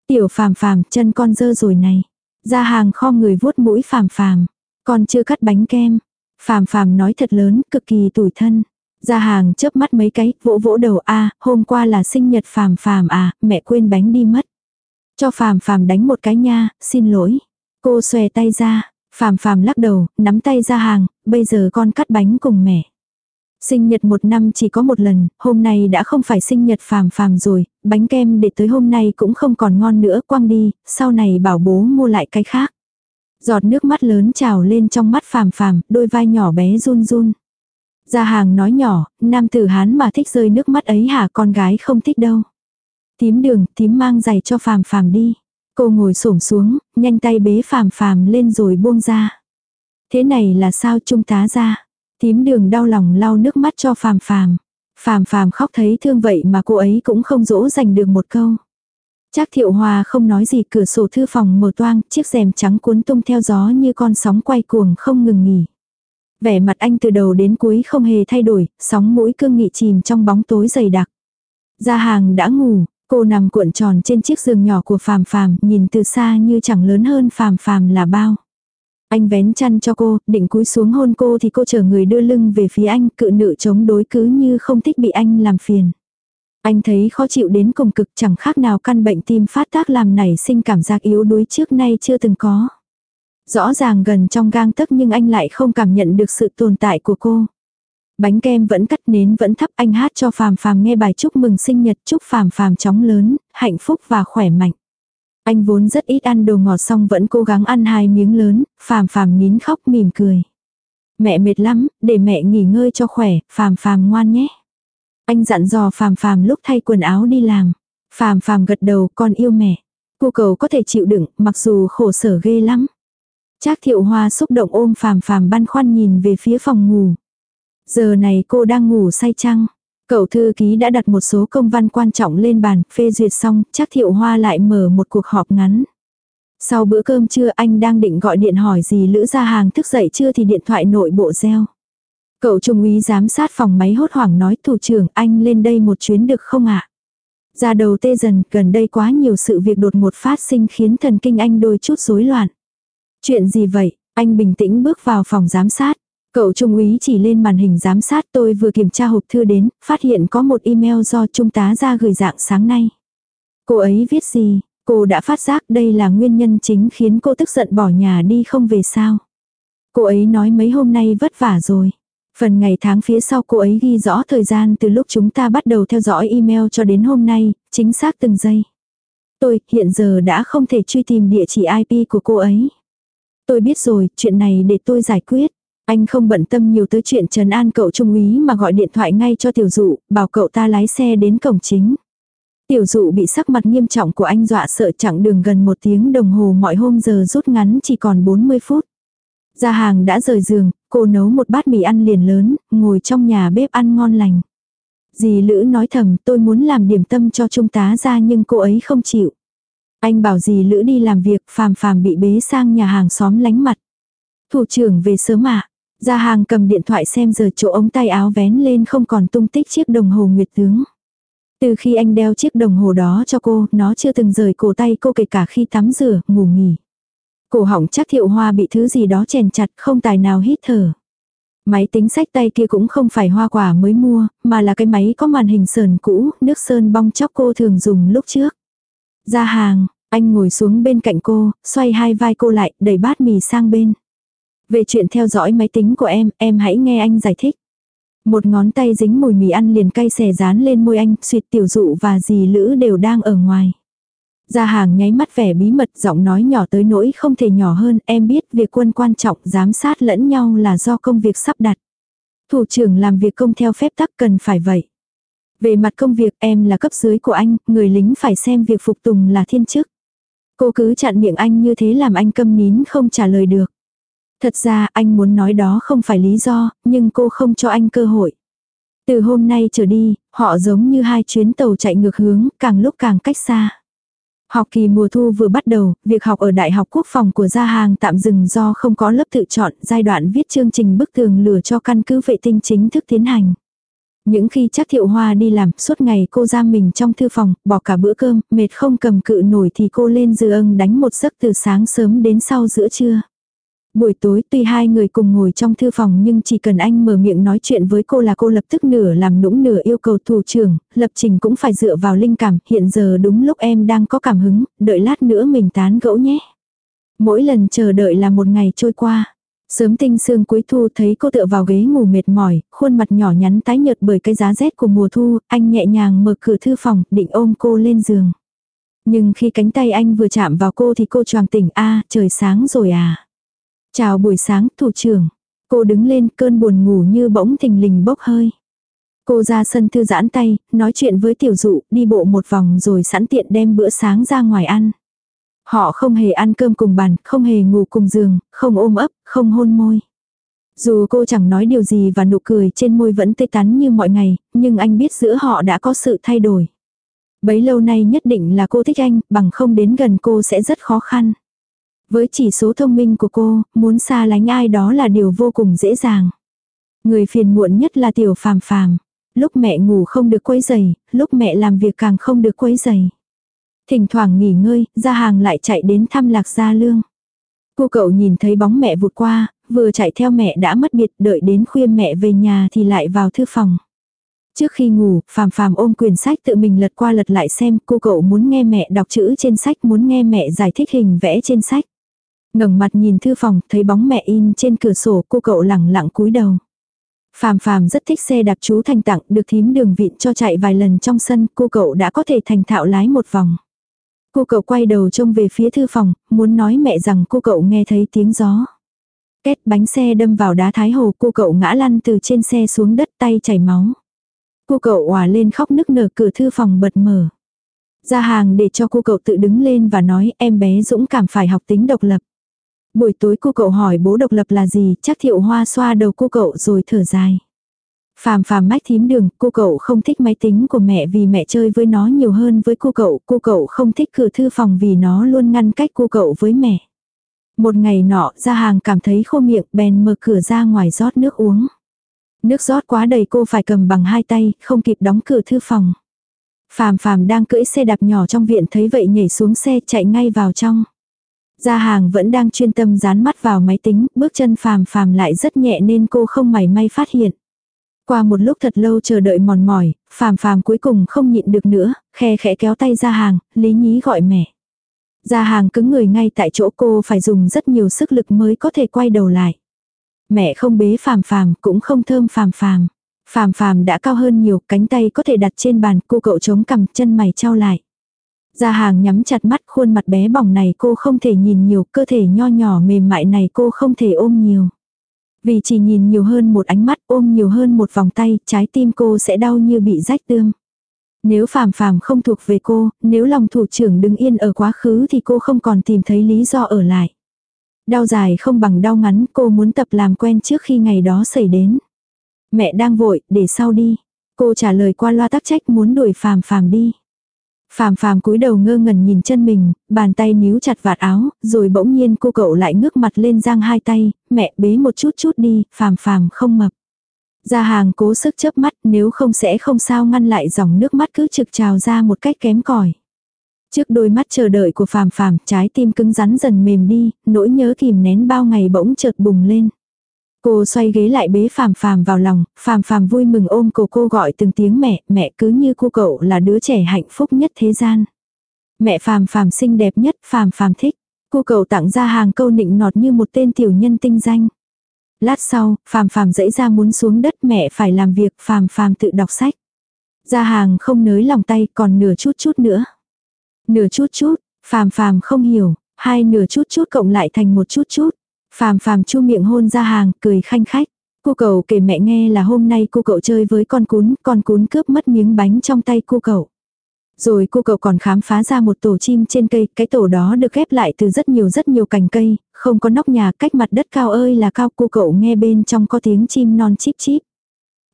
Tiểu phàm phàm, chân con dơ rồi này. Ra hàng kho người vuốt mũi phàm phàm. Con chưa cắt bánh kem. Phàm phàm nói thật lớn, cực kỳ tủi thân. Ra hàng chớp mắt mấy cái, vỗ vỗ đầu a hôm qua là sinh nhật phàm phàm à, mẹ quên bánh đi mất. Cho phàm phàm đánh một cái nha, xin lỗi. Cô xòe tay ra, phàm phàm lắc đầu, nắm tay ra hàng, bây giờ con cắt bánh cùng mẹ. Sinh nhật một năm chỉ có một lần, hôm nay đã không phải sinh nhật phàm phàm rồi, bánh kem để tới hôm nay cũng không còn ngon nữa, quăng đi, sau này bảo bố mua lại cái khác. Giọt nước mắt lớn trào lên trong mắt phàm phàm, đôi vai nhỏ bé run run. Gia hàng nói nhỏ, nam tử hán mà thích rơi nước mắt ấy hả con gái không thích đâu. Tím đường, tím mang giày cho phàm phàm đi. Cô ngồi xổm xuống, nhanh tay bế phàm phàm lên rồi buông ra. Thế này là sao trung tá ra. Tím đường đau lòng lau nước mắt cho phàm phàm. Phàm phàm khóc thấy thương vậy mà cô ấy cũng không dỗ dành được một câu. Chắc thiệu hòa không nói gì cửa sổ thư phòng mở toang, chiếc rèm trắng cuốn tung theo gió như con sóng quay cuồng không ngừng nghỉ. Vẻ mặt anh từ đầu đến cuối không hề thay đổi, sóng mũi cương nghị chìm trong bóng tối dày đặc. Gia hàng đã ngủ, cô nằm cuộn tròn trên chiếc giường nhỏ của phàm phàm, nhìn từ xa như chẳng lớn hơn phàm phàm là bao. Anh vén chăn cho cô, định cúi xuống hôn cô thì cô chờ người đưa lưng về phía anh, cự nữ chống đối cứ như không thích bị anh làm phiền. Anh thấy khó chịu đến cùng cực chẳng khác nào căn bệnh tim phát tác làm nảy sinh cảm giác yếu đuối trước nay chưa từng có. Rõ ràng gần trong gang tấc nhưng anh lại không cảm nhận được sự tồn tại của cô. Bánh kem vẫn cắt nến vẫn thắp anh hát cho phàm phàm nghe bài chúc mừng sinh nhật chúc phàm phàm chóng lớn, hạnh phúc và khỏe mạnh. Anh vốn rất ít ăn đồ ngọt xong vẫn cố gắng ăn hai miếng lớn, phàm phàm nín khóc mỉm cười. Mẹ mệt lắm, để mẹ nghỉ ngơi cho khỏe, phàm phàm ngoan nhé. Anh dặn dò phàm phàm lúc thay quần áo đi làm. Phàm phàm gật đầu con yêu mẹ. Cô cầu có thể chịu đựng, mặc dù khổ sở ghê lắm. Trác thiệu hoa xúc động ôm phàm phàm băn khoăn nhìn về phía phòng ngủ. Giờ này cô đang ngủ say chăng? Cậu thư ký đã đặt một số công văn quan trọng lên bàn, phê duyệt xong, chắc thiệu hoa lại mở một cuộc họp ngắn. Sau bữa cơm trưa anh đang định gọi điện hỏi gì Lữ ra hàng thức dậy chưa thì điện thoại nội bộ reo. Cậu trung úy giám sát phòng máy hốt hoảng nói thủ trưởng anh lên đây một chuyến được không ạ? À? Ra đầu tê dần, gần đây quá nhiều sự việc đột ngột phát sinh khiến thần kinh anh đôi chút rối loạn. Chuyện gì vậy? Anh bình tĩnh bước vào phòng giám sát. Cậu trung úy chỉ lên màn hình giám sát tôi vừa kiểm tra hộp thư đến, phát hiện có một email do trung tá ra gửi dạng sáng nay. Cô ấy viết gì? Cô đã phát giác đây là nguyên nhân chính khiến cô tức giận bỏ nhà đi không về sao. Cô ấy nói mấy hôm nay vất vả rồi. Phần ngày tháng phía sau cô ấy ghi rõ thời gian từ lúc chúng ta bắt đầu theo dõi email cho đến hôm nay, chính xác từng giây. Tôi hiện giờ đã không thể truy tìm địa chỉ IP của cô ấy. Tôi biết rồi, chuyện này để tôi giải quyết. Anh không bận tâm nhiều tới chuyện trần an cậu trung úy mà gọi điện thoại ngay cho tiểu dụ, bảo cậu ta lái xe đến cổng chính. Tiểu dụ bị sắc mặt nghiêm trọng của anh dọa sợ chẳng đường gần một tiếng đồng hồ mọi hôm giờ rút ngắn chỉ còn 40 phút. Gia hàng đã rời giường, cô nấu một bát mì ăn liền lớn, ngồi trong nhà bếp ăn ngon lành. Dì Lữ nói thầm tôi muốn làm điểm tâm cho trung tá ra nhưng cô ấy không chịu. Anh bảo Dì lữ đi làm việc, phàm phàm bị bế sang nhà hàng xóm lánh mặt. Thủ trưởng về sớm ạ gia hàng cầm điện thoại xem giờ chỗ ống tay áo vén lên không còn tung tích chiếc đồng hồ nguyệt tướng. Từ khi anh đeo chiếc đồng hồ đó cho cô, nó chưa từng rời cổ tay cô kể cả khi tắm rửa, ngủ nghỉ. Cổ hỏng chắc thiệu hoa bị thứ gì đó chèn chặt, không tài nào hít thở. Máy tính sách tay kia cũng không phải hoa quả mới mua, mà là cái máy có màn hình sờn cũ, nước sơn bong chóc cô thường dùng lúc trước. Ra hàng, anh ngồi xuống bên cạnh cô, xoay hai vai cô lại, đẩy bát mì sang bên. Về chuyện theo dõi máy tính của em, em hãy nghe anh giải thích. Một ngón tay dính mùi mì ăn liền cay xè dán lên môi anh, suyệt tiểu dụ và dì lữ đều đang ở ngoài. Ra hàng nháy mắt vẻ bí mật giọng nói nhỏ tới nỗi không thể nhỏ hơn, em biết việc quân quan trọng giám sát lẫn nhau là do công việc sắp đặt. Thủ trưởng làm việc công theo phép tắc cần phải vậy. Về mặt công việc em là cấp dưới của anh, người lính phải xem việc phục tùng là thiên chức. Cô cứ chặn miệng anh như thế làm anh câm nín không trả lời được. Thật ra anh muốn nói đó không phải lý do, nhưng cô không cho anh cơ hội. Từ hôm nay trở đi, họ giống như hai chuyến tàu chạy ngược hướng, càng lúc càng cách xa. Học kỳ mùa thu vừa bắt đầu, việc học ở Đại học Quốc phòng của Gia Hàng tạm dừng do không có lớp tự chọn, giai đoạn viết chương trình bức tường lửa cho căn cứ vệ tinh chính thức tiến hành. Những khi chắc thiệu hoa đi làm, suốt ngày cô giam mình trong thư phòng, bỏ cả bữa cơm, mệt không cầm cự nổi thì cô lên giường đánh một giấc từ sáng sớm đến sau giữa trưa. Buổi tối tuy hai người cùng ngồi trong thư phòng nhưng chỉ cần anh mở miệng nói chuyện với cô là cô lập tức nửa làm nũng nửa yêu cầu thủ trưởng, lập trình cũng phải dựa vào linh cảm, hiện giờ đúng lúc em đang có cảm hứng, đợi lát nữa mình tán gẫu nhé. Mỗi lần chờ đợi là một ngày trôi qua. Sớm tinh sương cuối thu thấy cô tựa vào ghế ngủ mệt mỏi, khuôn mặt nhỏ nhắn tái nhợt bởi cái giá rét của mùa thu, anh nhẹ nhàng mở cửa thư phòng, định ôm cô lên giường. Nhưng khi cánh tay anh vừa chạm vào cô thì cô choàng tỉnh a trời sáng rồi à. Chào buổi sáng, thủ trưởng. Cô đứng lên cơn buồn ngủ như bỗng thình lình bốc hơi. Cô ra sân thư giãn tay, nói chuyện với tiểu dụ, đi bộ một vòng rồi sẵn tiện đem bữa sáng ra ngoài ăn. Họ không hề ăn cơm cùng bàn, không hề ngủ cùng giường, không ôm ấp, không hôn môi. Dù cô chẳng nói điều gì và nụ cười trên môi vẫn tươi tắn như mọi ngày, nhưng anh biết giữa họ đã có sự thay đổi. Bấy lâu nay nhất định là cô thích anh, bằng không đến gần cô sẽ rất khó khăn. Với chỉ số thông minh của cô, muốn xa lánh ai đó là điều vô cùng dễ dàng. Người phiền muộn nhất là tiểu phàm phàm. Lúc mẹ ngủ không được quấy giày, lúc mẹ làm việc càng không được quấy giày. Thỉnh thoảng nghỉ ngơi, ra hàng lại chạy đến thăm lạc gia lương. Cô cậu nhìn thấy bóng mẹ vụt qua, vừa chạy theo mẹ đã mất biệt, đợi đến khuya mẹ về nhà thì lại vào thư phòng. Trước khi ngủ, phàm phàm ôm quyển sách tự mình lật qua lật lại xem cô cậu muốn nghe mẹ đọc chữ trên sách muốn nghe mẹ giải thích hình vẽ trên sách ngẩng mặt nhìn thư phòng, thấy bóng mẹ in trên cửa sổ, cô cậu lẳng lặng cúi đầu. Phàm phàm rất thích xe đạp chú thành tặng, được thím đường vịn cho chạy vài lần trong sân, cô cậu đã có thể thành thạo lái một vòng. Cô cậu quay đầu trông về phía thư phòng, muốn nói mẹ rằng cô cậu nghe thấy tiếng gió. Kết bánh xe đâm vào đá thái hồ, cô cậu ngã lăn từ trên xe xuống đất tay chảy máu. Cô cậu òa lên khóc nức nở cửa thư phòng bật mở. Ra hàng để cho cô cậu tự đứng lên và nói em bé dũng cảm phải học tính độc lập. Buổi tối cô cậu hỏi bố độc lập là gì, chắc thiệu hoa xoa đầu cô cậu rồi thở dài. Phàm phàm mách thím đường, cô cậu không thích máy tính của mẹ vì mẹ chơi với nó nhiều hơn với cô cậu, cô cậu không thích cửa thư phòng vì nó luôn ngăn cách cô cậu với mẹ. Một ngày nọ, ra hàng cảm thấy khô miệng, bèn mở cửa ra ngoài rót nước uống. Nước rót quá đầy cô phải cầm bằng hai tay, không kịp đóng cửa thư phòng. Phàm phàm đang cưỡi xe đạp nhỏ trong viện thấy vậy nhảy xuống xe chạy ngay vào trong. Gia hàng vẫn đang chuyên tâm dán mắt vào máy tính, bước chân phàm phàm lại rất nhẹ nên cô không mảy may phát hiện. Qua một lúc thật lâu chờ đợi mòn mỏi, phàm phàm cuối cùng không nhịn được nữa, khe khẽ kéo tay ra hàng, lý nhí gọi mẹ. Ra hàng cứng người ngay tại chỗ cô phải dùng rất nhiều sức lực mới có thể quay đầu lại. Mẹ không bế phàm phàm cũng không thơm phàm phàm. Phàm phàm đã cao hơn nhiều, cánh tay có thể đặt trên bàn, cô cậu chống cằm chân mày trao lại. Gia hàng nhắm chặt mắt khuôn mặt bé bỏng này cô không thể nhìn nhiều, cơ thể nho nhỏ mềm mại này cô không thể ôm nhiều. Vì chỉ nhìn nhiều hơn một ánh mắt, ôm nhiều hơn một vòng tay, trái tim cô sẽ đau như bị rách tương. Nếu phàm phàm không thuộc về cô, nếu lòng thủ trưởng đứng yên ở quá khứ thì cô không còn tìm thấy lý do ở lại. Đau dài không bằng đau ngắn, cô muốn tập làm quen trước khi ngày đó xảy đến. Mẹ đang vội, để sau đi. Cô trả lời qua loa tắc trách muốn đuổi phàm phàm đi. Phàm phàm cúi đầu ngơ ngẩn nhìn chân mình, bàn tay níu chặt vạt áo, rồi bỗng nhiên cô cậu lại ngước mặt lên giang hai tay, mẹ bế một chút chút đi, phàm phàm không mập. Gia hàng cố sức chớp mắt nếu không sẽ không sao ngăn lại dòng nước mắt cứ trực trào ra một cách kém cỏi. Trước đôi mắt chờ đợi của phàm phàm, trái tim cứng rắn dần mềm đi, nỗi nhớ kìm nén bao ngày bỗng chợt bùng lên. Cô xoay ghế lại bế phàm phàm vào lòng, phàm phàm vui mừng ôm cổ cô gọi từng tiếng mẹ, mẹ cứ như cô cậu là đứa trẻ hạnh phúc nhất thế gian. Mẹ phàm phàm xinh đẹp nhất, phàm phàm thích. Cô cậu tặng ra hàng câu nịnh nọt như một tên tiểu nhân tinh danh. Lát sau, phàm phàm dãy ra muốn xuống đất mẹ phải làm việc, phàm phàm tự đọc sách. Ra hàng không nới lòng tay còn nửa chút chút nữa. Nửa chút chút, phàm phàm không hiểu, hai nửa chút chút cộng lại thành một chút chút. Phàm phàm chu miệng hôn ra hàng, cười khanh khách. Cô cậu kể mẹ nghe là hôm nay cô cậu chơi với con cún, con cún cướp mất miếng bánh trong tay cô cậu. Rồi cô cậu còn khám phá ra một tổ chim trên cây, cái tổ đó được ghép lại từ rất nhiều rất nhiều cành cây, không có nóc nhà cách mặt đất cao ơi là cao cô cậu nghe bên trong có tiếng chim non chip chip.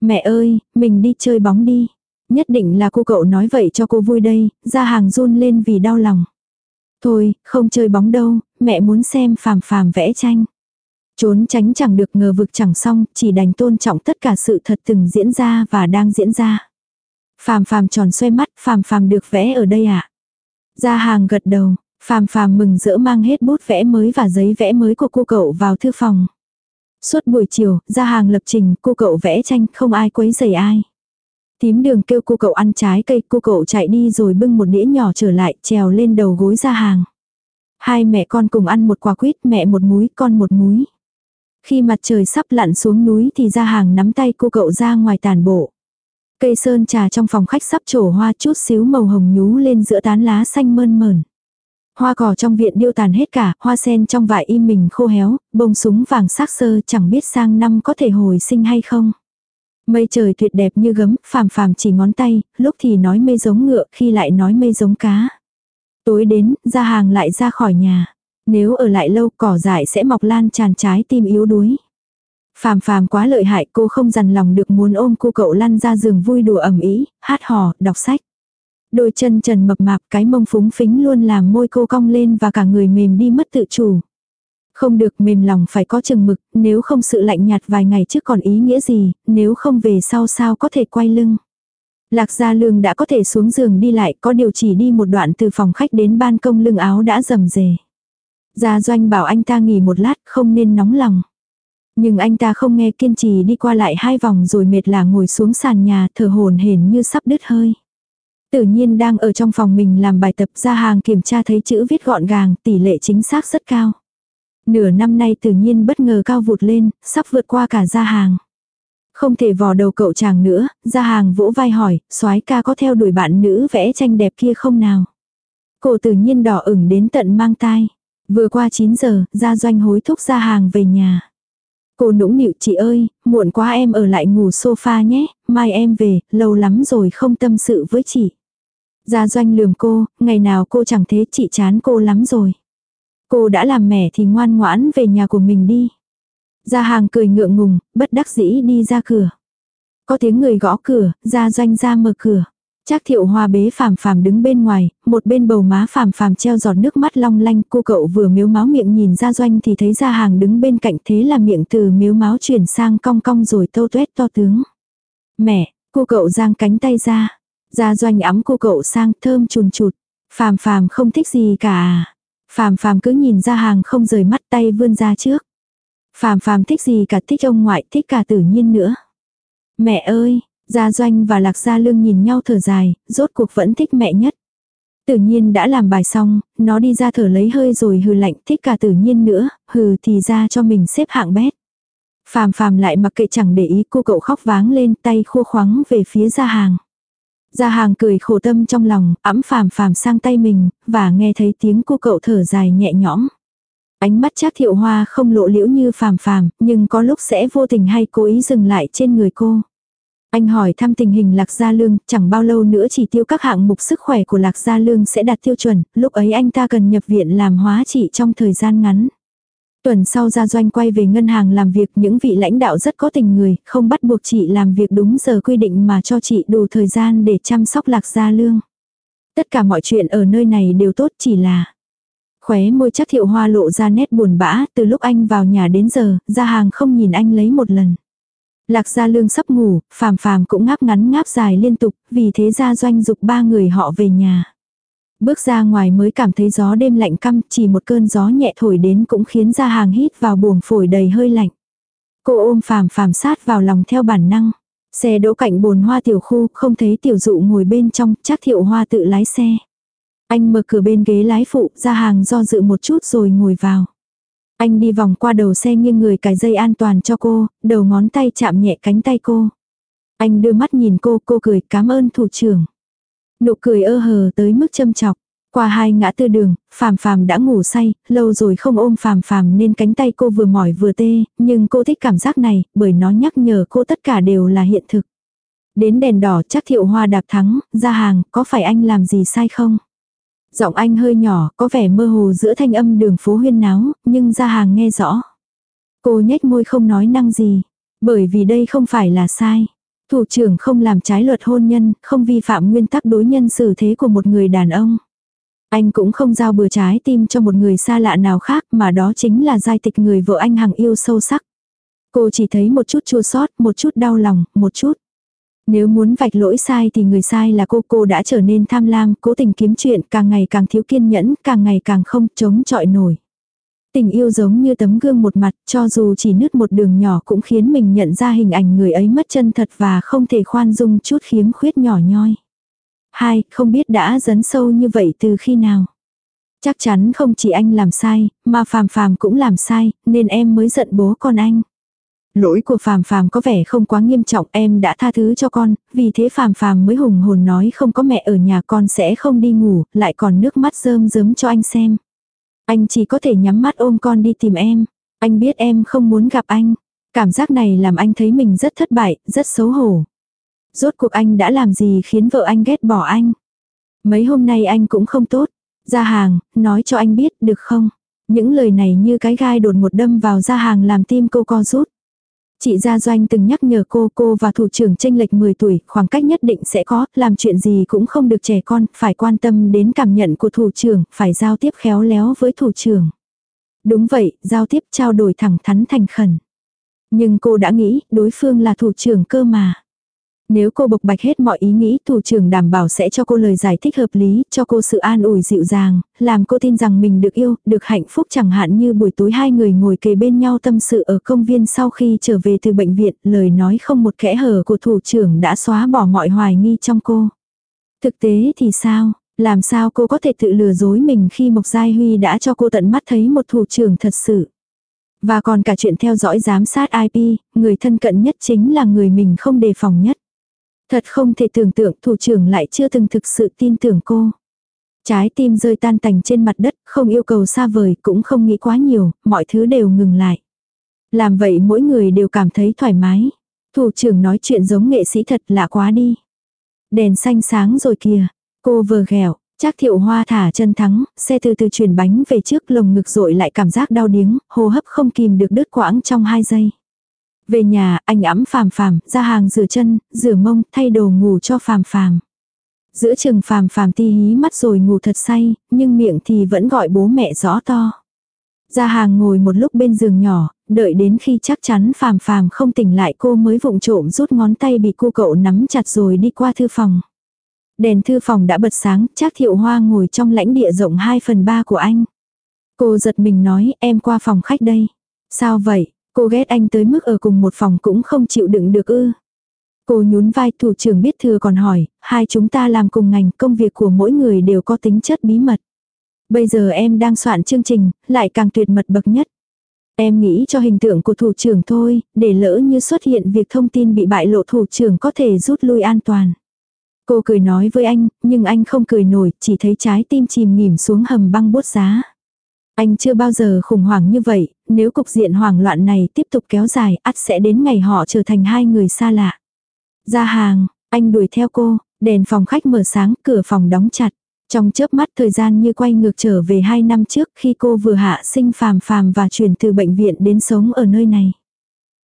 Mẹ ơi, mình đi chơi bóng đi. Nhất định là cô cậu nói vậy cho cô vui đây, ra hàng run lên vì đau lòng. Thôi, không chơi bóng đâu, mẹ muốn xem phàm phàm vẽ tranh. Trốn tránh chẳng được ngờ vực chẳng xong, chỉ đành tôn trọng tất cả sự thật từng diễn ra và đang diễn ra. Phàm phàm tròn xoay mắt, phàm phàm được vẽ ở đây ạ. À? Ra hàng gật đầu, phàm phàm mừng rỡ mang hết bút vẽ mới và giấy vẽ mới của cô cậu vào thư phòng. Suốt buổi chiều, ra hàng lập trình, cô cậu vẽ tranh, không ai quấy rầy ai. Tím đường kêu cô cậu ăn trái cây, cô cậu chạy đi rồi bưng một đĩa nhỏ trở lại, trèo lên đầu gối ra hàng. Hai mẹ con cùng ăn một quả quýt, mẹ một múi, con một múi. Khi mặt trời sắp lặn xuống núi thì ra hàng nắm tay cô cậu ra ngoài tàn bộ. Cây sơn trà trong phòng khách sắp trổ hoa chút xíu màu hồng nhú lên giữa tán lá xanh mơn mờn. Hoa cỏ trong viện điêu tàn hết cả, hoa sen trong vải im mình khô héo, bông súng vàng sắc sơ chẳng biết sang năm có thể hồi sinh hay không. Mây trời tuyệt đẹp như gấm, phàm phàm chỉ ngón tay, lúc thì nói mây giống ngựa, khi lại nói mây giống cá. Tối đến, ra hàng lại ra khỏi nhà. Nếu ở lại lâu cỏ dại sẽ mọc lan tràn trái tim yếu đuối. Phàm phàm quá lợi hại cô không dằn lòng được muốn ôm cô cậu lăn ra giường vui đùa ẩm ý, hát hò, đọc sách. Đôi chân trần mập mạp cái mông phúng phính luôn làm môi cô cong lên và cả người mềm đi mất tự chủ. Không được mềm lòng phải có chừng mực, nếu không sự lạnh nhạt vài ngày trước còn ý nghĩa gì, nếu không về sau sao có thể quay lưng. Lạc Gia Lương đã có thể xuống giường đi lại, có điều chỉ đi một đoạn từ phòng khách đến ban công lưng áo đã rầm rề. Gia Doanh bảo anh ta nghỉ một lát, không nên nóng lòng. Nhưng anh ta không nghe kiên trì đi qua lại hai vòng rồi mệt là ngồi xuống sàn nhà thở hồn hển như sắp đứt hơi. Tự nhiên đang ở trong phòng mình làm bài tập ra hàng kiểm tra thấy chữ viết gọn gàng, tỷ lệ chính xác rất cao. Nửa năm nay tự nhiên bất ngờ cao vụt lên, sắp vượt qua cả gia hàng. Không thể vò đầu cậu chàng nữa, gia hàng vỗ vai hỏi, soái ca có theo đuổi bạn nữ vẽ tranh đẹp kia không nào? Cổ tự nhiên đỏ ửng đến tận mang tai. Vừa qua 9 giờ, gia doanh hối thúc gia hàng về nhà. Cô nũng nịu chị ơi, muộn quá em ở lại ngủ sofa nhé, mai em về, lâu lắm rồi không tâm sự với chị. Gia doanh lườm cô, ngày nào cô chẳng thế chị chán cô lắm rồi. Cô đã làm mẹ thì ngoan ngoãn về nhà của mình đi. Gia hàng cười ngượng ngùng, bất đắc dĩ đi ra cửa. Có tiếng người gõ cửa, gia doanh ra mở cửa. Trác thiệu hoa bế phàm phàm đứng bên ngoài, một bên bầu má phàm phàm treo giọt nước mắt long lanh. Cô cậu vừa miếu máu miệng nhìn ra doanh thì thấy Ra hàng đứng bên cạnh thế là miệng từ miếu máu chuyển sang cong cong rồi tâu tuét to tướng. Mẹ, cô cậu giang cánh tay ra. Ra doanh ấm cô cậu sang thơm chùn chụt. Phàm phàm không thích gì cả à. Phàm phàm cứ nhìn ra hàng không rời mắt tay vươn ra trước. Phàm phàm thích gì cả thích ông ngoại thích cả tự nhiên nữa. Mẹ ơi, Gia Doanh và Lạc Gia Lương nhìn nhau thở dài, rốt cuộc vẫn thích mẹ nhất. Tự nhiên đã làm bài xong, nó đi ra thở lấy hơi rồi hừ lạnh thích cả tự nhiên nữa, hừ thì ra cho mình xếp hạng bét. Phàm phàm lại mặc kệ chẳng để ý cô cậu khóc váng lên tay khô khoắng về phía gia hàng. Gia hàng cười khổ tâm trong lòng, ẵm phàm phàm sang tay mình, và nghe thấy tiếng cô cậu thở dài nhẹ nhõm. Ánh mắt chắc thiệu hoa không lộ liễu như phàm phàm, nhưng có lúc sẽ vô tình hay cố ý dừng lại trên người cô. Anh hỏi thăm tình hình Lạc Gia Lương, chẳng bao lâu nữa chỉ tiêu các hạng mục sức khỏe của Lạc Gia Lương sẽ đạt tiêu chuẩn, lúc ấy anh ta cần nhập viện làm hóa trị trong thời gian ngắn. Tuần sau Gia Doanh quay về ngân hàng làm việc những vị lãnh đạo rất có tình người, không bắt buộc chị làm việc đúng giờ quy định mà cho chị đủ thời gian để chăm sóc Lạc Gia Lương. Tất cả mọi chuyện ở nơi này đều tốt chỉ là. Khóe môi chắc thiệu hoa lộ ra nét buồn bã, từ lúc anh vào nhà đến giờ, ra hàng không nhìn anh lấy một lần. Lạc gia lương sắp ngủ, phàm phàm cũng ngáp ngắn ngáp dài liên tục, vì thế gia doanh dục ba người họ về nhà. Bước ra ngoài mới cảm thấy gió đêm lạnh căm, chỉ một cơn gió nhẹ thổi đến cũng khiến ra hàng hít vào buồng phổi đầy hơi lạnh. Cô ôm phàm phàm sát vào lòng theo bản năng. Xe đỗ cạnh bồn hoa tiểu khu, không thấy tiểu dụ ngồi bên trong, chắc thiệu hoa tự lái xe. Anh mở cửa bên ghế lái phụ, ra hàng do dự một chút rồi ngồi vào. Anh đi vòng qua đầu xe nghiêng người cài dây an toàn cho cô, đầu ngón tay chạm nhẹ cánh tay cô. Anh đưa mắt nhìn cô, cô cười cảm ơn thủ trưởng. Nụ cười ơ hờ tới mức châm chọc. Qua hai ngã tư đường, Phàm Phàm đã ngủ say, lâu rồi không ôm Phàm Phàm nên cánh tay cô vừa mỏi vừa tê, nhưng cô thích cảm giác này, bởi nó nhắc nhở cô tất cả đều là hiện thực. Đến đèn đỏ chắc thiệu hoa đạp thắng, ra hàng, có phải anh làm gì sai không? Giọng anh hơi nhỏ, có vẻ mơ hồ giữa thanh âm đường phố huyên náo, nhưng ra hàng nghe rõ. Cô nhếch môi không nói năng gì, bởi vì đây không phải là sai. Thủ trưởng không làm trái luật hôn nhân, không vi phạm nguyên tắc đối nhân xử thế của một người đàn ông. Anh cũng không giao bừa trái tim cho một người xa lạ nào khác mà đó chính là giai tịch người vợ anh hằng yêu sâu sắc. Cô chỉ thấy một chút chua sót, một chút đau lòng, một chút. Nếu muốn vạch lỗi sai thì người sai là cô, cô đã trở nên tham lam, cố tình kiếm chuyện, càng ngày càng thiếu kiên nhẫn, càng ngày càng không chống chọi nổi. Tình yêu giống như tấm gương một mặt, cho dù chỉ nứt một đường nhỏ cũng khiến mình nhận ra hình ảnh người ấy mất chân thật và không thể khoan dung chút khiếm khuyết nhỏ nhoi. Hai, không biết đã dấn sâu như vậy từ khi nào. Chắc chắn không chỉ anh làm sai, mà phàm phàm cũng làm sai, nên em mới giận bố con anh. Lỗi của phàm phàm có vẻ không quá nghiêm trọng em đã tha thứ cho con, vì thế phàm phàm mới hùng hồn nói không có mẹ ở nhà con sẽ không đi ngủ, lại còn nước mắt rơm rớm cho anh xem. Anh chỉ có thể nhắm mắt ôm con đi tìm em. Anh biết em không muốn gặp anh. Cảm giác này làm anh thấy mình rất thất bại, rất xấu hổ. Rốt cuộc anh đã làm gì khiến vợ anh ghét bỏ anh. Mấy hôm nay anh cũng không tốt. Ra hàng, nói cho anh biết được không? Những lời này như cái gai đột một đâm vào ra hàng làm tim cô co rút. Chị Gia Doanh từng nhắc nhở cô, cô và thủ trưởng tranh lệch 10 tuổi, khoảng cách nhất định sẽ có, làm chuyện gì cũng không được trẻ con, phải quan tâm đến cảm nhận của thủ trưởng, phải giao tiếp khéo léo với thủ trưởng. Đúng vậy, giao tiếp trao đổi thẳng thắn thành khẩn. Nhưng cô đã nghĩ, đối phương là thủ trưởng cơ mà. Nếu cô bộc bạch hết mọi ý nghĩ, thủ trưởng đảm bảo sẽ cho cô lời giải thích hợp lý, cho cô sự an ủi dịu dàng, làm cô tin rằng mình được yêu, được hạnh phúc chẳng hạn như buổi tối hai người ngồi kề bên nhau tâm sự ở công viên sau khi trở về từ bệnh viện, lời nói không một kẽ hở của thủ trưởng đã xóa bỏ mọi hoài nghi trong cô. Thực tế thì sao? Làm sao cô có thể tự lừa dối mình khi Mộc Giai Huy đã cho cô tận mắt thấy một thủ trưởng thật sự? Và còn cả chuyện theo dõi giám sát IP, người thân cận nhất chính là người mình không đề phòng nhất. Thật không thể tưởng tượng thủ trưởng lại chưa từng thực sự tin tưởng cô. Trái tim rơi tan tành trên mặt đất, không yêu cầu xa vời, cũng không nghĩ quá nhiều, mọi thứ đều ngừng lại. Làm vậy mỗi người đều cảm thấy thoải mái. Thủ trưởng nói chuyện giống nghệ sĩ thật lạ quá đi. Đèn xanh sáng rồi kìa. Cô vừa ghẹo, chắc thiệu hoa thả chân thắng, xe từ từ chuyển bánh về trước lồng ngực rội lại cảm giác đau điếng, hô hấp không kìm được đứt quãng trong hai giây. Về nhà, anh ấm phàm phàm, ra hàng rửa chân, rửa mông, thay đồ ngủ cho phàm phàm. Giữa chừng phàm phàm ti hí mắt rồi ngủ thật say, nhưng miệng thì vẫn gọi bố mẹ rõ to. Ra hàng ngồi một lúc bên giường nhỏ, đợi đến khi chắc chắn phàm phàm không tỉnh lại cô mới vụng trộm rút ngón tay bị cô cậu nắm chặt rồi đi qua thư phòng. Đèn thư phòng đã bật sáng, chắc thiệu hoa ngồi trong lãnh địa rộng 2 phần 3 của anh. Cô giật mình nói em qua phòng khách đây. Sao vậy? Cô ghét anh tới mức ở cùng một phòng cũng không chịu đựng được ư. Cô nhún vai thủ trưởng biết thừa còn hỏi, hai chúng ta làm cùng ngành công việc của mỗi người đều có tính chất bí mật. Bây giờ em đang soạn chương trình, lại càng tuyệt mật bậc nhất. Em nghĩ cho hình tượng của thủ trưởng thôi, để lỡ như xuất hiện việc thông tin bị bại lộ thủ trưởng có thể rút lui an toàn. Cô cười nói với anh, nhưng anh không cười nổi, chỉ thấy trái tim chìm nghỉm xuống hầm băng bút giá. Anh chưa bao giờ khủng hoảng như vậy, nếu cục diện hoảng loạn này tiếp tục kéo dài, ắt sẽ đến ngày họ trở thành hai người xa lạ. Ra hàng, anh đuổi theo cô, đèn phòng khách mở sáng, cửa phòng đóng chặt. Trong chớp mắt thời gian như quay ngược trở về hai năm trước khi cô vừa hạ sinh phàm phàm và chuyển từ bệnh viện đến sống ở nơi này.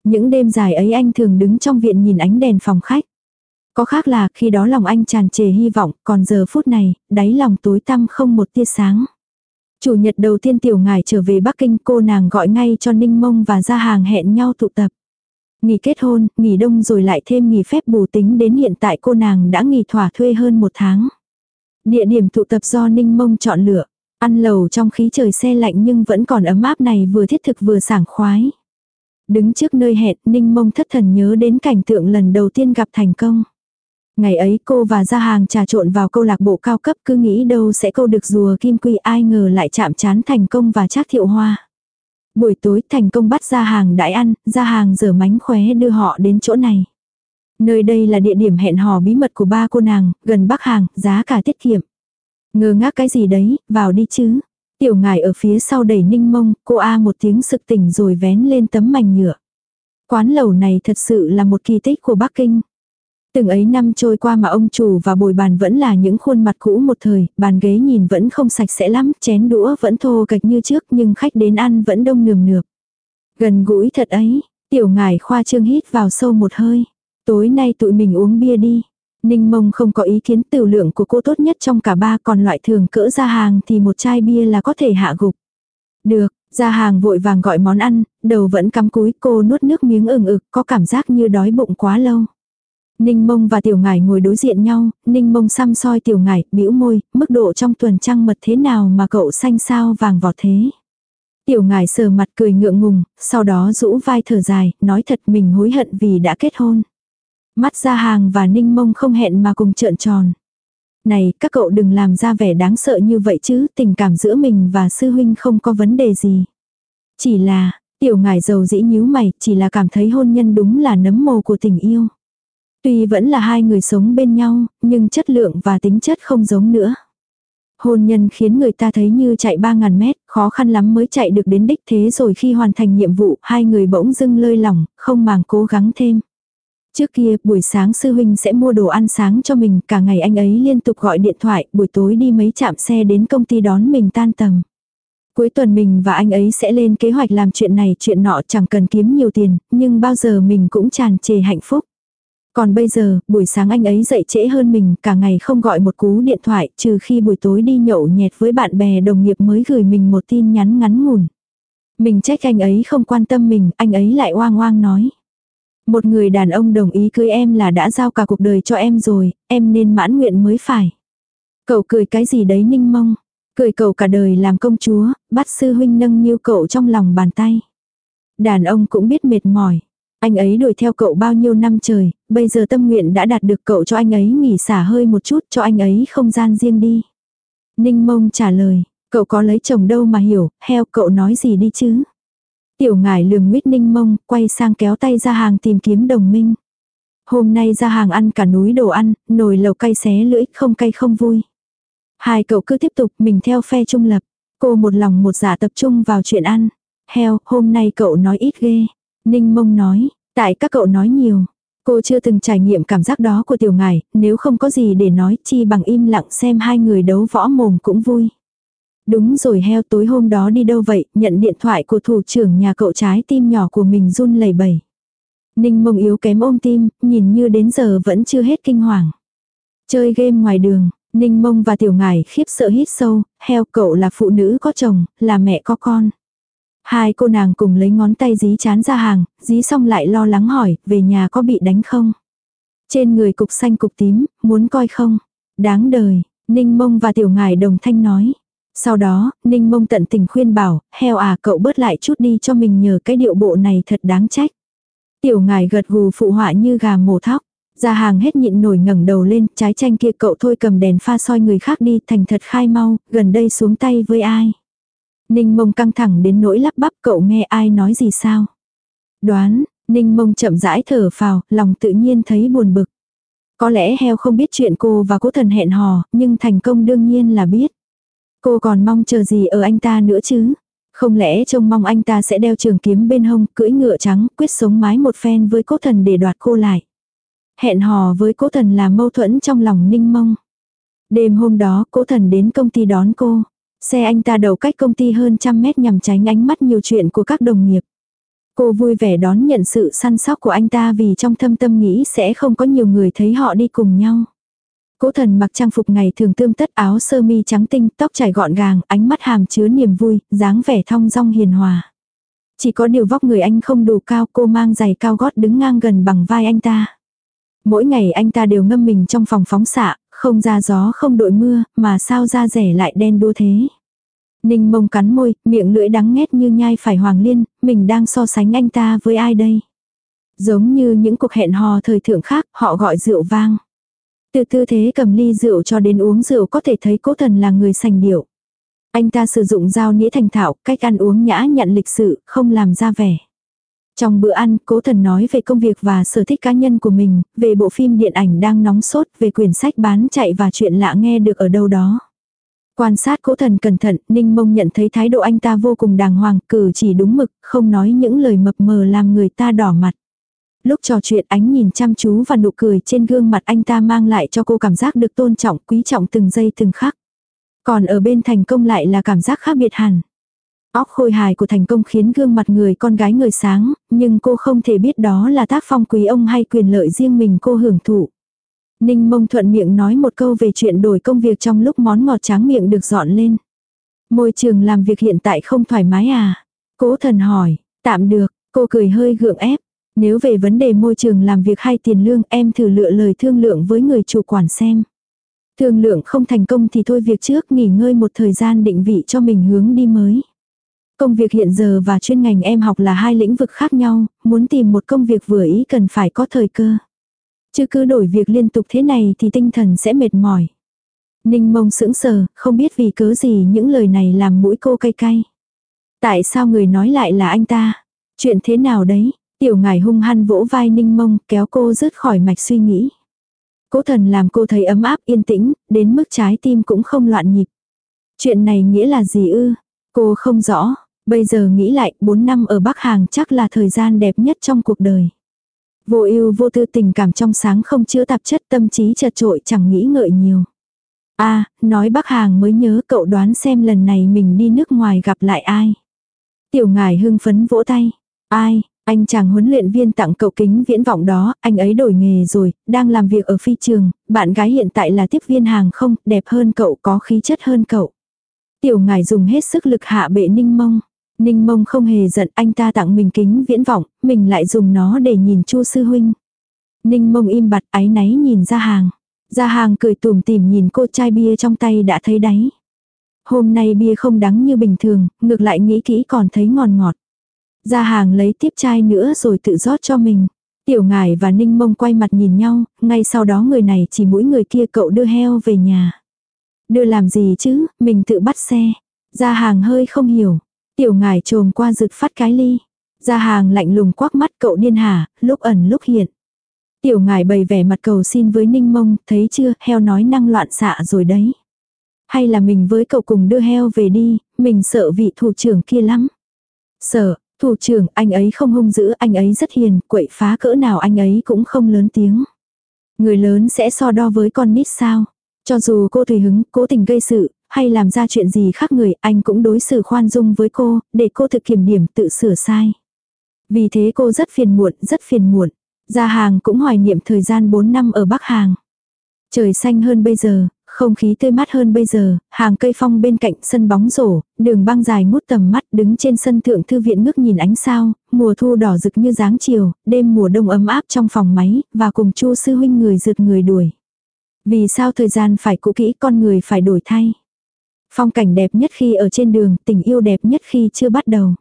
Những đêm dài ấy anh thường đứng trong viện nhìn ánh đèn phòng khách. Có khác là khi đó lòng anh tràn trề hy vọng, còn giờ phút này, đáy lòng tối tăm không một tia sáng. Chủ nhật đầu tiên tiểu ngài trở về Bắc Kinh cô nàng gọi ngay cho Ninh Mông và ra hàng hẹn nhau tụ tập. Nghỉ kết hôn, nghỉ đông rồi lại thêm nghỉ phép bù tính đến hiện tại cô nàng đã nghỉ thỏa thuê hơn một tháng. Địa điểm tụ tập do Ninh Mông chọn lựa. Ăn lầu trong khí trời xe lạnh nhưng vẫn còn ấm áp này vừa thiết thực vừa sảng khoái. Đứng trước nơi hẹn, Ninh Mông thất thần nhớ đến cảnh tượng lần đầu tiên gặp thành công. Ngày ấy cô và ra hàng trà trộn vào câu lạc bộ cao cấp cứ nghĩ đâu sẽ câu được rùa kim quy ai ngờ lại chạm chán thành công và trác thiệu hoa. Buổi tối thành công bắt ra hàng đãi ăn, ra hàng dở mánh khóe đưa họ đến chỗ này. Nơi đây là địa điểm hẹn hò bí mật của ba cô nàng, gần Bắc Hàng, giá cả tiết kiệm. Ngơ ngác cái gì đấy, vào đi chứ. Tiểu ngài ở phía sau đẩy ninh mông, cô A một tiếng sực tỉnh rồi vén lên tấm mảnh nhựa. Quán lẩu này thật sự là một kỳ tích của Bắc Kinh. Từng ấy năm trôi qua mà ông chủ và bồi bàn vẫn là những khuôn mặt cũ một thời, bàn ghế nhìn vẫn không sạch sẽ lắm, chén đũa vẫn thô kệch như trước nhưng khách đến ăn vẫn đông nườm nượp. Gần gũi thật ấy, tiểu ngài khoa trương hít vào sâu một hơi. Tối nay tụi mình uống bia đi. Ninh mông không có ý kiến tiểu lượng của cô tốt nhất trong cả ba còn loại thường cỡ ra hàng thì một chai bia là có thể hạ gục. Được, ra hàng vội vàng gọi món ăn, đầu vẫn cắm cúi cô nuốt nước miếng ừng ực có cảm giác như đói bụng quá lâu. Ninh mông và tiểu ngải ngồi đối diện nhau, ninh mông xăm soi tiểu ngải, bĩu môi, mức độ trong tuần trăng mật thế nào mà cậu xanh sao vàng vọt thế. Tiểu ngải sờ mặt cười ngượng ngùng, sau đó rũ vai thở dài, nói thật mình hối hận vì đã kết hôn. Mắt ra hàng và ninh mông không hẹn mà cùng trợn tròn. Này, các cậu đừng làm ra vẻ đáng sợ như vậy chứ, tình cảm giữa mình và sư huynh không có vấn đề gì. Chỉ là, tiểu ngải giàu dĩ nhíu mày, chỉ là cảm thấy hôn nhân đúng là nấm mồ của tình yêu. Tuy vẫn là hai người sống bên nhau, nhưng chất lượng và tính chất không giống nữa. Hôn nhân khiến người ta thấy như chạy 3.000 mét, khó khăn lắm mới chạy được đến đích thế rồi khi hoàn thành nhiệm vụ, hai người bỗng dưng lơi lỏng, không màng cố gắng thêm. Trước kia, buổi sáng sư huynh sẽ mua đồ ăn sáng cho mình, cả ngày anh ấy liên tục gọi điện thoại, buổi tối đi mấy chạm xe đến công ty đón mình tan tầm. Cuối tuần mình và anh ấy sẽ lên kế hoạch làm chuyện này chuyện nọ chẳng cần kiếm nhiều tiền, nhưng bao giờ mình cũng tràn trề hạnh phúc. Còn bây giờ, buổi sáng anh ấy dậy trễ hơn mình, cả ngày không gọi một cú điện thoại, trừ khi buổi tối đi nhậu nhẹt với bạn bè đồng nghiệp mới gửi mình một tin nhắn ngắn ngủn. Mình trách anh ấy không quan tâm mình, anh ấy lại oang oang nói. Một người đàn ông đồng ý cưới em là đã giao cả cuộc đời cho em rồi, em nên mãn nguyện mới phải. Cậu cười cái gì đấy ninh mông. Cười cậu cả đời làm công chúa, bắt sư huynh nâng niu cậu trong lòng bàn tay. Đàn ông cũng biết mệt mỏi. Anh ấy đuổi theo cậu bao nhiêu năm trời, bây giờ tâm nguyện đã đạt được cậu cho anh ấy nghỉ xả hơi một chút cho anh ấy không gian riêng đi. Ninh mông trả lời, cậu có lấy chồng đâu mà hiểu, heo cậu nói gì đi chứ. Tiểu ngải lườm nguyết ninh mông, quay sang kéo tay ra hàng tìm kiếm đồng minh. Hôm nay ra hàng ăn cả núi đồ ăn, nồi lẩu cay xé lưỡi, không cay không vui. Hai cậu cứ tiếp tục mình theo phe trung lập. Cô một lòng một dạ tập trung vào chuyện ăn. Heo, hôm nay cậu nói ít ghê. Ninh mông nói, tại các cậu nói nhiều. Cô chưa từng trải nghiệm cảm giác đó của tiểu ngài. nếu không có gì để nói chi bằng im lặng xem hai người đấu võ mồm cũng vui. Đúng rồi heo tối hôm đó đi đâu vậy, nhận điện thoại của thủ trưởng nhà cậu trái tim nhỏ của mình run lẩy bẩy. Ninh mông yếu kém ôm tim, nhìn như đến giờ vẫn chưa hết kinh hoàng. Chơi game ngoài đường, Ninh mông và tiểu ngài khiếp sợ hít sâu, heo cậu là phụ nữ có chồng, là mẹ có con. Hai cô nàng cùng lấy ngón tay dí chán ra hàng, dí xong lại lo lắng hỏi, về nhà có bị đánh không? Trên người cục xanh cục tím, muốn coi không? Đáng đời, Ninh Mông và Tiểu ngài đồng thanh nói. Sau đó, Ninh Mông tận tình khuyên bảo, heo à cậu bớt lại chút đi cho mình nhờ cái điệu bộ này thật đáng trách. Tiểu ngài gật gù phụ họa như gà mổ thóc. Ra hàng hết nhịn nổi ngẩng đầu lên, trái chanh kia cậu thôi cầm đèn pha soi người khác đi thành thật khai mau, gần đây xuống tay với ai. Ninh mông căng thẳng đến nỗi lắp bắp cậu nghe ai nói gì sao. Đoán, ninh mông chậm rãi thở phào, lòng tự nhiên thấy buồn bực. Có lẽ heo không biết chuyện cô và cố thần hẹn hò, nhưng thành công đương nhiên là biết. Cô còn mong chờ gì ở anh ta nữa chứ? Không lẽ trông mong anh ta sẽ đeo trường kiếm bên hông, cưỡi ngựa trắng, quyết sống mái một phen với cố thần để đoạt cô lại. Hẹn hò với cố thần là mâu thuẫn trong lòng ninh mông. Đêm hôm đó, cố thần đến công ty đón cô. Xe anh ta đầu cách công ty hơn trăm mét nhằm tránh ánh mắt nhiều chuyện của các đồng nghiệp. Cô vui vẻ đón nhận sự săn sóc của anh ta vì trong thâm tâm nghĩ sẽ không có nhiều người thấy họ đi cùng nhau. Cố thần mặc trang phục ngày thường tươm tất áo sơ mi trắng tinh, tóc trải gọn gàng, ánh mắt hàm chứa niềm vui, dáng vẻ thong dong hiền hòa. Chỉ có điều vóc người anh không đủ cao, cô mang giày cao gót đứng ngang gần bằng vai anh ta. Mỗi ngày anh ta đều ngâm mình trong phòng phóng xạ, không ra gió không đội mưa, mà sao da rẻ lại đen đua thế. Ninh mông cắn môi, miệng lưỡi đắng nghét như nhai phải hoàng liên, mình đang so sánh anh ta với ai đây? Giống như những cuộc hẹn hò thời thượng khác, họ gọi rượu vang. Từ tư thế cầm ly rượu cho đến uống rượu có thể thấy cố thần là người sành điệu. Anh ta sử dụng dao nĩa thành thạo, cách ăn uống nhã nhặn lịch sự, không làm ra vẻ. Trong bữa ăn, cố thần nói về công việc và sở thích cá nhân của mình, về bộ phim điện ảnh đang nóng sốt, về quyển sách bán chạy và chuyện lạ nghe được ở đâu đó. Quan sát cố thần cẩn thận, Ninh Mông nhận thấy thái độ anh ta vô cùng đàng hoàng, cử chỉ đúng mực, không nói những lời mập mờ làm người ta đỏ mặt. Lúc trò chuyện ánh nhìn chăm chú và nụ cười trên gương mặt anh ta mang lại cho cô cảm giác được tôn trọng, quý trọng từng giây từng khắc. Còn ở bên thành công lại là cảm giác khác biệt hẳn. Óc khôi hài của thành công khiến gương mặt người con gái người sáng, nhưng cô không thể biết đó là tác phong quý ông hay quyền lợi riêng mình cô hưởng thụ. Ninh mông thuận miệng nói một câu về chuyện đổi công việc trong lúc món ngọt tráng miệng được dọn lên. Môi trường làm việc hiện tại không thoải mái à? Cố thần hỏi, tạm được, cô cười hơi gượng ép. Nếu về vấn đề môi trường làm việc hay tiền lương em thử lựa lời thương lượng với người chủ quản xem. Thương lượng không thành công thì thôi việc trước nghỉ ngơi một thời gian định vị cho mình hướng đi mới. Công việc hiện giờ và chuyên ngành em học là hai lĩnh vực khác nhau, muốn tìm một công việc vừa ý cần phải có thời cơ. Chứ cứ đổi việc liên tục thế này thì tinh thần sẽ mệt mỏi. Ninh mông sững sờ, không biết vì cớ gì những lời này làm mũi cô cay cay. Tại sao người nói lại là anh ta? Chuyện thế nào đấy? Tiểu ngài hung hăng vỗ vai ninh mông kéo cô rớt khỏi mạch suy nghĩ. Cố thần làm cô thấy ấm áp yên tĩnh, đến mức trái tim cũng không loạn nhịp. Chuyện này nghĩa là gì ư? Cô không rõ, bây giờ nghĩ lại 4 năm ở Bắc Hàng chắc là thời gian đẹp nhất trong cuộc đời. Vô ưu vô tư tình cảm trong sáng không chứa tạp chất tâm trí chật trội chẳng nghĩ ngợi nhiều. a nói Bắc Hàng mới nhớ cậu đoán xem lần này mình đi nước ngoài gặp lại ai. Tiểu ngài hưng phấn vỗ tay. Ai, anh chàng huấn luyện viên tặng cậu kính viễn vọng đó, anh ấy đổi nghề rồi, đang làm việc ở phi trường, bạn gái hiện tại là tiếp viên hàng không, đẹp hơn cậu, có khí chất hơn cậu. Tiểu ngài dùng hết sức lực hạ bệ ninh mông. Ninh mông không hề giận anh ta tặng mình kính viễn vọng, mình lại dùng nó để nhìn chu sư huynh. Ninh mông im bặt áy náy nhìn ra hàng. Ra hàng cười tùm tìm nhìn cô chai bia trong tay đã thấy đáy. Hôm nay bia không đắng như bình thường, ngược lại nghĩ kỹ còn thấy ngọt ngọt. Ra hàng lấy tiếp chai nữa rồi tự rót cho mình. Tiểu ngải và ninh mông quay mặt nhìn nhau, ngay sau đó người này chỉ mũi người kia cậu đưa heo về nhà. Đưa làm gì chứ, mình tự bắt xe. Ra hàng hơi không hiểu. Tiểu ngải trồm qua rực phát cái ly. Ra hàng lạnh lùng quắc mắt cậu điên hả, lúc ẩn lúc hiện. Tiểu ngải bày vẻ mặt cầu xin với ninh mông, thấy chưa, heo nói năng loạn xạ rồi đấy. Hay là mình với cậu cùng đưa heo về đi, mình sợ vị thủ trưởng kia lắm. Sợ, thủ trưởng, anh ấy không hung dữ, anh ấy rất hiền, quậy phá cỡ nào anh ấy cũng không lớn tiếng. Người lớn sẽ so đo với con nít sao. Cho dù cô tùy hứng, cố tình gây sự, hay làm ra chuyện gì khác người, anh cũng đối xử khoan dung với cô, để cô thực kiểm điểm tự sửa sai. Vì thế cô rất phiền muộn, rất phiền muộn. Gia hàng cũng hoài niệm thời gian 4 năm ở Bắc Hàng. Trời xanh hơn bây giờ, không khí tươi mát hơn bây giờ, hàng cây phong bên cạnh sân bóng rổ, đường băng dài ngút tầm mắt đứng trên sân thượng thư viện ngước nhìn ánh sao, mùa thu đỏ rực như dáng chiều, đêm mùa đông ấm áp trong phòng máy, và cùng chu sư huynh người rượt người đuổi. Vì sao thời gian phải cũ kỹ con người phải đổi thay. Phong cảnh đẹp nhất khi ở trên đường, tình yêu đẹp nhất khi chưa bắt đầu.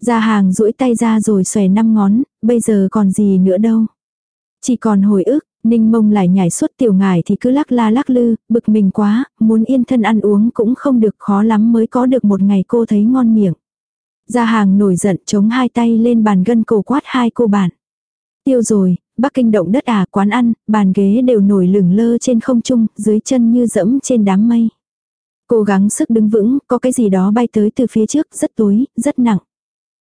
Ra hàng duỗi tay ra rồi xòe năm ngón, bây giờ còn gì nữa đâu. Chỉ còn hồi ức, ninh mông lại nhảy suốt tiểu ngải thì cứ lắc la lắc lư, bực mình quá, muốn yên thân ăn uống cũng không được khó lắm mới có được một ngày cô thấy ngon miệng. Ra hàng nổi giận chống hai tay lên bàn gân cổ quát hai cô bạn. Tiêu rồi, Bắc Kinh động đất à, quán ăn, bàn ghế đều nổi lửng lơ trên không trung, dưới chân như dẫm trên đám mây. Cố gắng sức đứng vững, có cái gì đó bay tới từ phía trước, rất tối, rất nặng.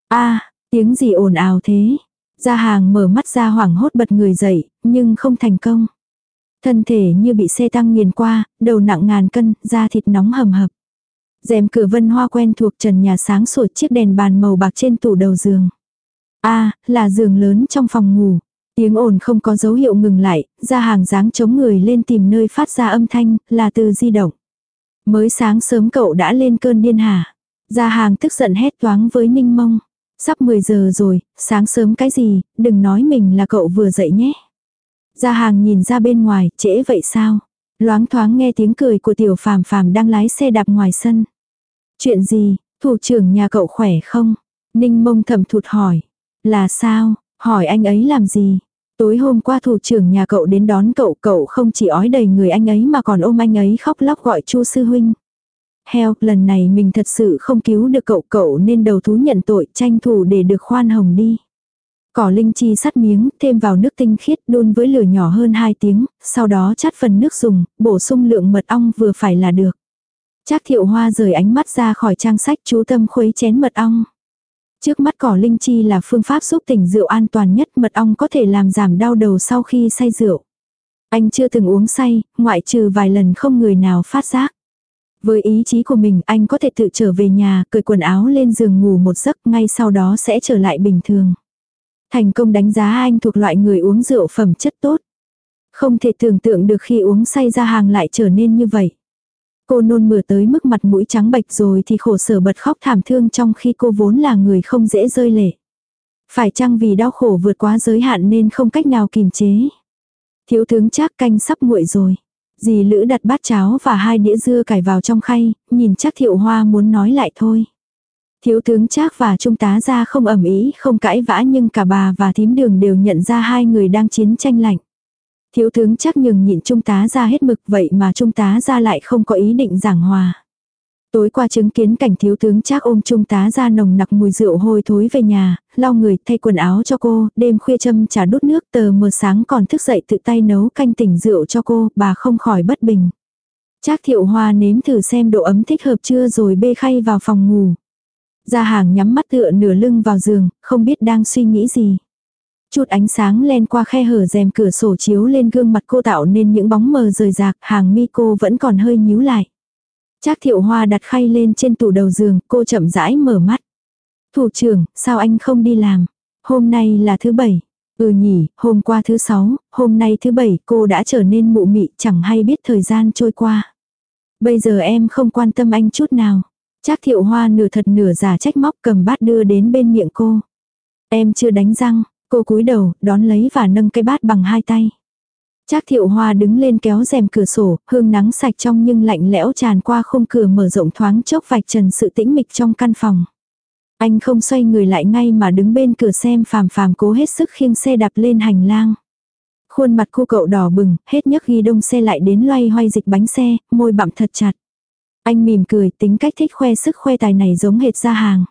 a tiếng gì ồn ào thế? Gia hàng mở mắt ra hoảng hốt bật người dậy, nhưng không thành công. Thân thể như bị xe tăng nghiền qua, đầu nặng ngàn cân, da thịt nóng hầm hập. rèm cửa vân hoa quen thuộc trần nhà sáng sủa chiếc đèn bàn màu bạc trên tủ đầu giường. a là giường lớn trong phòng ngủ. Tiếng ồn không có dấu hiệu ngừng lại, ra hàng dáng chống người lên tìm nơi phát ra âm thanh, là từ di động. Mới sáng sớm cậu đã lên cơn điên hả. gia hàng tức giận hét toáng với ninh mông. Sắp 10 giờ rồi, sáng sớm cái gì, đừng nói mình là cậu vừa dậy nhé. Gia hàng nhìn ra bên ngoài, trễ vậy sao? Loáng thoáng nghe tiếng cười của tiểu phàm phàm đang lái xe đạp ngoài sân. Chuyện gì, thủ trưởng nhà cậu khỏe không? Ninh mông thầm thụt hỏi. Là sao, hỏi anh ấy làm gì? Tối hôm qua thủ trưởng nhà cậu đến đón cậu, cậu không chỉ ói đầy người anh ấy mà còn ôm anh ấy khóc lóc gọi chu sư huynh. Heo, lần này mình thật sự không cứu được cậu, cậu nên đầu thú nhận tội, tranh thủ để được khoan hồng đi. Cỏ linh chi sắt miếng, thêm vào nước tinh khiết đun với lửa nhỏ hơn 2 tiếng, sau đó chắt phần nước dùng, bổ sung lượng mật ong vừa phải là được. Trác thiệu hoa rời ánh mắt ra khỏi trang sách chú tâm khuấy chén mật ong. Trước mắt cỏ linh chi là phương pháp giúp tỉnh rượu an toàn nhất mật ong có thể làm giảm đau đầu sau khi say rượu. Anh chưa từng uống say, ngoại trừ vài lần không người nào phát giác. Với ý chí của mình anh có thể tự trở về nhà, cởi quần áo lên giường ngủ một giấc ngay sau đó sẽ trở lại bình thường. Thành công đánh giá anh thuộc loại người uống rượu phẩm chất tốt. Không thể tưởng tượng được khi uống say ra hàng lại trở nên như vậy. Cô nôn mửa tới mức mặt mũi trắng bệch rồi thì khổ sở bật khóc thảm thương trong khi cô vốn là người không dễ rơi lệ. Phải chăng vì đau khổ vượt quá giới hạn nên không cách nào kìm chế. Thiếu tướng chắc canh sắp nguội rồi. Dì Lữ đặt bát cháo và hai đĩa dưa cải vào trong khay, nhìn chắc thiệu hoa muốn nói lại thôi. Thiếu tướng Trác và trung tá ra không ẩm ý, không cãi vã nhưng cả bà và thím đường đều nhận ra hai người đang chiến tranh lạnh. Thiếu tướng chắc nhường nhịn trung tá ra hết mực vậy mà trung tá ra lại không có ý định giảng hòa. Tối qua chứng kiến cảnh thiếu tướng chắc ôm trung tá ra nồng nặc mùi rượu hôi thối về nhà, lau người thay quần áo cho cô, đêm khuya châm trà đút nước tờ mờ sáng còn thức dậy tự tay nấu canh tỉnh rượu cho cô, bà không khỏi bất bình. Trác thiệu hoa nếm thử xem độ ấm thích hợp chưa rồi bê khay vào phòng ngủ. Gia hàng nhắm mắt tựa nửa lưng vào giường, không biết đang suy nghĩ gì. Chút ánh sáng len qua khe hở rèm cửa sổ chiếu lên gương mặt cô tạo nên những bóng mờ rời rạc, hàng mi cô vẫn còn hơi nhíu lại. Trác thiệu hoa đặt khay lên trên tủ đầu giường, cô chậm rãi mở mắt. Thủ trưởng, sao anh không đi làm? Hôm nay là thứ bảy. Ừ nhỉ, hôm qua thứ sáu, hôm nay thứ bảy cô đã trở nên mụ mị chẳng hay biết thời gian trôi qua. Bây giờ em không quan tâm anh chút nào. Trác thiệu hoa nửa thật nửa giả trách móc cầm bát đưa đến bên miệng cô. Em chưa đánh răng, cô cúi đầu, đón lấy và nâng cái bát bằng hai tay. Trác thiệu hoa đứng lên kéo rèm cửa sổ, hương nắng sạch trong nhưng lạnh lẽo tràn qua khung cửa mở rộng thoáng chốc vạch trần sự tĩnh mịch trong căn phòng. Anh không xoay người lại ngay mà đứng bên cửa xem phàm phàm cố hết sức khiêng xe đạp lên hành lang. Khuôn mặt cô cậu đỏ bừng, hết nhấc ghi đông xe lại đến loay hoay dịch bánh xe, môi bặm thật chặt. Anh mỉm cười tính cách thích khoe sức khoe tài này giống hệt ra hàng.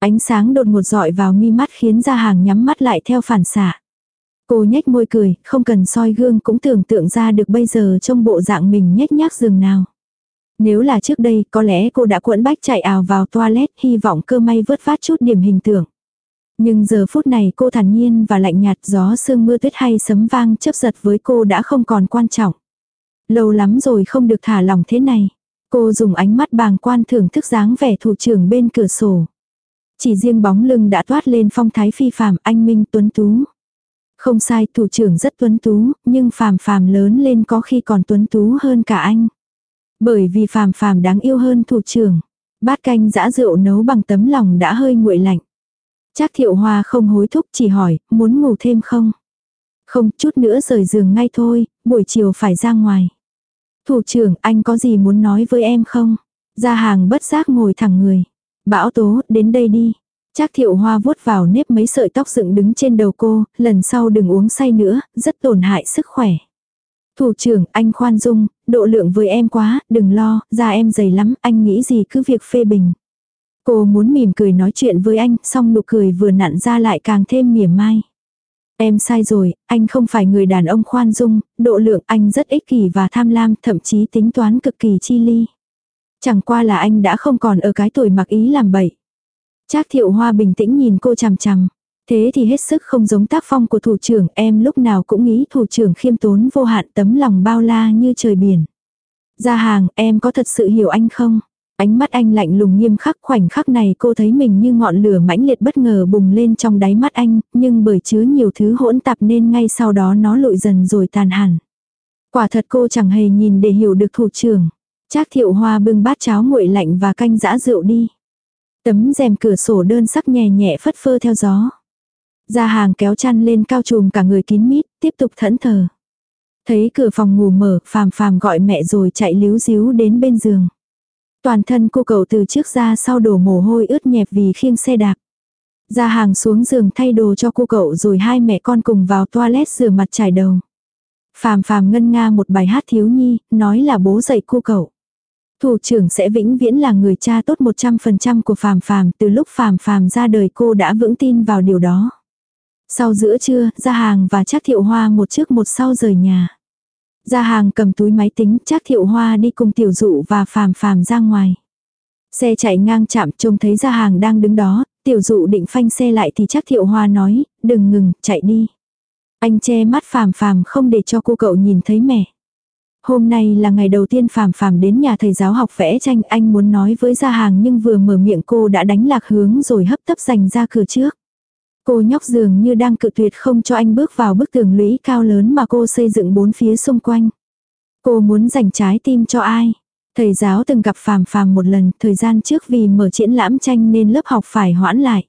Ánh sáng đột ngột dọi vào mi mắt khiến ra hàng nhắm mắt lại theo phản xạ. Cô nhếch môi cười, không cần soi gương cũng tưởng tượng ra được bây giờ trong bộ dạng mình nhếch nhác rừng nào. Nếu là trước đây, có lẽ cô đã cuộn bách chạy ào vào toilet, hy vọng cơ may vớt phát chút điểm hình tượng. Nhưng giờ phút này cô thản nhiên và lạnh nhạt gió sương mưa tuyết hay sấm vang chấp giật với cô đã không còn quan trọng. Lâu lắm rồi không được thả lòng thế này. Cô dùng ánh mắt bàng quan thưởng thức dáng vẻ thủ trưởng bên cửa sổ. Chỉ riêng bóng lưng đã toát lên phong thái phi phàm anh Minh tuấn tú. Không sai thủ trưởng rất tuấn tú, nhưng phàm phàm lớn lên có khi còn tuấn tú hơn cả anh. Bởi vì phàm phàm đáng yêu hơn thủ trưởng. Bát canh dã rượu nấu bằng tấm lòng đã hơi nguội lạnh. Chắc thiệu hoa không hối thúc chỉ hỏi, muốn ngủ thêm không? Không, chút nữa rời giường ngay thôi, buổi chiều phải ra ngoài. Thủ trưởng, anh có gì muốn nói với em không? Gia hàng bất giác ngồi thẳng người. Bão tố, đến đây đi. Trác thiệu hoa vuốt vào nếp mấy sợi tóc dựng đứng trên đầu cô, lần sau đừng uống say nữa, rất tổn hại sức khỏe. Thủ trưởng, anh khoan dung, độ lượng với em quá, đừng lo, da em dày lắm, anh nghĩ gì cứ việc phê bình. Cô muốn mỉm cười nói chuyện với anh, xong nụ cười vừa nặn ra lại càng thêm mỉa mai. Em sai rồi, anh không phải người đàn ông khoan dung, độ lượng anh rất ích kỷ và tham lam, thậm chí tính toán cực kỳ chi ly. Chẳng qua là anh đã không còn ở cái tuổi mặc ý làm bậy. Trác thiệu hoa bình tĩnh nhìn cô chằm chằm. Thế thì hết sức không giống tác phong của thủ trưởng, em lúc nào cũng nghĩ thủ trưởng khiêm tốn vô hạn tấm lòng bao la như trời biển. Ra hàng, em có thật sự hiểu anh không? Ánh mắt anh lạnh lùng nghiêm khắc khoảnh khắc này cô thấy mình như ngọn lửa mãnh liệt bất ngờ bùng lên trong đáy mắt anh, nhưng bởi chứa nhiều thứ hỗn tạp nên ngay sau đó nó lụi dần rồi tàn hẳn. Quả thật cô chẳng hề nhìn để hiểu được thủ trưởng. Trác thiệu hoa bưng bát cháo nguội lạnh và canh dã rượu đi. Tấm rèm cửa sổ đơn sắc nhẹ nhẹ phất phơ theo gió. Ra hàng kéo chăn lên cao trùm cả người kín mít, tiếp tục thẫn thờ. Thấy cửa phòng ngủ mở, phàm phàm gọi mẹ rồi chạy líu díu đến bên giường. Toàn thân cô cậu từ trước ra sau đổ mồ hôi ướt nhẹp vì khiêng xe đạp. Ra hàng xuống giường thay đồ cho cô cậu rồi hai mẹ con cùng vào toilet rửa mặt trải đầu. Phàm phàm ngân nga một bài hát thiếu nhi, nói là bố dạy cô cậu. Thủ trưởng sẽ vĩnh viễn là người cha tốt 100% của phàm phàm, từ lúc phàm phàm ra đời cô đã vững tin vào điều đó. Sau giữa trưa, ra hàng và chắc thiệu hoa một trước một sau rời nhà. Ra hàng cầm túi máy tính, chắc thiệu hoa đi cùng tiểu dụ và phàm phàm ra ngoài. Xe chạy ngang chạm trông thấy ra hàng đang đứng đó, tiểu dụ định phanh xe lại thì chắc thiệu hoa nói, đừng ngừng, chạy đi. Anh che mắt phàm phàm không để cho cô cậu nhìn thấy mẹ. Hôm nay là ngày đầu tiên phàm phàm đến nhà thầy giáo học vẽ tranh anh muốn nói với gia hàng nhưng vừa mở miệng cô đã đánh lạc hướng rồi hấp tấp giành ra cửa trước. Cô nhóc dường như đang cự tuyệt không cho anh bước vào bức tường lũy cao lớn mà cô xây dựng bốn phía xung quanh. Cô muốn dành trái tim cho ai? Thầy giáo từng gặp phàm phàm một lần, thời gian trước vì mở triển lãm tranh nên lớp học phải hoãn lại.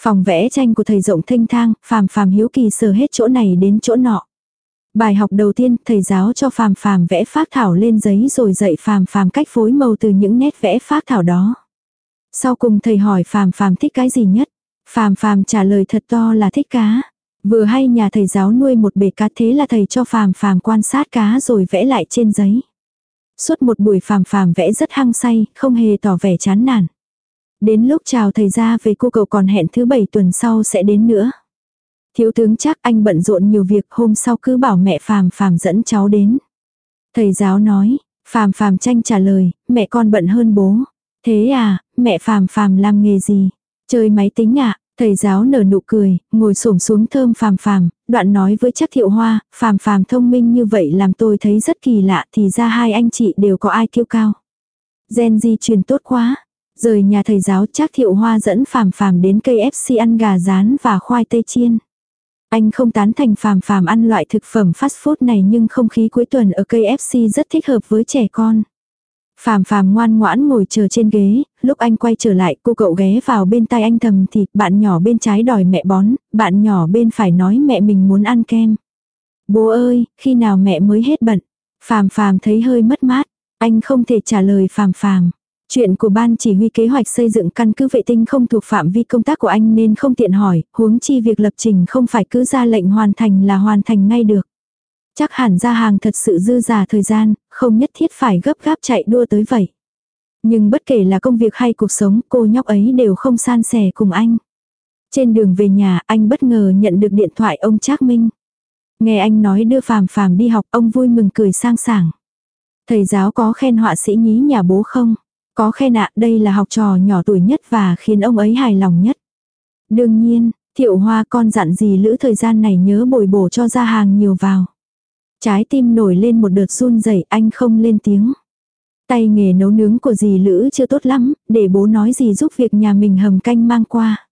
Phòng vẽ tranh của thầy rộng thanh thang, phàm phàm hiếu kỳ sờ hết chỗ này đến chỗ nọ. Bài học đầu tiên, thầy giáo cho phàm phàm vẽ phác thảo lên giấy rồi dạy phàm phàm cách phối màu từ những nét vẽ phác thảo đó. Sau cùng thầy hỏi phàm phàm thích cái gì nhất? Phàm phàm trả lời thật to là thích cá. Vừa hay nhà thầy giáo nuôi một bể cá thế là thầy cho phàm phàm quan sát cá rồi vẽ lại trên giấy. Suốt một buổi phàm phàm vẽ rất hăng say, không hề tỏ vẻ chán nản. Đến lúc chào thầy ra về cô cậu còn hẹn thứ bảy tuần sau sẽ đến nữa. Thiếu tướng chắc anh bận rộn nhiều việc hôm sau cứ bảo mẹ phàm phàm dẫn cháu đến. Thầy giáo nói, phàm phàm tranh trả lời, mẹ con bận hơn bố. Thế à, mẹ phàm phàm làm nghề gì? Chơi máy tính à? Thầy giáo nở nụ cười, ngồi xổm xuống thơm phàm phàm, đoạn nói với chắc thiệu hoa, phàm phàm thông minh như vậy làm tôi thấy rất kỳ lạ thì ra hai anh chị đều có ai kiêu cao. Gen di truyền tốt quá. Rời nhà thầy giáo chắc thiệu hoa dẫn phàm phàm đến cây FC ăn gà rán và khoai tây chiên. Anh không tán thành phàm phàm ăn loại thực phẩm fast food này nhưng không khí cuối tuần ở cây FC rất thích hợp với trẻ con. Phàm phàm ngoan ngoãn ngồi chờ trên ghế, lúc anh quay trở lại cô cậu ghé vào bên tai anh thầm thì bạn nhỏ bên trái đòi mẹ bón, bạn nhỏ bên phải nói mẹ mình muốn ăn kem. Bố ơi, khi nào mẹ mới hết bận? Phàm phàm thấy hơi mất mát, anh không thể trả lời phàm phàm. Chuyện của ban chỉ huy kế hoạch xây dựng căn cứ vệ tinh không thuộc phạm vi công tác của anh nên không tiện hỏi, huống chi việc lập trình không phải cứ ra lệnh hoàn thành là hoàn thành ngay được. Chắc hẳn ra hàng thật sự dư giả thời gian, không nhất thiết phải gấp gáp chạy đua tới vậy. Nhưng bất kể là công việc hay cuộc sống, cô nhóc ấy đều không san sẻ cùng anh. Trên đường về nhà, anh bất ngờ nhận được điện thoại ông Trác Minh. Nghe anh nói đưa Phàm Phàm đi học, ông vui mừng cười sang sảng. Thầy giáo có khen họa sĩ nhí nhà bố không? Có khen ạ, đây là học trò nhỏ tuổi nhất và khiến ông ấy hài lòng nhất. Đương nhiên, thiệu hoa con dặn gì lữ thời gian này nhớ bồi bổ cho ra hàng nhiều vào. Trái tim nổi lên một đợt run rẩy anh không lên tiếng. Tay nghề nấu nướng của dì Lữ chưa tốt lắm, để bố nói gì giúp việc nhà mình hầm canh mang qua.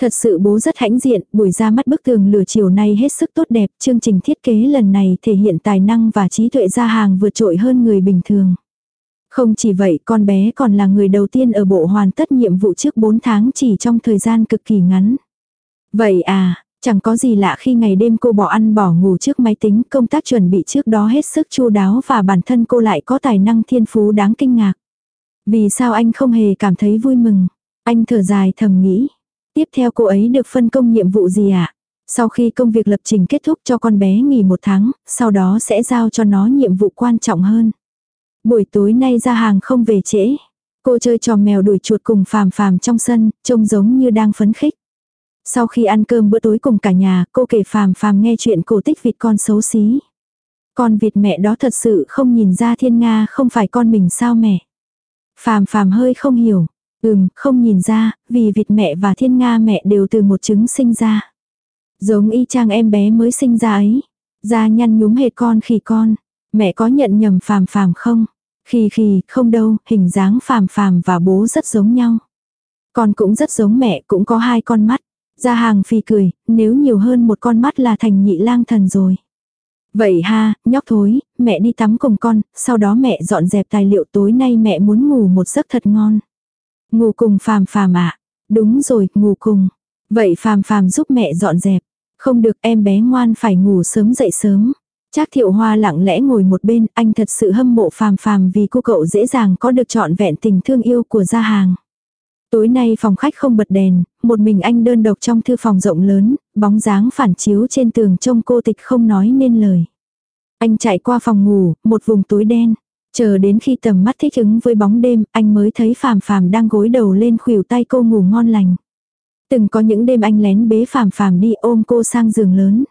Thật sự bố rất hãnh diện, buổi ra mắt bức tường lửa chiều nay hết sức tốt đẹp, chương trình thiết kế lần này thể hiện tài năng và trí tuệ ra hàng vượt trội hơn người bình thường. Không chỉ vậy con bé còn là người đầu tiên ở bộ hoàn tất nhiệm vụ trước 4 tháng chỉ trong thời gian cực kỳ ngắn. Vậy à, chẳng có gì lạ khi ngày đêm cô bỏ ăn bỏ ngủ trước máy tính công tác chuẩn bị trước đó hết sức chu đáo và bản thân cô lại có tài năng thiên phú đáng kinh ngạc. Vì sao anh không hề cảm thấy vui mừng? Anh thở dài thầm nghĩ. Tiếp theo cô ấy được phân công nhiệm vụ gì ạ? À? Sau khi công việc lập trình kết thúc cho con bé nghỉ một tháng, sau đó sẽ giao cho nó nhiệm vụ quan trọng hơn. Buổi tối nay ra hàng không về trễ. Cô chơi trò mèo đuổi chuột cùng phàm phàm trong sân, trông giống như đang phấn khích. Sau khi ăn cơm bữa tối cùng cả nhà, cô kể phàm phàm nghe chuyện cổ tích vịt con xấu xí. Con vịt mẹ đó thật sự không nhìn ra thiên Nga không phải con mình sao mẹ. Phàm phàm hơi không hiểu. Ừm, không nhìn ra, vì vịt mẹ và thiên Nga mẹ đều từ một trứng sinh ra. Giống y chang em bé mới sinh ra ấy. Da nhăn nhúm hệt con khỉ con. Mẹ có nhận nhầm phàm phàm không? Khi khi, không đâu, hình dáng phàm phàm và bố rất giống nhau. Con cũng rất giống mẹ, cũng có hai con mắt. Gia hàng phi cười, nếu nhiều hơn một con mắt là thành nhị lang thần rồi. Vậy ha, nhóc thối, mẹ đi tắm cùng con, sau đó mẹ dọn dẹp tài liệu tối nay mẹ muốn ngủ một giấc thật ngon. Ngủ cùng phàm phàm ạ. Đúng rồi, ngủ cùng. Vậy phàm phàm giúp mẹ dọn dẹp. Không được em bé ngoan phải ngủ sớm dậy sớm. Trác thiệu hoa lặng lẽ ngồi một bên, anh thật sự hâm mộ phàm phàm vì cô cậu dễ dàng có được trọn vẹn tình thương yêu của gia hàng. Tối nay phòng khách không bật đèn, một mình anh đơn độc trong thư phòng rộng lớn, bóng dáng phản chiếu trên tường trông cô tịch không nói nên lời. Anh chạy qua phòng ngủ, một vùng tối đen. Chờ đến khi tầm mắt thích ứng với bóng đêm, anh mới thấy phàm phàm đang gối đầu lên khuỷu tay cô ngủ ngon lành. Từng có những đêm anh lén bế phàm phàm đi ôm cô sang giường lớn.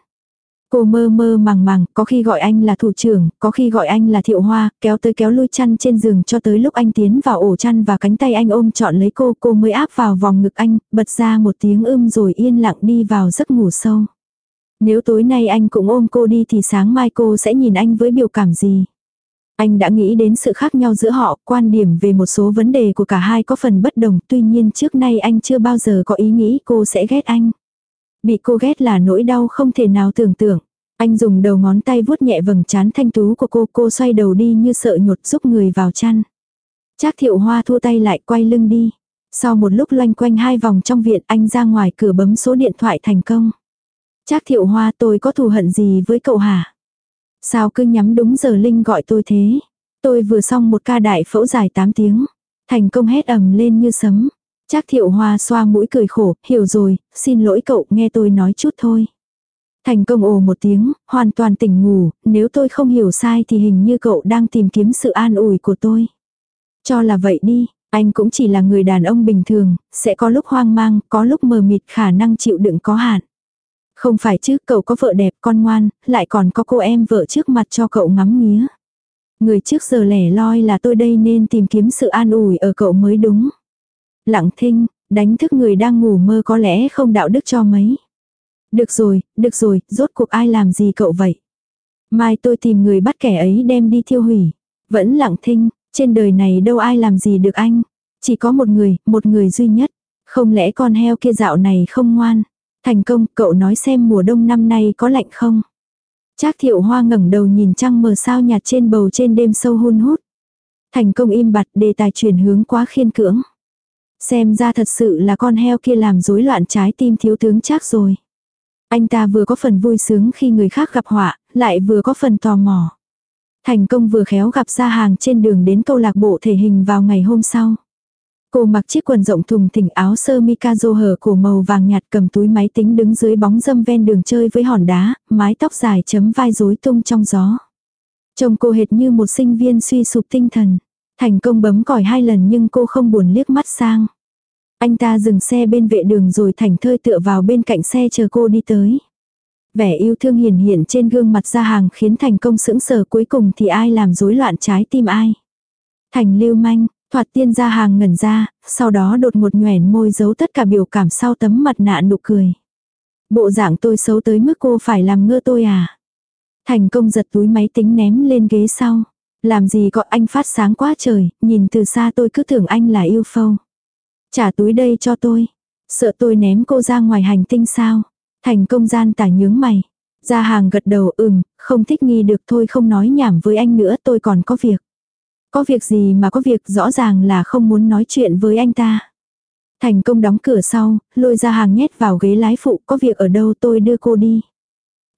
Cô mơ mơ màng màng, có khi gọi anh là thủ trưởng, có khi gọi anh là thiệu hoa, kéo tới kéo lui chăn trên giường cho tới lúc anh tiến vào ổ chăn và cánh tay anh ôm trọn lấy cô, cô mới áp vào vòng ngực anh, bật ra một tiếng ưm rồi yên lặng đi vào giấc ngủ sâu. Nếu tối nay anh cũng ôm cô đi thì sáng mai cô sẽ nhìn anh với biểu cảm gì? Anh đã nghĩ đến sự khác nhau giữa họ, quan điểm về một số vấn đề của cả hai có phần bất đồng, tuy nhiên trước nay anh chưa bao giờ có ý nghĩ cô sẽ ghét anh. Bị cô ghét là nỗi đau không thể nào tưởng tượng. Anh dùng đầu ngón tay vuốt nhẹ vầng trán thanh tú của cô, cô xoay đầu đi như sợ nhột giúp người vào chăn. Trác thiệu hoa thua tay lại quay lưng đi. Sau một lúc loanh quanh hai vòng trong viện anh ra ngoài cửa bấm số điện thoại thành công. Trác thiệu hoa tôi có thù hận gì với cậu hả? Sao cứ nhắm đúng giờ Linh gọi tôi thế? Tôi vừa xong một ca đại phẫu dài 8 tiếng. Thành công hét ầm lên như sấm. Trác thiệu hoa xoa mũi cười khổ, hiểu rồi, xin lỗi cậu nghe tôi nói chút thôi. Thành công ồ một tiếng, hoàn toàn tỉnh ngủ, nếu tôi không hiểu sai thì hình như cậu đang tìm kiếm sự an ủi của tôi. Cho là vậy đi, anh cũng chỉ là người đàn ông bình thường, sẽ có lúc hoang mang, có lúc mờ mịt khả năng chịu đựng có hạn. Không phải chứ, cậu có vợ đẹp con ngoan, lại còn có cô em vợ trước mặt cho cậu ngắm nghía. Người trước giờ lẻ loi là tôi đây nên tìm kiếm sự an ủi ở cậu mới đúng. Lặng thinh, đánh thức người đang ngủ mơ có lẽ không đạo đức cho mấy. Được rồi, được rồi, rốt cuộc ai làm gì cậu vậy? Mai tôi tìm người bắt kẻ ấy đem đi thiêu hủy. Vẫn lặng thinh, trên đời này đâu ai làm gì được anh. Chỉ có một người, một người duy nhất. Không lẽ con heo kia dạo này không ngoan? Thành công, cậu nói xem mùa đông năm nay có lạnh không? Trác thiệu hoa ngẩng đầu nhìn trăng mờ sao nhạt trên bầu trên đêm sâu hun hút. Thành công im bặt đề tài chuyển hướng quá khiên cưỡng. Xem ra thật sự là con heo kia làm rối loạn trái tim thiếu tướng chắc rồi. Anh ta vừa có phần vui sướng khi người khác gặp họa, lại vừa có phần tò mò. Thành công vừa khéo gặp ra hàng trên đường đến câu lạc bộ thể hình vào ngày hôm sau. Cô mặc chiếc quần rộng thùng thình áo sơ mikazo hở cổ màu vàng nhạt cầm túi máy tính đứng dưới bóng dâm ven đường chơi với hòn đá, mái tóc dài chấm vai rối tung trong gió. Trông cô hệt như một sinh viên suy sụp tinh thần. Thành công bấm còi hai lần nhưng cô không buồn liếc mắt sang. Anh ta dừng xe bên vệ đường rồi thành thơi tựa vào bên cạnh xe chờ cô đi tới. Vẻ yêu thương hiền hiện trên gương mặt ra hàng khiến thành công sững sờ cuối cùng thì ai làm rối loạn trái tim ai. Thành lưu manh, thoạt tiên ra hàng ngẩn ra, sau đó đột ngột nhoẻn môi giấu tất cả biểu cảm sau tấm mặt nạ nụ cười. Bộ dạng tôi xấu tới mức cô phải làm ngơ tôi à. Thành công giật túi máy tính ném lên ghế sau. Làm gì có anh phát sáng quá trời, nhìn từ xa tôi cứ tưởng anh là yêu phâu. Trả túi đây cho tôi. Sợ tôi ném cô ra ngoài hành tinh sao. Thành công gian tả nhướng mày. Ra hàng gật đầu ừm, không thích nghi được thôi không nói nhảm với anh nữa tôi còn có việc. Có việc gì mà có việc rõ ràng là không muốn nói chuyện với anh ta. Thành công đóng cửa sau, lôi ra hàng nhét vào ghế lái phụ có việc ở đâu tôi đưa cô đi.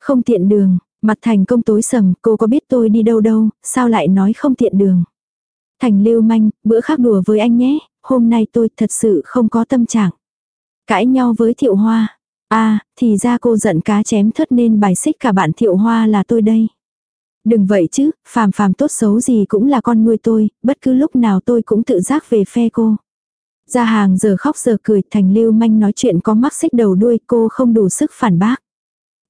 Không tiện đường, mặt thành công tối sầm, cô có biết tôi đi đâu đâu, sao lại nói không tiện đường. Thành lưu manh, bữa khác đùa với anh nhé, hôm nay tôi thật sự không có tâm trạng. Cãi nhau với thiệu hoa. À, thì ra cô giận cá chém thất nên bài xích cả bạn thiệu hoa là tôi đây. Đừng vậy chứ, phàm phàm tốt xấu gì cũng là con nuôi tôi, bất cứ lúc nào tôi cũng tự giác về phe cô. Ra hàng giờ khóc giờ cười, thành lưu manh nói chuyện có mắc xích đầu đuôi, cô không đủ sức phản bác.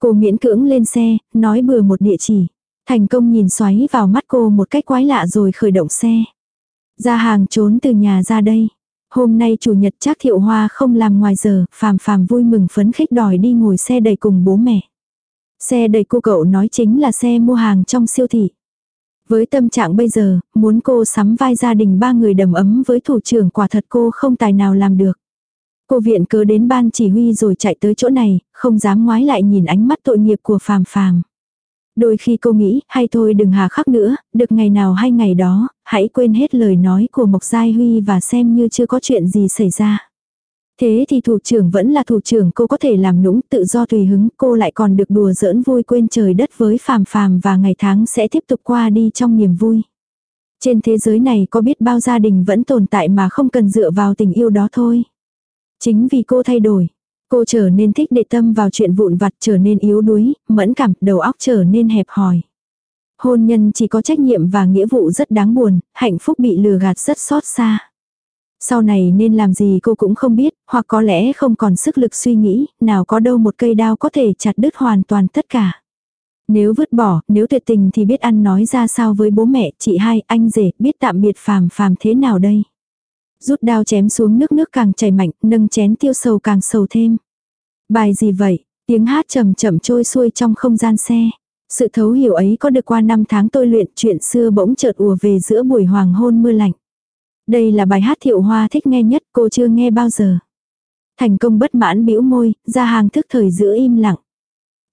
Cô miễn cưỡng lên xe, nói bừa một địa chỉ. Thành công nhìn xoáy vào mắt cô một cách quái lạ rồi khởi động xe. Ra hàng trốn từ nhà ra đây. Hôm nay chủ nhật chắc thiệu hoa không làm ngoài giờ, phàm phàm vui mừng phấn khích đòi đi ngồi xe đầy cùng bố mẹ. Xe đầy cô cậu nói chính là xe mua hàng trong siêu thị. Với tâm trạng bây giờ, muốn cô sắm vai gia đình ba người đầm ấm với thủ trưởng quả thật cô không tài nào làm được. Cô viện cớ đến ban chỉ huy rồi chạy tới chỗ này, không dám ngoái lại nhìn ánh mắt tội nghiệp của phàm phàm. Đôi khi cô nghĩ, hay thôi đừng hà khắc nữa, được ngày nào hay ngày đó, hãy quên hết lời nói của Mộc Giai Huy và xem như chưa có chuyện gì xảy ra. Thế thì thủ trưởng vẫn là thủ trưởng cô có thể làm nũng tự do tùy hứng cô lại còn được đùa giỡn vui quên trời đất với phàm phàm và ngày tháng sẽ tiếp tục qua đi trong niềm vui. Trên thế giới này có biết bao gia đình vẫn tồn tại mà không cần dựa vào tình yêu đó thôi. Chính vì cô thay đổi, cô trở nên thích để tâm vào chuyện vụn vặt trở nên yếu đuối, mẫn cảm, đầu óc trở nên hẹp hòi. Hôn nhân chỉ có trách nhiệm và nghĩa vụ rất đáng buồn, hạnh phúc bị lừa gạt rất xót xa. Sau này nên làm gì cô cũng không biết, hoặc có lẽ không còn sức lực suy nghĩ, nào có đâu một cây đao có thể chặt đứt hoàn toàn tất cả. Nếu vứt bỏ, nếu tuyệt tình thì biết ăn nói ra sao với bố mẹ, chị hai, anh rể, biết tạm biệt phàm phàm thế nào đây. Rút đao chém xuống nước nước càng chảy mạnh, nâng chén tiêu sầu càng sầu thêm. Bài gì vậy? Tiếng hát chậm chậm trôi xuôi trong không gian xe. Sự thấu hiểu ấy có được qua năm tháng tôi luyện chuyện xưa bỗng chợt ùa về giữa buổi hoàng hôn mưa lạnh. Đây là bài hát thiệu hoa thích nghe nhất cô chưa nghe bao giờ. Thành công bất mãn bĩu môi, ra hàng thức thời giữ im lặng.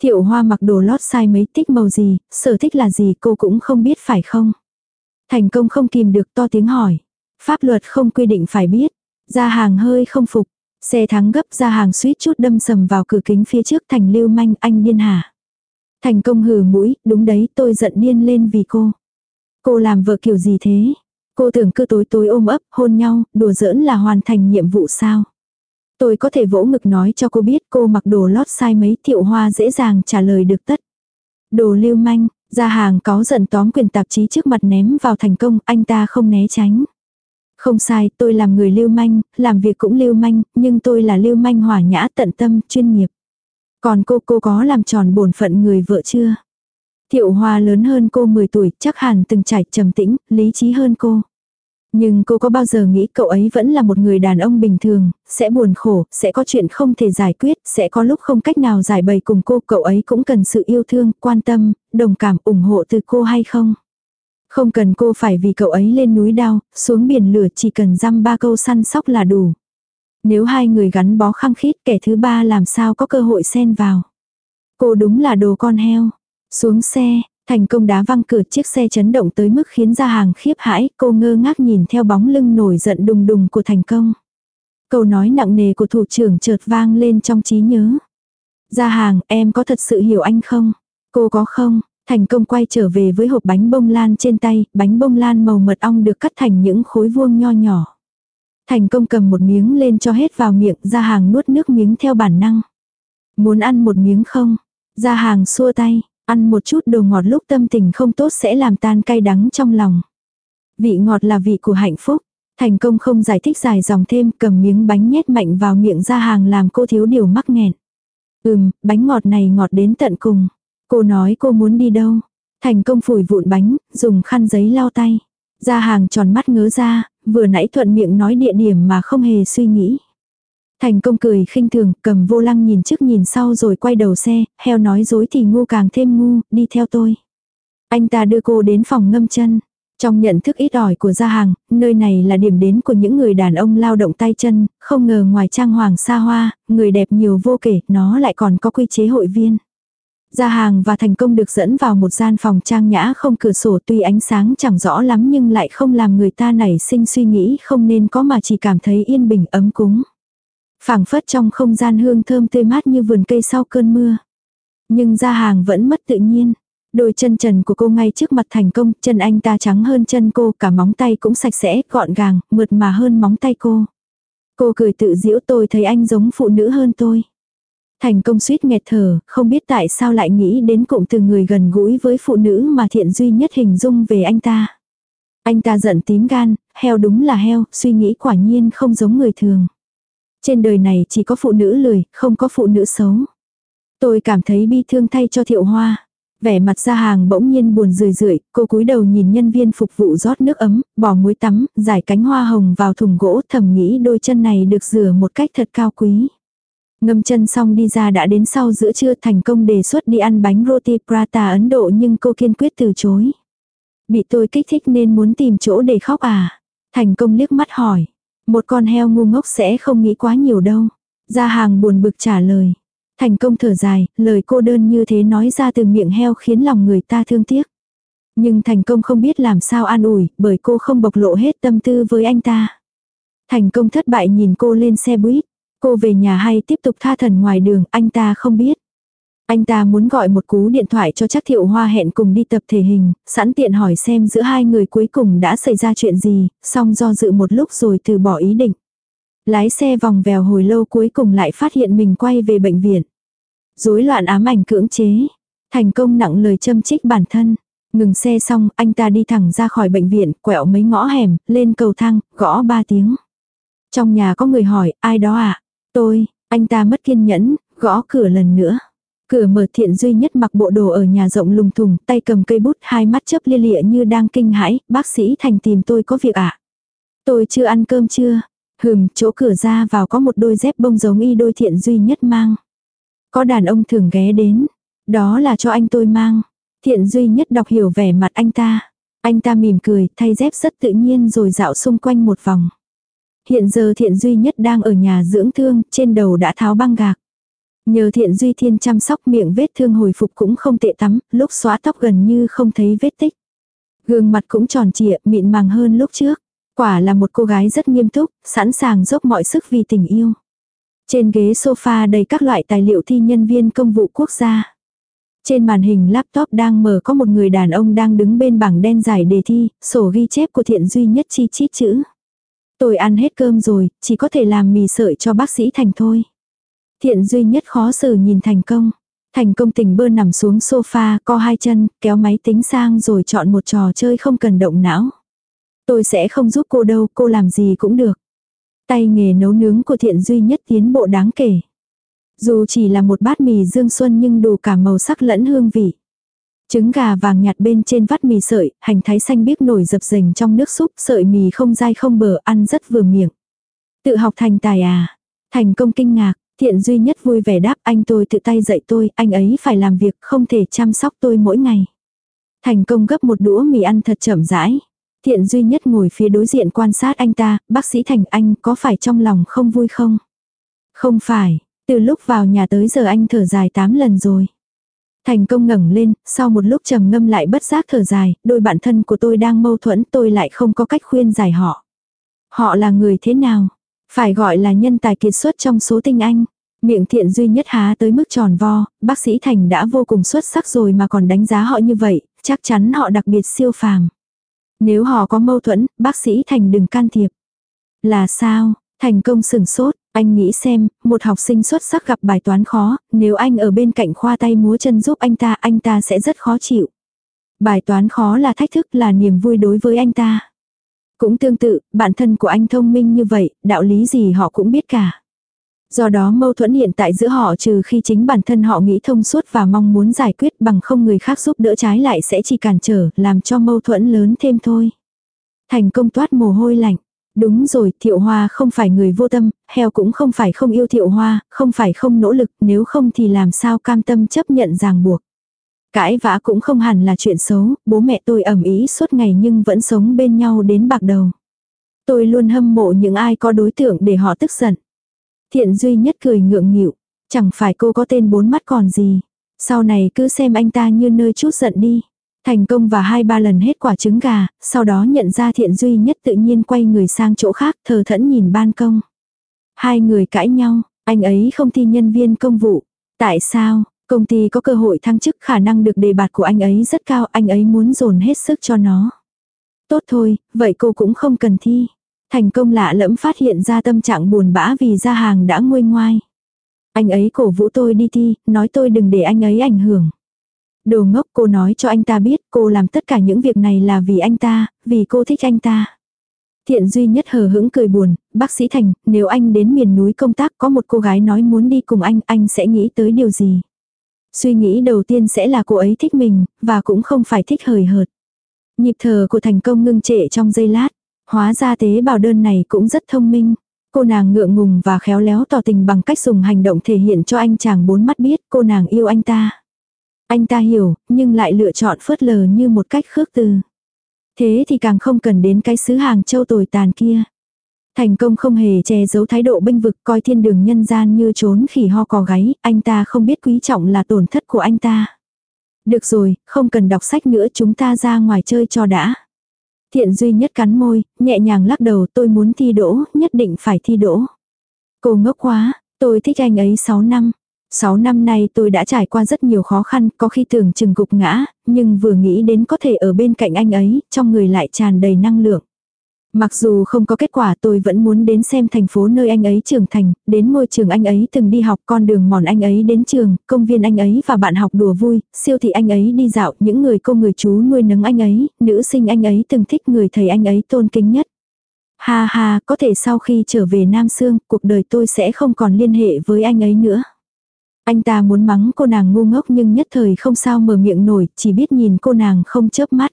Thiệu hoa mặc đồ lót sai mấy tích màu gì, sở thích là gì cô cũng không biết phải không. Thành công không kìm được to tiếng hỏi. Pháp luật không quy định phải biết. Ra hàng hơi không phục. Xe thắng gấp ra hàng suýt chút đâm sầm vào cửa kính phía trước thành lưu manh anh điên hả. Thành công hừ mũi, đúng đấy tôi giận điên lên vì cô. Cô làm vợ kiểu gì thế? Cô tưởng cứ tối tối ôm ấp, hôn nhau, đùa giỡn là hoàn thành nhiệm vụ sao? Tôi có thể vỗ ngực nói cho cô biết cô mặc đồ lót sai mấy thiệu hoa dễ dàng trả lời được tất. Đồ lưu manh, ra hàng có giận tóm quyền tạp chí trước mặt ném vào thành công, anh ta không né tránh. Không sai, tôi làm người lưu manh, làm việc cũng lưu manh, nhưng tôi là lưu manh hỏa nhã tận tâm, chuyên nghiệp. Còn cô, cô có làm tròn bổn phận người vợ chưa? Thiệu Hoa lớn hơn cô 10 tuổi, chắc hẳn từng trải trầm tĩnh, lý trí hơn cô. Nhưng cô có bao giờ nghĩ cậu ấy vẫn là một người đàn ông bình thường, sẽ buồn khổ, sẽ có chuyện không thể giải quyết, sẽ có lúc không cách nào giải bày cùng cô, cậu ấy cũng cần sự yêu thương, quan tâm, đồng cảm, ủng hộ từ cô hay không? Không cần cô phải vì cậu ấy lên núi đao, xuống biển lửa chỉ cần dăm ba câu săn sóc là đủ. Nếu hai người gắn bó khăng khít kẻ thứ ba làm sao có cơ hội xen vào. Cô đúng là đồ con heo. Xuống xe, thành công đá văng cửa chiếc xe chấn động tới mức khiến ra hàng khiếp hãi, cô ngơ ngác nhìn theo bóng lưng nổi giận đùng đùng của thành công. Câu nói nặng nề của thủ trưởng chợt vang lên trong trí nhớ. Ra hàng, em có thật sự hiểu anh không? Cô có không? Thành công quay trở về với hộp bánh bông lan trên tay, bánh bông lan màu mật ong được cắt thành những khối vuông nho nhỏ. Thành công cầm một miếng lên cho hết vào miệng, ra hàng nuốt nước miếng theo bản năng. Muốn ăn một miếng không? Ra hàng xua tay, ăn một chút đồ ngọt lúc tâm tình không tốt sẽ làm tan cay đắng trong lòng. Vị ngọt là vị của hạnh phúc. Thành công không giải thích dài dòng thêm cầm miếng bánh nhét mạnh vào miệng ra hàng làm cô thiếu điều mắc nghẹn. Ừm, bánh ngọt này ngọt đến tận cùng. Cô nói cô muốn đi đâu. Thành công phủi vụn bánh, dùng khăn giấy lau tay. Ra hàng tròn mắt ngớ ra, vừa nãy thuận miệng nói địa điểm mà không hề suy nghĩ. Thành công cười khinh thường, cầm vô lăng nhìn trước nhìn sau rồi quay đầu xe, heo nói dối thì ngu càng thêm ngu, đi theo tôi. Anh ta đưa cô đến phòng ngâm chân. Trong nhận thức ít ỏi của gia hàng, nơi này là điểm đến của những người đàn ông lao động tay chân, không ngờ ngoài trang hoàng xa hoa, người đẹp nhiều vô kể, nó lại còn có quy chế hội viên. Gia hàng và thành công được dẫn vào một gian phòng trang nhã không cửa sổ tuy ánh sáng chẳng rõ lắm nhưng lại không làm người ta nảy sinh suy nghĩ không nên có mà chỉ cảm thấy yên bình ấm cúng. phảng phất trong không gian hương thơm tươi mát như vườn cây sau cơn mưa. Nhưng gia hàng vẫn mất tự nhiên. Đôi chân trần của cô ngay trước mặt thành công, chân anh ta trắng hơn chân cô, cả móng tay cũng sạch sẽ, gọn gàng, mượt mà hơn móng tay cô. Cô cười tự giễu tôi thấy anh giống phụ nữ hơn tôi. Thành công suýt nghẹt thở, không biết tại sao lại nghĩ đến cụm từ người gần gũi với phụ nữ mà thiện duy nhất hình dung về anh ta. Anh ta giận tím gan, heo đúng là heo, suy nghĩ quả nhiên không giống người thường. Trên đời này chỉ có phụ nữ lười, không có phụ nữ xấu. Tôi cảm thấy bi thương thay cho thiệu hoa. Vẻ mặt ra hàng bỗng nhiên buồn rười rượi, cô cúi đầu nhìn nhân viên phục vụ rót nước ấm, bỏ muối tắm, giải cánh hoa hồng vào thùng gỗ thầm nghĩ đôi chân này được rửa một cách thật cao quý. Ngâm chân xong đi ra đã đến sau giữa trưa thành công đề xuất đi ăn bánh roti prata Ấn Độ nhưng cô kiên quyết từ chối. Bị tôi kích thích nên muốn tìm chỗ để khóc à? Thành công liếc mắt hỏi. Một con heo ngu ngốc sẽ không nghĩ quá nhiều đâu. Gia hàng buồn bực trả lời. Thành công thở dài, lời cô đơn như thế nói ra từ miệng heo khiến lòng người ta thương tiếc. Nhưng thành công không biết làm sao an ủi, bởi cô không bộc lộ hết tâm tư với anh ta. Thành công thất bại nhìn cô lên xe buýt. Cô về nhà hay tiếp tục tha thần ngoài đường, anh ta không biết. Anh ta muốn gọi một cú điện thoại cho chắc thiệu hoa hẹn cùng đi tập thể hình, sẵn tiện hỏi xem giữa hai người cuối cùng đã xảy ra chuyện gì, xong do dự một lúc rồi từ bỏ ý định. Lái xe vòng vèo hồi lâu cuối cùng lại phát hiện mình quay về bệnh viện. rối loạn ám ảnh cưỡng chế. Thành công nặng lời châm trích bản thân. Ngừng xe xong, anh ta đi thẳng ra khỏi bệnh viện, quẹo mấy ngõ hẻm, lên cầu thang, gõ ba tiếng. Trong nhà có người hỏi, ai đó à? Tôi, anh ta mất kiên nhẫn, gõ cửa lần nữa. Cửa mở thiện duy nhất mặc bộ đồ ở nhà rộng lùng thùng, tay cầm cây bút, hai mắt chớp lia lịa như đang kinh hãi, bác sĩ Thành tìm tôi có việc ạ. À? Tôi chưa ăn cơm chưa? Hừm, chỗ cửa ra vào có một đôi dép bông giống y đôi thiện duy nhất mang. Có đàn ông thường ghé đến. Đó là cho anh tôi mang. Thiện duy nhất đọc hiểu vẻ mặt anh ta. Anh ta mỉm cười, thay dép rất tự nhiên rồi dạo xung quanh một vòng. Hiện giờ thiện duy nhất đang ở nhà dưỡng thương, trên đầu đã tháo băng gạc. Nhờ thiện duy thiên chăm sóc miệng vết thương hồi phục cũng không tệ tắm, lúc xóa tóc gần như không thấy vết tích. Gương mặt cũng tròn trịa, mịn màng hơn lúc trước. Quả là một cô gái rất nghiêm túc, sẵn sàng dốc mọi sức vì tình yêu. Trên ghế sofa đầy các loại tài liệu thi nhân viên công vụ quốc gia. Trên màn hình laptop đang mở có một người đàn ông đang đứng bên bảng đen giải đề thi, sổ ghi chép của thiện duy nhất chi chít chữ. Tôi ăn hết cơm rồi, chỉ có thể làm mì sợi cho bác sĩ Thành thôi. Thiện duy nhất khó xử nhìn thành công. Thành công tình bơ nằm xuống sofa, co hai chân, kéo máy tính sang rồi chọn một trò chơi không cần động não. Tôi sẽ không giúp cô đâu, cô làm gì cũng được. Tay nghề nấu nướng của thiện duy nhất tiến bộ đáng kể. Dù chỉ là một bát mì dương xuân nhưng đủ cả màu sắc lẫn hương vị. Trứng gà vàng nhạt bên trên vắt mì sợi, hành thái xanh biếc nổi dập dềnh trong nước súp, sợi mì không dai không bờ, ăn rất vừa miệng. Tự học thành tài à? Thành công kinh ngạc, thiện duy nhất vui vẻ đáp anh tôi tự tay dạy tôi, anh ấy phải làm việc, không thể chăm sóc tôi mỗi ngày. Thành công gấp một đũa mì ăn thật chậm rãi. Thiện duy nhất ngồi phía đối diện quan sát anh ta, bác sĩ Thành anh có phải trong lòng không vui không? Không phải, từ lúc vào nhà tới giờ anh thở dài 8 lần rồi. Thành công ngẩng lên, sau một lúc trầm ngâm lại bất giác thở dài, đôi bạn thân của tôi đang mâu thuẫn tôi lại không có cách khuyên giải họ. Họ là người thế nào? Phải gọi là nhân tài kiệt xuất trong số tinh anh. Miệng thiện duy nhất há tới mức tròn vo, bác sĩ Thành đã vô cùng xuất sắc rồi mà còn đánh giá họ như vậy, chắc chắn họ đặc biệt siêu phàm. Nếu họ có mâu thuẫn, bác sĩ Thành đừng can thiệp. Là sao? Thành công sừng sốt, anh nghĩ xem, một học sinh xuất sắc gặp bài toán khó, nếu anh ở bên cạnh khoa tay múa chân giúp anh ta, anh ta sẽ rất khó chịu. Bài toán khó là thách thức là niềm vui đối với anh ta. Cũng tương tự, bản thân của anh thông minh như vậy, đạo lý gì họ cũng biết cả. Do đó mâu thuẫn hiện tại giữa họ trừ khi chính bản thân họ nghĩ thông suốt và mong muốn giải quyết bằng không người khác giúp đỡ trái lại sẽ chỉ cản trở, làm cho mâu thuẫn lớn thêm thôi. Thành công toát mồ hôi lạnh. Đúng rồi, thiệu hoa không phải người vô tâm, heo cũng không phải không yêu thiệu hoa, không phải không nỗ lực, nếu không thì làm sao cam tâm chấp nhận ràng buộc. Cãi vã cũng không hẳn là chuyện xấu, bố mẹ tôi ẩm ý suốt ngày nhưng vẫn sống bên nhau đến bạc đầu. Tôi luôn hâm mộ những ai có đối tượng để họ tức giận. Thiện duy nhất cười ngượng nghịu, chẳng phải cô có tên bốn mắt còn gì. Sau này cứ xem anh ta như nơi chút giận đi. Thành công và hai ba lần hết quả trứng gà, sau đó nhận ra thiện duy nhất tự nhiên quay người sang chỗ khác thờ thẫn nhìn ban công. Hai người cãi nhau, anh ấy không thi nhân viên công vụ. Tại sao, công ty có cơ hội thăng chức khả năng được đề bạt của anh ấy rất cao, anh ấy muốn dồn hết sức cho nó. Tốt thôi, vậy cô cũng không cần thi. Thành công lạ lẫm phát hiện ra tâm trạng buồn bã vì ra hàng đã nguôi ngoai. Anh ấy cổ vũ tôi đi thi, nói tôi đừng để anh ấy ảnh hưởng. Đồ ngốc cô nói cho anh ta biết cô làm tất cả những việc này là vì anh ta, vì cô thích anh ta. Thiện duy nhất hờ hững cười buồn, bác sĩ Thành, nếu anh đến miền núi công tác có một cô gái nói muốn đi cùng anh, anh sẽ nghĩ tới điều gì? Suy nghĩ đầu tiên sẽ là cô ấy thích mình, và cũng không phải thích hời hợt. Nhịp thở của thành công ngưng trệ trong giây lát. Hóa ra tế bào đơn này cũng rất thông minh. Cô nàng ngượng ngùng và khéo léo tỏ tình bằng cách dùng hành động thể hiện cho anh chàng bốn mắt biết cô nàng yêu anh ta. Anh ta hiểu, nhưng lại lựa chọn phớt lờ như một cách khước từ. Thế thì càng không cần đến cái xứ hàng châu tồi tàn kia. Thành công không hề che giấu thái độ bênh vực coi thiên đường nhân gian như trốn khỉ ho cò gáy, anh ta không biết quý trọng là tổn thất của anh ta. Được rồi, không cần đọc sách nữa chúng ta ra ngoài chơi cho đã. Thiện duy nhất cắn môi, nhẹ nhàng lắc đầu tôi muốn thi đỗ, nhất định phải thi đỗ. Cô ngốc quá, tôi thích anh ấy 6 năm. 6 năm nay tôi đã trải qua rất nhiều khó khăn, có khi tưởng chừng gục ngã, nhưng vừa nghĩ đến có thể ở bên cạnh anh ấy, trong người lại tràn đầy năng lượng. Mặc dù không có kết quả tôi vẫn muốn đến xem thành phố nơi anh ấy trưởng thành, đến ngôi trường anh ấy từng đi học, con đường mòn anh ấy đến trường, công viên anh ấy và bạn học đùa vui, siêu thị anh ấy đi dạo, những người cô người chú nuôi nấng anh ấy, nữ sinh anh ấy từng thích người thầy anh ấy tôn kính nhất. Ha ha, có thể sau khi trở về Nam Sương, cuộc đời tôi sẽ không còn liên hệ với anh ấy nữa. Anh ta muốn mắng cô nàng ngu ngốc nhưng nhất thời không sao mở miệng nổi, chỉ biết nhìn cô nàng không chớp mắt.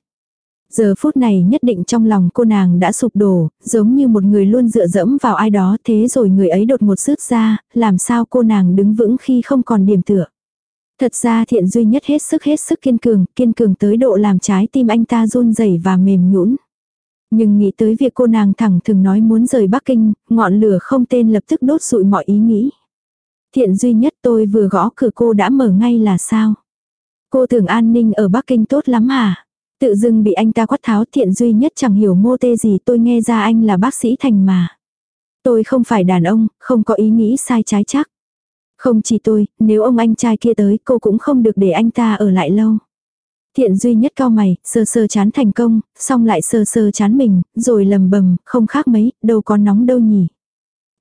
Giờ phút này nhất định trong lòng cô nàng đã sụp đổ, giống như một người luôn dựa dẫm vào ai đó thế rồi người ấy đột một rớt ra, làm sao cô nàng đứng vững khi không còn điểm tựa. Thật ra thiện duy nhất hết sức hết sức kiên cường, kiên cường tới độ làm trái tim anh ta run rẩy và mềm nhũn. Nhưng nghĩ tới việc cô nàng thẳng thường nói muốn rời Bắc Kinh, ngọn lửa không tên lập tức đốt rụi mọi ý nghĩ. Thiện duy nhất tôi vừa gõ cửa cô đã mở ngay là sao? Cô tưởng an ninh ở Bắc Kinh tốt lắm hả? Tự dưng bị anh ta quát tháo thiện duy nhất chẳng hiểu mô tê gì tôi nghe ra anh là bác sĩ thành mà. Tôi không phải đàn ông, không có ý nghĩ sai trái chắc. Không chỉ tôi, nếu ông anh trai kia tới cô cũng không được để anh ta ở lại lâu. Thiện duy nhất cao mày, sơ sơ chán thành công, xong lại sơ sơ chán mình, rồi lầm bầm, không khác mấy, đâu có nóng đâu nhỉ.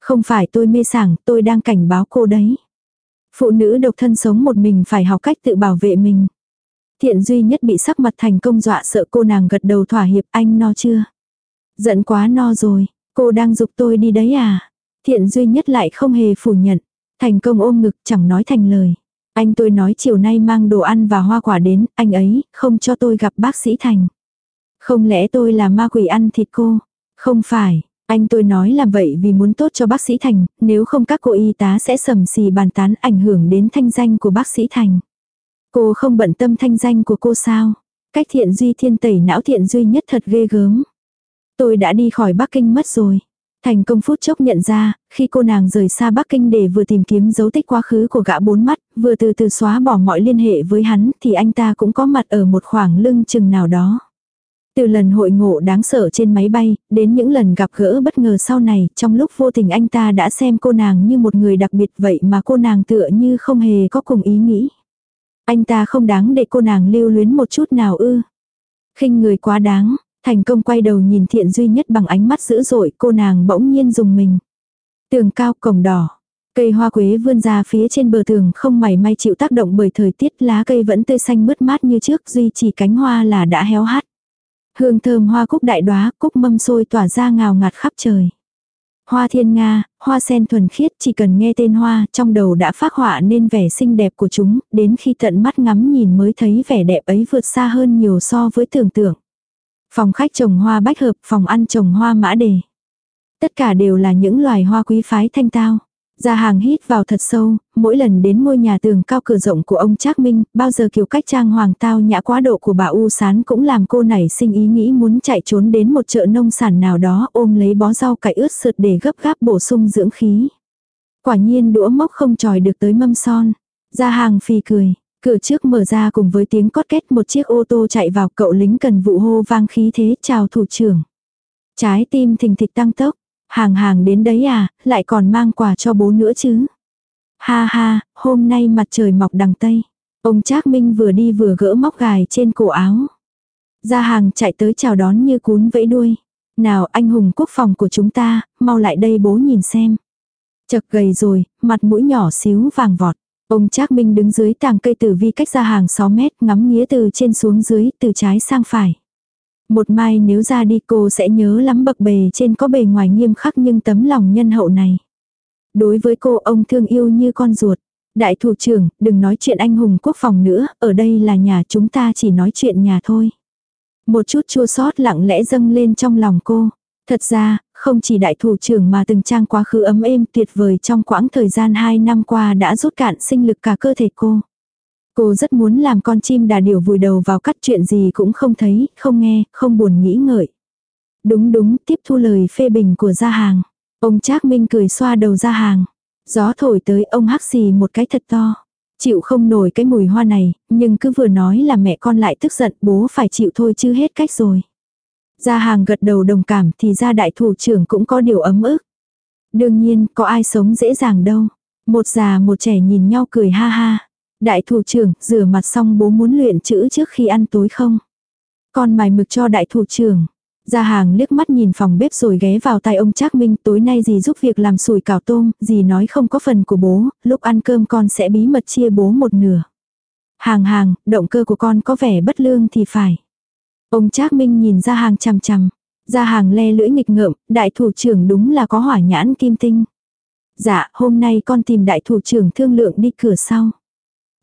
Không phải tôi mê sảng, tôi đang cảnh báo cô đấy. Phụ nữ độc thân sống một mình phải học cách tự bảo vệ mình. Thiện duy nhất bị sắc mặt thành công dọa sợ cô nàng gật đầu thỏa hiệp anh no chưa. Giận quá no rồi, cô đang dục tôi đi đấy à. Thiện duy nhất lại không hề phủ nhận. Thành công ôm ngực chẳng nói thành lời. Anh tôi nói chiều nay mang đồ ăn và hoa quả đến, anh ấy, không cho tôi gặp bác sĩ Thành. Không lẽ tôi là ma quỷ ăn thịt cô? Không phải, anh tôi nói làm vậy vì muốn tốt cho bác sĩ Thành, nếu không các cô y tá sẽ sầm xì bàn tán ảnh hưởng đến thanh danh của bác sĩ Thành. Cô không bận tâm thanh danh của cô sao? Cách thiện duy thiên tẩy não thiện duy nhất thật ghê gớm. Tôi đã đi khỏi Bắc Kinh mất rồi. Thành công phút chốc nhận ra, khi cô nàng rời xa Bắc Kinh để vừa tìm kiếm dấu tích quá khứ của gã bốn mắt, vừa từ từ xóa bỏ mọi liên hệ với hắn, thì anh ta cũng có mặt ở một khoảng lưng chừng nào đó. Từ lần hội ngộ đáng sợ trên máy bay, đến những lần gặp gỡ bất ngờ sau này, trong lúc vô tình anh ta đã xem cô nàng như một người đặc biệt vậy mà cô nàng tựa như không hề có cùng ý nghĩ. Anh ta không đáng để cô nàng lưu luyến một chút nào ư. khinh người quá đáng, thành công quay đầu nhìn thiện duy nhất bằng ánh mắt dữ dội cô nàng bỗng nhiên dùng mình. Tường cao cổng đỏ. Cây hoa quế vươn ra phía trên bờ tường không mảy may chịu tác động bởi thời tiết lá cây vẫn tươi xanh mướt mát như trước duy chỉ cánh hoa là đã héo hắt. Hương thơm hoa cúc đại đóa cúc mâm sôi tỏa ra ngào ngạt khắp trời. Hoa thiên nga, hoa sen thuần khiết chỉ cần nghe tên hoa trong đầu đã phát họa nên vẻ xinh đẹp của chúng, đến khi tận mắt ngắm nhìn mới thấy vẻ đẹp ấy vượt xa hơn nhiều so với tưởng tượng. Phòng khách trồng hoa bách hợp, phòng ăn trồng hoa mã đề. Tất cả đều là những loài hoa quý phái thanh tao gia hàng hít vào thật sâu, mỗi lần đến ngôi nhà tường cao cửa rộng của ông Trác Minh, bao giờ kiểu cách trang hoàng tao nhã quá độ của bà U Sán cũng làm cô nảy sinh ý nghĩ muốn chạy trốn đến một chợ nông sản nào đó ôm lấy bó rau cải ướt sượt để gấp gáp bổ sung dưỡng khí. Quả nhiên đũa mốc không tròi được tới mâm son. gia hàng phì cười, cửa trước mở ra cùng với tiếng cót két một chiếc ô tô chạy vào cậu lính cần vụ hô vang khí thế chào thủ trưởng. Trái tim thình thịch tăng tốc, Hàng hàng đến đấy à, lại còn mang quà cho bố nữa chứ. Ha ha, hôm nay mặt trời mọc đằng Tây. Ông Trác Minh vừa đi vừa gỡ móc gài trên cổ áo. Ra hàng chạy tới chào đón như cún vẫy đuôi. Nào anh hùng quốc phòng của chúng ta, mau lại đây bố nhìn xem. Chật gầy rồi, mặt mũi nhỏ xíu vàng vọt. Ông Trác Minh đứng dưới tàng cây tử vi cách ra hàng 6 mét ngắm nghía từ trên xuống dưới, từ trái sang phải. Một mai nếu ra đi cô sẽ nhớ lắm bậc bề trên có bề ngoài nghiêm khắc nhưng tấm lòng nhân hậu này. Đối với cô ông thương yêu như con ruột. Đại thủ trưởng, đừng nói chuyện anh hùng quốc phòng nữa, ở đây là nhà chúng ta chỉ nói chuyện nhà thôi. Một chút chua sót lặng lẽ dâng lên trong lòng cô. Thật ra, không chỉ đại thủ trưởng mà từng trang quá khứ ấm êm tuyệt vời trong quãng thời gian 2 năm qua đã rút cạn sinh lực cả cơ thể cô. Cô rất muốn làm con chim đà điểu vùi đầu vào cắt chuyện gì cũng không thấy, không nghe, không buồn nghĩ ngợi. Đúng đúng, tiếp thu lời phê bình của gia hàng. Ông Trác Minh cười xoa đầu gia hàng. Gió thổi tới ông hắc xì một cái thật to. Chịu không nổi cái mùi hoa này, nhưng cứ vừa nói là mẹ con lại tức giận bố phải chịu thôi chứ hết cách rồi. Gia hàng gật đầu đồng cảm thì gia đại thủ trưởng cũng có điều ấm ức. Đương nhiên, có ai sống dễ dàng đâu. Một già một trẻ nhìn nhau cười ha ha. Đại thủ trưởng, rửa mặt xong bố muốn luyện chữ trước khi ăn tối không? Con mài mực cho đại thủ trưởng. Gia hàng liếc mắt nhìn phòng bếp rồi ghé vào tay ông Trác Minh, tối nay dì giúp việc làm sủi cảo tôm, dì nói không có phần của bố, lúc ăn cơm con sẽ bí mật chia bố một nửa. Hàng hàng, động cơ của con có vẻ bất lương thì phải. Ông Trác Minh nhìn ra hàng chằm chằm. Ra hàng le lưỡi nghịch ngợm, đại thủ trưởng đúng là có hỏa nhãn kim tinh. Dạ, hôm nay con tìm đại thủ trưởng thương lượng đi cửa sau.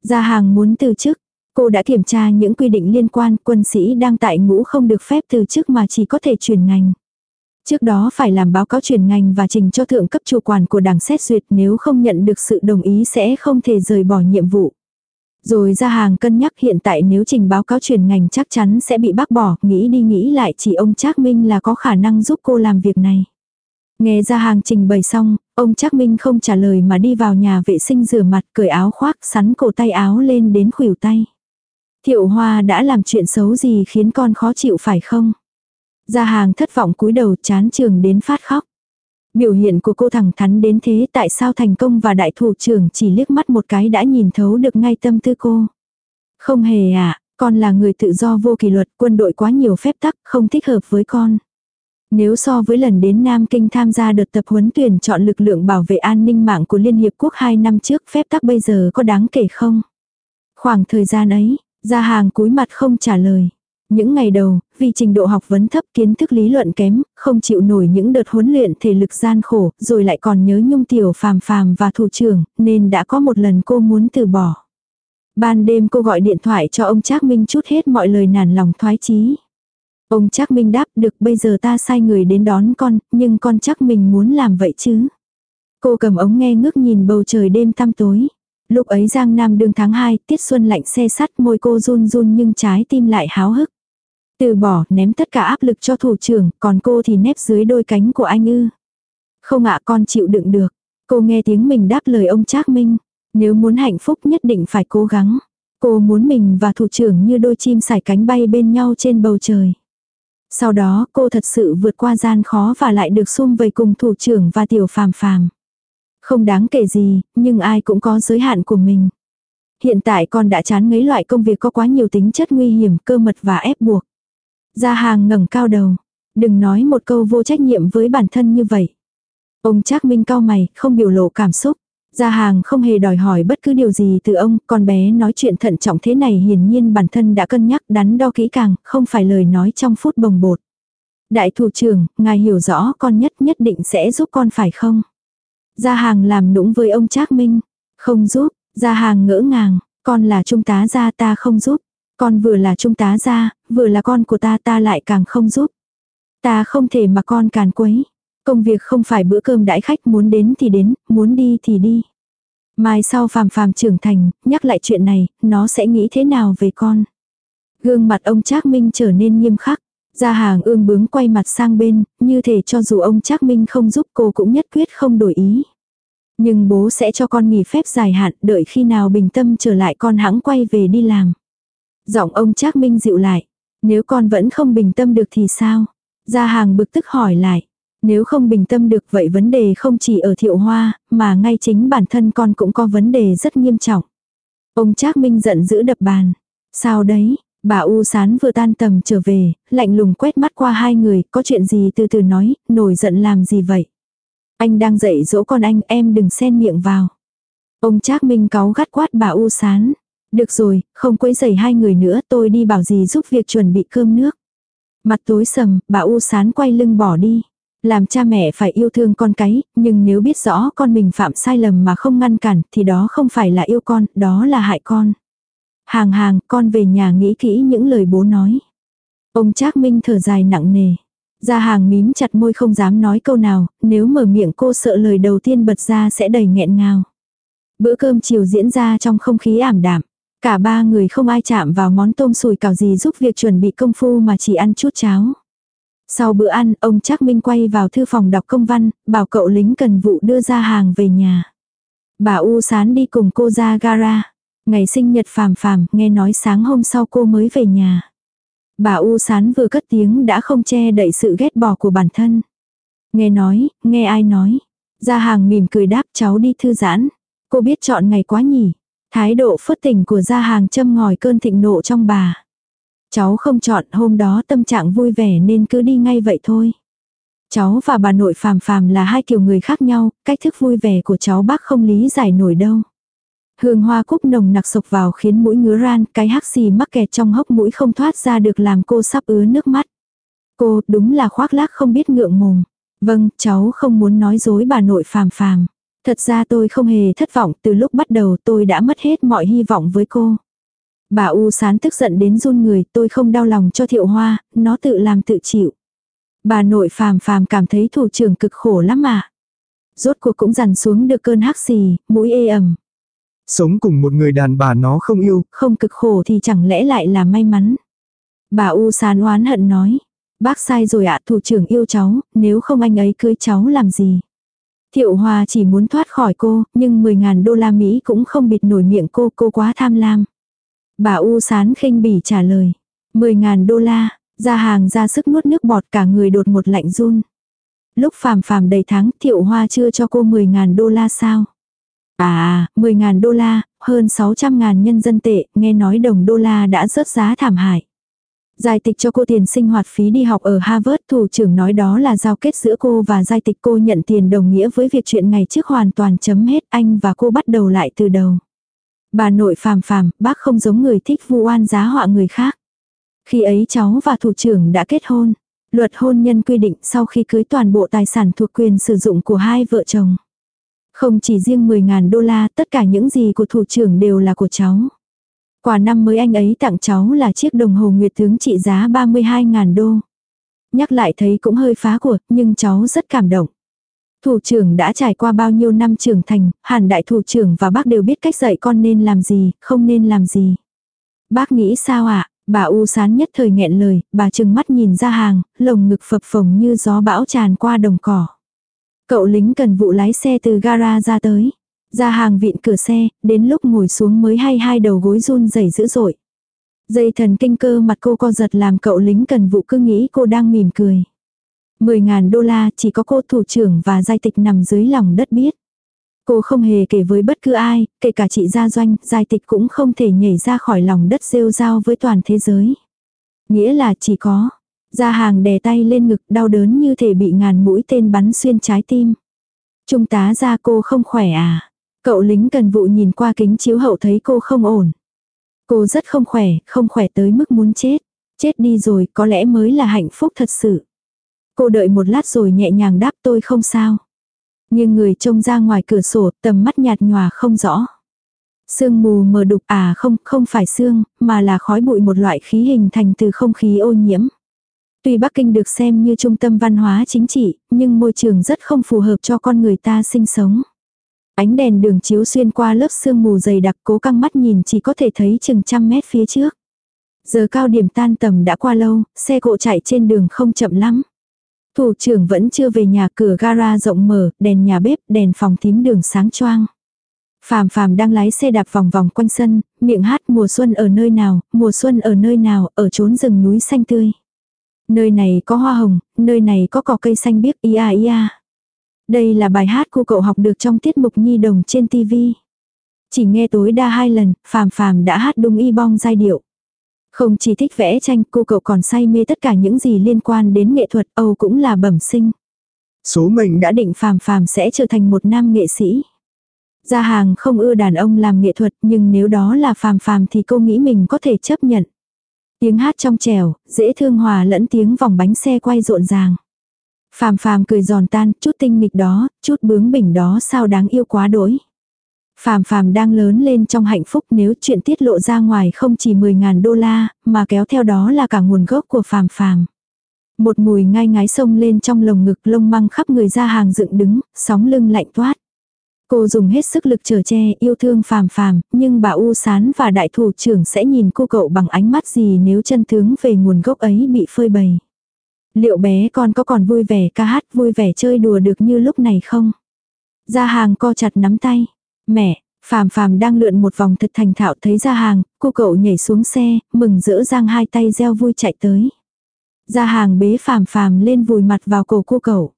Ra hàng muốn từ chức. Cô đã kiểm tra những quy định liên quan quân sĩ đang tại ngũ không được phép từ chức mà chỉ có thể chuyển ngành. Trước đó phải làm báo cáo chuyển ngành và trình cho thượng cấp chủ quản của đảng xét duyệt nếu không nhận được sự đồng ý sẽ không thể rời bỏ nhiệm vụ. Rồi ra hàng cân nhắc hiện tại nếu trình báo cáo chuyển ngành chắc chắn sẽ bị bác bỏ, nghĩ đi nghĩ lại chỉ ông Trác Minh là có khả năng giúp cô làm việc này. Nghe ra hàng trình bày xong, ông Trác Minh không trả lời mà đi vào nhà vệ sinh rửa mặt cởi áo khoác sắn cổ tay áo lên đến khuỷu tay. Thiệu Hoa đã làm chuyện xấu gì khiến con khó chịu phải không? Gia hàng thất vọng cúi đầu chán trường đến phát khóc. Biểu hiện của cô thẳng thắn đến thế tại sao thành công và đại thủ trưởng chỉ liếc mắt một cái đã nhìn thấu được ngay tâm tư cô. Không hề à, con là người tự do vô kỷ luật, quân đội quá nhiều phép tắc, không thích hợp với con. Nếu so với lần đến Nam Kinh tham gia đợt tập huấn tuyển chọn lực lượng bảo vệ an ninh mạng của Liên Hiệp Quốc 2 năm trước phép tắc bây giờ có đáng kể không? Khoảng thời gian ấy, ra hàng cúi mặt không trả lời. Những ngày đầu, vì trình độ học vấn thấp kiến thức lý luận kém, không chịu nổi những đợt huấn luyện thể lực gian khổ, rồi lại còn nhớ nhung tiểu phàm phàm và thủ trưởng, nên đã có một lần cô muốn từ bỏ. Ban đêm cô gọi điện thoại cho ông Trác Minh chút hết mọi lời nản lòng thoái chí. Ông Trác Minh đáp được bây giờ ta sai người đến đón con, nhưng con chắc mình muốn làm vậy chứ. Cô cầm ống nghe ngước nhìn bầu trời đêm tăm tối. Lúc ấy Giang Nam đương tháng 2, tiết xuân lạnh xe sắt môi cô run run nhưng trái tim lại háo hức. Từ bỏ, ném tất cả áp lực cho thủ trưởng, còn cô thì nép dưới đôi cánh của anh ư. Không ạ con chịu đựng được. Cô nghe tiếng mình đáp lời ông Trác Minh. Nếu muốn hạnh phúc nhất định phải cố gắng. Cô muốn mình và thủ trưởng như đôi chim sải cánh bay bên nhau trên bầu trời. Sau đó cô thật sự vượt qua gian khó và lại được xung vầy cùng thủ trưởng và tiểu phàm phàm. Không đáng kể gì, nhưng ai cũng có giới hạn của mình. Hiện tại con đã chán ngấy loại công việc có quá nhiều tính chất nguy hiểm, cơ mật và ép buộc. Gia hàng ngẩng cao đầu. Đừng nói một câu vô trách nhiệm với bản thân như vậy. Ông Trác Minh cao mày, không biểu lộ cảm xúc. Gia hàng không hề đòi hỏi bất cứ điều gì từ ông, con bé nói chuyện thận trọng thế này hiển nhiên bản thân đã cân nhắc đắn đo kỹ càng, không phải lời nói trong phút bồng bột. Đại thủ trưởng, ngài hiểu rõ con nhất nhất định sẽ giúp con phải không? Gia hàng làm nũng với ông Trác Minh. Không giúp, gia hàng ngỡ ngàng, con là trung tá gia ta không giúp. Con vừa là trung tá gia, vừa là con của ta ta lại càng không giúp. Ta không thể mà con càn quấy. Công việc không phải bữa cơm đãi khách muốn đến thì đến, muốn đi thì đi. Mai sau phàm phàm trưởng thành, nhắc lại chuyện này, nó sẽ nghĩ thế nào về con. Gương mặt ông Trác Minh trở nên nghiêm khắc. Gia hàng ương bướng quay mặt sang bên, như thể cho dù ông Trác Minh không giúp cô cũng nhất quyết không đổi ý. Nhưng bố sẽ cho con nghỉ phép dài hạn, đợi khi nào bình tâm trở lại con hãng quay về đi làm. Giọng ông Trác Minh dịu lại. Nếu con vẫn không bình tâm được thì sao? Gia hàng bực tức hỏi lại. Nếu không bình tâm được vậy vấn đề không chỉ ở thiệu hoa, mà ngay chính bản thân con cũng có vấn đề rất nghiêm trọng. Ông Trác Minh giận dữ đập bàn. Sao đấy, bà U Sán vừa tan tầm trở về, lạnh lùng quét mắt qua hai người, có chuyện gì từ từ nói, nổi giận làm gì vậy? Anh đang dạy dỗ con anh, em đừng xen miệng vào. Ông Trác Minh cáu gắt quát bà U Sán. Được rồi, không quấy rầy hai người nữa, tôi đi bảo gì giúp việc chuẩn bị cơm nước. Mặt tối sầm, bà U Sán quay lưng bỏ đi. Làm cha mẹ phải yêu thương con cái, nhưng nếu biết rõ con mình phạm sai lầm mà không ngăn cản thì đó không phải là yêu con, đó là hại con. Hàng hàng, con về nhà nghĩ kỹ những lời bố nói. Ông Trác Minh thở dài nặng nề. Gia hàng mím chặt môi không dám nói câu nào, nếu mở miệng cô sợ lời đầu tiên bật ra sẽ đầy nghẹn ngào. Bữa cơm chiều diễn ra trong không khí ảm đạm. Cả ba người không ai chạm vào món tôm sùi cảo gì giúp việc chuẩn bị công phu mà chỉ ăn chút cháo. Sau bữa ăn, ông Trác Minh quay vào thư phòng đọc công văn, bảo cậu lính cần vụ đưa ra hàng về nhà. Bà U Sán đi cùng cô ra gara. Ngày sinh nhật phàm phàm, nghe nói sáng hôm sau cô mới về nhà. Bà U Sán vừa cất tiếng đã không che đậy sự ghét bỏ của bản thân. Nghe nói, nghe ai nói. Gia hàng mỉm cười đáp cháu đi thư giãn. Cô biết chọn ngày quá nhỉ. Thái độ phớt tình của gia hàng châm ngòi cơn thịnh nộ trong bà. Cháu không chọn hôm đó tâm trạng vui vẻ nên cứ đi ngay vậy thôi. Cháu và bà nội phàm phàm là hai kiểu người khác nhau, cách thức vui vẻ của cháu bác không lý giải nổi đâu. Hương hoa cúc nồng nặc sộc vào khiến mũi ngứa ran, cái hắc xì mắc kẹt trong hốc mũi không thoát ra được làm cô sắp ứa nước mắt. Cô, đúng là khoác lác không biết ngượng mồm. Vâng, cháu không muốn nói dối bà nội phàm phàm. Thật ra tôi không hề thất vọng, từ lúc bắt đầu tôi đã mất hết mọi hy vọng với cô. Bà U sán tức giận đến run người, tôi không đau lòng cho thiệu hoa, nó tự làm tự chịu. Bà nội phàm phàm cảm thấy thủ trưởng cực khổ lắm mà. Rốt cuộc cũng dằn xuống được cơn hắc xì, mũi ê ẩm. Sống cùng một người đàn bà nó không yêu. Không cực khổ thì chẳng lẽ lại là may mắn. Bà U sán oán hận nói. Bác sai rồi ạ thủ trưởng yêu cháu, nếu không anh ấy cưới cháu làm gì. Thiệu Hòa chỉ muốn thoát khỏi cô, nhưng 10.000 đô la Mỹ cũng không bịt nổi miệng cô, cô quá tham lam. Bà U sán khinh bỉ trả lời. 10.000 đô la, ra hàng ra sức nuốt nước bọt cả người đột một lạnh run. Lúc phàm phàm đầy tháng Thiệu Hoa chưa cho cô 10.000 đô la sao? À, 10.000 đô la, hơn 600.000 nhân dân tệ, nghe nói đồng đô la đã rớt giá thảm hại. Giai tịch cho cô tiền sinh hoạt phí đi học ở Harvard, thủ trưởng nói đó là giao kết giữa cô và giai tịch cô nhận tiền đồng nghĩa với việc chuyện ngày trước hoàn toàn chấm hết anh và cô bắt đầu lại từ đầu. Bà nội phàm phàm, bác không giống người thích vu oan giá họa người khác. Khi ấy cháu và thủ trưởng đã kết hôn. Luật hôn nhân quy định sau khi cưới toàn bộ tài sản thuộc quyền sử dụng của hai vợ chồng. Không chỉ riêng 10.000 đô la, tất cả những gì của thủ trưởng đều là của cháu. Quà năm mới anh ấy tặng cháu là chiếc đồng hồ nguyệt tướng trị giá 32.000 đô. Nhắc lại thấy cũng hơi phá của, nhưng cháu rất cảm động. Thủ trưởng đã trải qua bao nhiêu năm trưởng thành, hẳn đại thủ trưởng và bác đều biết cách dạy con nên làm gì, không nên làm gì. Bác nghĩ sao ạ? À? Bà U sán nhất thời nghẹn lời, bà chừng mắt nhìn ra hàng, lồng ngực phập phồng như gió bão tràn qua đồng cỏ. Cậu lính cần vụ lái xe từ gara ra tới. Ra hàng vịn cửa xe, đến lúc ngồi xuống mới hay hai đầu gối run rẩy dữ dội. Dây thần kinh cơ mặt cô co giật làm cậu lính cần vụ cứ nghĩ cô đang mỉm cười. 10.000 đô la chỉ có cô thủ trưởng và giai tịch nằm dưới lòng đất biết. Cô không hề kể với bất cứ ai, kể cả chị gia doanh, giai tịch cũng không thể nhảy ra khỏi lòng đất rêu rao với toàn thế giới. Nghĩa là chỉ có, gia hàng đè tay lên ngực đau đớn như thể bị ngàn mũi tên bắn xuyên trái tim. Trung tá ra cô không khỏe à? Cậu lính cần vụ nhìn qua kính chiếu hậu thấy cô không ổn. Cô rất không khỏe, không khỏe tới mức muốn chết. Chết đi rồi có lẽ mới là hạnh phúc thật sự. Cô đợi một lát rồi nhẹ nhàng đáp tôi không sao. Nhưng người trông ra ngoài cửa sổ tầm mắt nhạt nhòa không rõ. Sương mù mờ đục à không, không phải sương, mà là khói bụi một loại khí hình thành từ không khí ô nhiễm. Tuy Bắc Kinh được xem như trung tâm văn hóa chính trị, nhưng môi trường rất không phù hợp cho con người ta sinh sống. Ánh đèn đường chiếu xuyên qua lớp sương mù dày đặc cố căng mắt nhìn chỉ có thể thấy chừng trăm mét phía trước. Giờ cao điểm tan tầm đã qua lâu, xe cộ chạy trên đường không chậm lắm. Thủ trưởng vẫn chưa về nhà cửa gara rộng mở, đèn nhà bếp, đèn phòng tím đường sáng choang. Phàm phàm đang lái xe đạp vòng vòng quanh sân, miệng hát mùa xuân ở nơi nào, mùa xuân ở nơi nào, ở chốn rừng núi xanh tươi. Nơi này có hoa hồng, nơi này có cỏ cây xanh biếc ia ia. Đây là bài hát của cậu học được trong tiết mục nhi đồng trên TV. Chỉ nghe tối đa hai lần, phàm phàm đã hát đúng y bong giai điệu. Không chỉ thích vẽ tranh, cô cậu còn say mê tất cả những gì liên quan đến nghệ thuật, Âu cũng là bẩm sinh. Số mệnh đã định phàm phàm sẽ trở thành một nam nghệ sĩ. Gia hàng không ưa đàn ông làm nghệ thuật, nhưng nếu đó là phàm phàm thì cô nghĩ mình có thể chấp nhận. Tiếng hát trong trẻo, dễ thương hòa lẫn tiếng vòng bánh xe quay rộn ràng. Phàm phàm cười giòn tan, chút tinh nghịch đó, chút bướng bỉnh đó sao đáng yêu quá đỗi. Phàm phàm đang lớn lên trong hạnh phúc nếu chuyện tiết lộ ra ngoài không chỉ 10.000 đô la, mà kéo theo đó là cả nguồn gốc của phàm phàm. Một mùi ngai ngái sông lên trong lồng ngực lông măng khắp người ra hàng dựng đứng, sóng lưng lạnh toát. Cô dùng hết sức lực trở che yêu thương phàm phàm, nhưng bà U Sán và đại thủ trưởng sẽ nhìn cô cậu bằng ánh mắt gì nếu chân tướng về nguồn gốc ấy bị phơi bày. Liệu bé con có còn vui vẻ ca hát vui vẻ chơi đùa được như lúc này không? Gia hàng co chặt nắm tay. Mẹ, phàm phàm đang lượn một vòng thật thành thạo thấy gia hàng, cô cậu nhảy xuống xe, mừng rỡ giang hai tay reo vui chạy tới. Gia hàng bế phàm phàm lên vùi mặt vào cổ cô cậu.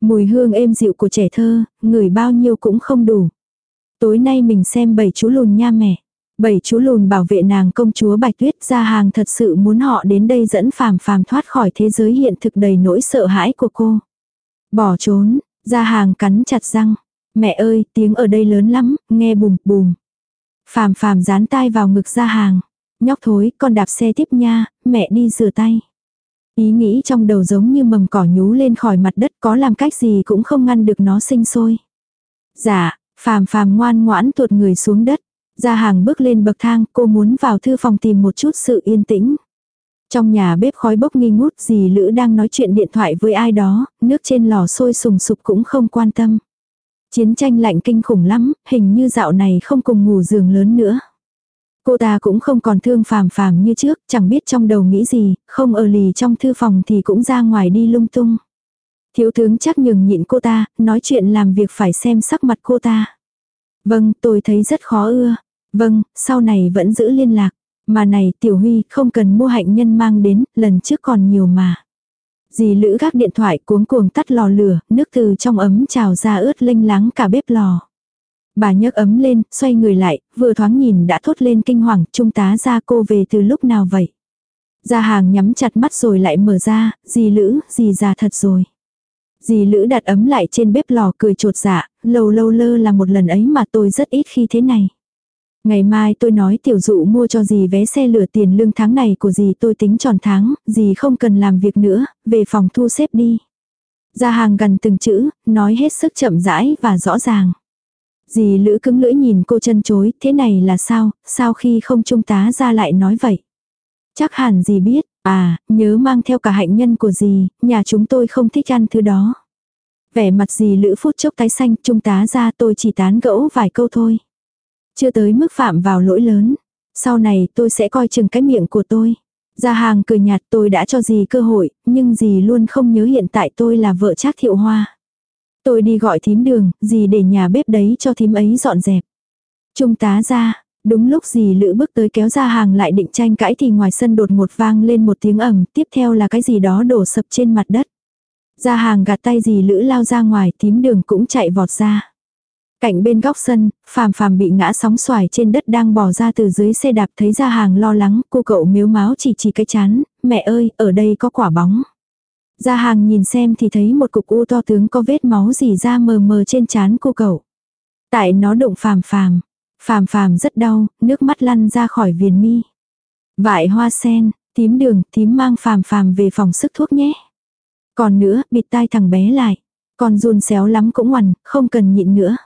Mùi hương êm dịu của trẻ thơ, người bao nhiêu cũng không đủ. Tối nay mình xem bảy chú lùn nha mẹ. Bảy chú lùn bảo vệ nàng công chúa Bạch Tuyết ra hàng thật sự muốn họ đến đây dẫn phàm phàm thoát khỏi thế giới hiện thực đầy nỗi sợ hãi của cô. Bỏ trốn, ra hàng cắn chặt răng. Mẹ ơi, tiếng ở đây lớn lắm, nghe bùm bùm. Phàm phàm dán tai vào ngực ra hàng. Nhóc thối, con đạp xe tiếp nha, mẹ đi rửa tay. Ý nghĩ trong đầu giống như mầm cỏ nhú lên khỏi mặt đất có làm cách gì cũng không ngăn được nó sinh sôi. Dạ, phàm phàm ngoan ngoãn tuột người xuống đất. Ra hàng bước lên bậc thang, cô muốn vào thư phòng tìm một chút sự yên tĩnh. Trong nhà bếp khói bốc nghi ngút dì Lữ đang nói chuyện điện thoại với ai đó, nước trên lò sôi sùng sục cũng không quan tâm. Chiến tranh lạnh kinh khủng lắm, hình như dạo này không cùng ngủ giường lớn nữa. Cô ta cũng không còn thương phàm phàm như trước, chẳng biết trong đầu nghĩ gì, không ở lì trong thư phòng thì cũng ra ngoài đi lung tung. Thiếu tướng chắc nhường nhịn cô ta, nói chuyện làm việc phải xem sắc mặt cô ta. Vâng, tôi thấy rất khó ưa. Vâng, sau này vẫn giữ liên lạc. Mà này, Tiểu Huy, không cần mua hạnh nhân mang đến, lần trước còn nhiều mà. Dì Lữ gác điện thoại cuống cuồng tắt lò lửa, nước từ trong ấm trào ra ướt lênh láng cả bếp lò. Bà nhấc ấm lên, xoay người lại, vừa thoáng nhìn đã thốt lên kinh hoàng, trung tá ra cô về từ lúc nào vậy. Gia hàng nhắm chặt mắt rồi lại mở ra, dì Lữ, dì già thật rồi. Dì Lữ đặt ấm lại trên bếp lò cười trột dạ, lâu lâu lơ là một lần ấy mà tôi rất ít khi thế này. Ngày mai tôi nói tiểu dụ mua cho dì vé xe lửa tiền lương tháng này của dì tôi tính tròn tháng, dì không cần làm việc nữa, về phòng thu xếp đi. Ra hàng gần từng chữ, nói hết sức chậm rãi và rõ ràng. Dì lữ cứng lưỡi nhìn cô chân chối, thế này là sao, sao khi không trung tá ra lại nói vậy. Chắc hẳn dì biết, à, nhớ mang theo cả hạnh nhân của dì, nhà chúng tôi không thích ăn thứ đó. Vẻ mặt dì lữ phút chốc tái xanh, trung tá ra tôi chỉ tán gẫu vài câu thôi. Chưa tới mức phạm vào lỗi lớn. Sau này tôi sẽ coi chừng cái miệng của tôi. Gia hàng cười nhạt tôi đã cho dì cơ hội, nhưng dì luôn không nhớ hiện tại tôi là vợ Trác Thiệu Hoa. Tôi đi gọi thím đường, dì để nhà bếp đấy cho thím ấy dọn dẹp. Trung tá ra, đúng lúc dì lữ bước tới kéo ra hàng lại định tranh cãi thì ngoài sân đột một vang lên một tiếng ầm, tiếp theo là cái gì đó đổ sập trên mặt đất. Ra hàng gạt tay dì lữ lao ra ngoài, thím đường cũng chạy vọt ra. Cạnh bên góc sân, phàm phàm bị ngã sóng xoài trên đất đang bò ra từ dưới xe đạp thấy ra hàng lo lắng, cô cậu miếu máu chỉ chỉ cái chán, mẹ ơi, ở đây có quả bóng. Ra hàng nhìn xem thì thấy một cục u to tướng có vết máu dì ra mờ mờ trên chán cô cậu. Tại nó đụng phàm phàm. Phàm phàm rất đau, nước mắt lăn ra khỏi viền mi. Vải hoa sen, tím đường, tím mang phàm phàm về phòng sức thuốc nhé. Còn nữa, bịt tai thằng bé lại. Con run xéo lắm cũng ngoằn, không cần nhịn nữa.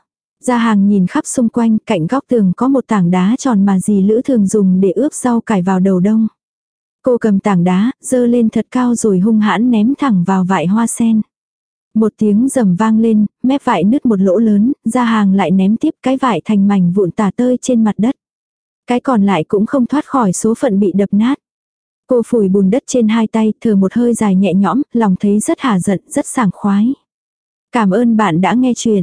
Ra hàng nhìn khắp xung quanh, cạnh góc tường có một tảng đá tròn mà dì Lữ thường dùng để ướp rau cải vào đầu đông. Cô cầm tảng đá, dơ lên thật cao rồi hung hãn ném thẳng vào vại hoa sen. Một tiếng rầm vang lên, mép vại nứt một lỗ lớn, ra hàng lại ném tiếp cái vải thành mảnh vụn tả tơi trên mặt đất. Cái còn lại cũng không thoát khỏi số phận bị đập nát. Cô phủi bùn đất trên hai tay, thở một hơi dài nhẹ nhõm, lòng thấy rất hà giận, rất sảng khoái. Cảm ơn bạn đã nghe chuyện.